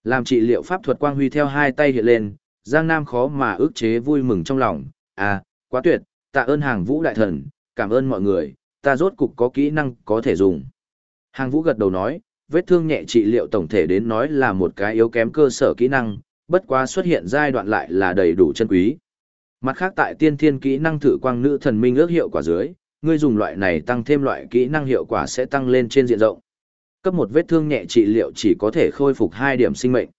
Làm trị liệu pháp thuật quang huy theo hai tay hiện lên, Giang Nam khó mà ức chế vui mừng trong lòng, à, quá tuyệt, tạ ơn hàng vũ đại thần, cảm ơn mọi người, ta rốt cục có kỹ năng có thể dùng. Hàng vũ gật đầu nói, vết thương nhẹ trị liệu tổng thể đến nói là một cái yếu kém cơ sở kỹ năng, bất quá xuất hiện giai đoạn lại là đầy đủ chân quý. Mặt khác tại tiên thiên kỹ năng thử quang nữ thần minh ước hiệu quả dưới, ngươi dùng loại này tăng thêm loại kỹ năng hiệu quả sẽ tăng lên trên diện rộng. Cấp một vết thương nhẹ trị liệu chỉ có thể khôi phục 2 điểm sinh mệnh.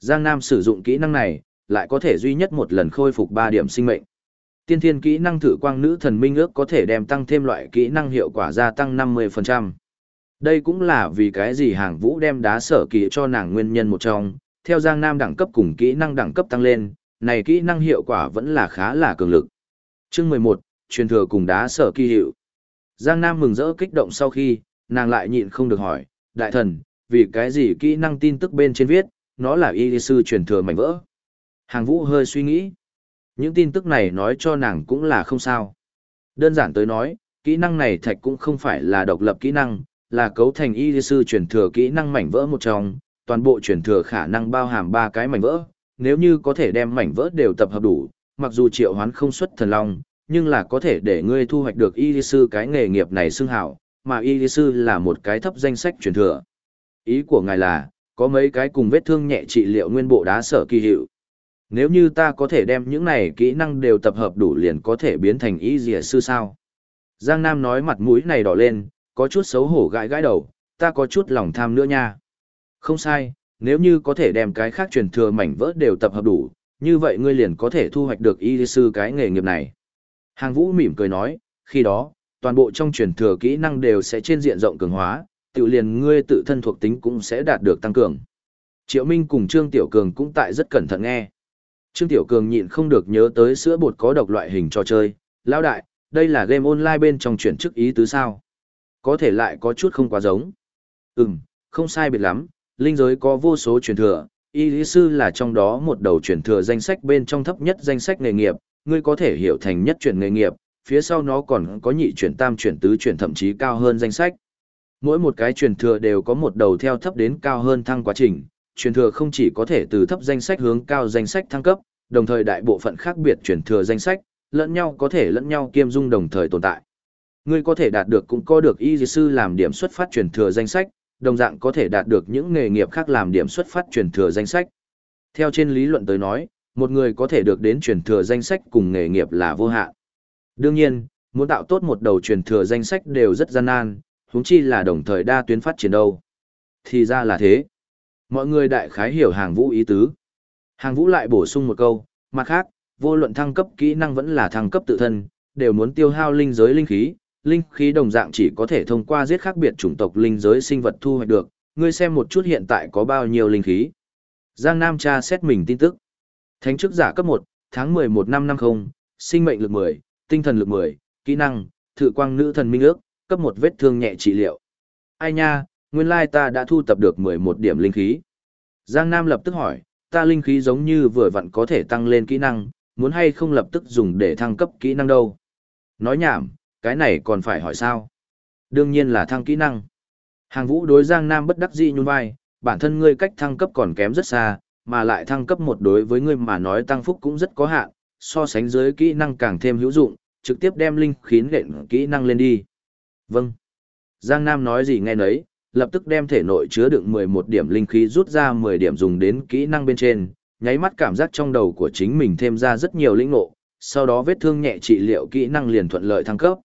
Giang Nam sử dụng kỹ năng này, lại có thể duy nhất một lần khôi phục 3 điểm sinh mệnh. Tiên thiên kỹ năng thử quang nữ thần minh ước có thể đem tăng thêm loại kỹ năng hiệu quả gia tăng 50%. Đây cũng là vì cái gì hàng vũ đem đá sở kỳ cho nàng nguyên nhân một trong, theo Giang Nam đẳng cấp cùng kỹ năng đẳng cấp tăng lên, này kỹ năng hiệu quả vẫn là khá là cường lực. Chương 11, truyền thừa cùng đá sở kỳ hiệu. Giang Nam mừng rỡ kích động sau khi, nàng lại nhịn không được hỏi, đại thần, vì cái gì kỹ năng tin tức bên trên viết, nó là y sư truyền thừa mảnh vỡ. Hàng vũ hơi suy nghĩ. Những tin tức này nói cho nàng cũng là không sao. Đơn giản tới nói, kỹ năng này thạch cũng không phải là độc lập kỹ năng, là cấu thành y sư truyền thừa kỹ năng mảnh vỡ một trong, toàn bộ truyền thừa khả năng bao hàm ba cái mảnh vỡ, nếu như có thể đem mảnh vỡ đều tập hợp đủ, mặc dù triệu hoán không xuất thần long, nhưng là có thể để ngươi thu hoạch được y lý sư cái nghề nghiệp này xưng hảo, mà y lý sư là một cái thấp danh sách truyền thừa. Ý của ngài là, có mấy cái cùng vết thương nhẹ trị liệu nguyên bộ đá sở kỳ hiệu. Nếu như ta có thể đem những này kỹ năng đều tập hợp đủ liền có thể biến thành y dìa sư sao. Giang Nam nói mặt mũi này đỏ lên, có chút xấu hổ gãi gãi đầu, ta có chút lòng tham nữa nha. Không sai, nếu như có thể đem cái khác truyền thừa mảnh vỡ đều tập hợp đủ, như vậy ngươi liền có thể thu hoạch được y sư cái nghề nghiệp này. Hàng Vũ mỉm cười nói, khi đó, toàn bộ trong truyền thừa kỹ năng đều sẽ trên diện rộng cường hóa, tự liền ngươi tự thân thuộc tính cũng sẽ đạt được tăng cường. Triệu Minh cùng Trương Tiểu Cường cũng tại rất cẩn thận nghe. Trương Tiểu Cường nhịn không được nhớ tới sữa bột có độc loại hình trò chơi, lão đại, đây là game online bên trong chuyển chức ý tứ sao. Có thể lại có chút không quá giống. Ừm, không sai biệt lắm, linh giới có vô số truyền thừa, y lý sư là trong đó một đầu truyền thừa danh sách bên trong thấp nhất danh sách nghề nghiệp, ngươi có thể hiểu thành nhất chuyển nghề nghiệp, phía sau nó còn có nhị chuyển tam chuyển tứ chuyển thậm chí cao hơn danh sách. Mỗi một cái truyền thừa đều có một đầu theo thấp đến cao hơn thăng quá trình, truyền thừa không chỉ có thể từ thấp danh sách hướng cao danh sách thăng cấp, đồng thời đại bộ phận khác biệt truyền thừa danh sách, lẫn nhau có thể lẫn nhau kiêm dung đồng thời tồn tại. Ngươi có thể đạt được cũng có được y sư làm điểm xuất phát truyền thừa danh sách, đồng dạng có thể đạt được những nghề nghiệp khác làm điểm xuất phát truyền thừa danh sách. Theo trên lý luận tới nói, một người có thể được đến truyền thừa danh sách cùng nghề nghiệp là vô hạn. Đương nhiên, muốn tạo tốt một đầu truyền thừa danh sách đều rất gian nan, huống chi là đồng thời đa tuyến phát triển đâu. Thì ra là thế. Mọi người đại khái hiểu hàng vũ ý tứ. Hàng vũ lại bổ sung một câu, mặt khác, vô luận thăng cấp kỹ năng vẫn là thăng cấp tự thân, đều muốn tiêu hao linh giới linh khí, linh khí đồng dạng chỉ có thể thông qua giết khác biệt chủng tộc linh giới sinh vật thu hoạch được, ngươi xem một chút hiện tại có bao nhiêu linh khí. Giang Nam tra xét mình tin tức. Thánh chức giả cấp 1, tháng 11 năm 50, sinh mệnh lực 10, tinh thần lực 10, kỹ năng, thử quang nữ thần minh ước, cấp 1 vết thương nhẹ trị liệu. Ai nha, nguyên lai ta đã thu tập được 11 điểm linh khí. Giang Nam lập tức hỏi, ta linh khí giống như vừa vặn có thể tăng lên kỹ năng, muốn hay không lập tức dùng để thăng cấp kỹ năng đâu. Nói nhảm, cái này còn phải hỏi sao? Đương nhiên là thăng kỹ năng. Hàng vũ đối Giang Nam bất đắc dĩ nhún vai, bản thân ngươi cách thăng cấp còn kém rất xa, mà lại thăng cấp một đối với ngươi mà nói tăng phúc cũng rất có hạn, so sánh dưới kỹ năng càng thêm hữu dụng, trực tiếp đem linh khí lệnh kỹ năng lên đi. Vâng. Giang Nam nói gì nghe nấy, lập tức đem thể nội chứa đựng 11 điểm linh khí rút ra 10 điểm dùng đến kỹ năng bên trên, nháy mắt cảm giác trong đầu của chính mình thêm ra rất nhiều lĩnh ngộ, sau đó vết thương nhẹ trị liệu kỹ năng liền thuận lợi thăng cấp.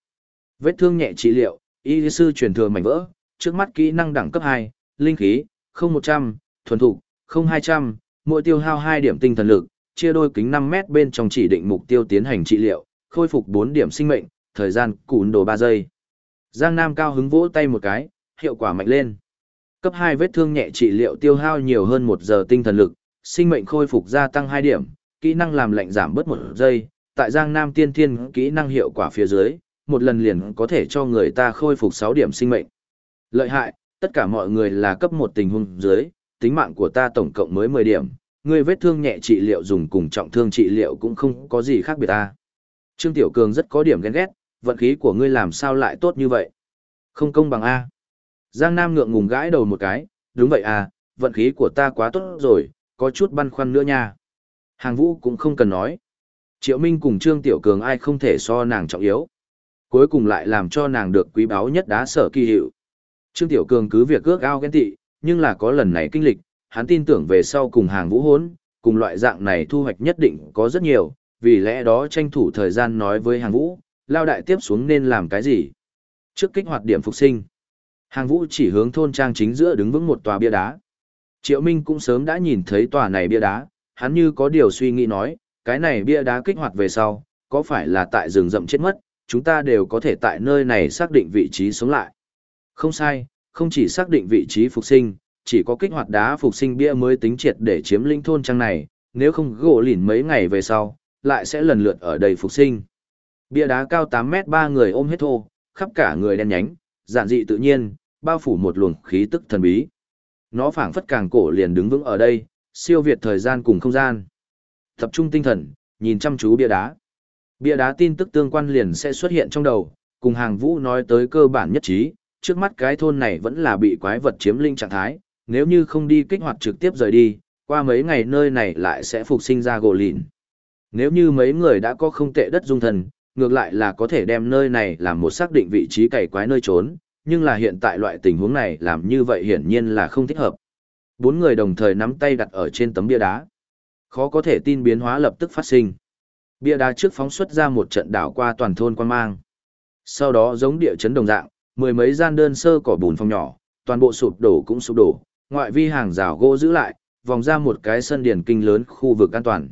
Vết thương nhẹ trị liệu, y sư truyền thừa mảnh vỡ, trước mắt kỹ năng đẳng cấp 2, linh khí, 0100, thuần thục, 0200, mỗi tiêu hao 2 điểm tinh thần lực, chia đôi kính 5 mét bên trong chỉ định mục tiêu tiến hành trị liệu, khôi phục 4 điểm sinh mệnh, thời gian cún đồ 3 giây. Giang Nam cao hứng vỗ tay một cái, hiệu quả mạnh lên. Cấp 2 vết thương nhẹ trị liệu tiêu hao nhiều hơn 1 giờ tinh thần lực, sinh mệnh khôi phục gia tăng 2 điểm, kỹ năng làm lệnh giảm bớt một giây, tại Giang Nam tiên thiên kỹ năng hiệu quả phía dưới, một lần liền có thể cho người ta khôi phục 6 điểm sinh mệnh. Lợi hại, tất cả mọi người là cấp một tình huống dưới, tính mạng của ta tổng cộng mới 10 điểm, ngươi vết thương nhẹ trị liệu dùng cùng trọng thương trị liệu cũng không có gì khác biệt ta. Trương Tiểu Cường rất có điểm ghen ghét, vận khí của ngươi làm sao lại tốt như vậy? Không công bằng A. Giang Nam ngượng ngùng gãi đầu một cái, đúng vậy à, vận khí của ta quá tốt rồi, có chút băn khoăn nữa nha. Hàng vũ cũng không cần nói. Triệu Minh cùng Trương Tiểu Cường ai không thể so nàng trọng yếu. Cuối cùng lại làm cho nàng được quý báu nhất đá sở kỳ hiệu. Trương Tiểu Cường cứ việc ước ao ghen tị, nhưng là có lần này kinh lịch, hắn tin tưởng về sau cùng hàng vũ hốn, cùng loại dạng này thu hoạch nhất định có rất nhiều, vì lẽ đó tranh thủ thời gian nói với hàng vũ, lao đại tiếp xuống nên làm cái gì. Trước kích hoạt điểm phục sinh, hàng vũ chỉ hướng thôn trang chính giữa đứng vững một tòa bia đá. Triệu Minh cũng sớm đã nhìn thấy tòa này bia đá, hắn như có điều suy nghĩ nói, cái này bia đá kích hoạt về sau, có phải là tại rừng rậm chết mất, chúng ta đều có thể tại nơi này xác định vị trí sống lại. Không sai, không chỉ xác định vị trí phục sinh, chỉ có kích hoạt đá phục sinh bia mới tính triệt để chiếm linh thôn trang này, nếu không gỗ lỉn mấy ngày về sau, lại sẽ lần lượt ở đây phục sinh. Bia đá cao 8 mét ba người ôm hết thô, khắp cả người đen nhánh, giản dị tự nhiên, bao phủ một luồng khí tức thần bí. Nó phảng phất càng cổ liền đứng vững ở đây, siêu việt thời gian cùng không gian. Tập trung tinh thần, nhìn chăm chú bia đá. Bia đá tin tức tương quan liền sẽ xuất hiện trong đầu, cùng hàng vũ nói tới cơ bản nhất trí, trước mắt cái thôn này vẫn là bị quái vật chiếm linh trạng thái, nếu như không đi kích hoạt trực tiếp rời đi, qua mấy ngày nơi này lại sẽ phục sinh ra gỗ lìn. Nếu như mấy người đã có không tệ đất dung thần, ngược lại là có thể đem nơi này làm một xác định vị trí cày quái nơi trốn, nhưng là hiện tại loại tình huống này làm như vậy hiển nhiên là không thích hợp. Bốn người đồng thời nắm tay đặt ở trên tấm bia đá. Khó có thể tin biến hóa lập tức phát sinh. Bia đá trước phóng xuất ra một trận đảo qua toàn thôn quan mang. Sau đó giống địa chấn đồng dạng, mười mấy gian đơn sơ cỏ bùn phong nhỏ, toàn bộ sụp đổ cũng sụp đổ, ngoại vi hàng rào gỗ giữ lại, vòng ra một cái sân điển kinh lớn khu vực an toàn.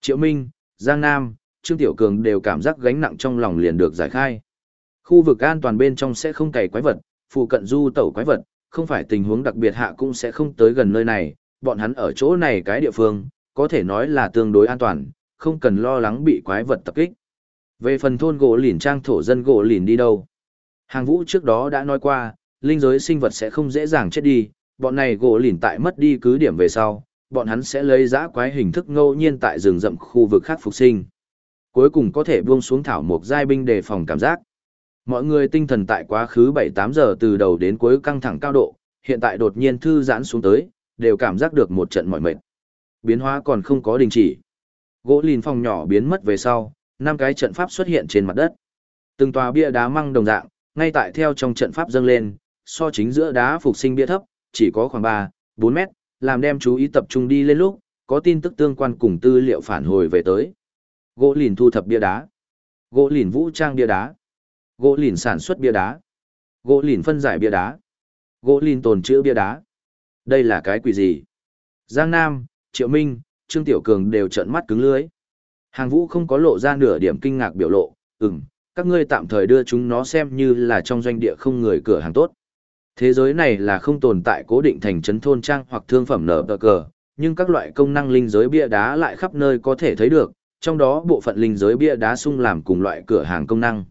Triệu Minh, Giang Nam, Trương Tiểu Cường đều cảm giác gánh nặng trong lòng liền được giải khai. Khu vực an toàn bên trong sẽ không cày quái vật, phụ cận du tẩu quái vật, không phải tình huống đặc biệt hạ cũng sẽ không tới gần nơi này, bọn hắn ở chỗ này cái địa phương, có thể nói là tương đối an toàn, không cần lo lắng bị quái vật tập kích. Về phần thôn gỗ lìn trang thổ dân gỗ lìn đi đâu? Hàng vũ trước đó đã nói qua, linh giới sinh vật sẽ không dễ dàng chết đi, bọn này gỗ lìn tại mất đi cứ điểm về sau, bọn hắn sẽ lấy giã quái hình thức ngẫu nhiên tại rừng rậm khu vực khác phục sinh. Cuối cùng có thể buông xuống thảo một giai binh đề phòng cảm giác. Mọi người tinh thần tại quá khứ 7-8 giờ từ đầu đến cuối căng thẳng cao độ, hiện tại đột nhiên thư giãn xuống tới, đều cảm giác được một trận mỏi mệt. Biến hóa còn không có đình chỉ. Gỗ lìn phòng nhỏ biến mất về sau, năm cái trận pháp xuất hiện trên mặt đất. Từng tòa bia đá măng đồng dạng, ngay tại theo trong trận pháp dâng lên, so chính giữa đá phục sinh bia thấp, chỉ có khoảng 3, 4 mét, làm đem chú ý tập trung đi lên lúc, có tin tức tương quan cùng tư liệu phản hồi về tới. Gỗ lìn thu thập bia đá. Gỗ lìn vũ trang bia đá. Gỗ lìn sản xuất bia đá. Gỗ lìn phân giải bia đá. Gỗ lìn tồn trữ bia đá. Đây là cái quỷ gì? Giang Nam, Triệu Minh, Trương Tiểu Cường đều trợn mắt cứng lưới. Hàng vũ không có lộ ra nửa điểm kinh ngạc biểu lộ, ừm, các ngươi tạm thời đưa chúng nó xem như là trong doanh địa không người cửa hàng tốt. Thế giới này là không tồn tại cố định thành trấn thôn trang hoặc thương phẩm nở tờ cờ, nhưng các loại công năng linh giới bia đá lại khắp nơi có thể thấy được, trong đó bộ phận linh giới bia đá sung làm cùng loại cửa hàng công năng.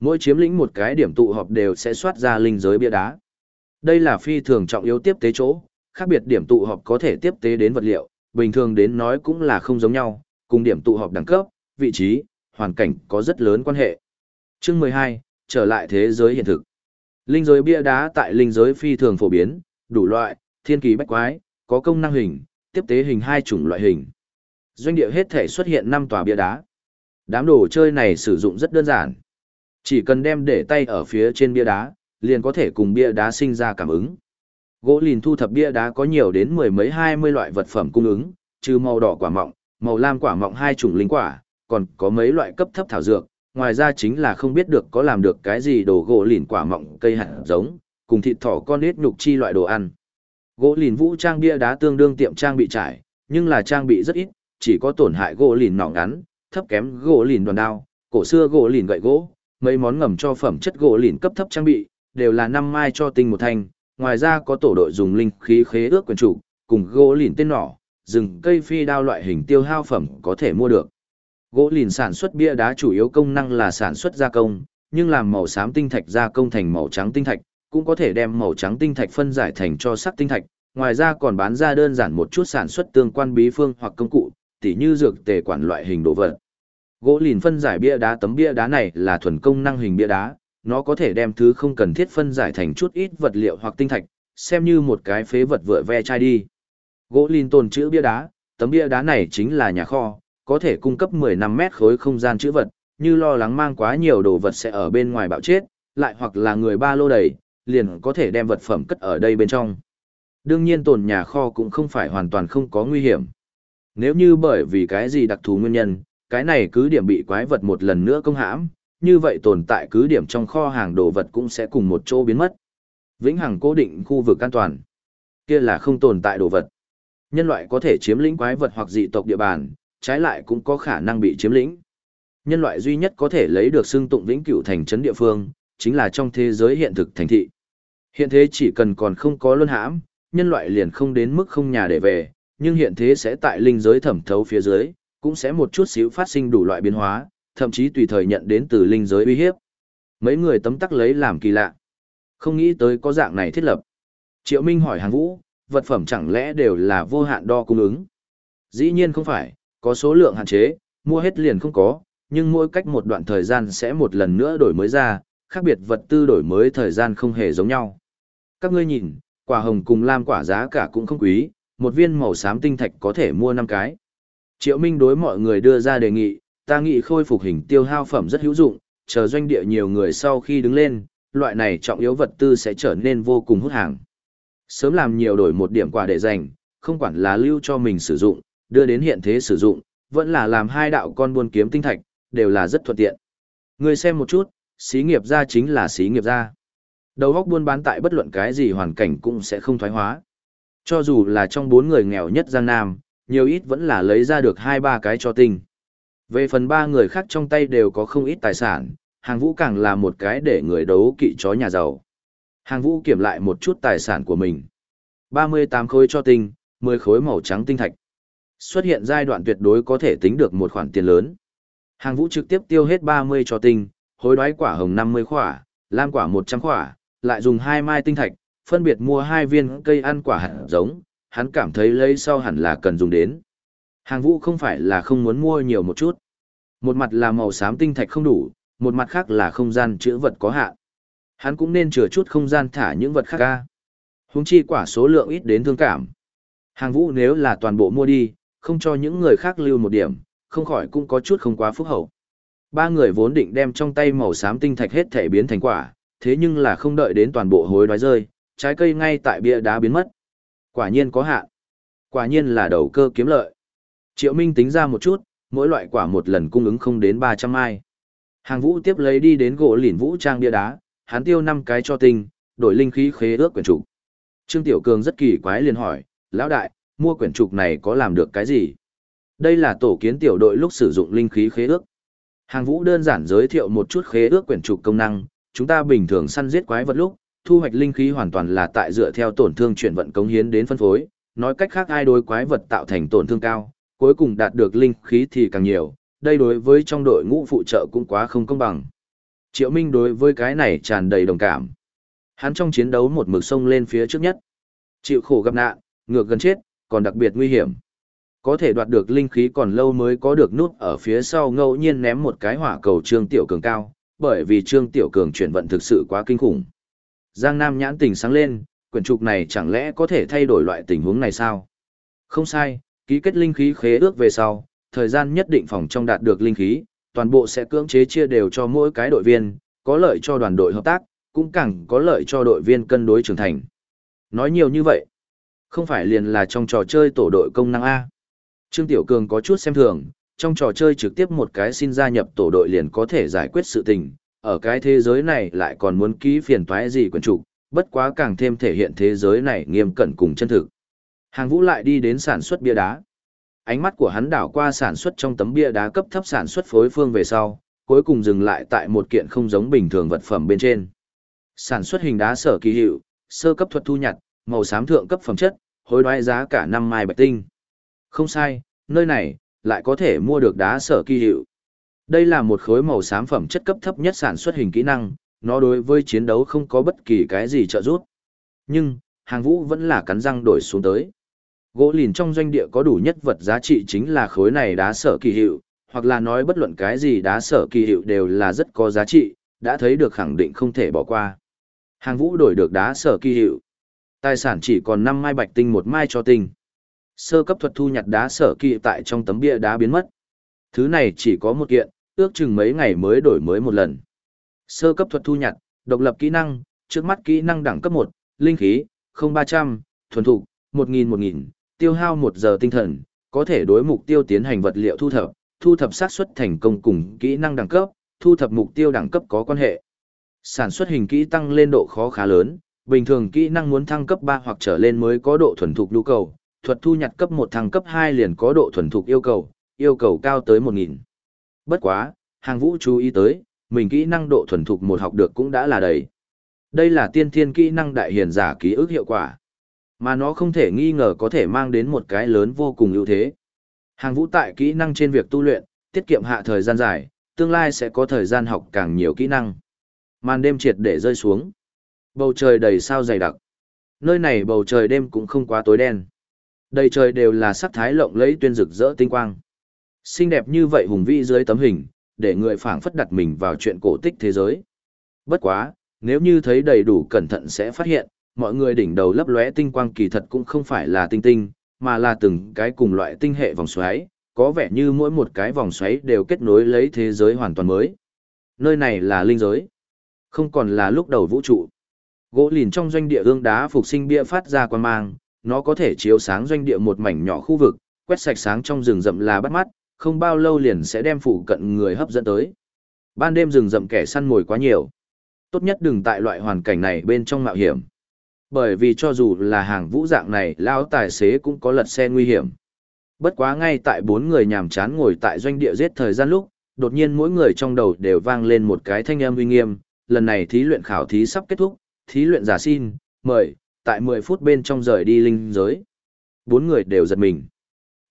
Mỗi chiếm lĩnh một cái điểm tụ họp đều sẽ soát ra linh giới bia đá. Đây là phi thường trọng yếu tiếp tế chỗ, khác biệt điểm tụ họp có thể tiếp tế đến vật liệu, bình thường đến nói cũng là không giống nhau, cùng điểm tụ họp đẳng cấp, vị trí, hoàn cảnh có rất lớn quan hệ. Chương 12, trở lại thế giới hiện thực. Linh giới bia đá tại linh giới phi thường phổ biến, đủ loại, thiên kỳ bách quái, có công năng hình, tiếp tế hình hai chủng loại hình. Doanh địa hết thể xuất hiện 5 tòa bia đá. Đám đồ chơi này sử dụng rất đơn giản. Chỉ cần đem để tay ở phía trên bia đá, liền có thể cùng bia đá sinh ra cảm ứng. Gỗ lìn thu thập bia đá có nhiều đến mười mấy hai mươi loại vật phẩm cung ứng, trừ màu đỏ quả mọng, màu lam quả mọng hai chủng linh quả, còn có mấy loại cấp thấp thảo dược, ngoài ra chính là không biết được có làm được cái gì đồ gỗ lìn quả mọng cây hạt giống, cùng thịt thỏ con nết nhục chi loại đồ ăn. Gỗ lìn vũ trang bia đá tương đương tiệm trang bị trải, nhưng là trang bị rất ít, chỉ có tổn hại gỗ lìn nỏ ngắn, thấp kém gỗ lìn đoàn đao, cổ xưa gỗ lìn gậy gỗ, mấy món ngầm cho phẩm chất gỗ lìn cấp thấp trang bị, đều là năm mai cho tinh một thanh, ngoài ra có tổ đội dùng linh khí khế ước quyền chủ, cùng gỗ lìn tên nỏ, rừng cây phi đao loại hình tiêu hao phẩm có thể mua được. Gỗ lìn sản xuất bia đá chủ yếu công năng là sản xuất gia công, nhưng làm màu xám tinh thạch gia công thành màu trắng tinh thạch, cũng có thể đem màu trắng tinh thạch phân giải thành cho sắc tinh thạch, ngoài ra còn bán ra đơn giản một chút sản xuất tương quan bí phương hoặc công cụ, tỉ như dược tề quản loại hình đồ vật. Gỗ lìn phân giải bia đá tấm bia đá này là thuần công năng hình bia đá, nó có thể đem thứ không cần thiết phân giải thành chút ít vật liệu hoặc tinh thạch, xem như một cái phế vật vựa ve chai đi. Gỗ lìn tồn chữ bia đá, tấm bia đá này chính là nhà kho, có thể cung cấp 15 mét khối không gian chữ vật, như lo lắng mang quá nhiều đồ vật sẽ ở bên ngoài bạo chết, lại hoặc là người ba lô đầy, liền có thể đem vật phẩm cất ở đây bên trong. Đương nhiên tồn nhà kho cũng không phải hoàn toàn không có nguy hiểm. Nếu như bởi vì cái gì đặc thù nguyên nhân, cái này cứ điểm bị quái vật một lần nữa công hãm, như vậy tồn tại cứ điểm trong kho hàng đồ vật cũng sẽ cùng một chỗ biến mất. Vĩnh hằng cố định khu vực an toàn. Kia là không tồn tại đồ vật. Nhân loại có thể chiếm lĩnh quái vật hoặc dị tộc địa bàn, trái lại cũng có khả năng bị chiếm lĩnh. Nhân loại duy nhất có thể lấy được xưng tụng vĩnh cửu thành trấn địa phương, chính là trong thế giới hiện thực thành thị. Hiện thế chỉ cần còn không có luân hãm, nhân loại liền không đến mức không nhà để về, nhưng hiện thế sẽ tại linh giới thẩm thấu phía dưới, cũng sẽ một chút xíu phát sinh đủ loại biến hóa, thậm chí tùy thời nhận đến từ linh giới uy hiếp. Mấy người tấm tắc lấy làm kỳ lạ. Không nghĩ tới có dạng này thiết lập. Triệu Minh hỏi hàng vũ, vật phẩm chẳng lẽ đều là vô hạn đo cung ứng? Dĩ nhiên không phải, có số lượng hạn chế, mua hết liền không có, nhưng mỗi cách một đoạn thời gian sẽ một lần nữa đổi mới ra, khác biệt vật tư đổi mới thời gian không hề giống nhau. Các ngươi nhìn, quả hồng cùng lam quả giá cả cũng không quý, một viên màu xám tinh thạch có thể mua 5 cái. Triệu Minh đối mọi người đưa ra đề nghị, ta nghĩ khôi phục hình tiêu hao phẩm rất hữu dụng, chờ doanh địa nhiều người sau khi đứng lên, loại này trọng yếu vật tư sẽ trở nên vô cùng hút hàng. Sớm làm nhiều đổi một điểm quà để dành, không quản là lưu cho mình sử dụng, đưa đến hiện thế sử dụng, vẫn là làm hai đạo con buôn kiếm tinh thạch, đều là rất thuận tiện. Người xem một chút, xí nghiệp gia chính là xí nghiệp gia. Đầu góc buôn bán tại bất luận cái gì hoàn cảnh cũng sẽ không thoái hóa. Cho dù là trong bốn người nghèo nhất Giang Nam, nhiều ít vẫn là lấy ra được hai ba cái cho tinh. Về phần ba người khác trong tay đều có không ít tài sản, hàng vũ càng là một cái để người đấu kỵ chó nhà giàu. Hàng vũ kiểm lại một chút tài sản của mình. 38 khối cho tinh, 10 khối màu trắng tinh thạch. Xuất hiện giai đoạn tuyệt đối có thể tính được một khoản tiền lớn. Hàng vũ trực tiếp tiêu hết 30 cho tinh, hối đoái quả hồng 50 khỏa, lam quả 100 khỏa, lại dùng hai mai tinh thạch, phân biệt mua hai viên cây ăn quả hạt giống, hắn cảm thấy lấy sau hẳn là cần dùng đến. Hàng vũ không phải là không muốn mua nhiều một chút. Một mặt là màu xám tinh thạch không đủ, một mặt khác là không gian chữ vật có hạn. Hắn cũng nên chừa chút không gian thả những vật khác ra. Húng chi quả số lượng ít đến thương cảm. Hàng vũ nếu là toàn bộ mua đi, không cho những người khác lưu một điểm, không khỏi cũng có chút không quá phúc hậu. Ba người vốn định đem trong tay màu xám tinh thạch hết thể biến thành quả, thế nhưng là không đợi đến toàn bộ hối đoái rơi, trái cây ngay tại bia đá biến mất. Quả nhiên có hạn. Quả nhiên là đầu cơ kiếm lợi. Triệu Minh tính ra một chút, mỗi loại quả một lần cung ứng không đến 300 mai. Hàng vũ tiếp lấy đi đến gỗ lỉn vũ trang bia đá, hắn tiêu năm cái cho tinh, đổi linh khí khế ước quyển chủ. Trương Tiểu Cường rất kỳ quái liền hỏi, lão đại, mua quyển trục này có làm được cái gì? Đây là tổ kiến tiểu đội lúc sử dụng linh khí khế ước. Hàng vũ đơn giản giới thiệu một chút khế ước quyển trục công năng, chúng ta bình thường săn giết quái vật lúc, thu hoạch linh khí hoàn toàn là tại dựa theo tổn thương chuyển vận cống hiến đến phân phối, nói cách khác ai đối quái vật tạo thành tổn thương cao, cuối cùng đạt được linh khí thì càng nhiều, đây đối với trong đội ngũ phụ trợ cũng quá không công bằng. Triệu Minh đối với cái này tràn đầy đồng cảm. Hắn trong chiến đấu một mực sông lên phía trước nhất. Chịu khổ gặp nạn, ngược gần chết, còn đặc biệt nguy hiểm. Có thể đoạt được linh khí còn lâu mới có được nút ở phía sau ngẫu nhiên ném một cái hỏa cầu Trương Tiểu Cường cao, bởi vì Trương Tiểu Cường chuyển vận thực sự quá kinh khủng. Giang Nam nhãn tình sáng lên, quyển trục này chẳng lẽ có thể thay đổi loại tình huống này sao? Không sai, ký kết linh khí khế ước về sau, thời gian nhất định phòng trong đạt được linh khí, toàn bộ sẽ cưỡng chế chia đều cho mỗi cái đội viên, có lợi cho đoàn đội hợp tác, cũng càng có lợi cho đội viên cân đối trưởng thành. Nói nhiều như vậy, không phải liền là trong trò chơi tổ đội công năng A. Trương Tiểu Cường có chút xem thường, trong trò chơi trực tiếp một cái xin gia nhập tổ đội liền có thể giải quyết sự tình, ở cái thế giới này lại còn muốn ký phiền toái gì quần chủ bất quá càng thêm thể hiện thế giới này nghiêm cẩn cùng chân thực. Hàng vũ lại đi đến sản xuất bia đá. Ánh mắt của hắn đảo qua sản xuất trong tấm bia đá cấp thấp sản xuất phối phương về sau, cuối cùng dừng lại tại một kiện không giống bình thường vật phẩm bên trên. Sản xuất hình đá sở kỳ hiệu, sơ cấp thuật thu nhặt, màu xám thượng cấp phẩm chất, hối đoái giá cả năm mai bạch tinh. Không sai, nơi này, lại có thể mua được đá sở kỳ hiệu. Đây là một khối màu xám phẩm chất cấp thấp nhất sản xuất hình kỹ năng, nó đối với chiến đấu không có bất kỳ cái gì trợ giúp. Nhưng, hàng vũ vẫn là cắn răng đổi xuống tới. Gỗ lìn trong doanh địa có đủ nhất vật giá trị chính là khối này đá sở kỳ hiệu, hoặc là nói bất luận cái gì đá sở kỳ hiệu đều là rất có giá trị, đã thấy được khẳng định không thể bỏ qua. Hàng vũ đổi được đá sở kỳ hiệu. Tài sản chỉ còn 5 mai bạch tinh một mai cho tinh. Sơ cấp thuật thu nhặt đá sở kỳ tại trong tấm bia đá biến mất. Thứ này chỉ có một kiện, ước chừng mấy ngày mới đổi mới một lần. Sơ cấp thuật thu nhặt, độc lập kỹ năng, trước mắt kỹ năng đẳng cấp 1, linh khí, 0300, thuần thục, 1000-1000, tiêu hao 1 giờ tinh thần, có thể đối mục tiêu tiến hành vật liệu thu thập, thu thập xác suất thành công cùng kỹ năng đẳng cấp, thu thập mục tiêu đẳng cấp có quan hệ. Sản xuất hình kỹ tăng lên độ khó khá lớn, bình thường kỹ năng muốn thăng cấp 3 hoặc trở lên mới có độ thuần thục nhu cầu, thuật thu nhặt cấp 1 thăng cấp 2 liền có độ thuần thục yêu cầu, yêu cầu cao tới 1000. Bất quá, hàng vũ chú ý tới, mình kỹ năng độ thuần thục một học được cũng đã là đầy. Đây là tiên thiên kỹ năng đại hiền giả ký ức hiệu quả. Mà nó không thể nghi ngờ có thể mang đến một cái lớn vô cùng ưu thế. Hàng vũ tại kỹ năng trên việc tu luyện, tiết kiệm hạ thời gian dài, tương lai sẽ có thời gian học càng nhiều kỹ năng. Màn đêm triệt để rơi xuống. Bầu trời đầy sao dày đặc. Nơi này bầu trời đêm cũng không quá tối đen. Đầy trời đều là sắc thái lộng lẫy tuyên rực rỡ tinh quang. Xinh đẹp như vậy hùng vĩ dưới tấm hình, để người phảng phất đặt mình vào chuyện cổ tích thế giới. Bất quá, nếu như thấy đầy đủ cẩn thận sẽ phát hiện, mọi người đỉnh đầu lấp lóe tinh quang kỳ thật cũng không phải là tinh tinh, mà là từng cái cùng loại tinh hệ vòng xoáy, có vẻ như mỗi một cái vòng xoáy đều kết nối lấy thế giới hoàn toàn mới. Nơi này là linh giới, không còn là lúc đầu vũ trụ. Gỗ lìn trong doanh địa ương đá phục sinh bia phát ra quan mang, nó có thể chiếu sáng doanh địa một mảnh nhỏ khu vực, quét sạch sáng trong rừng rậm là bắt mắt, không bao lâu liền sẽ đem phụ cận người hấp dẫn tới. Ban đêm rừng rậm kẻ săn mồi quá nhiều. Tốt nhất đừng tại loại hoàn cảnh này bên trong mạo hiểm. Bởi vì cho dù là hàng vũ dạng này, lão tài xế cũng có lật xe nguy hiểm. Bất quá ngay tại bốn người nhàm chán ngồi tại doanh địa giết thời gian lúc, đột nhiên mỗi người trong đầu đều vang lên một cái thanh âm uy nghiêm, lần này thí luyện khảo thí sắp kết thúc, thí luyện giả xin, mời, tại 10 phút bên trong rời đi linh giới. Bốn người đều giật mình.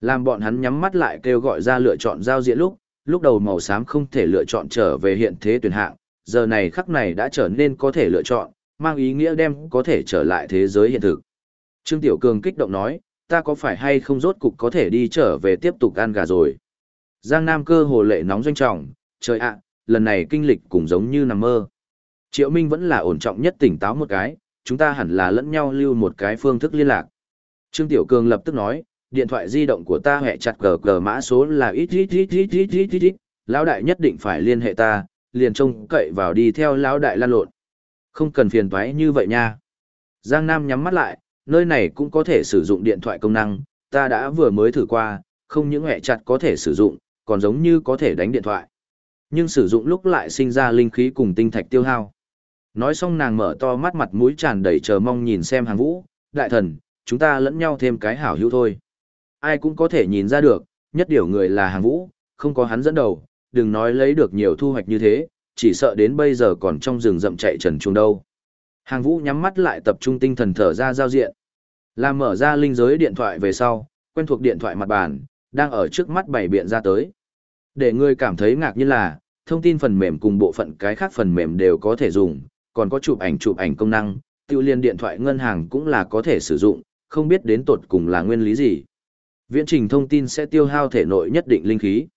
Làm bọn hắn nhắm mắt lại kêu gọi ra lựa chọn giao diện lúc, lúc đầu màu xám không thể lựa chọn trở về hiện thế tuyển hạng, giờ này khắc này đã trở nên có thể lựa chọn, mang ý nghĩa đem có thể trở lại thế giới hiện thực. Trương Tiểu Cường kích động nói, ta có phải hay không rốt cục có thể đi trở về tiếp tục ăn gà rồi. Giang Nam cơ hồ lệ nóng doanh trọng, trời ạ, lần này kinh lịch cũng giống như nằm mơ. Triệu Minh vẫn là ổn trọng nhất tỉnh táo một cái, chúng ta hẳn là lẫn nhau lưu một cái phương thức liên lạc. Trương Tiểu Cường lập tức nói, điện thoại di động của ta hẹ chặt cờ cờ mã số là ít ít ít ít ít ít ít ít, lão đại nhất định phải liên hệ ta, liền trông cậy vào đi theo lão đại lan lộn. Không cần phiền toái như vậy nha. Giang Nam nhắm mắt lại, nơi này cũng có thể sử dụng điện thoại công năng, ta đã vừa mới thử qua, không những hẹ chặt có thể sử dụng, còn giống như có thể đánh điện thoại. Nhưng sử dụng lúc lại sinh ra linh khí cùng tinh thạch tiêu hao. Nói xong nàng mở to mắt mặt mũi tràn đầy chờ mong nhìn xem hàng vũ, đại thần, chúng ta lẫn nhau thêm cái hảo hữu thôi. Ai cũng có thể nhìn ra được, nhất điều người là hàng vũ, không có hắn dẫn đầu, đừng nói lấy được nhiều thu hoạch như thế, chỉ sợ đến bây giờ còn trong rừng rậm chạy trần chuồng đâu. Hàng vũ nhắm mắt lại tập trung tinh thần thở ra giao diện. Làm mở ra linh giới điện thoại về sau, quen thuộc điện thoại mặt bàn, đang ở trước mắt bày biện ra tới. Để người cảm thấy ngạc nhiên là, thông tin phần mềm cùng bộ phận cái khác phần mềm đều có thể dùng, còn có chụp ảnh chụp ảnh công năng, tiêu liên điện thoại ngân hàng cũng là có thể sử dụng, không biết đến tột cùng là nguyên lý gì. Viễn trình thông tin sẽ tiêu hao thể nội nhất định linh khí.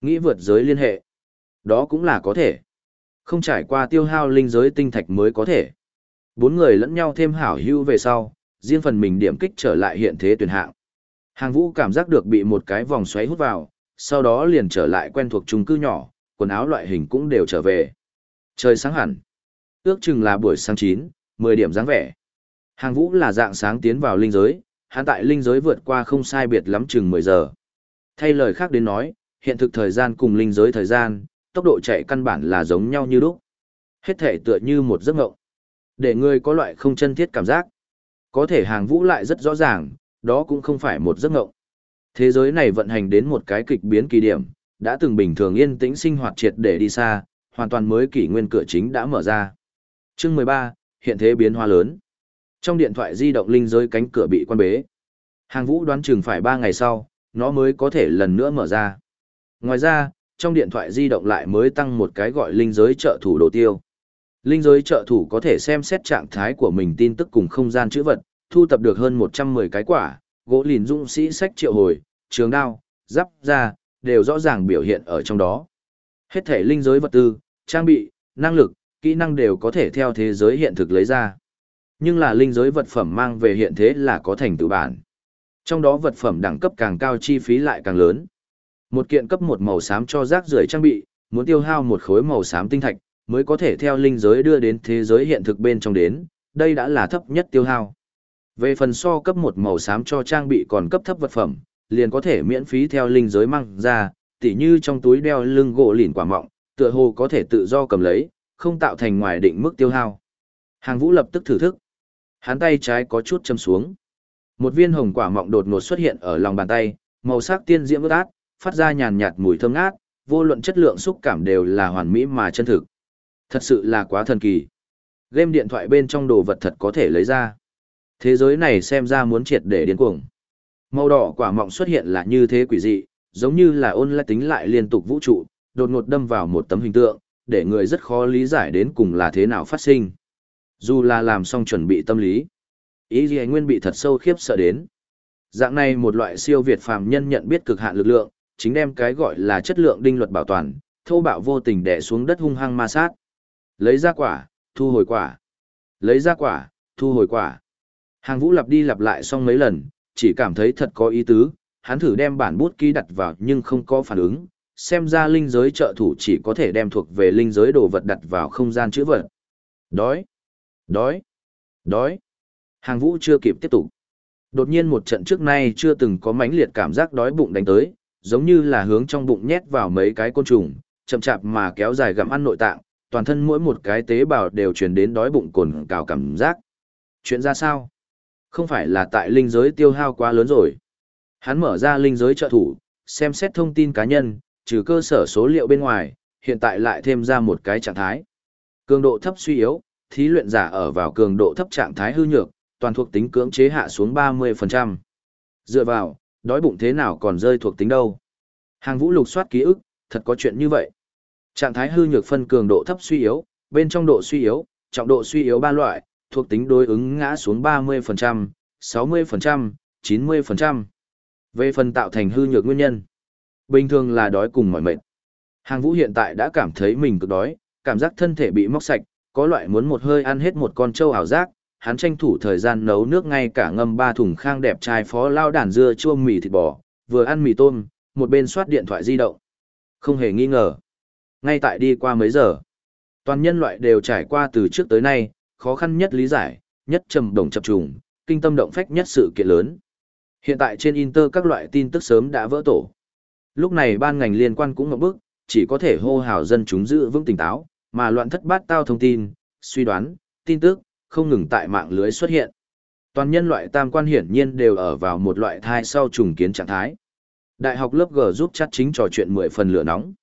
Nghĩ vượt giới liên hệ. Đó cũng là có thể. Không trải qua tiêu hao linh giới tinh thạch mới có thể. Bốn người lẫn nhau thêm hảo hữu về sau, riêng phần mình điểm kích trở lại hiện thế tuyển hạng. Hàng vũ cảm giác được bị một cái vòng xoáy hút vào, sau đó liền trở lại quen thuộc chung cư nhỏ, quần áo loại hình cũng đều trở về. Trời sáng hẳn. Ước chừng là buổi sáng 9, 10 điểm dáng vẻ. Hàng vũ là dạng sáng tiến vào linh giới, hắn tại linh giới vượt qua không sai biệt lắm chừng 10 giờ. Thay lời khác đến nói, hiện thực thời gian cùng linh giới thời gian, tốc độ chạy căn bản là giống nhau như lúc. Hết thể tựa như một giấc mộng. Để người có loại không chân thiết cảm giác. Có thể hàng vũ lại rất rõ ràng, đó cũng không phải một giấc mộng. Thế giới này vận hành đến một cái kịch biến kỳ điểm, đã từng bình thường yên tĩnh sinh hoạt triệt để đi xa, hoàn toàn mới kỷ nguyên cửa chính đã mở ra. Chương 13, hiện thế biến hóa lớn. Trong điện thoại di động linh giới cánh cửa bị quan bế. Hàng vũ đoán chừng phải ba ngày sau, nó mới có thể lần nữa mở ra. Ngoài ra, trong điện thoại di động lại mới tăng một cái gọi linh giới trợ thủ đồ tiêu. Linh giới trợ thủ có thể xem xét trạng thái của mình tin tức cùng không gian chữ vật, thu tập được hơn 110 cái quả, gỗ lìn dũng sĩ sách triệu hồi, trường đao, giáp ra, đều rõ ràng biểu hiện ở trong đó. Hết thể linh giới vật tư, trang bị, năng lực, kỹ năng đều có thể theo thế giới hiện thực lấy ra. Nhưng là linh giới vật phẩm mang về hiện thế là có thành tựu bản. Trong đó vật phẩm đẳng cấp càng cao chi phí lại càng lớn. Một kiện cấp một màu xám cho rác rưởi trang bị, muốn tiêu hao một khối màu xám tinh thạch, mới có thể theo linh giới đưa đến thế giới hiện thực bên trong đến, đây đã là thấp nhất tiêu hao. Về phần so cấp một màu xám cho trang bị còn cấp thấp vật phẩm, liền có thể miễn phí theo linh giới mang ra, tỉ như trong túi đeo lưng gỗ lìn quả mọng, tựa hồ có thể tự do cầm lấy, không tạo thành ngoài định mức tiêu hao. Hàng Vũ lập tức thử thức. Hắn tay trái có chút châm xuống. Một viên hồng quả mọng đột ngột xuất hiện ở lòng bàn tay, màu sắc tiên diễm ướt át, phát ra nhàn nhạt mùi thơm ngát, vô luận chất lượng xúc cảm đều là hoàn mỹ mà chân thực. Thật sự là quá thần kỳ. Game điện thoại bên trong đồ vật thật có thể lấy ra. Thế giới này xem ra muốn triệt để điên cuồng. Màu đỏ quả mọng xuất hiện là như thế quỷ dị, giống như là ôn lại tính lại liên tục vũ trụ, đột ngột đâm vào một tấm hình tượng, để người rất khó lý giải đến cùng là thế nào phát sinh. Dù là làm xong chuẩn bị tâm lý, ý gì nguyên bị thật sâu khiếp sợ đến. Dạng này một loại siêu việt phàm nhân nhận biết cực hạn lực lượng, chính đem cái gọi là chất lượng đinh luật bảo toàn, thô bạo vô tình đè xuống đất hung hăng ma sát. Lấy ra quả, thu hồi quả. Lấy ra quả, thu hồi quả. Hàng vũ lặp đi lặp lại xong mấy lần, chỉ cảm thấy thật có ý tứ, hắn thử đem bản bút ký đặt vào nhưng không có phản ứng, xem ra linh giới trợ thủ chỉ có thể đem thuộc về linh giới đồ vật đặt vào không gian chữ vật. Đói, đói, đói. Hàng vũ chưa kịp tiếp tục. Đột nhiên một trận trước nay chưa từng có mãnh liệt cảm giác đói bụng đánh tới, giống như là hướng trong bụng nhét vào mấy cái côn trùng, chậm chạp mà kéo dài gặm ăn nội tạng, toàn thân mỗi một cái tế bào đều truyền đến đói bụng cồn cào cảm giác. Chuyện ra sao? Không phải là tại linh giới tiêu hao quá lớn rồi. Hắn mở ra linh giới trợ thủ, xem xét thông tin cá nhân, trừ cơ sở số liệu bên ngoài, hiện tại lại thêm ra một cái trạng thái. Cường độ thấp suy yếu, thí luyện giả ở vào cường độ thấp trạng thái hư nhược, toàn thuộc tính cưỡng chế hạ xuống 30%. Dựa vào, đói bụng thế nào còn rơi thuộc tính đâu. Hàng vũ lục soát ký ức, thật có chuyện như vậy. Trạng thái hư nhược phân cường độ thấp suy yếu, bên trong độ suy yếu, trọng độ suy yếu ba loại, thuộc tính đối ứng ngã xuống 30%, 60%, 90%. Về phần tạo thành hư nhược nguyên nhân, bình thường là đói cùng mỏi mệt. Hàng vũ hiện tại đã cảm thấy mình cực đói, cảm giác thân thể bị móc sạch, có loại muốn một hơi ăn hết một con trâu ảo giác, hắn tranh thủ thời gian nấu nước ngay cả ngâm ba thùng khang đẹp trai phó lao đàn dưa chua mì thịt bò, vừa ăn mì tôm, một bên soát điện thoại di động. Không hề nghi ngờ. Ngay tại đi qua mấy giờ, toàn nhân loại đều trải qua từ trước tới nay, khó khăn nhất lý giải, nhất trầm đồng chập trùng, kinh tâm động phách nhất sự kiện lớn. Hiện tại trên Inter các loại tin tức sớm đã vỡ tổ. Lúc này ban ngành liên quan cũng ngập bức, chỉ có thể hô hào dân chúng giữ vững tỉnh táo, mà loạn thất bát tao thông tin, suy đoán, tin tức, không ngừng tại mạng lưới xuất hiện. Toàn nhân loại tam quan hiển nhiên đều ở vào một loại thai sau trùng kiến trạng thái. Đại học lớp G giúp chắc chính trò chuyện 10 phần lửa nóng.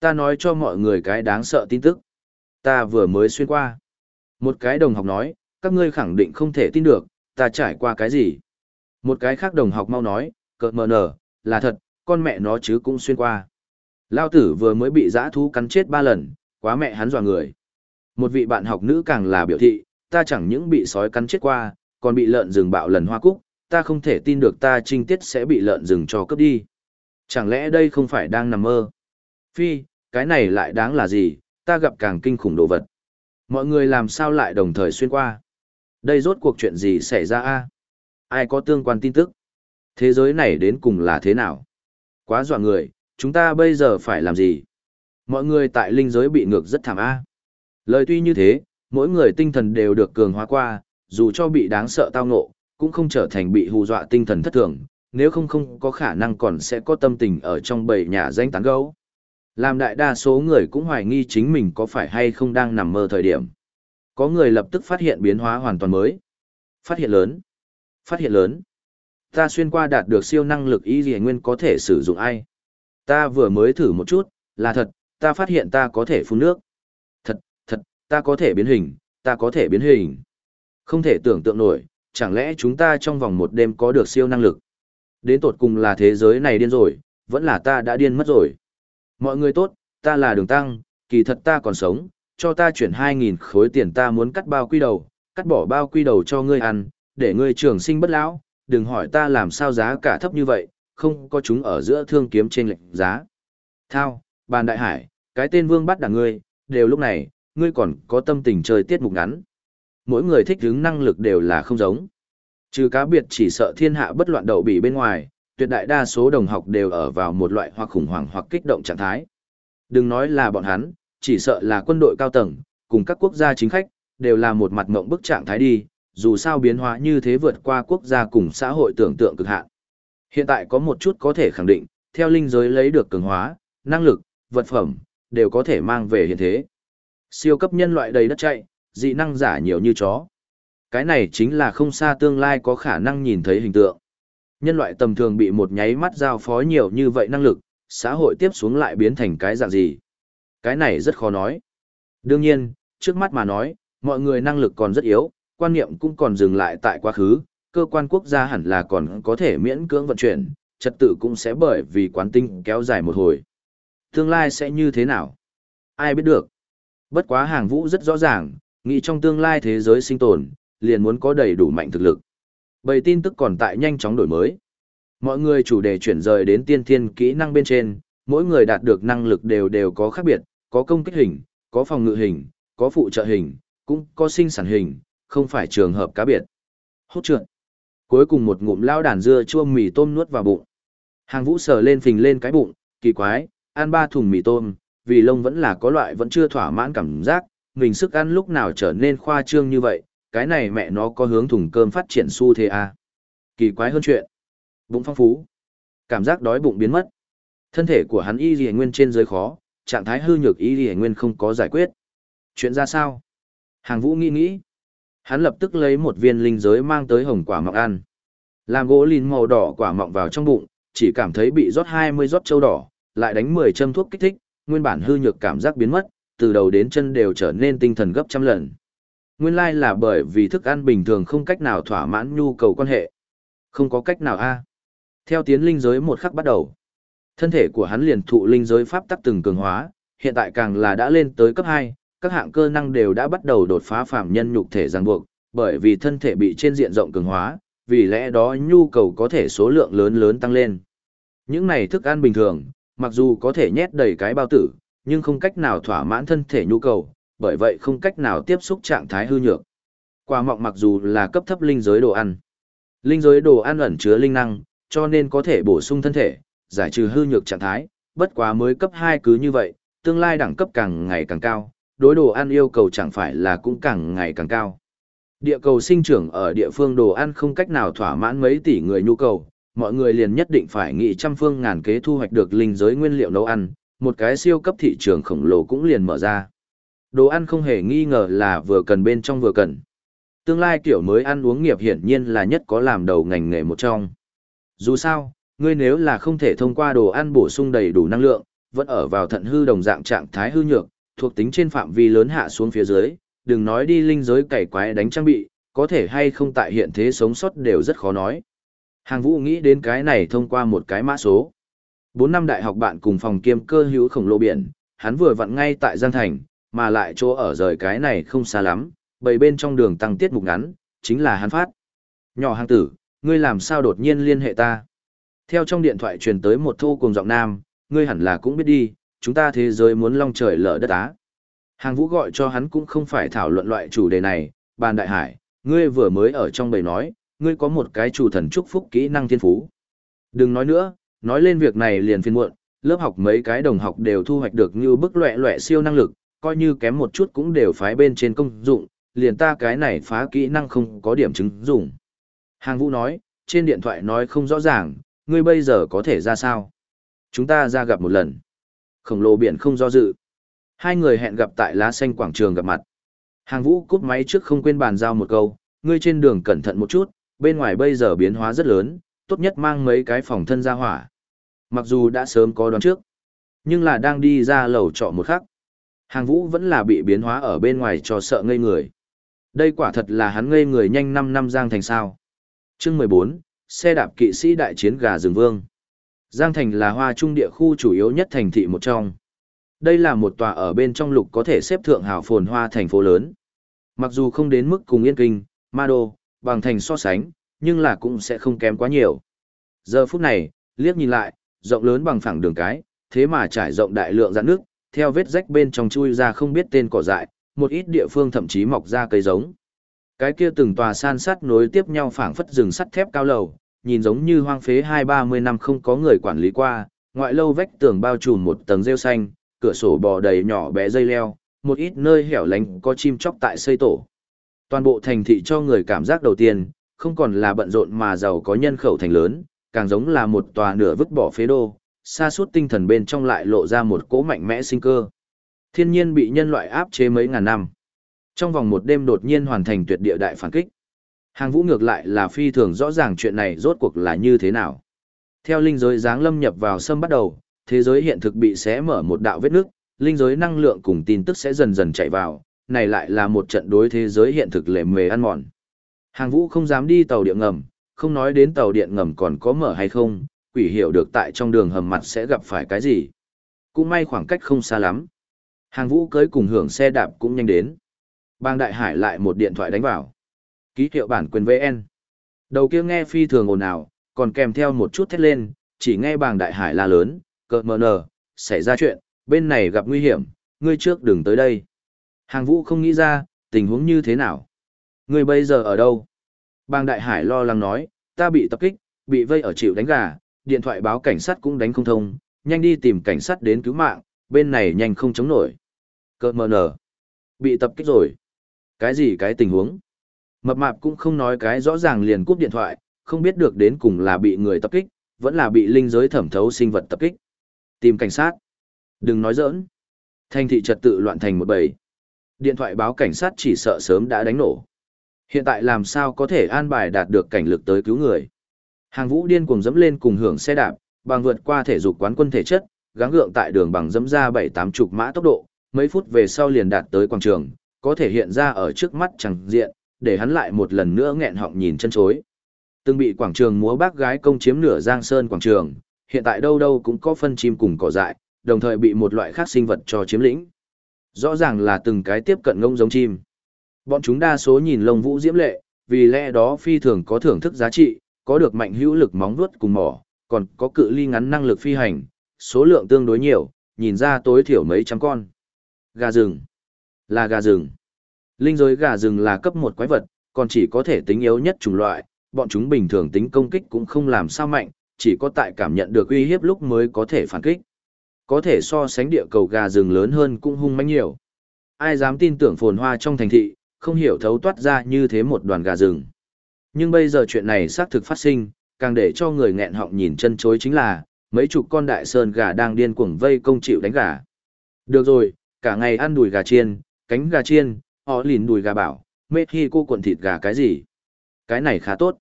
Ta nói cho mọi người cái đáng sợ tin tức. Ta vừa mới xuyên qua. Một cái đồng học nói, các ngươi khẳng định không thể tin được, ta trải qua cái gì. Một cái khác đồng học mau nói, cợt mờ nở, là thật, con mẹ nó chứ cũng xuyên qua. Lao tử vừa mới bị giã thú cắn chết ba lần, quá mẹ hắn dọa người. Một vị bạn học nữ càng là biểu thị, ta chẳng những bị sói cắn chết qua, còn bị lợn rừng bạo lần hoa cúc, ta không thể tin được ta trinh tiết sẽ bị lợn rừng cho cướp đi. Chẳng lẽ đây không phải đang nằm mơ? Phi, cái này lại đáng là gì, ta gặp càng kinh khủng đồ vật. Mọi người làm sao lại đồng thời xuyên qua? Đây rốt cuộc chuyện gì xảy ra a? Ai có tương quan tin tức? Thế giới này đến cùng là thế nào? Quá dọa người, chúng ta bây giờ phải làm gì? Mọi người tại linh giới bị ngược rất thảm a. Lời tuy như thế, mỗi người tinh thần đều được cường hóa qua, dù cho bị đáng sợ tao ngộ, cũng không trở thành bị hù dọa tinh thần thất thường, nếu không không có khả năng còn sẽ có tâm tình ở trong bầy nhà danh tán gấu. Làm đại đa số người cũng hoài nghi chính mình có phải hay không đang nằm mơ thời điểm. Có người lập tức phát hiện biến hóa hoàn toàn mới. Phát hiện lớn. Phát hiện lớn. Ta xuyên qua đạt được siêu năng lực y gì nguyên có thể sử dụng ai. Ta vừa mới thử một chút, là thật, ta phát hiện ta có thể phun nước. Thật, thật, ta có thể biến hình, ta có thể biến hình. Không thể tưởng tượng nổi, chẳng lẽ chúng ta trong vòng một đêm có được siêu năng lực. Đến tột cùng là thế giới này điên rồi, vẫn là ta đã điên mất rồi. Mọi người tốt, ta là đường tăng, kỳ thật ta còn sống, cho ta chuyển 2.000 khối tiền ta muốn cắt bao quy đầu, cắt bỏ bao quy đầu cho ngươi ăn, để ngươi trường sinh bất lão, đừng hỏi ta làm sao giá cả thấp như vậy, không có chúng ở giữa thương kiếm trên lệnh giá. Thao, bàn đại hải, cái tên vương bắt đảng ngươi, đều lúc này, ngươi còn có tâm tình chơi tiết mục ngắn. Mỗi người thích hứng năng lực đều là không giống. Trừ cá biệt chỉ sợ thiên hạ bất loạn đậu bị bên ngoài, tuyệt đại đa số đồng học đều ở vào một loại hoặc khủng hoảng hoặc kích động trạng thái. Đừng nói là bọn hắn, chỉ sợ là quân đội cao tầng, cùng các quốc gia chính khách, đều là một mặt mộng bức trạng thái đi, dù sao biến hóa như thế vượt qua quốc gia cùng xã hội tưởng tượng cực hạn. Hiện tại có một chút có thể khẳng định, theo linh giới lấy được cường hóa, năng lực, vật phẩm, đều có thể mang về hiện thế. Siêu cấp nhân loại đầy đất chạy, dị năng giả nhiều như chó. Cái này chính là không xa tương lai có khả năng nhìn thấy hình tượng. Nhân loại tầm thường bị một nháy mắt giao phó nhiều như vậy năng lực, xã hội tiếp xuống lại biến thành cái dạng gì. Cái này rất khó nói. Đương nhiên, trước mắt mà nói, mọi người năng lực còn rất yếu, quan niệm cũng còn dừng lại tại quá khứ, cơ quan quốc gia hẳn là còn có thể miễn cưỡng vận chuyển, trật tự cũng sẽ bởi vì quán tinh kéo dài một hồi. Tương lai sẽ như thế nào? Ai biết được. Bất quá hàng vũ rất rõ ràng, nghĩ trong tương lai thế giới sinh tồn, liền muốn có đầy đủ mạnh thực lực. Bầy tin tức còn tại nhanh chóng đổi mới. Mọi người chủ đề chuyển rời đến tiên thiên kỹ năng bên trên, mỗi người đạt được năng lực đều đều có khác biệt, có công kích hình, có phòng ngự hình, có phụ trợ hình, cũng có sinh sản hình, không phải trường hợp cá biệt. Hốt trượt. Cuối cùng một ngụm lao đàn dưa chua mì tôm nuốt vào bụng. Hàng vũ sờ lên phình lên cái bụng, kỳ quái, ăn ba thùng mì tôm, vì lông vẫn là có loại vẫn chưa thỏa mãn cảm giác, mình sức ăn lúc nào trở nên khoa trương như vậy, cái này mẹ nó có hướng thùng cơm phát triển xu thế à. Kỳ quái hơn chuyện. Bụng phong phú. Cảm giác đói bụng biến mất. Thân thể của hắn y gì nguyên trên dưới khó, trạng thái hư nhược y gì nguyên không có giải quyết. Chuyện ra sao? Hàng vũ nghĩ nghĩ. Hắn lập tức lấy một viên linh giới mang tới hồng quả mọng ăn. Làm gỗ lìn màu đỏ quả mọng vào trong bụng, chỉ cảm thấy bị rót 20 rót châu đỏ, lại đánh 10 châm thuốc kích thích, nguyên bản hư nhược cảm giác biến mất, từ đầu đến chân đều trở nên tinh thần gấp trăm lần. Nguyên lai là bởi vì thức ăn bình thường không cách nào thỏa mãn nhu cầu quan hệ. Không có cách nào a. Theo tiến linh giới một khắc bắt đầu, thân thể của hắn liền thụ linh giới pháp tắc từng cường hóa, hiện tại càng là đã lên tới cấp 2, các hạng cơ năng đều đã bắt đầu đột phá phạm nhân nhục thể ràng buộc, bởi vì thân thể bị trên diện rộng cường hóa, vì lẽ đó nhu cầu có thể số lượng lớn lớn tăng lên. Những này thức ăn bình thường, mặc dù có thể nhét đầy cái bao tử, nhưng không cách nào thỏa mãn thân thể nhu cầu, bởi vậy không cách nào tiếp xúc trạng thái hư nhược. Quả mọng mặc dù là cấp thấp linh giới đồ ăn, linh giới đồ ăn ẩn chứa linh năng, cho nên có thể bổ sung thân thể, giải trừ hư nhược trạng thái, bất quá mới cấp 2 cứ như vậy, tương lai đẳng cấp càng ngày càng cao, đối đồ ăn yêu cầu chẳng phải là cũng càng ngày càng cao. Địa cầu sinh trưởng ở địa phương đồ ăn không cách nào thỏa mãn mấy tỷ người nhu cầu, mọi người liền nhất định phải nghĩ trăm phương ngàn kế thu hoạch được linh giới nguyên liệu nấu ăn, một cái siêu cấp thị trường khổng lồ cũng liền mở ra. Đồ ăn không hề nghi ngờ là vừa cần bên trong vừa cần. Tương lai kiểu mới ăn uống nghiệp hiển nhiên là nhất có làm đầu ngành nghề một trong. Dù sao, ngươi nếu là không thể thông qua đồ ăn bổ sung đầy đủ năng lượng, vẫn ở vào thận hư đồng dạng trạng thái hư nhược, thuộc tính trên phạm vi lớn hạ xuống phía dưới, đừng nói đi linh giới cày quái đánh trang bị, có thể hay không tại hiện thế sống sót đều rất khó nói. Hàng vũ nghĩ đến cái này thông qua một cái mã số. Bốn năm đại học bạn cùng phòng kiêm cơ hữu khổng lồ biển, hắn vừa vặn ngay tại Giang Thành, mà lại chỗ ở rời cái này không xa lắm, bầy bên trong đường tăng tiết mục ngắn, chính là hắn phát. Nhỏ hàng tử, ngươi làm sao đột nhiên liên hệ ta? Theo trong điện thoại truyền tới một thô cùng giọng nam, ngươi hẳn là cũng biết đi, chúng ta thế giới muốn long trời lở đất á. Hàng vũ gọi cho hắn cũng không phải thảo luận loại chủ đề này, bàn đại hải, ngươi vừa mới ở trong bầy nói, ngươi có một cái chủ thần chúc phúc kỹ năng thiên phú. Đừng nói nữa, nói lên việc này liền phiên muộn, lớp học mấy cái đồng học đều thu hoạch được như bức loẹ loẹ siêu năng lực, coi như kém một chút cũng đều phái bên trên công dụng, liền ta cái này phá kỹ năng không có điểm chứng dụng. Hàng vũ nói, trên điện thoại nói không rõ ràng, ngươi bây giờ có thể ra sao? Chúng ta ra gặp một lần. Khổng lồ biển không do dự. Hai người hẹn gặp tại lá xanh quảng trường gặp mặt. Hàng vũ cút máy trước không quên bàn giao một câu, ngươi trên đường cẩn thận một chút, bên ngoài bây giờ biến hóa rất lớn, tốt nhất mang mấy cái phòng thân ra hỏa. Mặc dù đã sớm có đoán trước, nhưng là đang đi ra lầu trọ một khắc. Hàng vũ vẫn là bị biến hóa ở bên ngoài cho sợ ngây người. Đây quả thật là hắn ngây người nhanh 5 năm giang thành sao. chương 14, xe đạp kỵ sĩ đại chiến gà rừng vương. Giang Thành là hoa trung địa khu chủ yếu nhất thành thị một trong. Đây là một tòa ở bên trong lục có thể xếp thượng hào phồn hoa thành phố lớn. Mặc dù không đến mức cùng Yên Kinh, Ma Đô, bằng thành so sánh, nhưng là cũng sẽ không kém quá nhiều. Giờ phút này, liếc nhìn lại, rộng lớn bằng phẳng đường cái, thế mà trải rộng đại lượng dạn nước, theo vết rách bên trong chui ra không biết tên cỏ dại, một ít địa phương thậm chí mọc ra cây giống. Cái kia từng tòa san sát nối tiếp nhau phảng phất rừng sắt thép cao lầu, nhìn giống như hoang phế hai ba mươi năm không có người quản lý qua, ngoại lâu vách tường bao trùm một tầng rêu xanh, cửa sổ bò đầy nhỏ bé dây leo, một ít nơi hẻo lánh có chim chóc tại xây tổ. Toàn bộ thành thị cho người cảm giác đầu tiên, không còn là bận rộn mà giàu có nhân khẩu thành lớn, càng giống là một tòa nửa vứt bỏ phế đô, xa suốt tinh thần bên trong lại lộ ra một cỗ mạnh mẽ sinh cơ. Thiên nhiên bị nhân loại áp chế mấy ngàn năm. Trong vòng một đêm đột nhiên hoàn thành tuyệt địa đại phản kích. Hàng vũ ngược lại là phi thường rõ ràng chuyện này rốt cuộc là như thế nào. Theo linh giới giáng lâm nhập vào sâm bắt đầu, thế giới hiện thực bị xé mở một đạo vết nước, linh giới năng lượng cùng tin tức sẽ dần dần chạy vào, này lại là một trận đối thế giới hiện thực lệ mề ăn mòn. Hàng vũ không dám đi tàu điện ngầm, không nói đến tàu điện ngầm còn có mở hay không, quỷ hiểu được tại trong đường hầm mặt sẽ gặp phải cái gì. Cũng may khoảng cách không xa lắm. Hàng vũ cưới cùng hưởng xe đạp cũng nhanh đến. Bang Đại Hải lại một điện thoại đánh vào. Ký hiệu bản quyền VN. Đầu kia nghe phi thường ồn ào, còn kèm theo một chút thét lên, chỉ nghe bàng Đại Hải la lớn, cợt mờ nờ, xảy ra chuyện, bên này gặp nguy hiểm, ngươi trước đừng tới đây. Hàng vũ không nghĩ ra, tình huống như thế nào. Ngươi bây giờ ở đâu? Bang Đại Hải lo lắng nói, ta bị tập kích, bị vây ở chịu đánh gà, điện thoại báo cảnh sát cũng đánh không thông, nhanh đi tìm cảnh sát đến cứu mạng, bên này nhanh không chống nổi. Cơ mờ nở. Bị tập kích rồi. Cái gì cái tình huống? Mập mạp cũng không nói cái rõ ràng liền cúp điện thoại, không biết được đến cùng là bị người tập kích, vẫn là bị linh giới thẩm thấu sinh vật tập kích. Tìm cảnh sát. Đừng nói giỡn. Thành thị trật tự loạn thành một bầy. Điện thoại báo cảnh sát chỉ sợ sớm đã đánh nổ. Hiện tại làm sao có thể an bài đạt được cảnh lực tới cứu người. Hàng vũ điên cuồng dẫm lên cùng hưởng xe đạp, bằng vượt qua thể dục quán quân thể chất, gắng gượng tại đường bằng dẫm ra bảy tám chục mã tốc độ, mấy phút về sau liền đạt tới quảng trường, có thể hiện ra ở trước mắt chẳng diện, để hắn lại một lần nữa nghẹn họng nhìn chân chối. Từng bị quảng trường múa bác gái công chiếm nửa giang sơn quảng trường, hiện tại đâu đâu cũng có phân chim cùng cỏ dại, đồng thời bị một loại khác sinh vật cho chiếm lĩnh. Rõ ràng là từng cái tiếp cận ngông giống chim. Bọn chúng đa số nhìn lông vũ diễm lệ, vì lẽ đó phi thường có thưởng thức giá trị, có được mạnh hữu lực móng vuốt cùng mỏ, còn có cự ly ngắn năng lực phi hành, số lượng tương đối nhiều, nhìn ra tối thiểu mấy trăm con. Gà rừng. Là gà rừng. Linh giới gà rừng là cấp một quái vật, còn chỉ có thể tính yếu nhất chủng loại, bọn chúng bình thường tính công kích cũng không làm sao mạnh, chỉ có tại cảm nhận được uy hiếp lúc mới có thể phản kích. Có thể so sánh địa cầu gà rừng lớn hơn cũng hung mãnh nhiều. Ai dám tin tưởng phồn hoa trong thành thị, không hiểu thấu toát ra như thế một đoàn gà rừng. Nhưng bây giờ chuyện này xác thực phát sinh, càng để cho người nghẹn họng nhìn chân chối chính là, mấy chục con đại sơn gà đang điên cuồng vây công chịu đánh gà. Được rồi, cả ngày ăn đùi gà chiên, cánh gà chiên, họ lìn đùi gà bảo, mê khi cô cuộn thịt gà cái gì. Cái này khá tốt.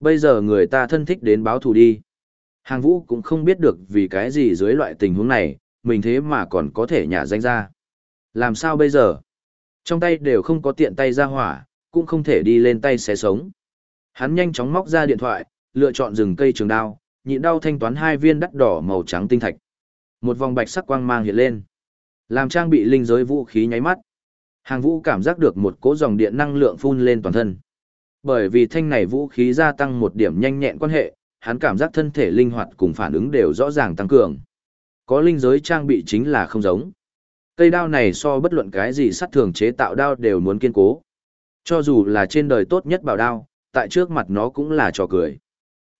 Bây giờ người ta thân thích đến báo thù đi. Hàng vũ cũng không biết được vì cái gì dưới loại tình huống này, mình thế mà còn có thể nhả danh ra. Làm sao bây giờ? Trong tay đều không có tiện tay ra hỏa, cũng không thể đi lên tay xé sống. Hắn nhanh chóng móc ra điện thoại, lựa chọn rừng cây trường đao, nhịn đau thanh toán hai viên đắt đỏ màu trắng tinh thạch. Một vòng bạch sắc quang mang hiện lên. Làm trang bị linh giới vũ khí nháy mắt. Hàng vũ cảm giác được một cỗ dòng điện năng lượng phun lên toàn thân. Bởi vì thanh này vũ khí gia tăng một điểm nhanh nhẹn quan hệ, hắn cảm giác thân thể linh hoạt cùng phản ứng đều rõ ràng tăng cường. Có linh giới trang bị chính là không giống. Cây đao này so bất luận cái gì sắt thường chế tạo đao đều muốn kiên cố. Cho dù là trên đời tốt nhất bảo đao, tại trước mặt nó cũng là trò cười.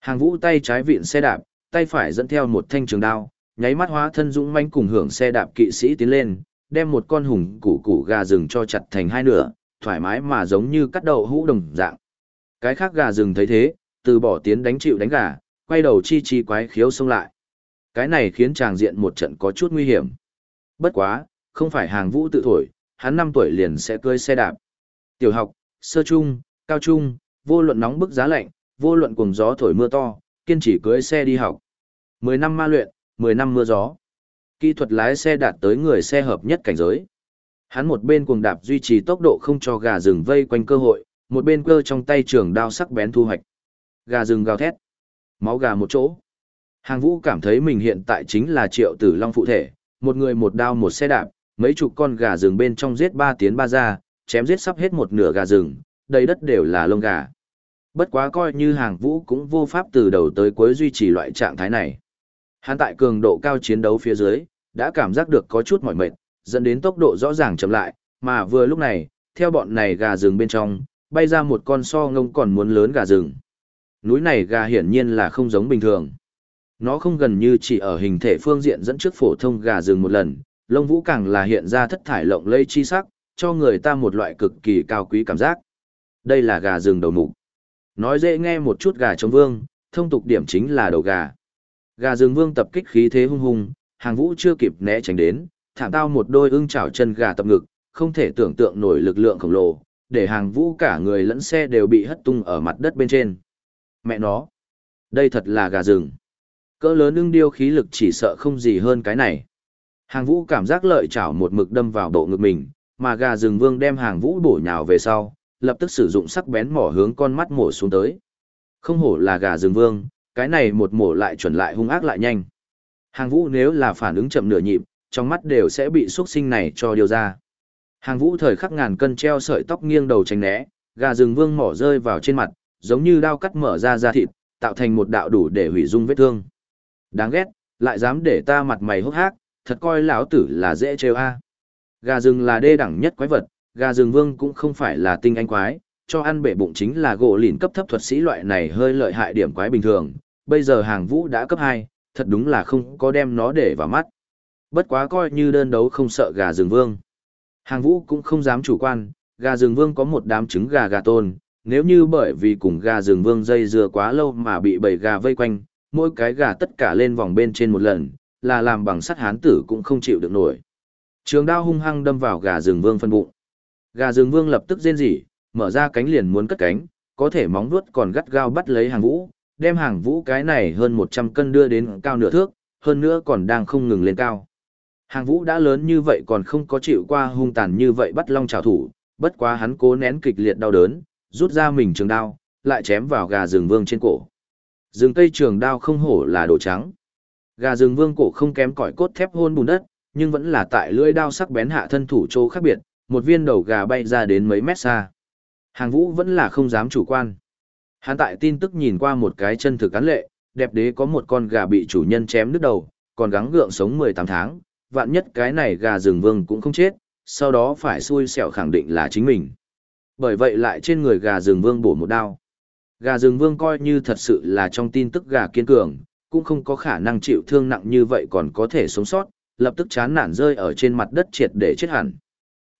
Hàng vũ tay trái vịn xe đạp, tay phải dẫn theo một thanh trường đao, nháy mắt hóa thân dũng manh cùng hưởng xe đạp kỵ sĩ tiến lên, đem một con hùng củ củ gà rừng cho chặt thành hai nửa, thoải mái mà giống như cắt đậu hũ đồng dạng. Cái khác gà rừng thấy thế, từ bỏ tiến đánh chịu đánh gà, quay đầu chi chi quái khiếu xông lại. Cái này khiến chàng diện một trận có chút nguy hiểm. Bất quá, không phải hàng vũ tự thổi, hắn 5 tuổi liền sẽ cưới xe đạp. Tiểu học, sơ trung, cao trung, vô luận nóng bức giá lạnh, vô luận cùng gió thổi mưa to, kiên trì cưới xe đi học. 10 năm ma luyện, 10 năm mưa gió. Kỹ thuật lái xe đạt tới người xe hợp nhất cảnh giới. Hắn một bên cuồng đạp duy trì tốc độ không cho gà rừng vây quanh cơ hội, một bên cơ trong tay trường đao sắc bén thu hoạch. Gà rừng gào thét. Máu gà một chỗ. Hàng vũ cảm thấy mình hiện tại chính là triệu tử long phụ thể, một người một đao một xe đạp, mấy chục con gà rừng bên trong giết ba tiến ba ra, chém giết sắp hết một nửa gà rừng, đầy đất đều là lông gà. Bất quá coi như hàng vũ cũng vô pháp từ đầu tới cuối duy trì loại trạng thái này. Hắn tại cường độ cao chiến đấu phía dưới, đã cảm giác được có chút mỏi mệt, dẫn đến tốc độ rõ ràng chậm lại, mà vừa lúc này, theo bọn này gà rừng bên trong, bay ra một con so ngông còn muốn lớn gà rừng. Núi này gà hiển nhiên là không giống bình thường. Nó không gần như chỉ ở hình thể phương diện dẫn trước phổ thông gà rừng một lần, lông vũ càng là hiện ra thất thải lộng lây chi sắc, cho người ta một loại cực kỳ cao quý cảm giác. Đây là gà rừng đầu mục. Nói dễ nghe một chút gà trống vương, thông tục điểm chính là đầu gà. Gà rừng vương tập kích khí thế hung hùng hàng vũ chưa kịp né tránh đến, thảm tao một đôi ưng chảo chân gà tập ngực, không thể tưởng tượng nổi lực lượng khổng lồ, để hàng vũ cả người lẫn xe đều bị hất tung ở mặt đất bên trên. Mẹ nó, đây thật là gà rừng. Cỡ lớn ưng điêu khí lực chỉ sợ không gì hơn cái này. Hàng vũ cảm giác lợi chảo một mực đâm vào bộ ngực mình, mà gà rừng vương đem hàng vũ bổ nhào về sau, lập tức sử dụng sắc bén mỏ hướng con mắt mổ xuống tới. Không hổ là gà rừng vương, cái này một mổ lại chuẩn lại hung ác lại nhanh. Hàng vũ nếu là phản ứng chậm nửa nhịp, trong mắt đều sẽ bị xuất sinh này cho điều ra. Hàng vũ thời khắc ngàn cân treo sợi tóc nghiêng đầu tránh né, gà rừng vương mỏ rơi vào trên mặt, giống như đao cắt mở ra da thịt, tạo thành một đạo đủ để hủy dung vết thương. Đáng ghét, lại dám để ta mặt mày hốc hác, thật coi lão tử là dễ trêu a. Gà rừng là đê đẳng nhất quái vật, gà rừng vương cũng không phải là tinh anh quái, cho ăn bể bụng chính là gỗ lìn cấp thấp thuật sĩ loại này hơi lợi hại điểm quái bình thường. Bây giờ hàng vũ đã cấp 2, thật đúng là không có đem nó để vào mắt. Bất quá coi như đơn đấu không sợ gà rừng vương. Hàng vũ cũng không dám chủ quan, gà rừng vương có một đám trứng gà gà tôn, nếu như bởi vì cùng gà rừng vương dây dưa quá lâu mà bị bầy gà vây quanh, mỗi cái gà tất cả lên vòng bên trên một lần, là làm bằng sắt hán tử cũng không chịu được nổi. Trường đao hung hăng đâm vào gà rừng vương phân bụng. Gà rừng vương lập tức rên rỉ, mở ra cánh liền muốn cất cánh, có thể móng vuốt còn gắt gao bắt lấy hàng vũ, đem hàng vũ cái này hơn 100 cân đưa đến cao nửa thước, hơn nữa còn đang không ngừng lên cao. Hàng vũ đã lớn như vậy còn không có chịu qua hung tàn như vậy bắt long trào thủ, bất quá hắn cố nén kịch liệt đau đớn, rút ra mình trường đao, lại chém vào gà rừng vương trên cổ. Rừng cây trường đao không hổ là đồ trắng. Gà rừng vương cổ không kém cỏi cốt thép hôn bùn đất, nhưng vẫn là tại lưỡi đao sắc bén hạ thân thủ chỗ khác biệt, một viên đầu gà bay ra đến mấy mét xa. Hàng vũ vẫn là không dám chủ quan. Hắn tại tin tức nhìn qua một cái chân thực cán lệ, đẹp đế có một con gà bị chủ nhân chém đứt đầu, còn gắng gượng sống 18 tháng, vạn nhất cái này gà rừng vương cũng không chết, sau đó phải xui xẻo khẳng định là chính mình. Bởi vậy lại trên người gà rừng vương bổ một đao. Gà rừng vương coi như thật sự là trong tin tức gà kiên cường, cũng không có khả năng chịu thương nặng như vậy còn có thể sống sót, lập tức chán nản rơi ở trên mặt đất triệt để chết hẳn.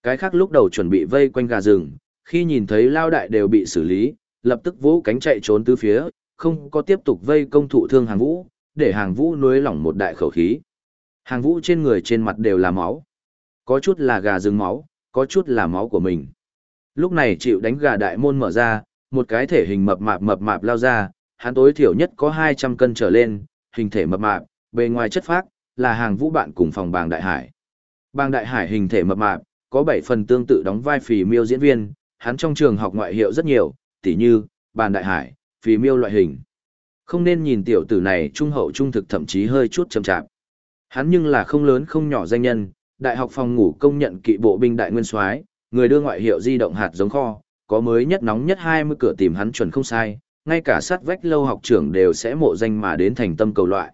Cái khác lúc đầu chuẩn bị vây quanh gà rừng, khi nhìn thấy lao đại đều bị xử lý, lập tức vỗ cánh chạy trốn tứ phía, không có tiếp tục vây công thụ thương hàng vũ, để hàng vũ nuối lỏng một đại khẩu khí. Hàng vũ trên người trên mặt đều là máu. Có chút là gà rừng máu, có chút là máu của mình. Lúc này chịu đánh gà đại môn mở ra, một cái thể hình mập mạp mập mạp lao ra, hắn tối thiểu nhất có 200 cân trở lên, hình thể mập mạp, bề ngoài chất phác, là hàng vũ bạn cùng phòng bàng đại hải. Bàng đại hải hình thể mập mạp, có 7 phần tương tự đóng vai phì miêu diễn viên, hắn trong trường học ngoại hiệu rất nhiều, tỉ như, bàn đại hải, phì miêu loại hình. Không nên nhìn tiểu tử này trung hậu trung thực thậm chí hơi chút chậm chạp. Hắn nhưng là không lớn không nhỏ danh nhân, đại học phòng ngủ công nhận kỵ bộ binh đại nguyên soái, người đưa ngoại hiệu di động hạt giống kho, có mới nhất nóng nhất 20 cửa tìm hắn chuẩn không sai, ngay cả sát vách lâu học trưởng đều sẽ mộ danh mà đến thành tâm cầu loại.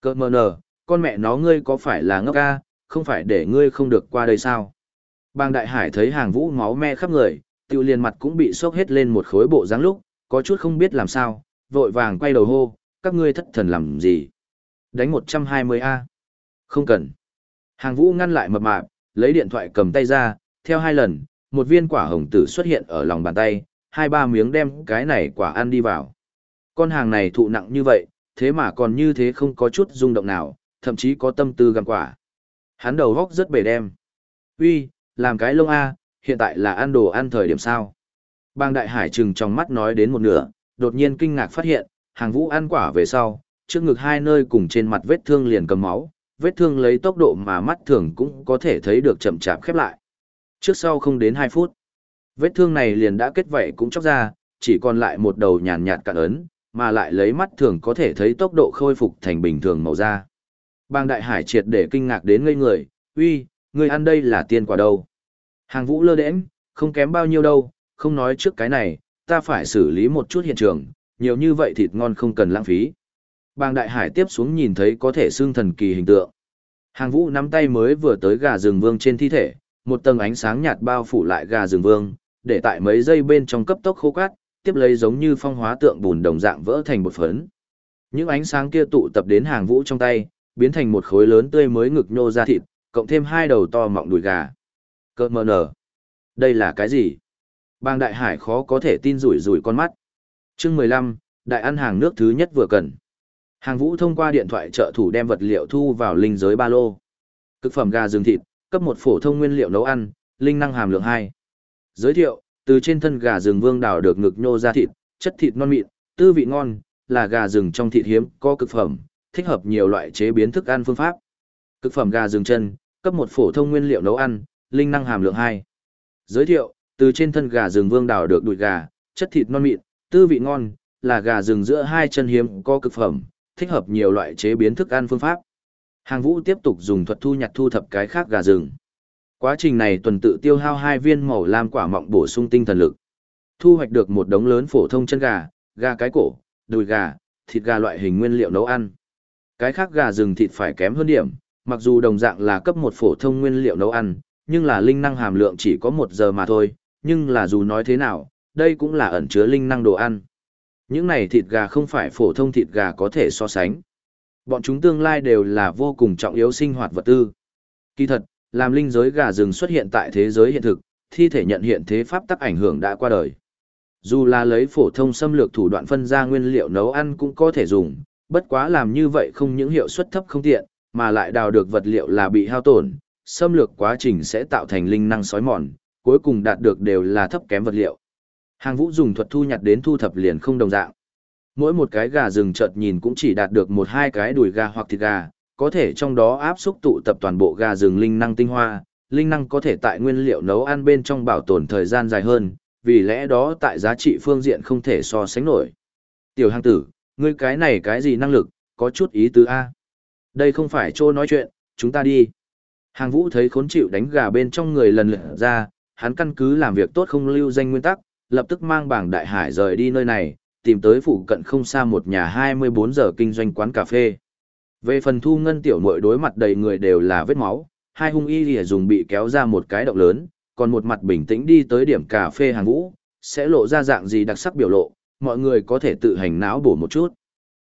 Cơ mơ nờ, con mẹ nó ngươi có phải là ngốc ca, không phải để ngươi không được qua đây sao? Bang đại hải thấy hàng vũ máu me khắp người, tiêu liền mặt cũng bị sốc hết lên một khối bộ dáng lúc, có chút không biết làm sao, vội vàng quay đầu hô, các ngươi thất thần làm gì? Đánh 120A. Không cần. Hàng vũ ngăn lại mập mạp, lấy điện thoại cầm tay ra, theo hai lần, một viên quả hồng tử xuất hiện ở lòng bàn tay, hai ba miếng đem cái này quả ăn đi vào. Con hàng này thụ nặng như vậy, thế mà còn như thế không có chút rung động nào, thậm chí có tâm tư gặm quả. Hắn đầu góc rất bể đem. Uy, làm cái lông A, hiện tại là ăn đồ ăn thời điểm sao. Bang đại hải trừng trong mắt nói đến một nửa, đột nhiên kinh ngạc phát hiện, hàng vũ ăn quả về sau, trước ngực hai nơi cùng trên mặt vết thương liền cầm máu, vết thương lấy tốc độ mà mắt thường cũng có thể thấy được chậm chạp khép lại. Trước sau không đến 2 phút, vết thương này liền đã kết vảy cũng chóc ra, chỉ còn lại một đầu nhàn nhạt cạn ấn, mà lại lấy mắt thường có thể thấy tốc độ khôi phục thành bình thường màu da. Bang đại hải triệt để kinh ngạc đến ngây người, uy, người ăn đây là tiên quả đâu. Hàng vũ lơ đễnh, không kém bao nhiêu đâu, không nói trước cái này, ta phải xử lý một chút hiện trường, nhiều như vậy thịt ngon không cần lãng phí. Bang đại hải tiếp xuống nhìn thấy có thể xương thần kỳ hình tượng. Hàng vũ nắm tay mới vừa tới gà rừng vương trên thi thể, một tầng ánh sáng nhạt bao phủ lại gà rừng vương, để tại mấy giây bên trong cấp tốc khô cát, tiếp lấy giống như phong hóa tượng bùn đồng dạng vỡ thành một phấn. Những ánh sáng kia tụ tập đến hàng vũ trong tay, biến thành một khối lớn tươi mới ngực nhô ra thịt, cộng thêm hai đầu to mọng đùi gà. Cơ mờ nở. Đây là cái gì? Bang đại hải khó có thể tin rủi rủi con mắt. chương 15, đại ăn hàng nước thứ nhất vừa cần. Hàng vũ thông qua điện thoại trợ thủ đem vật liệu thu vào linh giới ba lô. Cực phẩm gà rừng thịt, cấp một phổ thông nguyên liệu nấu ăn, linh năng hàm lượng 2. Giới thiệu, từ trên thân gà rừng vương đảo được ngực nhô ra thịt, chất thịt non mịn, tư vị ngon, là gà rừng trong thịt hiếm, có cực phẩm, thích hợp nhiều loại chế biến thức ăn phương pháp. Cực phẩm gà rừng chân, cấp một phổ thông nguyên liệu nấu ăn, linh năng hàm lượng 2. Giới thiệu, từ trên thân gà rừng vương đảo được đùi gà, chất thịt non mịn, tư vị ngon, là gà rừng giữa hai chân hiếm, có cực phẩm, thích hợp nhiều loại chế biến thức ăn phương pháp. Hàng vũ tiếp tục dùng thuật thu nhặt thu thập cái khác gà rừng. Quá trình này tuần tự tiêu hao hai viên màu lam quả mọng bổ sung tinh thần lực. Thu hoạch được một đống lớn phổ thông chân gà, gà cái cổ, đùi gà, thịt gà loại hình nguyên liệu nấu ăn. Cái khác gà rừng thịt phải kém hơn điểm, mặc dù đồng dạng là cấp một phổ thông nguyên liệu nấu ăn, nhưng là linh năng hàm lượng chỉ có một giờ mà thôi, nhưng là dù nói thế nào, đây cũng là ẩn chứa linh năng đồ ăn. Những này thịt gà không phải phổ thông thịt gà có thể so sánh. Bọn chúng tương lai đều là vô cùng trọng yếu sinh hoạt vật tư. Kỳ thật, làm linh giới gà rừng xuất hiện tại thế giới hiện thực, thi thể nhận hiện thế pháp tắc ảnh hưởng đã qua đời. Dù là lấy phổ thông xâm lược thủ đoạn phân ra nguyên liệu nấu ăn cũng có thể dùng, bất quá làm như vậy không những hiệu suất thấp không tiện, mà lại đào được vật liệu là bị hao tổn, xâm lược quá trình sẽ tạo thành linh năng sói mòn, cuối cùng đạt được đều là thấp kém vật liệu. Hàng vũ dùng thuật thu nhặt đến thu thập liền không đồng dạng. Mỗi một cái gà rừng chợt nhìn cũng chỉ đạt được một hai cái đùi gà hoặc thịt gà, có thể trong đó áp xúc tụ tập toàn bộ gà rừng linh năng tinh hoa, linh năng có thể tại nguyên liệu nấu ăn bên trong bảo tồn thời gian dài hơn, vì lẽ đó tại giá trị phương diện không thể so sánh nổi. Tiểu hàng tử, ngươi cái này cái gì năng lực, có chút ý tứ A. Đây không phải chỗ nói chuyện, chúng ta đi. Hàng vũ thấy khốn chịu đánh gà bên trong người lần lượt ra, hắn căn cứ làm việc tốt không lưu danh nguyên tắc, lập tức mang bảng đại hải rời đi nơi này, tìm tới phụ cận không xa một nhà 24 giờ kinh doanh quán cà phê. Về phần thu ngân tiểu muội đối mặt đầy người đều là vết máu, hai hung y lìa dùng bị kéo ra một cái động lớn, còn một mặt bình tĩnh đi tới điểm cà phê hàng vũ, sẽ lộ ra dạng gì đặc sắc biểu lộ, mọi người có thể tự hành não bổ một chút.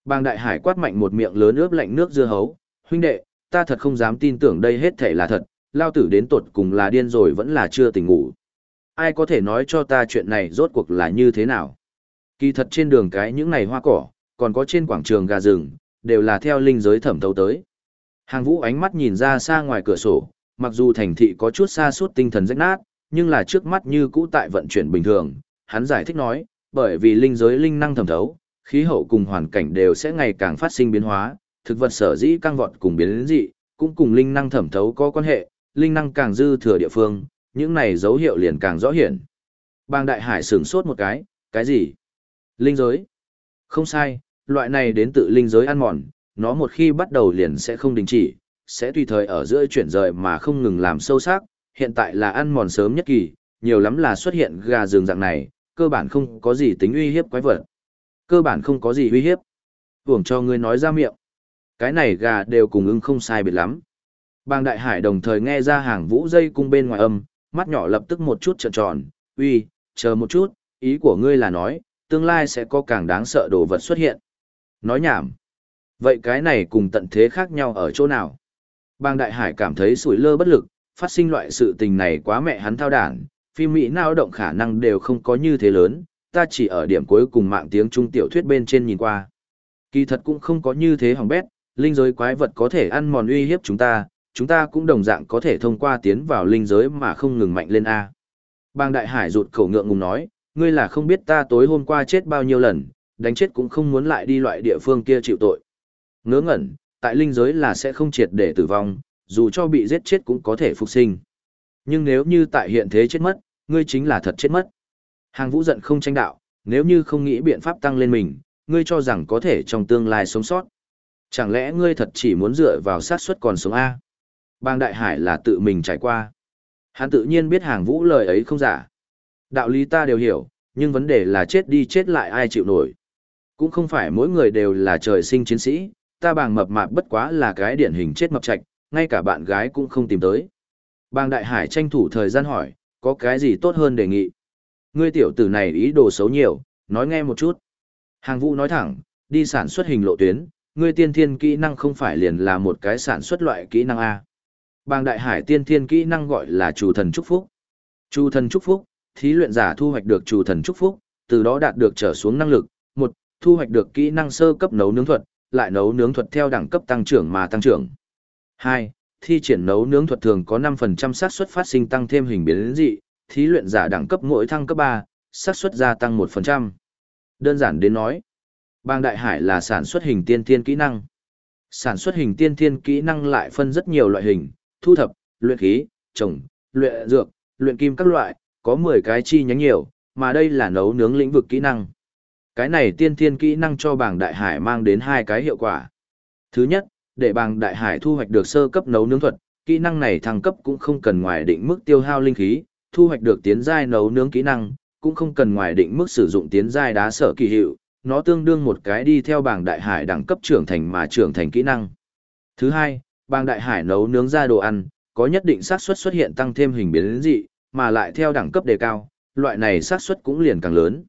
Bang đại hải quát mạnh một miệng lớn ướp lạnh nước dưa hấu, huynh đệ, ta thật không dám tin tưởng đây hết thể là thật, lao tử đến tột cùng là điên rồi vẫn là chưa tỉnh ngủ. Ai có thể nói cho ta chuyện này rốt cuộc là như thế nào? Kỳ thật trên đường cái những này hoa cỏ, còn có trên quảng trường gà rừng, đều là theo linh giới thẩm thấu tới. Hàng vũ ánh mắt nhìn ra xa ngoài cửa sổ, mặc dù thành thị có chút xa suốt tinh thần rách nát, nhưng là trước mắt như cũ tại vận chuyển bình thường. Hắn giải thích nói, bởi vì linh giới linh năng thẩm thấu, khí hậu cùng hoàn cảnh đều sẽ ngày càng phát sinh biến hóa, thực vật sở dĩ căng vọt cùng biến dị, cũng cùng linh năng thẩm thấu có quan hệ, linh năng càng dư thừa địa phương, những này dấu hiệu liền càng rõ hiển. Bang đại hải sửng sốt một cái, cái gì? Linh giới? Không sai, loại này đến tự linh giới ăn mòn, nó một khi bắt đầu liền sẽ không đình chỉ, sẽ tùy thời ở giữa chuyển rời mà không ngừng làm sâu sắc, hiện tại là ăn mòn sớm nhất kỳ, nhiều lắm là xuất hiện gà rừng dạng này, cơ bản không có gì tính uy hiếp quái vật. Cơ bản không có gì uy hiếp. Hưởng cho ngươi nói ra miệng. Cái này gà đều cùng ưng không sai biệt lắm. Bang đại hải đồng thời nghe ra hàng vũ dây cung bên ngoài âm, mắt nhỏ lập tức một chút trợn tròn, uy, chờ một chút, ý của ngươi là nói, tương lai sẽ có càng đáng sợ đồ vật xuất hiện. Nói nhảm. Vậy cái này cùng tận thế khác nhau ở chỗ nào? Bang Đại Hải cảm thấy sủi lơ bất lực, phát sinh loại sự tình này quá mẹ hắn thao đản, phim Mỹ nào động khả năng đều không có như thế lớn, ta chỉ ở điểm cuối cùng mạng tiếng trung tiểu thuyết bên trên nhìn qua. Kỳ thật cũng không có như thế hỏng bét, linh giới quái vật có thể ăn mòn uy hiếp chúng ta, chúng ta cũng đồng dạng có thể thông qua tiến vào linh giới mà không ngừng mạnh lên A. Bang Đại Hải rụt khẩu ngượng ngùng nói, ngươi là không biết ta tối hôm qua chết bao nhiêu lần, đánh chết cũng không muốn lại đi loại địa phương kia chịu tội. Ngớ ngẩn, tại linh giới là sẽ không triệt để tử vong, dù cho bị giết chết cũng có thể phục sinh. Nhưng nếu như tại hiện thế chết mất, ngươi chính là thật chết mất. Hàng vũ giận không tranh đạo, nếu như không nghĩ biện pháp tăng lên mình, ngươi cho rằng có thể trong tương lai sống sót. Chẳng lẽ ngươi thật chỉ muốn dựa vào sát suất còn sống A? Bang Đại Hải là tự mình trải qua. Hắn tự nhiên biết hàng vũ lời ấy không giả. Đạo lý ta đều hiểu, nhưng vấn đề là chết đi chết lại ai chịu nổi. Cũng không phải mỗi người đều là trời sinh chiến sĩ, ta bàng mập mạp bất quá là cái điển hình chết mập trạch, ngay cả bạn gái cũng không tìm tới. Bang Đại Hải tranh thủ thời gian hỏi, có cái gì tốt hơn đề nghị? Ngươi tiểu tử này ý đồ xấu nhiều, nói nghe một chút. Hàng vũ nói thẳng, đi sản xuất hình lộ tuyến, ngươi tiên thiên kỹ năng không phải liền là một cái sản xuất loại kỹ năng A. Bang Đại Hải tiên thiên kỹ năng gọi là chủ thần chúc phúc. Chủ thần chúc phúc, thí luyện giả thu hoạch được chủ thần chúc phúc, từ đó đạt được trở xuống năng lực. một Thu hoạch được kỹ năng sơ cấp nấu nướng thuật, lại nấu nướng thuật theo đẳng cấp tăng trưởng mà tăng trưởng. Hai, Thi triển nấu nướng thuật thường có 5% xác suất phát sinh tăng thêm hình biến dị, thí luyện giả đẳng cấp mỗi thăng cấp ba, xác suất gia tăng 1%. Đơn giản đến nói, bang đại hải là sản xuất hình tiên thiên kỹ năng. Sản xuất hình tiên thiên kỹ năng lại phân rất nhiều loại hình, thu thập, luyện khí, trồng, luyện dược, luyện kim các loại, có 10 cái chi nhánh nhiều, mà đây là nấu nướng lĩnh vực kỹ năng. Cái này tiên thiên kỹ năng cho bảng đại hải mang đến hai cái hiệu quả. Thứ nhất, để bảng đại hải thu hoạch được sơ cấp nấu nướng thuật, kỹ năng này thăng cấp cũng không cần ngoài định mức tiêu hao linh khí, thu hoạch được tiến giai nấu nướng kỹ năng, cũng không cần ngoài định mức sử dụng tiến giai đá sở kỳ hiệu, nó tương đương một cái đi theo bảng đại hải đẳng cấp trưởng thành mà trưởng thành kỹ năng. Thứ hai, bảng đại hải nấu nướng ra đồ ăn, có nhất định xác suất xuất hiện tăng thêm hình biến dị, mà lại theo đẳng cấp đề cao, loại này xác suất cũng liền càng lớn.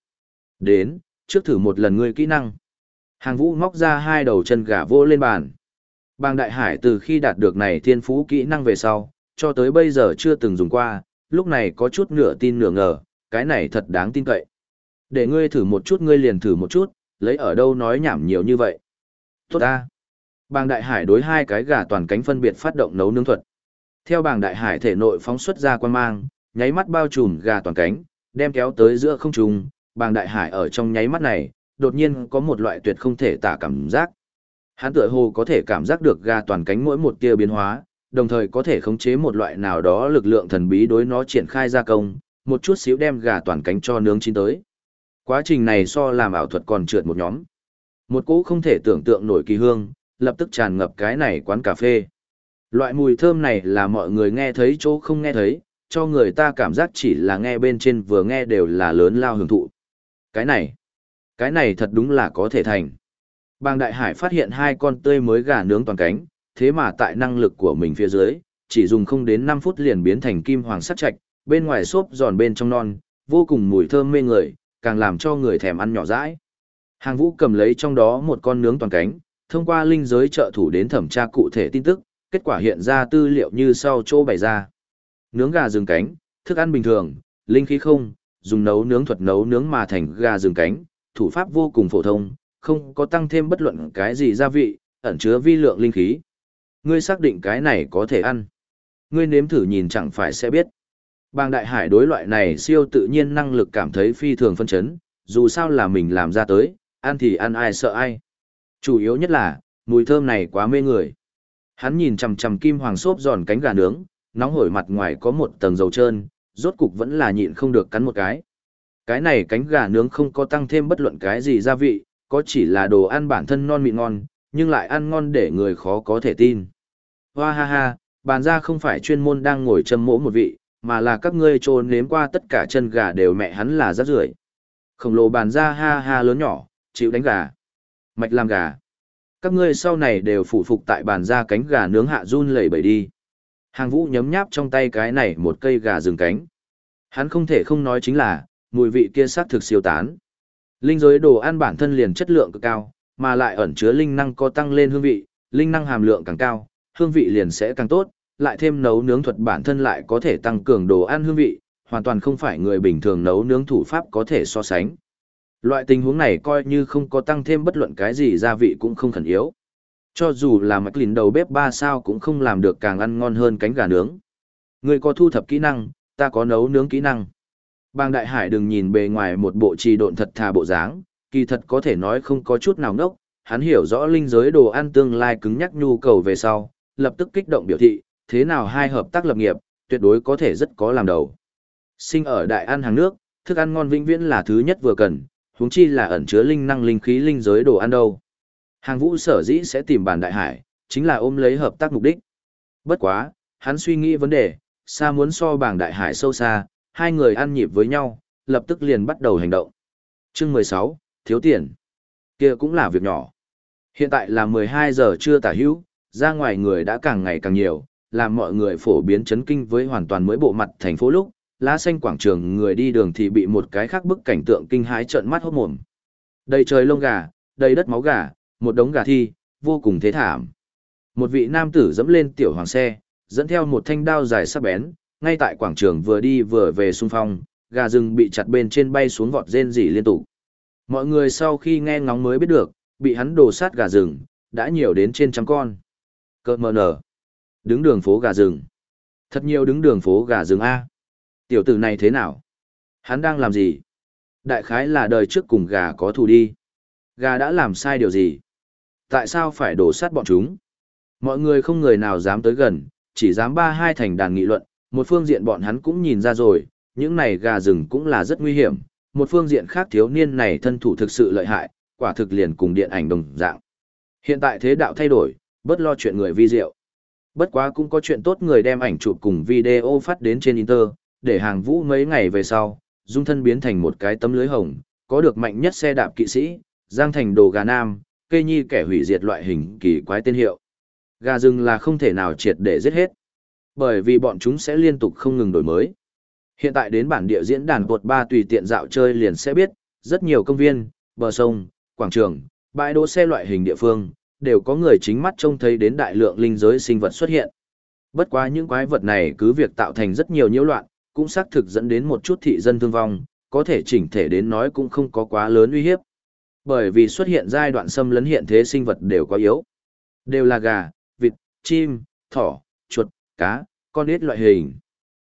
Đến, trước thử một lần ngươi kỹ năng. Hàng vũ móc ra hai đầu chân gà vô lên bàn. Bàng Đại Hải từ khi đạt được này thiên phú kỹ năng về sau, cho tới bây giờ chưa từng dùng qua, lúc này có chút nửa tin nửa ngờ, cái này thật đáng tin cậy. Để ngươi thử một chút ngươi liền thử một chút, lấy ở đâu nói nhảm nhiều như vậy. Tốt ta. Bang Đại Hải đối hai cái gà toàn cánh phân biệt phát động nấu nướng thuật. Theo bang Đại Hải thể nội phóng xuất ra quan mang, nháy mắt bao trùm gà toàn cánh, đem kéo tới giữa không trung, bàng đại hải ở trong nháy mắt này, đột nhiên có một loại tuyệt không thể tả cảm giác. Hắn tựa hồ có thể cảm giác được gà toàn cánh mỗi một tia biến hóa, đồng thời có thể khống chế một loại nào đó lực lượng thần bí đối nó triển khai ra công, một chút xíu đem gà toàn cánh cho nướng chín tới. Quá trình này so làm ảo thuật còn trượt một nhóm. Một cỗ không thể tưởng tượng nổi kỳ hương, lập tức tràn ngập cái này quán cà phê. Loại mùi thơm này là mọi người nghe thấy chỗ không nghe thấy, cho người ta cảm giác chỉ là nghe bên trên vừa nghe đều là lớn lao hưởng thụ. Cái này, cái này thật đúng là có thể thành. Bang Đại Hải phát hiện hai con tươi mới gà nướng toàn cánh, thế mà tại năng lực của mình phía dưới, chỉ dùng không đến 5 phút liền biến thành kim hoàng sắt chạch, bên ngoài xốp giòn bên trong non, vô cùng mùi thơm mê người, càng làm cho người thèm ăn nhỏ dãi. Hàng vũ cầm lấy trong đó một con nướng toàn cánh, thông qua linh giới trợ thủ đến thẩm tra cụ thể tin tức, kết quả hiện ra tư liệu như sau chỗ bày ra nướng gà rừng cánh, thức ăn bình thường, linh khí không, dùng nấu nướng thuật nấu nướng mà thành gà rừng cánh, thủ pháp vô cùng phổ thông, không có tăng thêm bất luận cái gì gia vị, ẩn chứa vi lượng linh khí. Ngươi xác định cái này có thể ăn. Ngươi nếm thử nhìn chẳng phải sẽ biết. Bang đại hải đối loại này siêu tự nhiên năng lực cảm thấy phi thường phân chấn, dù sao là mình làm ra tới, ăn thì ăn ai sợ ai. Chủ yếu nhất là, mùi thơm này quá mê người. Hắn nhìn chằm chằm kim hoàng xốp giòn cánh gà nướng, nóng hổi mặt ngoài có một tầng dầu trơn, rốt cục vẫn là nhịn không được cắn một cái. Cái này cánh gà nướng không có tăng thêm bất luận cái gì gia vị, có chỉ là đồ ăn bản thân non mịn ngon, nhưng lại ăn ngon để người khó có thể tin. Hoa ha ha, bàn ra không phải chuyên môn đang ngồi châm mỗ một vị, mà là các ngươi trôn nếm qua tất cả chân gà đều mẹ hắn là rác rưởi. Khổng lồ bàn ra ha ha lớn nhỏ, chịu đánh gà. Mạch làm gà. Các ngươi sau này đều phụ phục tại bàn ra cánh gà nướng hạ run lẩy bẩy đi. Hàng vũ nhấm nháp trong tay cái này một cây gà rừng cánh. Hắn không thể không nói chính là, mùi vị kia sát thực siêu tán. Linh giới đồ ăn bản thân liền chất lượng cực cao, mà lại ẩn chứa linh năng có tăng lên hương vị, linh năng hàm lượng càng cao, hương vị liền sẽ càng tốt, lại thêm nấu nướng thuật bản thân lại có thể tăng cường đồ ăn hương vị, hoàn toàn không phải người bình thường nấu nướng thủ pháp có thể so sánh. Loại tình huống này coi như không có tăng thêm bất luận cái gì gia vị cũng không khẩn yếu. Cho dù là mạch lìn đầu bếp ba sao cũng không làm được càng ăn ngon hơn cánh gà nướng. Người có thu thập kỹ năng, ta có nấu nướng kỹ năng. Bang Đại Hải đừng nhìn bề ngoài một bộ trì độn thật thà bộ dáng, kỳ thật có thể nói không có chút nào ngốc, hắn hiểu rõ linh giới đồ ăn tương lai cứng nhắc nhu cầu về sau, lập tức kích động biểu thị, thế nào hai hợp tác lập nghiệp, tuyệt đối có thể rất có làm đầu. Sinh ở đại ăn hàng nước, thức ăn ngon vĩnh viễn là thứ nhất vừa cần, huống chi là ẩn chứa linh năng linh khí linh giới đồ ăn đâu. Hàng vũ sở dĩ sẽ tìm bàn đại hải, chính là ôm lấy hợp tác mục đích. Bất quá, hắn suy nghĩ vấn đề, xa muốn so bảng đại hải sâu xa, hai người ăn nhịp với nhau, lập tức liền bắt đầu hành động. Chương 16, thiếu tiền. kia cũng là việc nhỏ. Hiện tại là 12 giờ trưa tả hữu, ra ngoài người đã càng ngày càng nhiều, làm mọi người phổ biến chấn kinh với hoàn toàn mới bộ mặt thành phố lúc, lá xanh quảng trường người đi đường thì bị một cái khác bức cảnh tượng kinh hãi trợn mắt hốt mồm. Đầy trời lông gà, đầy đất máu gà, một đống gà thi, vô cùng thế thảm. Một vị nam tử dẫm lên tiểu hoàng xe, dẫn theo một thanh đao dài sắc bén, ngay tại quảng trường vừa đi vừa về xung phong, gà rừng bị chặt bên trên bay xuống vọt rên rỉ liên tục. Mọi người sau khi nghe ngóng mới biết được, bị hắn đổ sát gà rừng, đã nhiều đến trên trăm con. Cơ mờ nở. Đứng đường phố gà rừng. Thật nhiều đứng đường phố gà rừng A. Tiểu tử này thế nào? Hắn đang làm gì? Đại khái là đời trước cùng gà có thù đi. Gà đã làm sai điều gì? Tại sao phải đổ sát bọn chúng? Mọi người không người nào dám tới gần, chỉ dám ba hai thành đàn nghị luận, một phương diện bọn hắn cũng nhìn ra rồi, những này gà rừng cũng là rất nguy hiểm, một phương diện khác thiếu niên này thân thủ thực sự lợi hại, quả thực liền cùng điện ảnh đồng dạng. Hiện tại thế đạo thay đổi, bớt lo chuyện người vi diệu. Bất quá cũng có chuyện tốt người đem ảnh chụp cùng video phát đến trên Inter, để hàng vũ mấy ngày về sau, dung thân biến thành một cái tấm lưới hồng, có được mạnh nhất xe đạp kỵ sĩ, giang thành đồ gà nam, cây nhi kẻ hủy diệt loại hình kỳ quái tên hiệu. Gà rừng là không thể nào triệt để giết hết, bởi vì bọn chúng sẽ liên tục không ngừng đổi mới. Hiện tại đến bản địa diễn đàn cột ba tùy tiện dạo chơi liền sẽ biết, rất nhiều công viên, bờ sông, quảng trường, bãi đỗ xe loại hình địa phương, đều có người chính mắt trông thấy đến đại lượng linh giới sinh vật xuất hiện. Bất quá những quái vật này cứ việc tạo thành rất nhiều nhiễu loạn, cũng xác thực dẫn đến một chút thị dân thương vong, có thể chỉnh thể đến nói cũng không có quá lớn uy hiếp. Bởi vì xuất hiện giai đoạn xâm lấn hiện thế sinh vật đều quá yếu. Đều là gà, vịt, chim, thỏ, chuột, cá, con ít loại hình.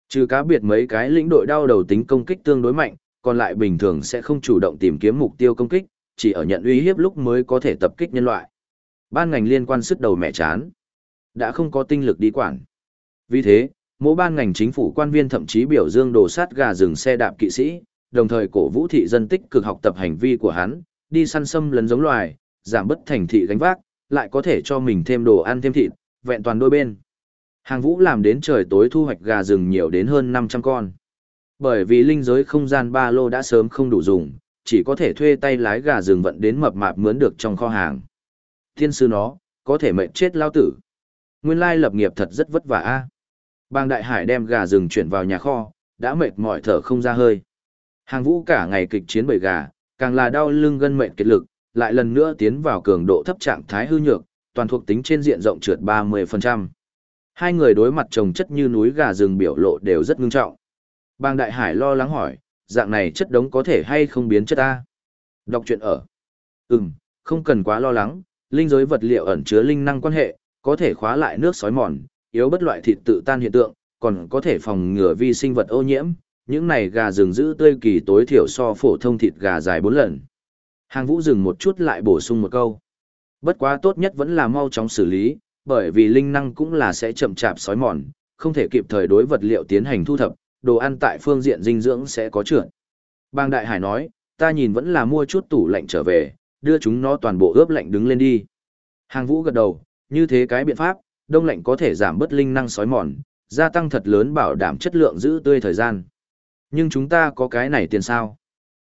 Trừ cá biệt mấy cái lĩnh đội đau đầu tính công kích tương đối mạnh, còn lại bình thường sẽ không chủ động tìm kiếm mục tiêu công kích, chỉ ở nhận uy hiếp lúc mới có thể tập kích nhân loại. Ban ngành liên quan sức đầu mẹ chán, đã không có tinh lực đi quản. Vì thế, mỗi ban ngành chính phủ quan viên thậm chí biểu dương đồ sát gà rừng xe đạp kỵ sĩ, đồng thời cổ vũ thị dân tích cực học tập hành vi của hắn, đi săn sâm lấn giống loài, giảm bất thành thị gánh vác, lại có thể cho mình thêm đồ ăn thêm thịt, vẹn toàn đôi bên. Hàng vũ làm đến trời tối thu hoạch gà rừng nhiều đến hơn 500 con. Bởi vì linh giới không gian ba lô đã sớm không đủ dùng, chỉ có thể thuê tay lái gà rừng vận đến mập mạp mướn được trong kho hàng. Thiên sư nó, có thể mệnh chết lao tử. Nguyên lai lập nghiệp thật rất vất vả a. Bang Đại Hải đem gà rừng chuyển vào nhà kho, đã mệt mỏi thở không ra hơi. Hàng vũ cả ngày kịch chiến bởi gà, càng là đau lưng gân mệt kiệt lực, lại lần nữa tiến vào cường độ thấp trạng thái hư nhược, toàn thuộc tính trên diện rộng trượt 30%. Hai người đối mặt chồng chất như núi gà rừng biểu lộ đều rất ngưng trọng. Bang Đại Hải lo lắng hỏi, dạng này chất đống có thể hay không biến chất ta? Đọc truyện ở. Ừm, không cần quá lo lắng, linh giới vật liệu ẩn chứa linh năng quan hệ, có thể khóa lại nước sói mòn, yếu bất loại thịt tự tan hiện tượng, còn có thể phòng ngừa vi sinh vật ô nhiễm. Những này gà rừng giữ tươi kỳ tối thiểu so phổ thông thịt gà dài 4 lần. Hàng vũ dừng một chút lại bổ sung một câu. Bất quá tốt nhất vẫn là mau chóng xử lý, bởi vì linh năng cũng là sẽ chậm chạp sói mòn, không thể kịp thời đối vật liệu tiến hành thu thập, đồ ăn tại phương diện dinh dưỡng sẽ có trượt. Bang Đại Hải nói, ta nhìn vẫn là mua chút tủ lạnh trở về, đưa chúng nó toàn bộ ướp lạnh đứng lên đi. Hàng vũ gật đầu, như thế cái biện pháp, đông lạnh có thể giảm bớt linh năng sói mòn, gia tăng thật lớn bảo đảm chất lượng giữ tươi thời gian. Nhưng chúng ta có cái này tiền sao?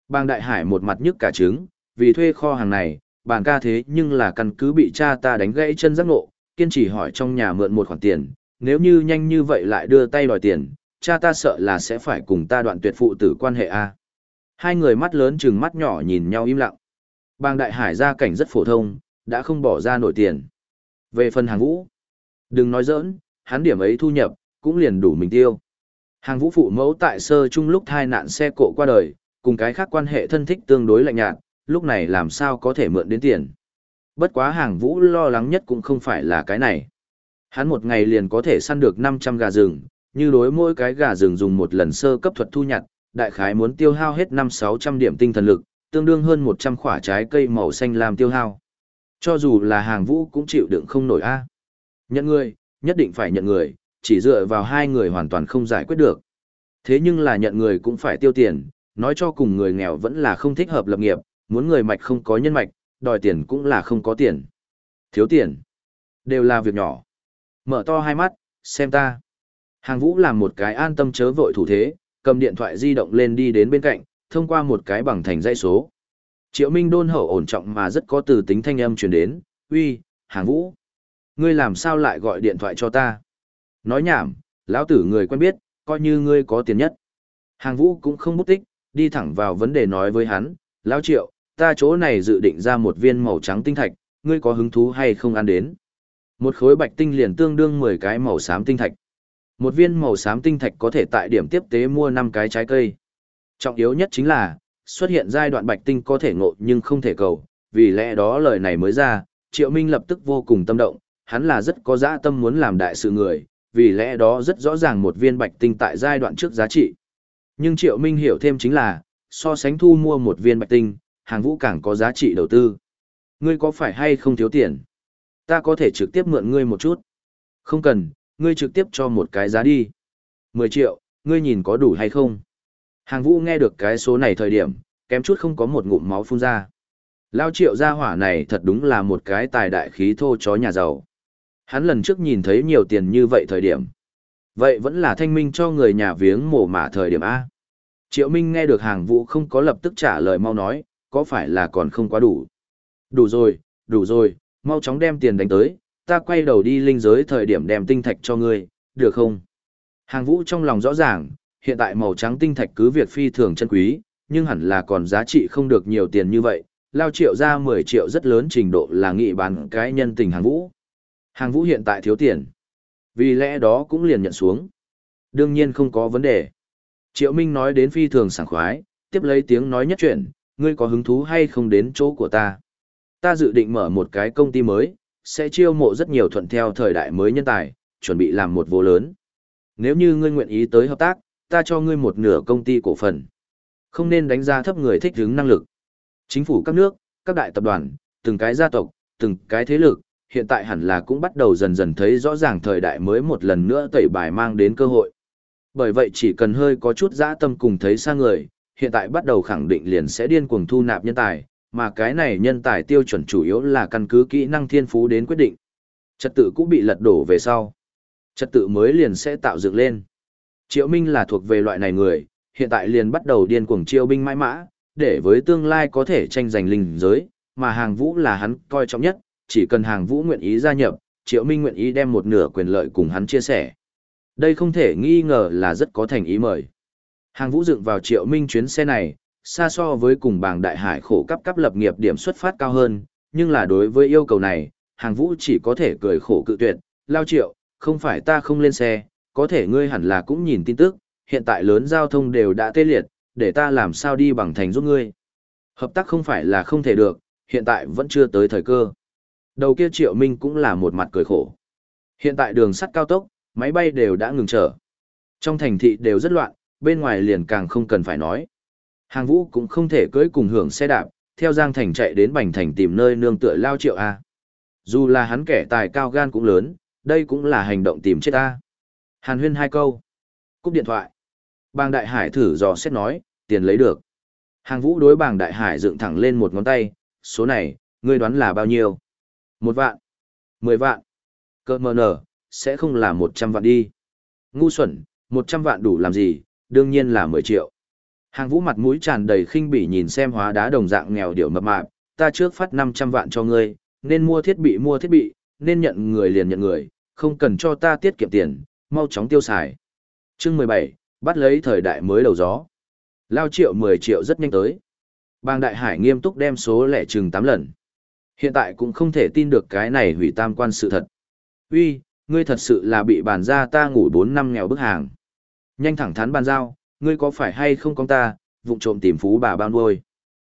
Bang Đại Hải một mặt nhức cả trứng, vì thuê kho hàng này, bàn ca thế nhưng là căn cứ bị cha ta đánh gãy chân giác ngộ, kiên trì hỏi trong nhà mượn một khoản tiền, nếu như nhanh như vậy lại đưa tay đòi tiền, cha ta sợ là sẽ phải cùng ta đoạn tuyệt phụ tử quan hệ a. Hai người mắt lớn chừng mắt nhỏ nhìn nhau im lặng. Bang đại hải gia cảnh rất phổ thông, đã không bỏ ra nổi tiền. Về phần hàng vũ, đừng nói giỡn, hắn điểm ấy thu nhập, cũng liền đủ mình tiêu. Hàng vũ phụ mẫu tại sơ chung lúc thai nạn xe cộ qua đời, cùng cái khác quan hệ thân thích tương đối lạnh nhạt, lúc này làm sao có thể mượn đến tiền. Bất quá hàng vũ lo lắng nhất cũng không phải là cái này. Hắn một ngày liền có thể săn được 500 gà rừng, như đối mỗi cái gà rừng dùng một lần sơ cấp thuật thu nhặt, đại khái muốn tiêu hao hết 5-600 điểm tinh thần lực, tương đương hơn 100 quả trái cây màu xanh làm tiêu hao. Cho dù là hàng vũ cũng chịu đựng không nổi a. Nhận người, nhất định phải nhận người, chỉ dựa vào hai người hoàn toàn không giải quyết được. Thế nhưng là nhận người cũng phải tiêu tiền, nói cho cùng người nghèo vẫn là không thích hợp lập nghiệp, muốn người mạch không có nhân mạch, đòi tiền cũng là không có tiền. Thiếu tiền. Đều là việc nhỏ. Mở to hai mắt, xem ta. Hàng vũ làm một cái an tâm chớ vội thủ thế, cầm điện thoại di động lên đi đến bên cạnh, thông qua một cái bằng thành dãy số. Triệu Minh đôn hậu ổn trọng mà rất có từ tính thanh âm truyền đến, uy, hàng vũ. Ngươi làm sao lại gọi điện thoại cho ta? Nói nhảm, lão tử người quen biết, coi như ngươi có tiền nhất. Hàng vũ cũng không bút tích, đi thẳng vào vấn đề nói với hắn, lão triệu, ta chỗ này dự định ra một viên màu trắng tinh thạch, ngươi có hứng thú hay không ăn đến? Một khối bạch tinh liền tương đương 10 cái màu xám tinh thạch. Một viên màu xám tinh thạch có thể tại điểm tiếp tế mua 5 cái trái cây. Trọng yếu nhất chính là, xuất hiện giai đoạn bạch tinh có thể ngộ nhưng không thể cầu, vì lẽ đó lời này mới ra, Triệu Minh lập tức vô cùng tâm động, hắn là rất có dã tâm muốn làm đại sự người, vì lẽ đó rất rõ ràng một viên bạch tinh tại giai đoạn trước giá trị. Nhưng Triệu Minh hiểu thêm chính là, so sánh thu mua một viên bạch tinh, hàng vũ càng có giá trị đầu tư. Ngươi có phải hay không thiếu tiền? Ta có thể trực tiếp mượn ngươi một chút. Không cần, ngươi trực tiếp cho một cái giá đi. 10 triệu, ngươi nhìn có đủ hay không? Hàng vũ nghe được cái số này thời điểm, kém chút không có một ngụm máu phun ra. Lao triệu gia hỏa này thật đúng là một cái tài đại khí thô chó nhà giàu. Hắn lần trước nhìn thấy nhiều tiền như vậy thời điểm. Vậy vẫn là thanh minh cho người nhà viếng mổ mả thời điểm A. Triệu Minh nghe được hàng vũ không có lập tức trả lời mau nói, có phải là còn không quá đủ. Đủ rồi, đủ rồi, mau chóng đem tiền đánh tới, ta quay đầu đi linh giới thời điểm đem tinh thạch cho ngươi, được không? Hàng vũ trong lòng rõ ràng, hiện tại màu trắng tinh thạch cứ việc phi thường chân quý, nhưng hẳn là còn giá trị không được nhiều tiền như vậy, lao triệu ra 10 triệu rất lớn trình độ là nghị bán cái nhân tình hàng vũ. Hàng vũ hiện tại thiếu tiền. Vì lẽ đó cũng liền nhận xuống. Đương nhiên không có vấn đề. Triệu Minh nói đến phi thường sảng khoái, tiếp lấy tiếng nói nhất chuyện, ngươi có hứng thú hay không đến chỗ của ta. Ta dự định mở một cái công ty mới, sẽ chiêu mộ rất nhiều thuận theo thời đại mới nhân tài, chuẩn bị làm một vô lớn. Nếu như ngươi nguyện ý tới hợp tác, ta cho ngươi một nửa công ty cổ phần. Không nên đánh giá thấp người thích hướng năng lực. Chính phủ các nước, các đại tập đoàn, từng cái gia tộc, từng cái thế lực, hiện tại hẳn là cũng bắt đầu dần dần thấy rõ ràng thời đại mới một lần nữa tẩy bài mang đến cơ hội. Bởi vậy chỉ cần hơi có chút dã tâm cùng thấy xa người, hiện tại bắt đầu khẳng định liền sẽ điên cuồng thu nạp nhân tài, mà cái này nhân tài tiêu chuẩn chủ yếu là căn cứ kỹ năng thiên phú đến quyết định. Trật tự cũng bị lật đổ về sau. Trật tự mới liền sẽ tạo dựng lên. Triệu Minh là thuộc về loại này người, hiện tại liền bắt đầu điên cuồng chiêu binh mãi mã, để với tương lai có thể tranh giành linh giới, mà hàng vũ là hắn coi trọng nhất, chỉ cần hàng vũ nguyện ý gia nhập, Triệu Minh nguyện ý đem một nửa quyền lợi cùng hắn chia sẻ. Đây không thể nghi ngờ là rất có thành ý mời. Hàng vũ dựng vào Triệu Minh chuyến xe này, xa so với cùng bảng đại hải khổ cấp cấp lập nghiệp điểm xuất phát cao hơn, nhưng là đối với yêu cầu này, hàng vũ chỉ có thể cười khổ cự tuyệt, lao triệu, không phải ta không lên xe, có thể ngươi hẳn là cũng nhìn tin tức, hiện tại lớn giao thông đều đã tê liệt, để ta làm sao đi bằng thành giúp ngươi. Hợp tác không phải là không thể được, hiện tại vẫn chưa tới thời cơ. Đầu kia triệu minh cũng là một mặt cười khổ. Hiện tại đường sắt cao tốc, máy bay đều đã ngừng trở. Trong thành thị đều rất loạn, bên ngoài liền càng không cần phải nói. Hàng vũ cũng không thể cưỡi cùng hưởng xe đạp, theo Giang Thành chạy đến Bành Thành tìm nơi nương tựa lao triệu A. Dù là hắn kẻ tài cao gan cũng lớn, đây cũng là hành động tìm chết A. Hàn huyên hai câu. Cúp điện thoại. Bàng Đại Hải thử dò xét nói, tiền lấy được. Hàng vũ đối bàng Đại Hải dựng thẳng lên một ngón tay, số này, ngươi đoán là bao nhiêu? Một vạn. Mười vạn. Cơ mờ nở, sẽ không là một trăm vạn đi. Ngu xuẩn, một trăm vạn đủ làm gì, đương nhiên là mười triệu. Hàng vũ mặt mũi tràn đầy khinh bỉ nhìn xem hóa đá đồng dạng nghèo điệu mập mạp, ta trước phát 500 vạn cho ngươi, nên mua thiết bị mua thiết bị, nên nhận người liền nhận người, không cần cho ta tiết kiệm tiền, mau chóng tiêu xài. Chương 17, bắt lấy thời đại mới đầu gió. Lao triệu 10 triệu rất nhanh tới. Bang Đại Hải nghiêm túc đem số lẻ chừng 8 lần. Hiện tại cũng không thể tin được cái này hủy tam quan sự thật. Uy, ngươi thật sự là bị bàn ra ta ngủ 4 năm nghèo bức hàng. Nhanh thẳng thắn bàn giao, ngươi có phải hay không con ta, vụng trộm tìm phú bà bao nuôi.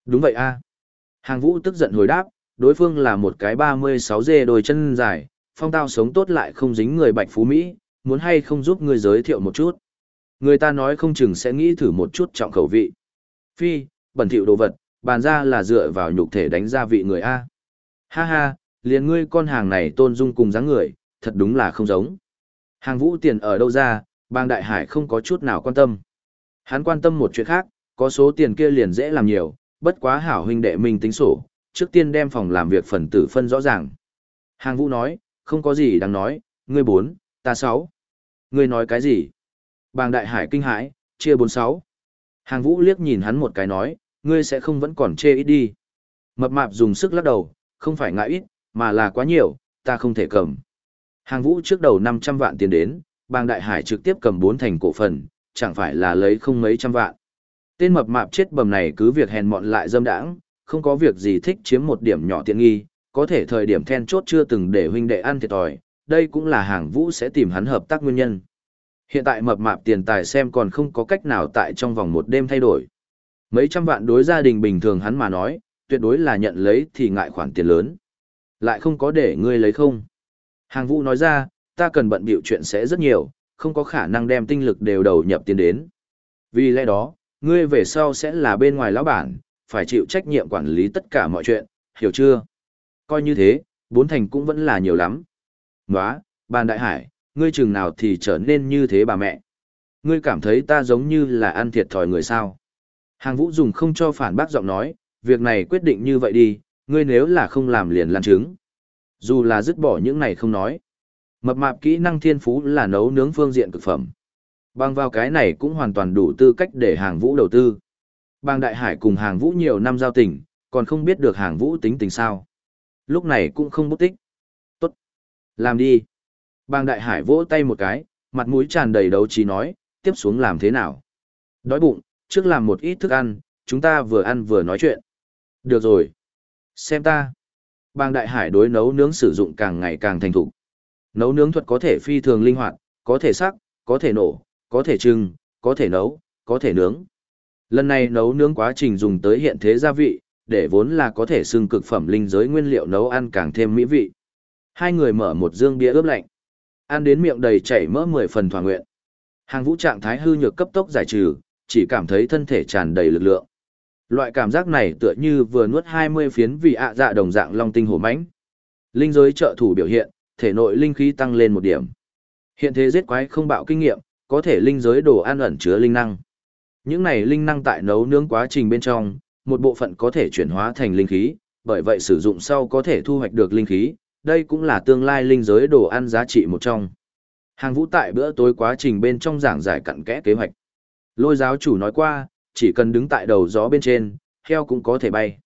Đúng vậy a. Hàng vũ tức giận hồi đáp, đối phương là một cái 36 dê đôi chân dài, phong tao sống tốt lại không dính người bạch phú Mỹ, muốn hay không giúp ngươi giới thiệu một chút. Người ta nói không chừng sẽ nghĩ thử một chút trọng khẩu vị. Phi, bẩn thỉu đồ vật, bàn ra là dựa vào nhục thể đánh ra vị người A. Ha ha, liền ngươi con hàng này tôn dung cùng dáng người, thật đúng là không giống. Hàng vũ tiền ở đâu ra, bang đại hải không có chút nào quan tâm. Hắn quan tâm một chuyện khác, có số tiền kia liền dễ làm nhiều, bất quá hảo huynh đệ mình tính sổ, trước tiên đem phòng làm việc phần tử phân rõ ràng. Hàng Vũ nói, không có gì đáng nói, ngươi bốn, ta sáu. Ngươi nói cái gì? Bàng Đại Hải kinh hãi, chia bốn sáu. Hàng Vũ liếc nhìn hắn một cái nói, ngươi sẽ không vẫn còn chê ít đi. Mập mạp dùng sức lắc đầu, không phải ngại ít, mà là quá nhiều, ta không thể cầm. Hàng Vũ trước đầu 500 vạn tiền đến, Bàng Đại Hải trực tiếp cầm bốn thành cổ phần, chẳng phải là lấy không mấy trăm vạn. Tên mập mạp chết bầm này cứ việc hèn mọn lại dâm đãng, không có việc gì thích chiếm một điểm nhỏ tiện nghi, có thể thời điểm then chốt chưa từng để huynh đệ ăn thiệt thòi, đây cũng là hàng vũ sẽ tìm hắn hợp tác nguyên nhân. Hiện tại mập mạp tiền tài xem còn không có cách nào tại trong vòng một đêm thay đổi. Mấy trăm vạn đối gia đình bình thường hắn mà nói, tuyệt đối là nhận lấy thì ngại khoản tiền lớn. Lại không có để ngươi lấy không. Hàng vũ nói ra, ta cần bận bịu chuyện sẽ rất nhiều, không có khả năng đem tinh lực đều đầu nhập tiền đến. Vì lẽ đó, ngươi về sau sẽ là bên ngoài lão bản, phải chịu trách nhiệm quản lý tất cả mọi chuyện, hiểu chưa? Coi như thế, bốn thành cũng vẫn là nhiều lắm. Nóa, bàn đại hải, ngươi chừng nào thì trở nên như thế bà mẹ. Ngươi cảm thấy ta giống như là ăn thiệt thòi người sao. Hàng vũ dùng không cho phản bác giọng nói, việc này quyết định như vậy đi, ngươi nếu là không làm liền lan trứng. Dù là dứt bỏ những này không nói. Mập mạp kỹ năng thiên phú là nấu nướng phương diện cực phẩm. Bằng vào cái này cũng hoàn toàn đủ tư cách để hàng vũ đầu tư. Bang Đại Hải cùng hàng vũ nhiều năm giao tình, còn không biết được hàng vũ tính tình sao. Lúc này cũng không bút tích. Làm đi. Bang Đại Hải vỗ tay một cái, mặt mũi tràn đầy đấu trí nói, tiếp xuống làm thế nào. Đói bụng, trước làm một ít thức ăn, chúng ta vừa ăn vừa nói chuyện. Được rồi. Xem ta. Bang Đại Hải đối nấu nướng sử dụng càng ngày càng thành thục. Nấu nướng thuật có thể phi thường linh hoạt, có thể sắc, có thể nổ, có thể trưng, có thể nấu, có thể nướng. Lần này nấu nướng quá trình dùng tới hiện thế gia vị, để vốn là có thể xưng cực phẩm linh giới nguyên liệu nấu ăn càng thêm mỹ vị. Hai người mở một dương bia ướp lạnh. Ăn đến miệng đầy chảy mỡ mười phần thỏa nguyện. Hàng vũ trạng thái hư nhược cấp tốc giải trừ, chỉ cảm thấy thân thể tràn đầy lực lượng. Loại cảm giác này tựa như vừa nuốt 20 phiến vị ạ dạ đồng dạng long tinh hổ mãnh. Linh giới trợ thủ biểu hiện, thể nội linh khí tăng lên một điểm. Hiện thế giết quái không bạo kinh nghiệm, có thể linh giới đồ ăn ẩn chứa linh năng. Những này linh năng tại nấu nướng quá trình bên trong, một bộ phận có thể chuyển hóa thành linh khí, bởi vậy sử dụng sau có thể thu hoạch được linh khí, đây cũng là tương lai linh giới đồ ăn giá trị một trong. Hàng vũ tại bữa tối quá trình bên trong giảng giải cặn kẽ kế hoạch. Lôi giáo chủ nói qua, chỉ cần đứng tại đầu gió bên trên, heo cũng có thể bay.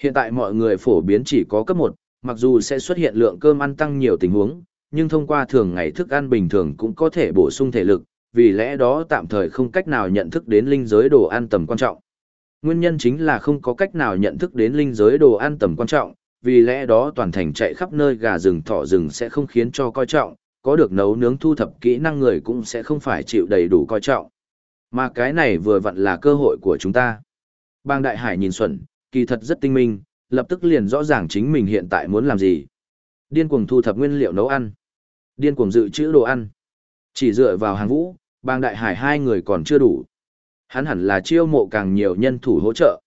Hiện tại mọi người phổ biến chỉ có cấp 1, mặc dù sẽ xuất hiện lượng cơm ăn tăng nhiều tình huống, nhưng thông qua thường ngày thức ăn bình thường cũng có thể bổ sung thể lực, vì lẽ đó tạm thời không cách nào nhận thức đến linh giới đồ ăn tầm quan trọng. Nguyên nhân chính là không có cách nào nhận thức đến linh giới đồ ăn tầm quan trọng, vì lẽ đó toàn thành chạy khắp nơi gà rừng thỏ rừng sẽ không khiến cho coi trọng, có được nấu nướng thu thập kỹ năng người cũng sẽ không phải chịu đầy đủ coi trọng. Mà cái này vừa vặn là cơ hội của chúng ta. Bang Đại Hải nhìn xuẩn, kỳ thật rất tinh minh, lập tức liền rõ ràng chính mình hiện tại muốn làm gì. Điên cuồng thu thập nguyên liệu nấu ăn. Điên cuồng dự trữ đồ ăn. Chỉ dựa vào hàng vũ, bang đại hải hai người còn chưa đủ. Hắn hẳn là chiêu mộ càng nhiều nhân thủ hỗ trợ.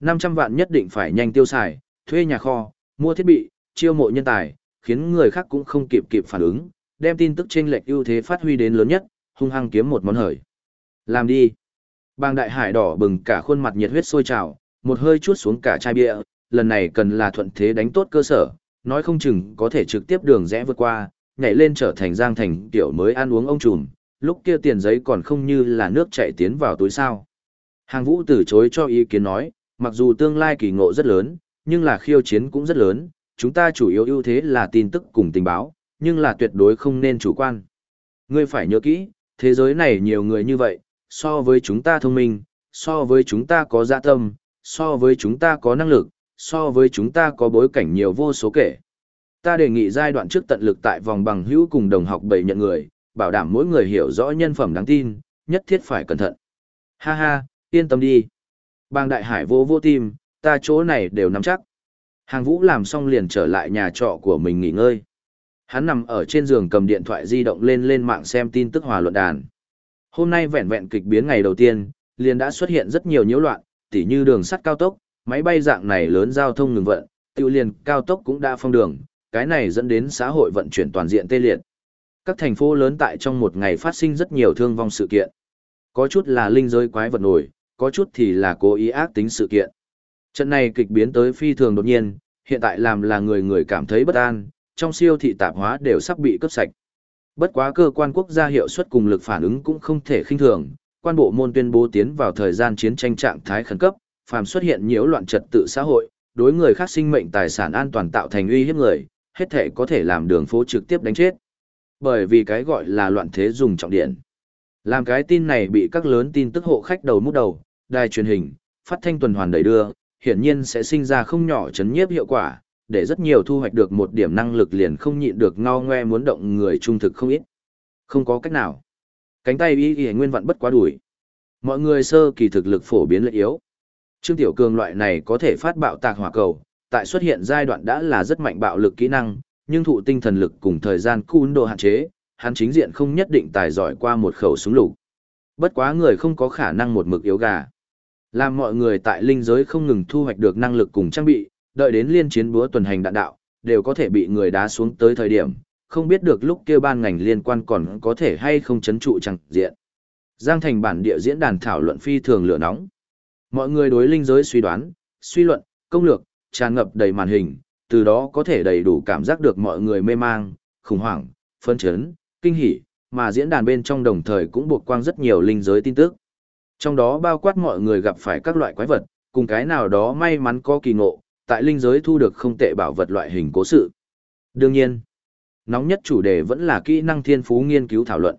500 vạn nhất định phải nhanh tiêu xài, thuê nhà kho, mua thiết bị, chiêu mộ nhân tài, khiến người khác cũng không kịp kịp phản ứng, đem tin tức chênh lệch ưu thế phát huy đến lớn nhất, hung hăng kiếm một món hời. Làm đi. Bang đại hải đỏ bừng cả khuôn mặt nhiệt huyết sôi trào, một hơi chuốt xuống cả chai bia, lần này cần là thuận thế đánh tốt cơ sở, nói không chừng có thể trực tiếp đường rẽ vượt qua, nhảy lên trở thành giang thành tiểu mới ăn uống ông trùm, lúc kia tiền giấy còn không như là nước chảy tiến vào túi sao. Hàng vũ từ chối cho ý kiến nói, mặc dù tương lai kỳ ngộ rất lớn, nhưng là khiêu chiến cũng rất lớn, chúng ta chủ yếu ưu thế là tin tức cùng tình báo, nhưng là tuyệt đối không nên chủ quan. Ngươi phải nhớ kỹ, thế giới này nhiều người như vậy, so với chúng ta thông minh, so với chúng ta có dạ tâm, so với chúng ta có năng lực, so với chúng ta có bối cảnh nhiều vô số kể. Ta đề nghị giai đoạn trước tận lực tại vòng bằng hữu cùng đồng học bảy nhận người, bảo đảm mỗi người hiểu rõ nhân phẩm đáng tin, nhất thiết phải cẩn thận. Ha ha, yên tâm đi. Bang đại hải vô vô tim, ta chỗ này đều nắm chắc. Hàng vũ làm xong liền trở lại nhà trọ của mình nghỉ ngơi. Hắn nằm ở trên giường cầm điện thoại di động lên lên mạng xem tin tức hòa luận đàn. Hôm nay vẹn vẹn kịch biến ngày đầu tiên, liền đã xuất hiện rất nhiều nhiễu loạn, tỉ như đường sắt cao tốc, máy bay dạng này lớn giao thông ngừng vận, tiêu liền cao tốc cũng đã phong đường, cái này dẫn đến xã hội vận chuyển toàn diện tê liệt. Các thành phố lớn tại trong một ngày phát sinh rất nhiều thương vong sự kiện. Có chút là linh giới quái vật nổi, có chút thì là cố ý ác tính sự kiện. Trận này kịch biến tới phi thường đột nhiên, hiện tại làm là người người cảm thấy bất an, trong siêu thị tạp hóa đều sắp bị cướp sạch. Bất quá cơ quan quốc gia hiệu suất cùng lực phản ứng cũng không thể khinh thường, quan bộ môn tuyên bố tiến vào thời gian chiến tranh trạng thái khẩn cấp, phàm xuất hiện nhiễu loạn trật tự xã hội, đối người khác sinh mệnh tài sản an toàn tạo thành uy hiếp người, hết thể có thể làm đường phố trực tiếp đánh chết. Bởi vì cái gọi là loạn thế dùng trọng điện. Làm cái tin này bị các lớn tin tức hộ khách đầu mút đầu, đài truyền hình, phát thanh tuần hoàn đẩy đưa, hiển nhiên sẽ sinh ra không nhỏ chấn nhiếp hiệu quả, để rất nhiều thu hoạch được một điểm năng lực liền không nhịn được ngao ngoe muốn động người trung thực không ít. Không có cách nào. Cánh tay y y nguyên vặn bất quá đuổi. Mọi người sơ kỳ thực lực phổ biến lợi yếu. Trương Tiểu Cường loại này có thể phát bạo tạc hỏa cầu, tại xuất hiện giai đoạn đã là rất mạnh bạo lực kỹ năng, nhưng thụ tinh thần lực cùng thời gian cun độ hạn chế, hắn chính diện không nhất định tài giỏi qua một khẩu súng lục. Bất quá người không có khả năng một mực yếu gà. Làm mọi người tại linh giới không ngừng thu hoạch được năng lực cùng trang bị, đợi đến liên chiến búa tuần hành đạn đạo, đều có thể bị người đá xuống tới thời điểm, không biết được lúc kia ban ngành liên quan còn có thể hay không chấn trụ chẳng diện. Giang thành bản địa diễn đàn thảo luận phi thường lửa nóng. Mọi người đối linh giới suy đoán, suy luận, công lược, tràn ngập đầy màn hình, từ đó có thể đầy đủ cảm giác được mọi người mê mang, khủng hoảng, phân chấn, kinh hỉ, mà diễn đàn bên trong đồng thời cũng buộc quang rất nhiều linh giới tin tức. Trong đó bao quát mọi người gặp phải các loại quái vật, cùng cái nào đó may mắn có kỳ ngộ, tại linh giới thu được không tệ bảo vật loại hình cố sự. Đương nhiên, nóng nhất chủ đề vẫn là kỹ năng thiên phú nghiên cứu thảo luận.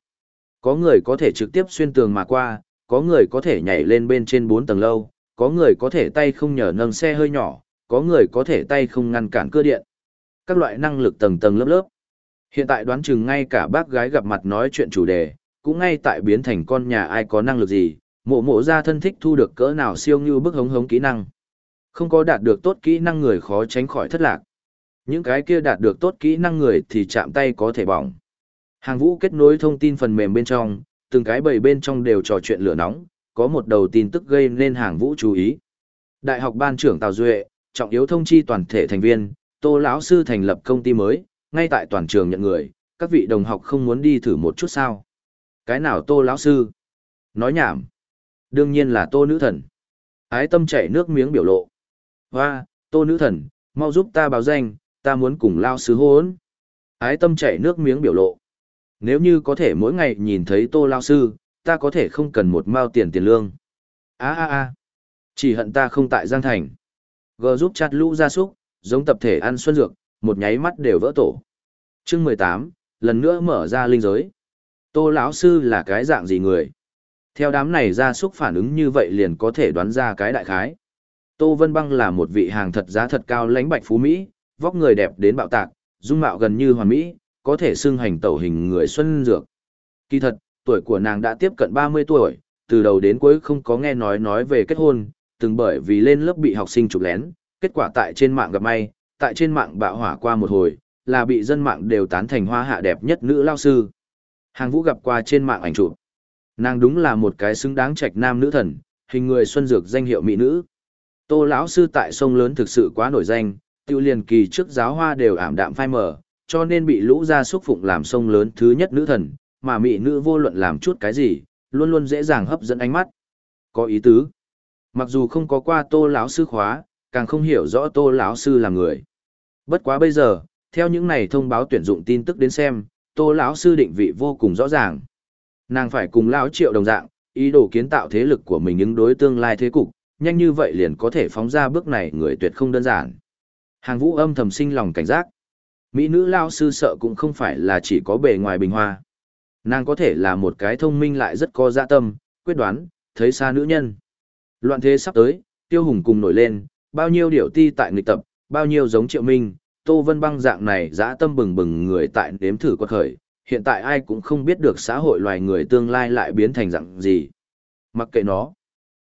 Có người có thể trực tiếp xuyên tường mà qua, có người có thể nhảy lên bên trên 4 tầng lâu, có người có thể tay không nhờ nâng xe hơi nhỏ, có người có thể tay không ngăn cản cơ điện. Các loại năng lực tầng tầng lớp lớp. Hiện tại đoán chừng ngay cả bác gái gặp mặt nói chuyện chủ đề, cũng ngay tại biến thành con nhà ai có năng lực gì, mộ mộ ra thân thích thu được cỡ nào siêu như bức hống hống kỹ năng. Không có đạt được tốt kỹ năng người khó tránh khỏi thất lạc. Những cái kia đạt được tốt kỹ năng người thì chạm tay có thể bỏng. Hàng vũ kết nối thông tin phần mềm bên trong, từng cái bầy bên trong đều trò chuyện lửa nóng, có một đầu tin tức gây nên hàng vũ chú ý. Đại học ban trưởng Tào Duệ, trọng yếu thông chi toàn thể thành viên, Tô lão sư thành lập công ty mới, ngay tại toàn trường nhận người, các vị đồng học không muốn đi thử một chút sao? Cái nào Tô lão sư? Nói nhảm. Đương nhiên là Tô nữ thần. Ái tâm chảy nước miếng biểu lộ. Hoa, Tô nữ thần, mau giúp ta báo danh, ta muốn cùng lao sư hôn. Ái tâm chảy nước miếng biểu lộ. Nếu như có thể mỗi ngày nhìn thấy Tô lao sư, ta có thể không cần một mao tiền tiền lương. a a a Chỉ hận ta không tại Giang Thành. G giúp chặt lũ ra súc, giống tập thể ăn xuân dược, một nháy mắt đều vỡ tổ. Chương mười tám lần nữa mở ra linh giới. Tô lão sư là cái dạng gì người? Theo đám này ra súc phản ứng như vậy liền có thể đoán ra cái đại khái. Tô Vân Băng là một vị hàng thật giá thật cao lãnh bạch phú Mỹ, vóc người đẹp đến bạo tạc, dung mạo gần như hoàn mỹ, có thể xưng hành tẩu hình người xuân dược. Kỳ thật, tuổi của nàng đã tiếp cận 30 tuổi, từ đầu đến cuối không có nghe nói nói về kết hôn, từng bởi vì lên lớp bị học sinh chụp lén, kết quả tại trên mạng gặp may, tại trên mạng bạo hỏa qua một hồi, là bị dân mạng đều tán thành hoa hạ đẹp nhất nữ lao sư. Hàng vũ gặp qua trên mạng ảnh chụp. Nàng đúng là một cái xứng đáng trạch nam nữ thần, hình người xuân dược danh hiệu mỹ nữ. Tô lão sư tại sông lớn thực sự quá nổi danh, tiêu liền kỳ trước giáo hoa đều ảm đạm phai mờ, cho nên bị lũ ra xúc phụng làm sông lớn thứ nhất nữ thần, mà mỹ nữ vô luận làm chút cái gì, luôn luôn dễ dàng hấp dẫn ánh mắt. Có ý tứ. Mặc dù không có qua tô lão sư khóa, càng không hiểu rõ tô lão sư là người. Bất quá bây giờ, theo những này thông báo tuyển dụng tin tức đến xem, tô lão sư định vị vô cùng rõ ràng. Nàng phải cùng lão triệu đồng dạng, ý đồ kiến tạo thế lực của mình ứng đối tương lai thế cục, nhanh như vậy liền có thể phóng ra bước này người tuyệt không đơn giản. Hàng vũ âm thầm sinh lòng cảnh giác. Mỹ nữ lao sư sợ cũng không phải là chỉ có bề ngoài bình hoa. Nàng có thể là một cái thông minh lại rất có dạ tâm, quyết đoán, thấy xa nữ nhân. Loạn thế sắp tới, tiêu hùng cùng nổi lên, bao nhiêu điệu ti tại nghịch tập, bao nhiêu giống triệu minh, tô vân băng dạng này dã tâm bừng bừng người tại đếm thử quật khởi. Hiện tại ai cũng không biết được xã hội loài người tương lai lại biến thành dạng gì. Mặc kệ nó.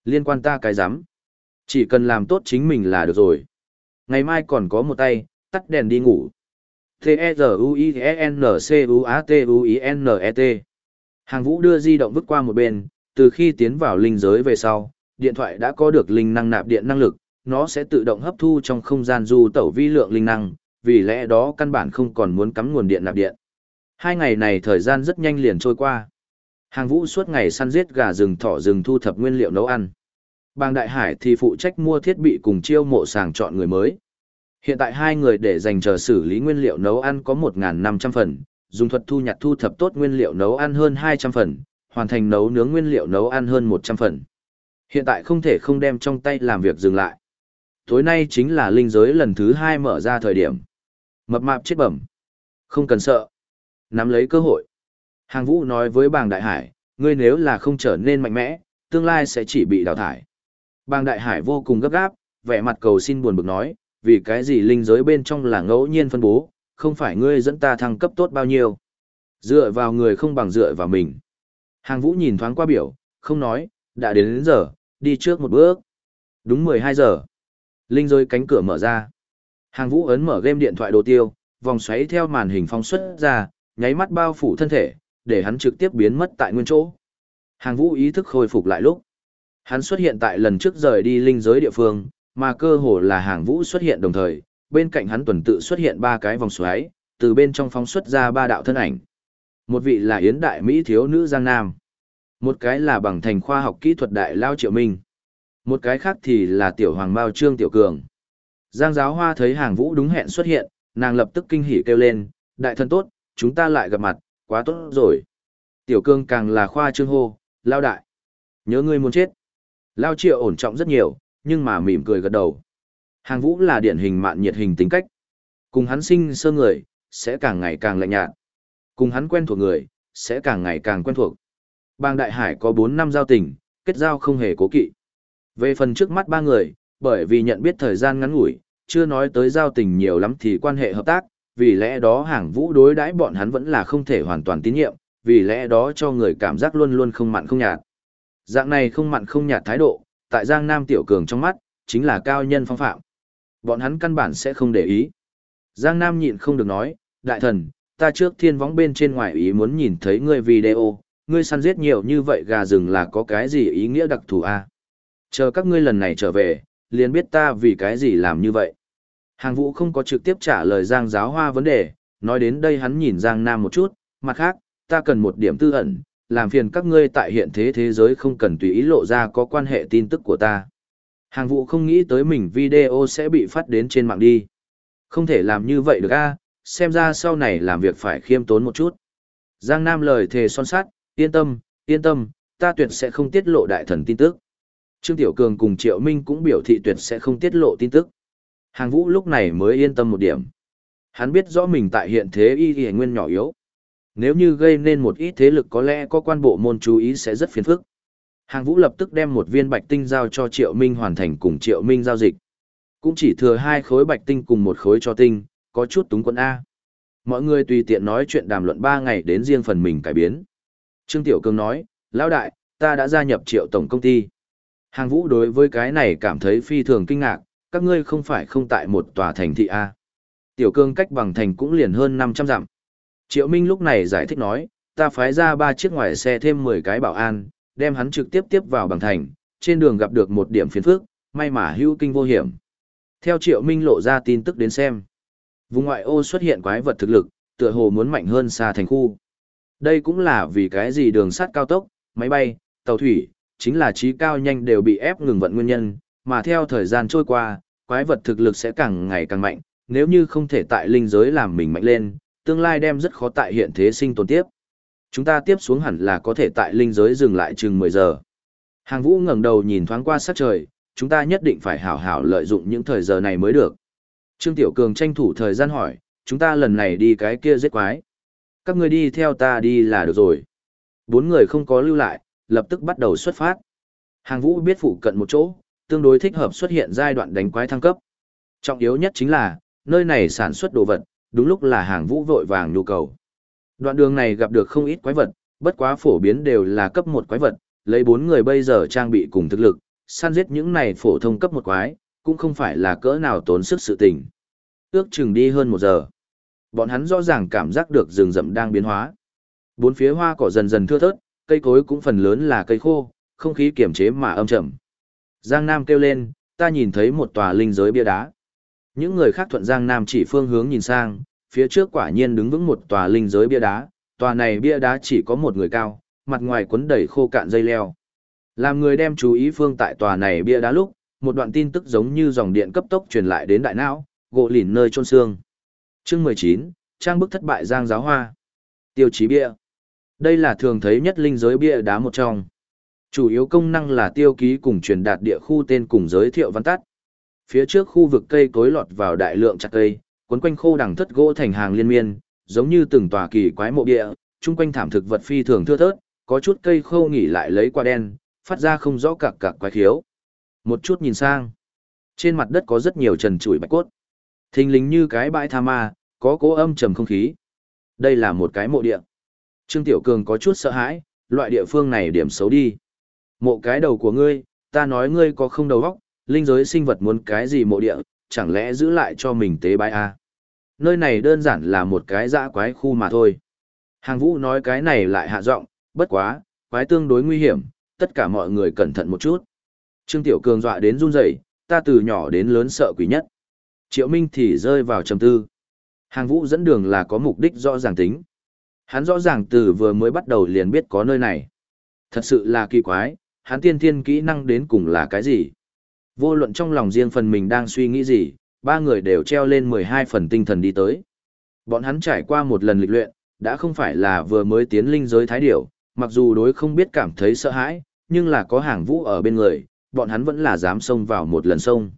Liên quan ta cái rắm Chỉ cần làm tốt chính mình là được rồi. Ngày mai còn có một tay, tắt đèn đi ngủ. T-E-Z-U-I-E-N-C-U-A-T-U-I-N-E-T Hàng vũ đưa di động vứt qua một bên, từ khi tiến vào linh giới về sau, điện thoại đã có được linh năng nạp điện năng lực, nó sẽ tự động hấp thu trong không gian du tẩu vi lượng linh năng, vì lẽ đó căn bản không còn muốn cắm nguồn điện nạp điện. Hai ngày này thời gian rất nhanh liền trôi qua. Hàng vũ suốt ngày săn giết gà rừng thỏ rừng thu thập nguyên liệu nấu ăn. Bang Đại Hải thì phụ trách mua thiết bị cùng chiêu mộ sàng chọn người mới. Hiện tại hai người để dành chờ xử lý nguyên liệu nấu ăn có 1.500 phần, dùng thuật thu nhặt thu thập tốt nguyên liệu nấu ăn hơn 200 phần, hoàn thành nấu nướng nguyên liệu nấu ăn hơn 100 phần. Hiện tại không thể không đem trong tay làm việc dừng lại. Tối nay chính là linh giới lần thứ hai mở ra thời điểm. Mập mạp chết bẩm. Không cần sợ. Nắm lấy cơ hội. Hàng vũ nói với bàng đại hải, ngươi nếu là không trở nên mạnh mẽ, tương lai sẽ chỉ bị đào thải. Bàng đại hải vô cùng gấp gáp, vẻ mặt cầu xin buồn bực nói, vì cái gì linh giới bên trong là ngẫu nhiên phân bố, không phải ngươi dẫn ta thăng cấp tốt bao nhiêu. Dựa vào người không bằng dựa vào mình. Hàng vũ nhìn thoáng qua biểu, không nói, đã đến đến giờ, đi trước một bước. Đúng 12 giờ. Linh giới cánh cửa mở ra. Hàng vũ ấn mở game điện thoại đồ tiêu, vòng xoáy theo màn hình phóng xuất ra, nháy mắt bao phủ thân thể, để hắn trực tiếp biến mất tại nguyên chỗ. Hàng vũ ý thức khôi phục lại lúc. Hắn xuất hiện tại lần trước rời đi linh giới địa phương, mà cơ hồ là hàng vũ xuất hiện đồng thời, bên cạnh hắn tuần tự xuất hiện ba cái vòng xoáy, từ bên trong phóng xuất ra ba đạo thân ảnh. Một vị là Yến Đại Mỹ thiếu nữ Giang Nam. Một cái là bằng thành khoa học kỹ thuật Đại Lao Triệu Minh. Một cái khác thì là Tiểu Hoàng Mao Trương Tiểu Cường. Giang Giáo Hoa thấy hàng vũ đúng hẹn xuất hiện, nàng lập tức kinh hỉ kêu lên, đại thân tốt, chúng ta lại gặp mặt, quá tốt rồi. Tiểu Cương càng là khoa trương hô, lao đại. Nhớ ngươi muốn chết. Lao Triệu ổn trọng rất nhiều, nhưng mà mỉm cười gật đầu. Hàng vũ là điển hình mạn nhiệt hình tính cách. Cùng hắn sinh sơ người, sẽ càng ngày càng lạnh nhạt. Cùng hắn quen thuộc người, sẽ càng ngày càng quen thuộc. Bang Đại Hải có 4 năm giao tình, kết giao không hề cố kỵ. Về phần trước mắt ba người, bởi vì nhận biết thời gian ngắn ngủi, chưa nói tới giao tình nhiều lắm thì quan hệ hợp tác, vì lẽ đó hàng vũ đối đãi bọn hắn vẫn là không thể hoàn toàn tín nhiệm, vì lẽ đó cho người cảm giác luôn luôn không mặn không nhạt. Dạng này không mặn không nhạt thái độ, tại Giang Nam Tiểu Cường trong mắt, chính là cao nhân phong phạm. Bọn hắn căn bản sẽ không để ý. Giang Nam nhịn không được nói, đại thần, ta trước thiên võng bên trên ngoài ý muốn nhìn thấy ngươi video, ngươi săn giết nhiều như vậy gà rừng là có cái gì ý nghĩa đặc thù à? Chờ các ngươi lần này trở về, liền biết ta vì cái gì làm như vậy. Hàng vũ không có trực tiếp trả lời Giang giáo hoa vấn đề, nói đến đây hắn nhìn Giang Nam một chút, mặt khác, ta cần một điểm tư ẩn, làm phiền các ngươi tại hiện thế thế giới không cần tùy ý lộ ra có quan hệ tin tức của ta. Hàng Vũ không nghĩ tới mình video sẽ bị phát đến trên mạng đi. Không thể làm như vậy được a xem ra sau này làm việc phải khiêm tốn một chút. Giang Nam lời thề son sát, yên tâm, yên tâm, ta tuyệt sẽ không tiết lộ đại thần tin tức. Trương Tiểu Cường cùng Triệu Minh cũng biểu thị tuyệt sẽ không tiết lộ tin tức. Hàng vũ lúc này mới yên tâm một điểm. Hắn biết rõ mình tại hiện thế y y nguyên nhỏ yếu. Nếu như gây nên một ít thế lực có lẽ có quan bộ môn chú ý sẽ rất phiền phức. Hàng vũ lập tức đem một viên bạch tinh giao cho Triệu Minh hoàn thành cùng Triệu Minh giao dịch. Cũng chỉ thừa hai khối bạch tinh cùng một khối cho tinh, có chút túng quân A. Mọi người tùy tiện nói chuyện đàm luận ba ngày đến riêng phần mình cải biến. Trương Tiểu Cương nói, Lão đại, ta đã gia nhập Triệu Tổng Công ty. Hàng vũ đối với cái này cảm thấy phi thường kinh ngạc, các ngươi không phải không tại một tòa thành thị A. Tiểu cương cách bằng thành cũng liền hơn 500 dặm. Triệu Minh lúc này giải thích nói, ta phái ra ba chiếc ngoài xe thêm 10 cái bảo an, đem hắn trực tiếp tiếp vào bằng thành, trên đường gặp được một điểm phiền phức, may mà hữu kinh vô hiểm. Theo Triệu Minh lộ ra tin tức đến xem, vùng ngoại ô xuất hiện quái vật thực lực, tựa hồ muốn mạnh hơn xa thành khu. Đây cũng là vì cái gì đường sắt cao tốc, máy bay, tàu thủy, chính là trí cao nhanh đều bị ép ngừng vận nguyên nhân, mà theo thời gian trôi qua, quái vật thực lực sẽ càng ngày càng mạnh, nếu như không thể tại linh giới làm mình mạnh lên, tương lai đem rất khó tại hiện thế sinh tồn tiếp. Chúng ta tiếp xuống hẳn là có thể tại linh giới dừng lại chừng 10 giờ. Hàng vũ ngẩng đầu nhìn thoáng qua sát trời, chúng ta nhất định phải hảo hảo lợi dụng những thời giờ này mới được. Trương Tiểu Cường tranh thủ thời gian hỏi, chúng ta lần này đi cái kia giết quái. Các người đi theo ta đi là được rồi. Bốn người không có lưu lại, lập tức bắt đầu xuất phát. Hàng vũ biết phụ cận một chỗ, tương đối thích hợp xuất hiện giai đoạn đánh quái thăng cấp. Trọng yếu nhất chính là, nơi này sản xuất đồ vật, đúng lúc là hàng vũ vội vàng nhu cầu. Đoạn đường này gặp được không ít quái vật, bất quá phổ biến đều là cấp một quái vật, lấy bốn người bây giờ trang bị cùng thực lực, săn giết những này phổ thông cấp một quái, cũng không phải là cỡ nào tốn sức sự tình. Ước chừng đi hơn một giờ. Bọn hắn rõ ràng cảm giác được rừng rậm đang biến hóa. Bốn phía hoa cỏ dần dần thưa thớt, cây cối cũng phần lớn là cây khô, không khí kiềm chế mà âm trầm. Giang Nam kêu lên, ta nhìn thấy một tòa linh giới bia đá. Những người khác thuận Giang Nam chỉ phương hướng nhìn sang, phía trước quả nhiên đứng vững một tòa linh giới bia đá, tòa này bia đá chỉ có một người cao, mặt ngoài quấn đầy khô cạn dây leo. Làm người đem chú ý phương tại tòa này bia đá lúc, một đoạn tin tức giống như dòng điện cấp tốc truyền lại đến đại não, gỗ lìn nơi trôn xương. Chương 19, trang bức thất bại giang giáo hoa. Tiêu chí bia. Đây là thường thấy nhất linh giới bia đá một trong. Chủ yếu công năng là tiêu ký cùng truyền đạt địa khu tên cùng giới thiệu văn tắt. Phía trước khu vực cây cối lọt vào đại lượng chặt cây, cuốn quanh khô đằng thất gỗ thành hàng liên miên, giống như từng tòa kỳ quái mộ địa, chung quanh thảm thực vật phi thường thưa thớt, có chút cây khô nghỉ lại lấy qua đen, phát ra không rõ cạc cạc quái khiếu. Một chút nhìn sang, trên mặt đất có rất nhiều trần trụi bạch cốt. Thình lình như cái bãi tha ma, có cố âm trầm không khí. Đây là một cái mộ địa. Trương Tiểu Cường có chút sợ hãi, loại địa phương này điểm xấu đi. Mộ cái đầu của ngươi, ta nói ngươi có không đầu óc, linh giới sinh vật muốn cái gì mộ địa, chẳng lẽ giữ lại cho mình tế bái à? Nơi này đơn giản là một cái dã quái khu mà thôi. Hàng vũ nói cái này lại hạ giọng, bất quá, quái tương đối nguy hiểm, tất cả mọi người cẩn thận một chút. Trương Tiểu Cường dọa đến run rẩy, ta từ nhỏ đến lớn sợ quỷ nhất. Triệu Minh thì rơi vào trầm tư. Hàng vũ dẫn đường là có mục đích rõ ràng tính. Hắn rõ ràng từ vừa mới bắt đầu liền biết có nơi này. Thật sự là kỳ quái, hắn tiên thiên kỹ năng đến cùng là cái gì? Vô luận trong lòng riêng phần mình đang suy nghĩ gì, ba người đều treo lên 12 phần tinh thần đi tới. Bọn hắn trải qua một lần lịch luyện, đã không phải là vừa mới tiến linh giới thái điểu, mặc dù đối không biết cảm thấy sợ hãi, nhưng là có hàng vũ ở bên người, bọn hắn vẫn là dám xông vào một lần sông.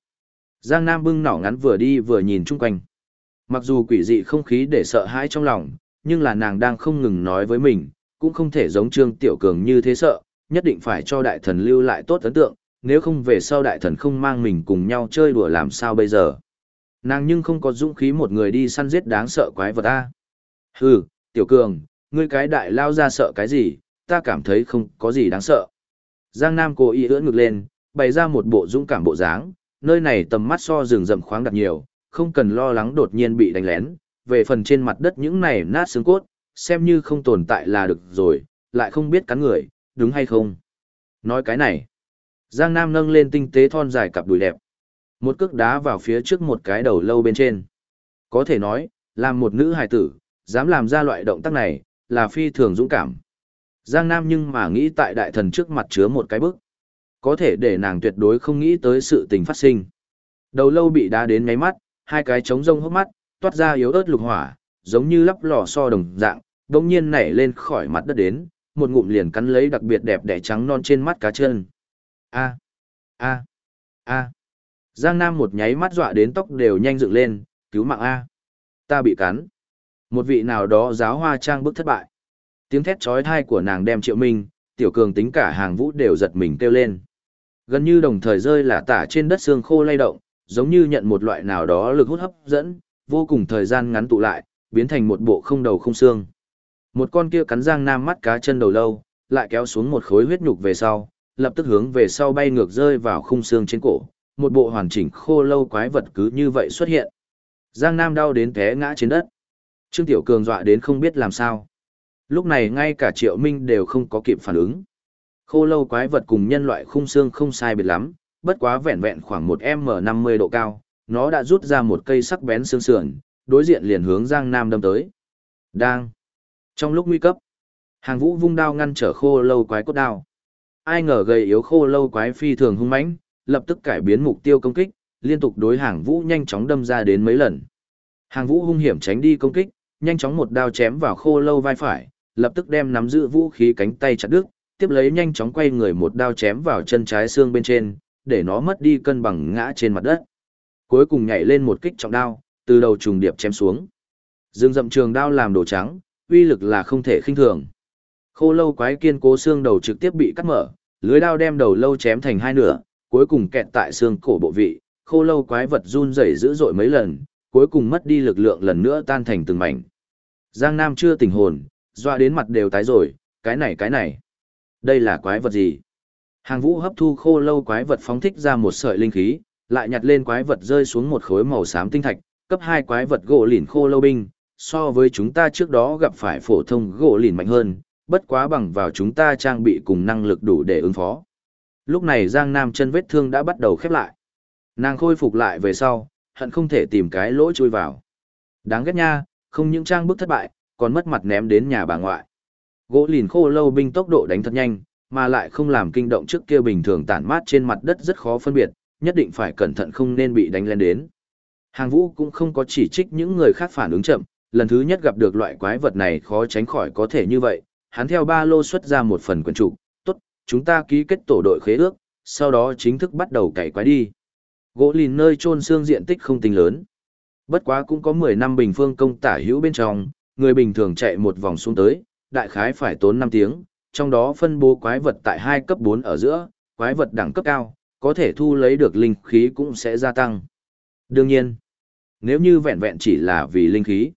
Giang Nam bưng nỏ ngắn vừa đi vừa nhìn chung quanh. Mặc dù quỷ dị không khí để sợ hãi trong lòng, nhưng là nàng đang không ngừng nói với mình, cũng không thể giống Trương Tiểu Cường như thế sợ, nhất định phải cho đại thần lưu lại tốt ấn tượng, nếu không về sau đại thần không mang mình cùng nhau chơi đùa làm sao bây giờ. Nàng nhưng không có dũng khí một người đi săn giết đáng sợ quái vật ta. Hừ, Tiểu Cường, ngươi cái đại lao ra sợ cái gì, ta cảm thấy không có gì đáng sợ. Giang Nam cố ý ưỡn ngực lên, bày ra một bộ dũng cảm bộ dáng, nơi này tầm mắt so rừng rậm khoáng đặc nhiều, không cần lo lắng đột nhiên bị đánh lén, về phần trên mặt đất những này nát xương cốt, xem như không tồn tại là được rồi, lại không biết cắn người, đúng hay không. Nói cái này, Giang Nam nâng lên tinh tế thon dài cặp đùi đẹp. Một cước đá vào phía trước một cái đầu lâu bên trên. Có thể nói, làm một nữ hài tử, dám làm ra loại động tác này, là phi thường dũng cảm. Giang Nam nhưng mà nghĩ tại đại thần trước mặt chứa một cái bức. Có thể để nàng tuyệt đối không nghĩ tới sự tình phát sinh. Đầu lâu bị đá đến ngáy mắt, hai cái trống rông hốc mắt, toát ra yếu ớt lục hỏa, giống như lắp lò so đồng dạng, đồng nhiên nảy lên khỏi mặt đất đến, một ngụm liền cắn lấy đặc biệt đẹp đẽ trắng non trên mắt cá chân. A, a, a. Giang Nam một nháy mắt dọa đến tóc đều nhanh dựng lên, cứu mạng A. Ta bị cắn. Một vị nào đó giáo hoa trang bức thất bại. Tiếng thét chói tai của nàng đem triệu minh, tiểu cường tính cả hàng vũ đều giật mình kêu lên. Gần như đồng thời rơi là tả trên đất xương khô lay động, giống như nhận một loại nào đó lực hút hấp dẫn, vô cùng thời gian ngắn tụ lại, biến thành một bộ không đầu không xương. Một con kia cắn giang nam mắt cá chân đầu lâu, lại kéo xuống một khối huyết nhục về sau, lập tức hướng về sau bay ngược rơi vào khung xương trên cổ, một bộ hoàn chỉnh khô lâu quái vật cứ như vậy xuất hiện. Giang Nam đau đến té ngã trên đất. Trương Tiểu Cường dọa đến không biết làm sao. Lúc này ngay cả Triệu Minh đều không có kịp phản ứng. Khô lâu quái vật cùng nhân loại khung xương không sai biệt lắm, bất quá vẹn vẹn khoảng một M50 độ cao, nó đã rút ra một cây sắc bén xương sườn, đối diện liền hướng Giang Nam đâm tới. Đang. Trong lúc nguy cấp, hàng vũ vung đao ngăn trở khô lâu quái cốt đao. Ai ngờ gầy yếu khô lâu quái phi thường hung mãnh, lập tức cải biến mục tiêu công kích, liên tục đối hàng vũ nhanh chóng đâm ra đến mấy lần. Hàng vũ hung hiểm tránh đi công kích, nhanh chóng một đao chém vào khô lâu vai phải, lập tức đem nắm giữ vũ khí cánh tay chặt đứt, tiếp lấy nhanh chóng quay người một đao chém vào chân trái xương bên trên, để nó mất đi cân bằng ngã trên mặt đất. Cuối cùng nhảy lên một kích trọng đao, từ đầu trùng điệp chém xuống. Dương dậm trường đao làm đồ trắng, uy lực là không thể khinh thường. Khô lâu quái kiên cố xương đầu trực tiếp bị cắt mở, lưới đao đem đầu lâu chém thành hai nửa, cuối cùng kẹt tại xương cổ bộ vị, khô lâu quái vật run rẩy dữ dội mấy lần, cuối cùng mất đi lực lượng lần nữa tan thành từng mảnh. Giang Nam chưa tỉnh hồn, doa đến mặt đều tái rồi, cái này cái này. Đây là quái vật gì? Hàng vũ hấp thu khô lâu quái vật phóng thích ra một sợi linh khí, lại nhặt lên quái vật rơi xuống một khối màu xám tinh thạch, cấp hai quái vật gỗ lìn khô lâu binh, so với chúng ta trước đó gặp phải phổ thông gỗ lìn mạnh hơn, bất quá bằng vào chúng ta trang bị cùng năng lực đủ để ứng phó. Lúc này Giang Nam chân vết thương đã bắt đầu khép lại. Nàng khôi phục lại về sau, hận không thể tìm cái lỗ chui vào. Đáng ghét nha, không những trang bức thất bại, còn mất mặt ném đến nhà bà ngoại. Gỗ lìn khô lâu binh tốc độ đánh thật nhanh, mà lại không làm kinh động trước kia bình thường tản mát trên mặt đất rất khó phân biệt, nhất định phải cẩn thận không nên bị đánh lên đến. Hàng vũ cũng không có chỉ trích những người khác phản ứng chậm, lần thứ nhất gặp được loại quái vật này khó tránh khỏi có thể như vậy, hắn theo ba lô xuất ra một phần quyển trục, tốt, chúng ta ký kết tổ đội khế ước, sau đó chính thức bắt đầu cày quái đi. Gỗ lìn nơi trôn xương diện tích không tính lớn. Bất quá cũng có 10 năm bình phương công tả hữu bên trong, người bình thường chạy một vòng xuống tới, đại khái phải tốn 5 tiếng, trong đó phân bố quái vật tại 2 cấp 4 ở giữa, quái vật đẳng cấp cao, có thể thu lấy được linh khí cũng sẽ gia tăng. Đương nhiên, nếu như vẹn vẹn chỉ là vì linh khí,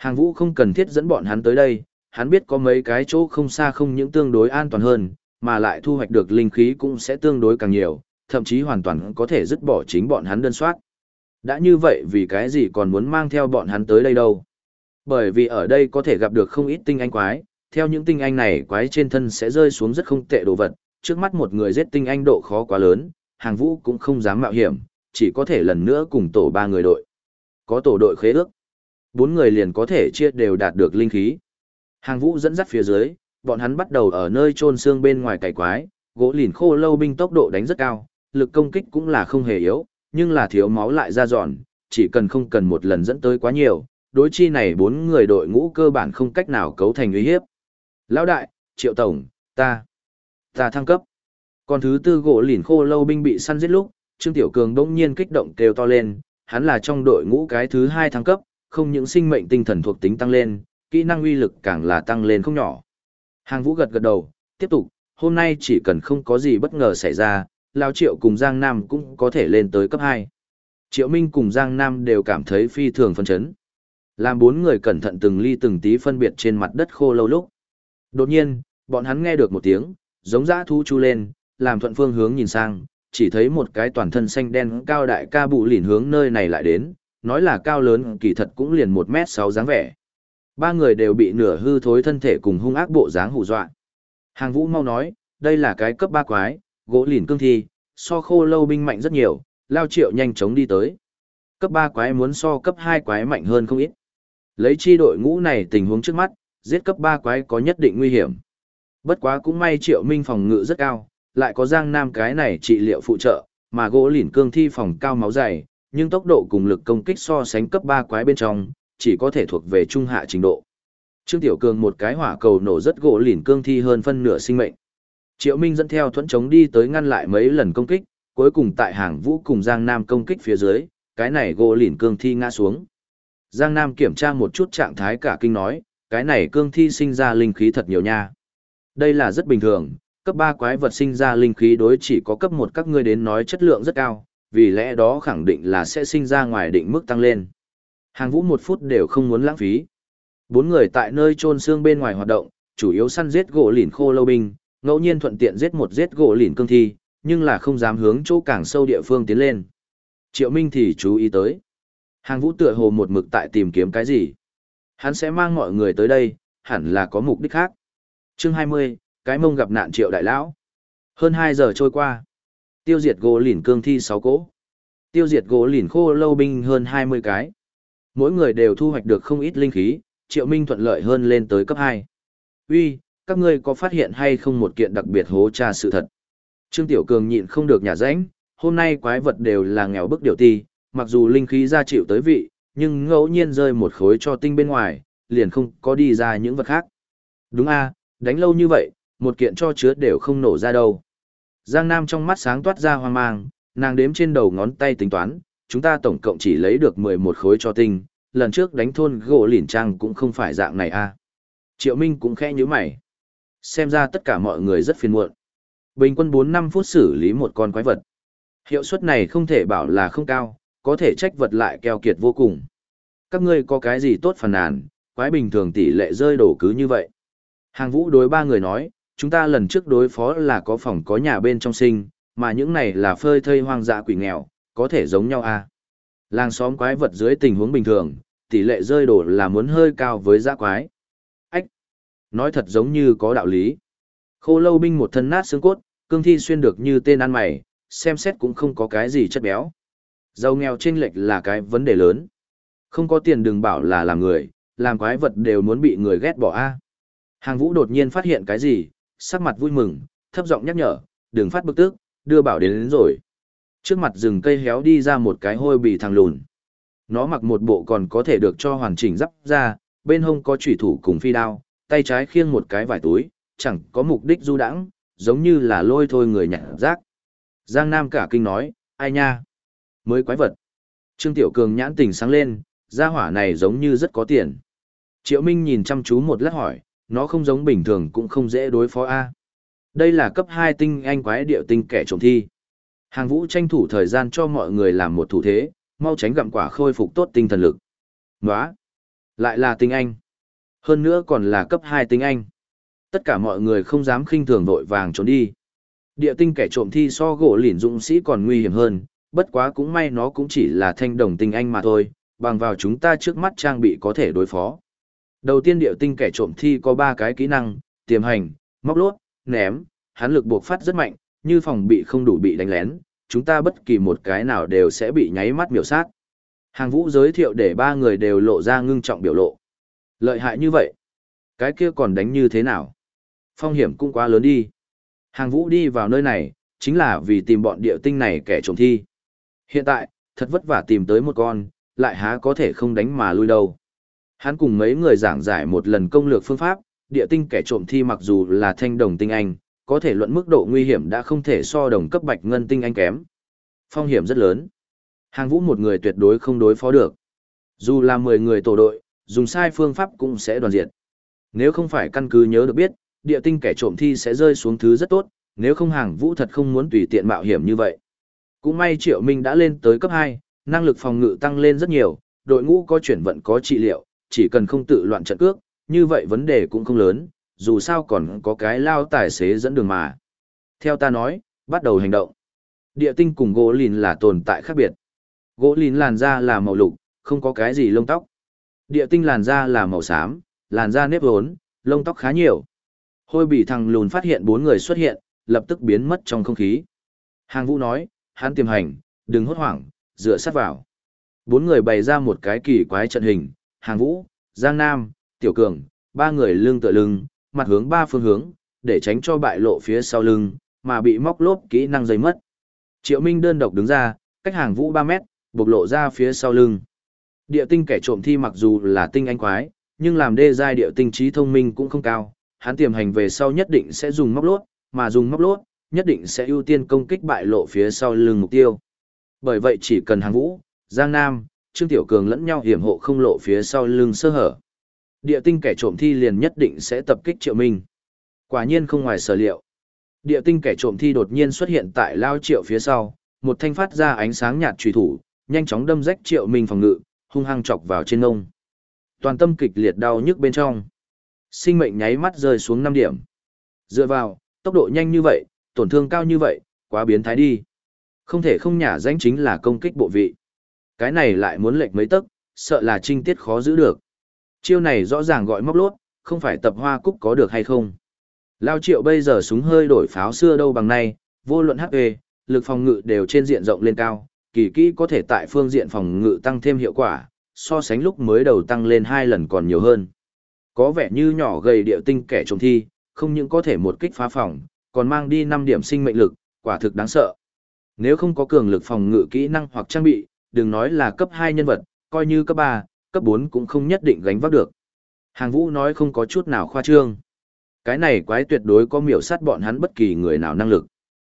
hàng vũ không cần thiết dẫn bọn hắn tới đây, hắn biết có mấy cái chỗ không xa không những tương đối an toàn hơn, mà lại thu hoạch được linh khí cũng sẽ tương đối càng nhiều, thậm chí hoàn toàn có thể dứt bỏ chính bọn hắn đơn soát. Đã như vậy vì cái gì còn muốn mang theo bọn hắn tới đây đâu? Bởi vì ở đây có thể gặp được không ít tinh anh quái, theo những tinh anh này quái trên thân sẽ rơi xuống rất không tệ đồ vật, trước mắt một người giết tinh anh độ khó quá lớn, hàng vũ cũng không dám mạo hiểm, chỉ có thể lần nữa cùng tổ ba người đội. Có tổ đội khế ước, bốn người liền có thể chia đều đạt được linh khí. Hàng vũ dẫn dắt phía dưới, bọn hắn bắt đầu ở nơi trôn xương bên ngoài cày quái, gỗ lìn khô lâu binh tốc độ đánh rất cao, lực công kích cũng là không hề yếu, nhưng là thiếu máu lại ra dọn, chỉ cần không cần một lần dẫn tới quá nhiều, đối chi này bốn người đội ngũ cơ bản không cách nào cấu thành uy hiếp. Lão đại, triệu tổng, ta, ta thăng cấp. Còn thứ tư gỗ lìn khô lâu binh bị săn giết lúc, Trương Tiểu Cường đông nhiên kích động kêu to lên, hắn là trong đội ngũ cái thứ hai thăng cấp, không những sinh mệnh tinh thần thuộc tính tăng lên, kỹ năng uy lực càng là tăng lên không nhỏ. Hàng vũ gật gật đầu, tiếp tục, hôm nay chỉ cần không có gì bất ngờ xảy ra, Lao Triệu cùng Giang Nam cũng có thể lên tới cấp 2. Triệu Minh cùng Giang Nam đều cảm thấy phi thường phân chấn. Làm bốn người cẩn thận từng ly từng tí phân biệt trên mặt đất khô lâu lúc. Đột nhiên, bọn hắn nghe được một tiếng, giống dã thú chu lên, làm thuận phương hướng nhìn sang, chỉ thấy một cái toàn thân xanh đen cao đại ca bụ lỉn hướng nơi này lại đến, nói là cao lớn kỳ thật cũng liền một mét sáu dáng vẻ. Ba người đều bị nửa hư thối thân thể cùng hung ác bộ dáng hù dọa. Hàng vũ mau nói, đây là cái cấp ba quái, gỗ lìn cương thi, so khô lâu binh mạnh rất nhiều, lao triệu nhanh chóng đi tới. Cấp ba quái muốn so cấp hai quái mạnh hơn không ít. Lấy chi đội ngũ này tình huống trước mắt, giết cấp ba quái có nhất định nguy hiểm. Bất quá cũng may triệu minh phòng ngự rất cao, lại có giang nam cái này trị liệu phụ trợ, mà gỗ lìn cương thi phòng cao máu dày, nhưng tốc độ cùng lực công kích so sánh cấp ba quái bên trong, chỉ có thể thuộc về trung hạ trình độ. Trương Tiểu Cường một cái hỏa cầu nổ rất gỗ lìn cương thi hơn phân nửa sinh mệnh. Triệu Minh dẫn theo thuẫn chống đi tới ngăn lại mấy lần công kích, cuối cùng tại hàng vũ cùng Giang Nam công kích phía dưới, cái này gỗ lìn cương thi ngã xuống. Giang Nam kiểm tra một chút trạng thái cả kinh nói, cái này cương thi sinh ra linh khí thật nhiều nha. Đây là rất bình thường, cấp 3 quái vật sinh ra linh khí đối chỉ có cấp 1 các ngươi đến nói chất lượng rất cao, vì lẽ đó khẳng định là sẽ sinh ra ngoài định mức tăng lên. Hàng vũ một phút đều không muốn lãng phí. Bốn người tại nơi trôn xương bên ngoài hoạt động, chủ yếu săn giết gỗ lìn khô lâu binh, ngẫu nhiên thuận tiện giết một giết gỗ lìn cương thi, nhưng là không dám hướng chỗ càng sâu địa phương tiến lên. Triệu Minh thì chú ý tới. Hàng vũ tựa hồ một mực tại tìm kiếm cái gì. Hắn sẽ mang mọi người tới đây, hẳn là có mục đích khác. Chương 20, cái mông gặp nạn triệu đại lão. Hơn 2 giờ trôi qua. Tiêu diệt gỗ lìn cương thi 6 cỗ. Tiêu diệt gỗ lìn khô lâu binh hơn 20 cái. Mỗi người đều thu hoạch được không ít linh khí, triệu minh thuận lợi hơn lên tới cấp 2. Uy, các ngươi có phát hiện hay không một kiện đặc biệt hố tra sự thật? Trương Tiểu Cường nhịn không được nhà rãnh, hôm nay quái vật đều là nghèo bức điều ti, mặc dù linh khí ra chịu tới vị, nhưng ngẫu nhiên rơi một khối cho tinh bên ngoài, liền không có đi ra những vật khác. Đúng a, đánh lâu như vậy, một kiện cho chứa đều không nổ ra đâu. Giang Nam trong mắt sáng toát ra hoang mang, nàng đếm trên đầu ngón tay tính toán, chúng ta tổng cộng chỉ lấy được 11 khối cho tinh, lần trước đánh thôn gỗ lỉn trang cũng không phải dạng này a. Triệu Minh cũng khẽ nhíu mày. Xem ra tất cả mọi người rất phiền muộn. Bình quân 4-5 phút xử lý một con quái vật. Hiệu suất này không thể bảo là không cao, có thể trách vật lại keo kiệt vô cùng. Các ngươi có cái gì tốt phàn nàn, quái bình thường tỷ lệ rơi đổ cứ như vậy. Hàng vũ đối ba người nói, chúng ta lần trước đối phó là có phòng có nhà bên trong sinh, mà những này là phơi thây hoang dã quỷ nghèo, có thể giống nhau à. Làng xóm quái vật dưới tình huống bình thường, tỷ lệ rơi đổ là muốn hơi cao với dã quái. Ách! Nói thật giống như có đạo lý. Khô lâu binh một thân nát xương cốt, cương thi xuyên được như tên ăn mày, xem xét cũng không có cái gì chất béo. Giàu nghèo chênh lệch là cái vấn đề lớn. Không có tiền đừng bảo là làm người, làm quái vật đều muốn bị người ghét bỏ a. Hàng Vũ đột nhiên phát hiện cái gì, sắc mặt vui mừng, thấp giọng nhắc nhở, đừng phát bực tức, đưa bảo đến, đến rồi. Trước mặt rừng cây héo đi ra một cái hôi bì thằng lùn. Nó mặc một bộ còn có thể được cho hoàn chỉnh giáp ra, bên hông có chủy thủ cùng phi đao, tay trái khiêng một cái vải túi, chẳng có mục đích du đãng, giống như là lôi thôi người nhặt rác. Giang Nam cả kinh nói, ai nha? Mới quái vật. Trương Tiểu Cường nhãn tình sáng lên, gia hỏa này giống như rất có tiền. Triệu Minh nhìn chăm chú một lát hỏi, nó không giống bình thường cũng không dễ đối phó A. Đây là cấp hai tinh anh quái điệu tinh kẻ trộm thi. Hàng vũ tranh thủ thời gian cho mọi người làm một thủ thế, mau tránh gặm quả khôi phục tốt tinh thần lực. Nóa! Lại là tinh anh. Hơn nữa còn là cấp hai tinh anh. Tất cả mọi người không dám khinh thường vội vàng trốn đi. Địa tinh kẻ trộm thi so gỗ lỉn dũng sĩ còn nguy hiểm hơn, bất quá cũng may nó cũng chỉ là thanh đồng tinh anh mà thôi, bằng vào chúng ta trước mắt trang bị có thể đối phó. Đầu tiên địa tinh kẻ trộm thi có 3 cái kỹ năng, tiềm hành, móc lốt, ném, hắn lực buộc phát rất mạnh, như phòng bị không đủ bị đánh lén, chúng ta bất kỳ một cái nào đều sẽ bị nháy mắt miểu sát. Hàng vũ giới thiệu để ba người đều lộ ra ngưng trọng biểu lộ. Lợi hại như vậy. Cái kia còn đánh như thế nào? Phong hiểm cũng quá lớn đi. Hàng vũ đi vào nơi này, chính là vì tìm bọn địa tinh này kẻ trộm thi. Hiện tại, thật vất vả tìm tới một con, lại há có thể không đánh mà lui đâu. Hắn cùng mấy người giảng giải một lần công lược phương pháp, địa tinh kẻ trộm thi mặc dù là thanh đồng tinh anh, có thể luận mức độ nguy hiểm đã không thể so đồng cấp bạch ngân tinh anh kém. Phong hiểm rất lớn. Hàng vũ một người tuyệt đối không đối phó được. Dù là 10 người tổ đội, dùng sai phương pháp cũng sẽ đoàn diệt. Nếu không phải căn cứ nhớ được biết, địa tinh kẻ trộm thi sẽ rơi xuống thứ rất tốt, nếu không hàng vũ thật không muốn tùy tiện mạo hiểm như vậy. Cũng may Triệu Minh đã lên tới cấp 2, năng lực phòng ngự tăng lên rất nhiều, đội ngũ có chuyển vận có trị liệu, chỉ cần không tự loạn trận cước, như vậy vấn đề cũng không lớn, dù sao còn có cái lao tài xế dẫn đường mà. Theo ta nói, bắt đầu hành động. Địa tinh cùng gỗ lìn là tồn tại khác biệt. Gỗ lìn làn da là màu lục, không có cái gì lông tóc. Địa tinh làn da là màu xám, làn da nếp vốn, lông tóc khá nhiều. Hôi bị thằng lùn phát hiện bốn người xuất hiện, lập tức biến mất trong không khí. Hàng vũ nói, hắn tiềm hành, đừng hốt hoảng, dựa sát vào. Bốn người bày ra một cái kỳ quái trận hình, hàng vũ, giang nam, tiểu cường, ba người lưng tựa lưng, mặt hướng ba phương hướng, để tránh cho bại lộ phía sau lưng, mà bị móc lốp kỹ năng dây mất. Triệu Minh đơn độc đứng ra, cách hàng vũ 3 mét, bộc lộ ra phía sau lưng. Địa tinh kẻ trộm thi mặc dù là tinh anh quái, nhưng làm đê giai địa tinh trí thông minh cũng không cao, hắn tiềm hành về sau nhất định sẽ dùng móc lốt, mà dùng móc lốt, nhất định sẽ ưu tiên công kích bại lộ phía sau lưng mục tiêu. Bởi vậy chỉ cần hàng vũ, Giang Nam, Trương Tiểu Cường lẫn nhau hiểm hộ không lộ phía sau lưng sơ hở. Địa tinh kẻ trộm thi liền nhất định sẽ tập kích Triệu Minh. Quả nhiên không ngoài sở liệu. Địa tinh kẻ trộm thi đột nhiên xuất hiện tại Lao Triệu phía sau, một thanh phát ra ánh sáng nhạt truy thủ, nhanh chóng đâm rách Triệu Minh phòng ngự, hung hăng chọc vào trên ngông. Toàn tâm kịch liệt đau nhức bên trong. Sinh mệnh nháy mắt rơi xuống 5 điểm. Dựa vào, tốc độ nhanh như vậy, tổn thương cao như vậy, quá biến thái đi. Không thể không nhả danh chính là công kích bộ vị. Cái này lại muốn lệch mấy tấc, sợ là trinh tiết khó giữ được. Chiêu này rõ ràng gọi móc lốt, không phải tập hoa cúc có được hay không. Lao triệu bây giờ súng hơi đổi pháo xưa đâu bằng nay, vô luận HP, lực phòng ngự đều trên diện rộng lên cao, kỳ kỹ có thể tại phương diện phòng ngự tăng thêm hiệu quả, so sánh lúc mới đầu tăng lên hai lần còn nhiều hơn. Có vẻ như nhỏ gầy điệu tinh kẻ trồng thi, không những có thể một kích phá phòng, còn mang đi 5 điểm sinh mệnh lực, quả thực đáng sợ. Nếu không có cường lực phòng ngự kỹ năng hoặc trang bị, đừng nói là cấp 2 nhân vật, coi như cấp 3, cấp 4 cũng không nhất định gánh vác được. Hàng vũ nói không có chút nào khoa trương. Cái này quái tuyệt đối có miểu sát bọn hắn bất kỳ người nào năng lực.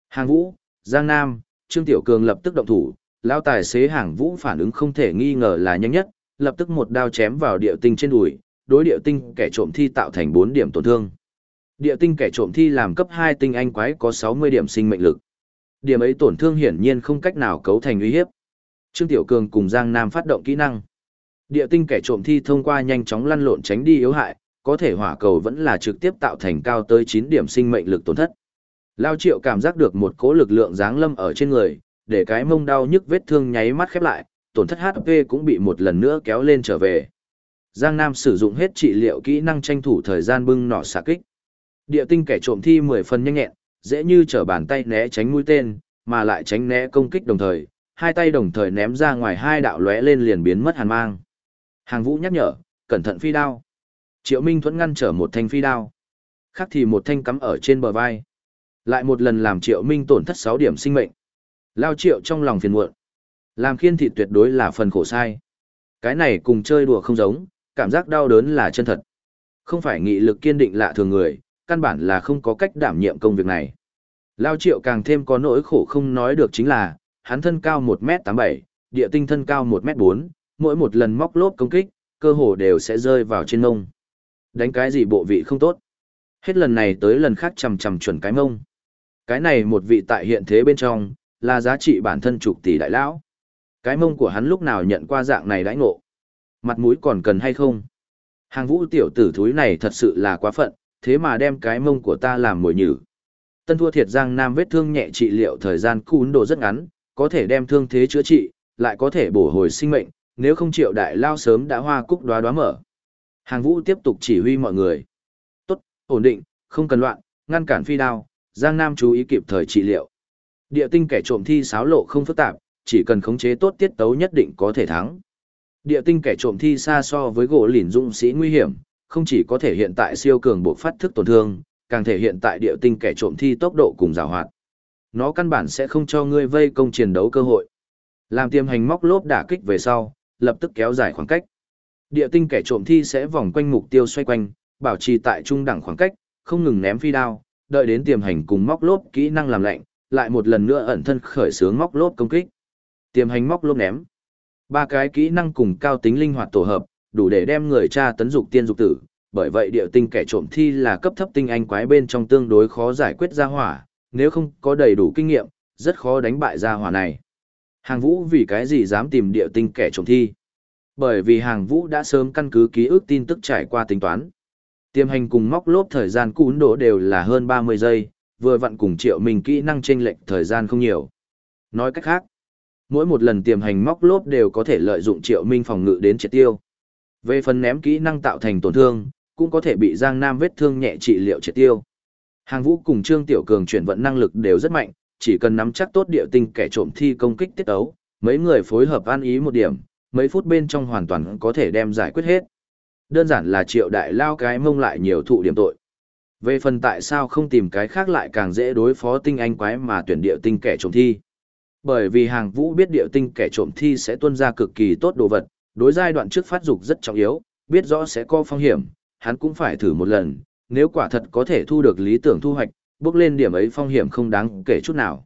Hàng vũ, Giang Nam, Trương Tiểu Cường lập tức động thủ, lao tài xế hàng vũ phản ứng không thể nghi ngờ là nhanh nhất, lập tức một đao chém vào địa tinh trên đùi, đối địa tinh kẻ trộm thi tạo thành 4 điểm tổn thương. Địa tinh kẻ trộm thi làm cấp 2 tinh anh quái có 60 điểm sinh mệnh lực. Điểm ấy tổn thương hiển nhiên không cách nào cấu thành uy hiếp. Trương Tiểu Cường cùng Giang Nam phát động kỹ năng. Địa tinh kẻ trộm thi thông qua nhanh chóng lăn lộn tránh đi yếu hại, có thể hỏa cầu vẫn là trực tiếp tạo thành cao tới 9 điểm sinh mệnh lực tổn thất. Lao Triệu cảm giác được một cỗ lực lượng giáng lâm ở trên người, để cái mông đau nhức vết thương nháy mắt khép lại, tổn thất HP cũng bị một lần nữa kéo lên trở về. Giang Nam sử dụng hết trị liệu kỹ năng tranh thủ thời gian bưng nỏ xạ kích. Địa tinh kẻ trộm thi 10 phần nhanh nhẹn, dễ như trở bàn tay né tránh mũi tên, mà lại tránh né công kích đồng thời, hai tay đồng thời ném ra ngoài hai đạo lóe lên liền biến mất hàn mang. Hàng Vũ nhắc nhở, cẩn thận phi đao. Triệu Minh thuẫn ngăn trở một thanh phi đao. Khác thì một thanh cắm ở trên bờ vai. Lại một lần làm triệu minh tổn thất 6 điểm sinh mệnh. Lao triệu trong lòng phiền muộn. Làm khiên thị tuyệt đối là phần khổ sai. Cái này cùng chơi đùa không giống, cảm giác đau đớn là chân thật. Không phải nghị lực kiên định lạ thường người, căn bản là không có cách đảm nhiệm công việc này. Lao triệu càng thêm có nỗi khổ không nói được chính là, hắn thân cao 1m87, địa tinh thân cao 1m4, mỗi một lần móc lốp công kích, cơ hồ đều sẽ rơi vào trên mông. Đánh cái gì bộ vị không tốt. Hết lần này tới lần khác chầm chầm chuẩn cái mông. Cái này một vị tại hiện thế bên trong, là giá trị bản thân chục tỷ đại lão. Cái mông của hắn lúc nào nhận qua dạng này đãi ngộ. Mặt mũi còn cần hay không? Hàng vũ tiểu tử thúi này thật sự là quá phận, thế mà đem cái mông của ta làm mồi nhử. Tân thua thiệt giang nam vết thương nhẹ trị liệu thời gian cún độ rất ngắn, có thể đem thương thế chữa trị, lại có thể bổ hồi sinh mệnh, nếu không triệu đại lao sớm đã hoa cúc đoá đoá mở. Hàng vũ tiếp tục chỉ huy mọi người. Tốt, ổn định, không cần loạn, ngăn cản phi đao, Giang Nam chú ý kịp thời trị liệu. Địa tinh kẻ trộm thi xáo lộ không phức tạp, chỉ cần khống chế tốt tiết tấu nhất định có thể thắng. Địa tinh kẻ trộm thi xa so với gỗ lìn dũng sĩ nguy hiểm, không chỉ có thể hiện tại siêu cường buộc phát thức tổn thương, càng thể hiện tại địa tinh kẻ trộm thi tốc độ cùng giảo hoạt. Nó căn bản sẽ không cho ngươi vây công chiến đấu cơ hội. Làm tiêm hành móc lốp đả kích về sau, lập tức kéo dài khoảng cách. Địa tinh kẻ trộm thi sẽ vòng quanh mục tiêu xoay quanh, bảo trì tại trung đẳng khoảng cách, không ngừng ném phi đao, đợi đến tiềm hành cùng móc lốp kỹ năng làm lạnh, lại một lần nữa ẩn thân khởi sướng móc lốp công kích. Tiềm hành móc lốp ném. Ba cái kỹ năng cùng cao tính linh hoạt tổ hợp, đủ để đem người cha tấn dục tiên dục tử, bởi vậy địa tinh kẻ trộm thi là cấp thấp tinh anh quái bên trong tương đối khó giải quyết ra hỏa, nếu không có đầy đủ kinh nghiệm, rất khó đánh bại gia hỏa này. Hàng vũ vì cái gì dám tìm địa tinh kẻ trộm thi? Bởi vì hàng vũ đã sớm căn cứ ký ức tin tức trải qua tính toán. tiêm hành cùng móc lốp thời gian cún đổ đều là hơn 30 giây, vừa vặn cùng triệu mình kỹ năng chênh lệch thời gian không nhiều. Nói cách khác, mỗi một lần tiềm hành móc lốp đều có thể lợi dụng triệu minh phòng ngự đến triệt tiêu. Về phần ném kỹ năng tạo thành tổn thương, cũng có thể bị Giang Nam vết thương nhẹ trị liệu triệt tiêu. Hàng Vũ cùng Trương Tiểu Cường chuyển vận năng lực đều rất mạnh, chỉ cần nắm chắc tốt địa tinh kẻ trộm thi công kích tiết ấu, mấy người phối hợp an ý một điểm, mấy phút bên trong hoàn toàn có thể đem giải quyết hết. Đơn giản là triệu đại lao cái mông lại nhiều thụ điểm tội. Về phần tại sao không tìm cái khác lại càng dễ đối phó tinh anh quái mà tuyển địa tinh kẻ trộm thi. Bởi vì hàng vũ biết địa tinh kẻ trộm thi sẽ tuân ra cực kỳ tốt đồ vật, đối giai đoạn trước phát dục rất trọng yếu, biết rõ sẽ có phong hiểm, hắn cũng phải thử một lần, nếu quả thật có thể thu được lý tưởng thu hoạch, bước lên điểm ấy phong hiểm không đáng kể chút nào.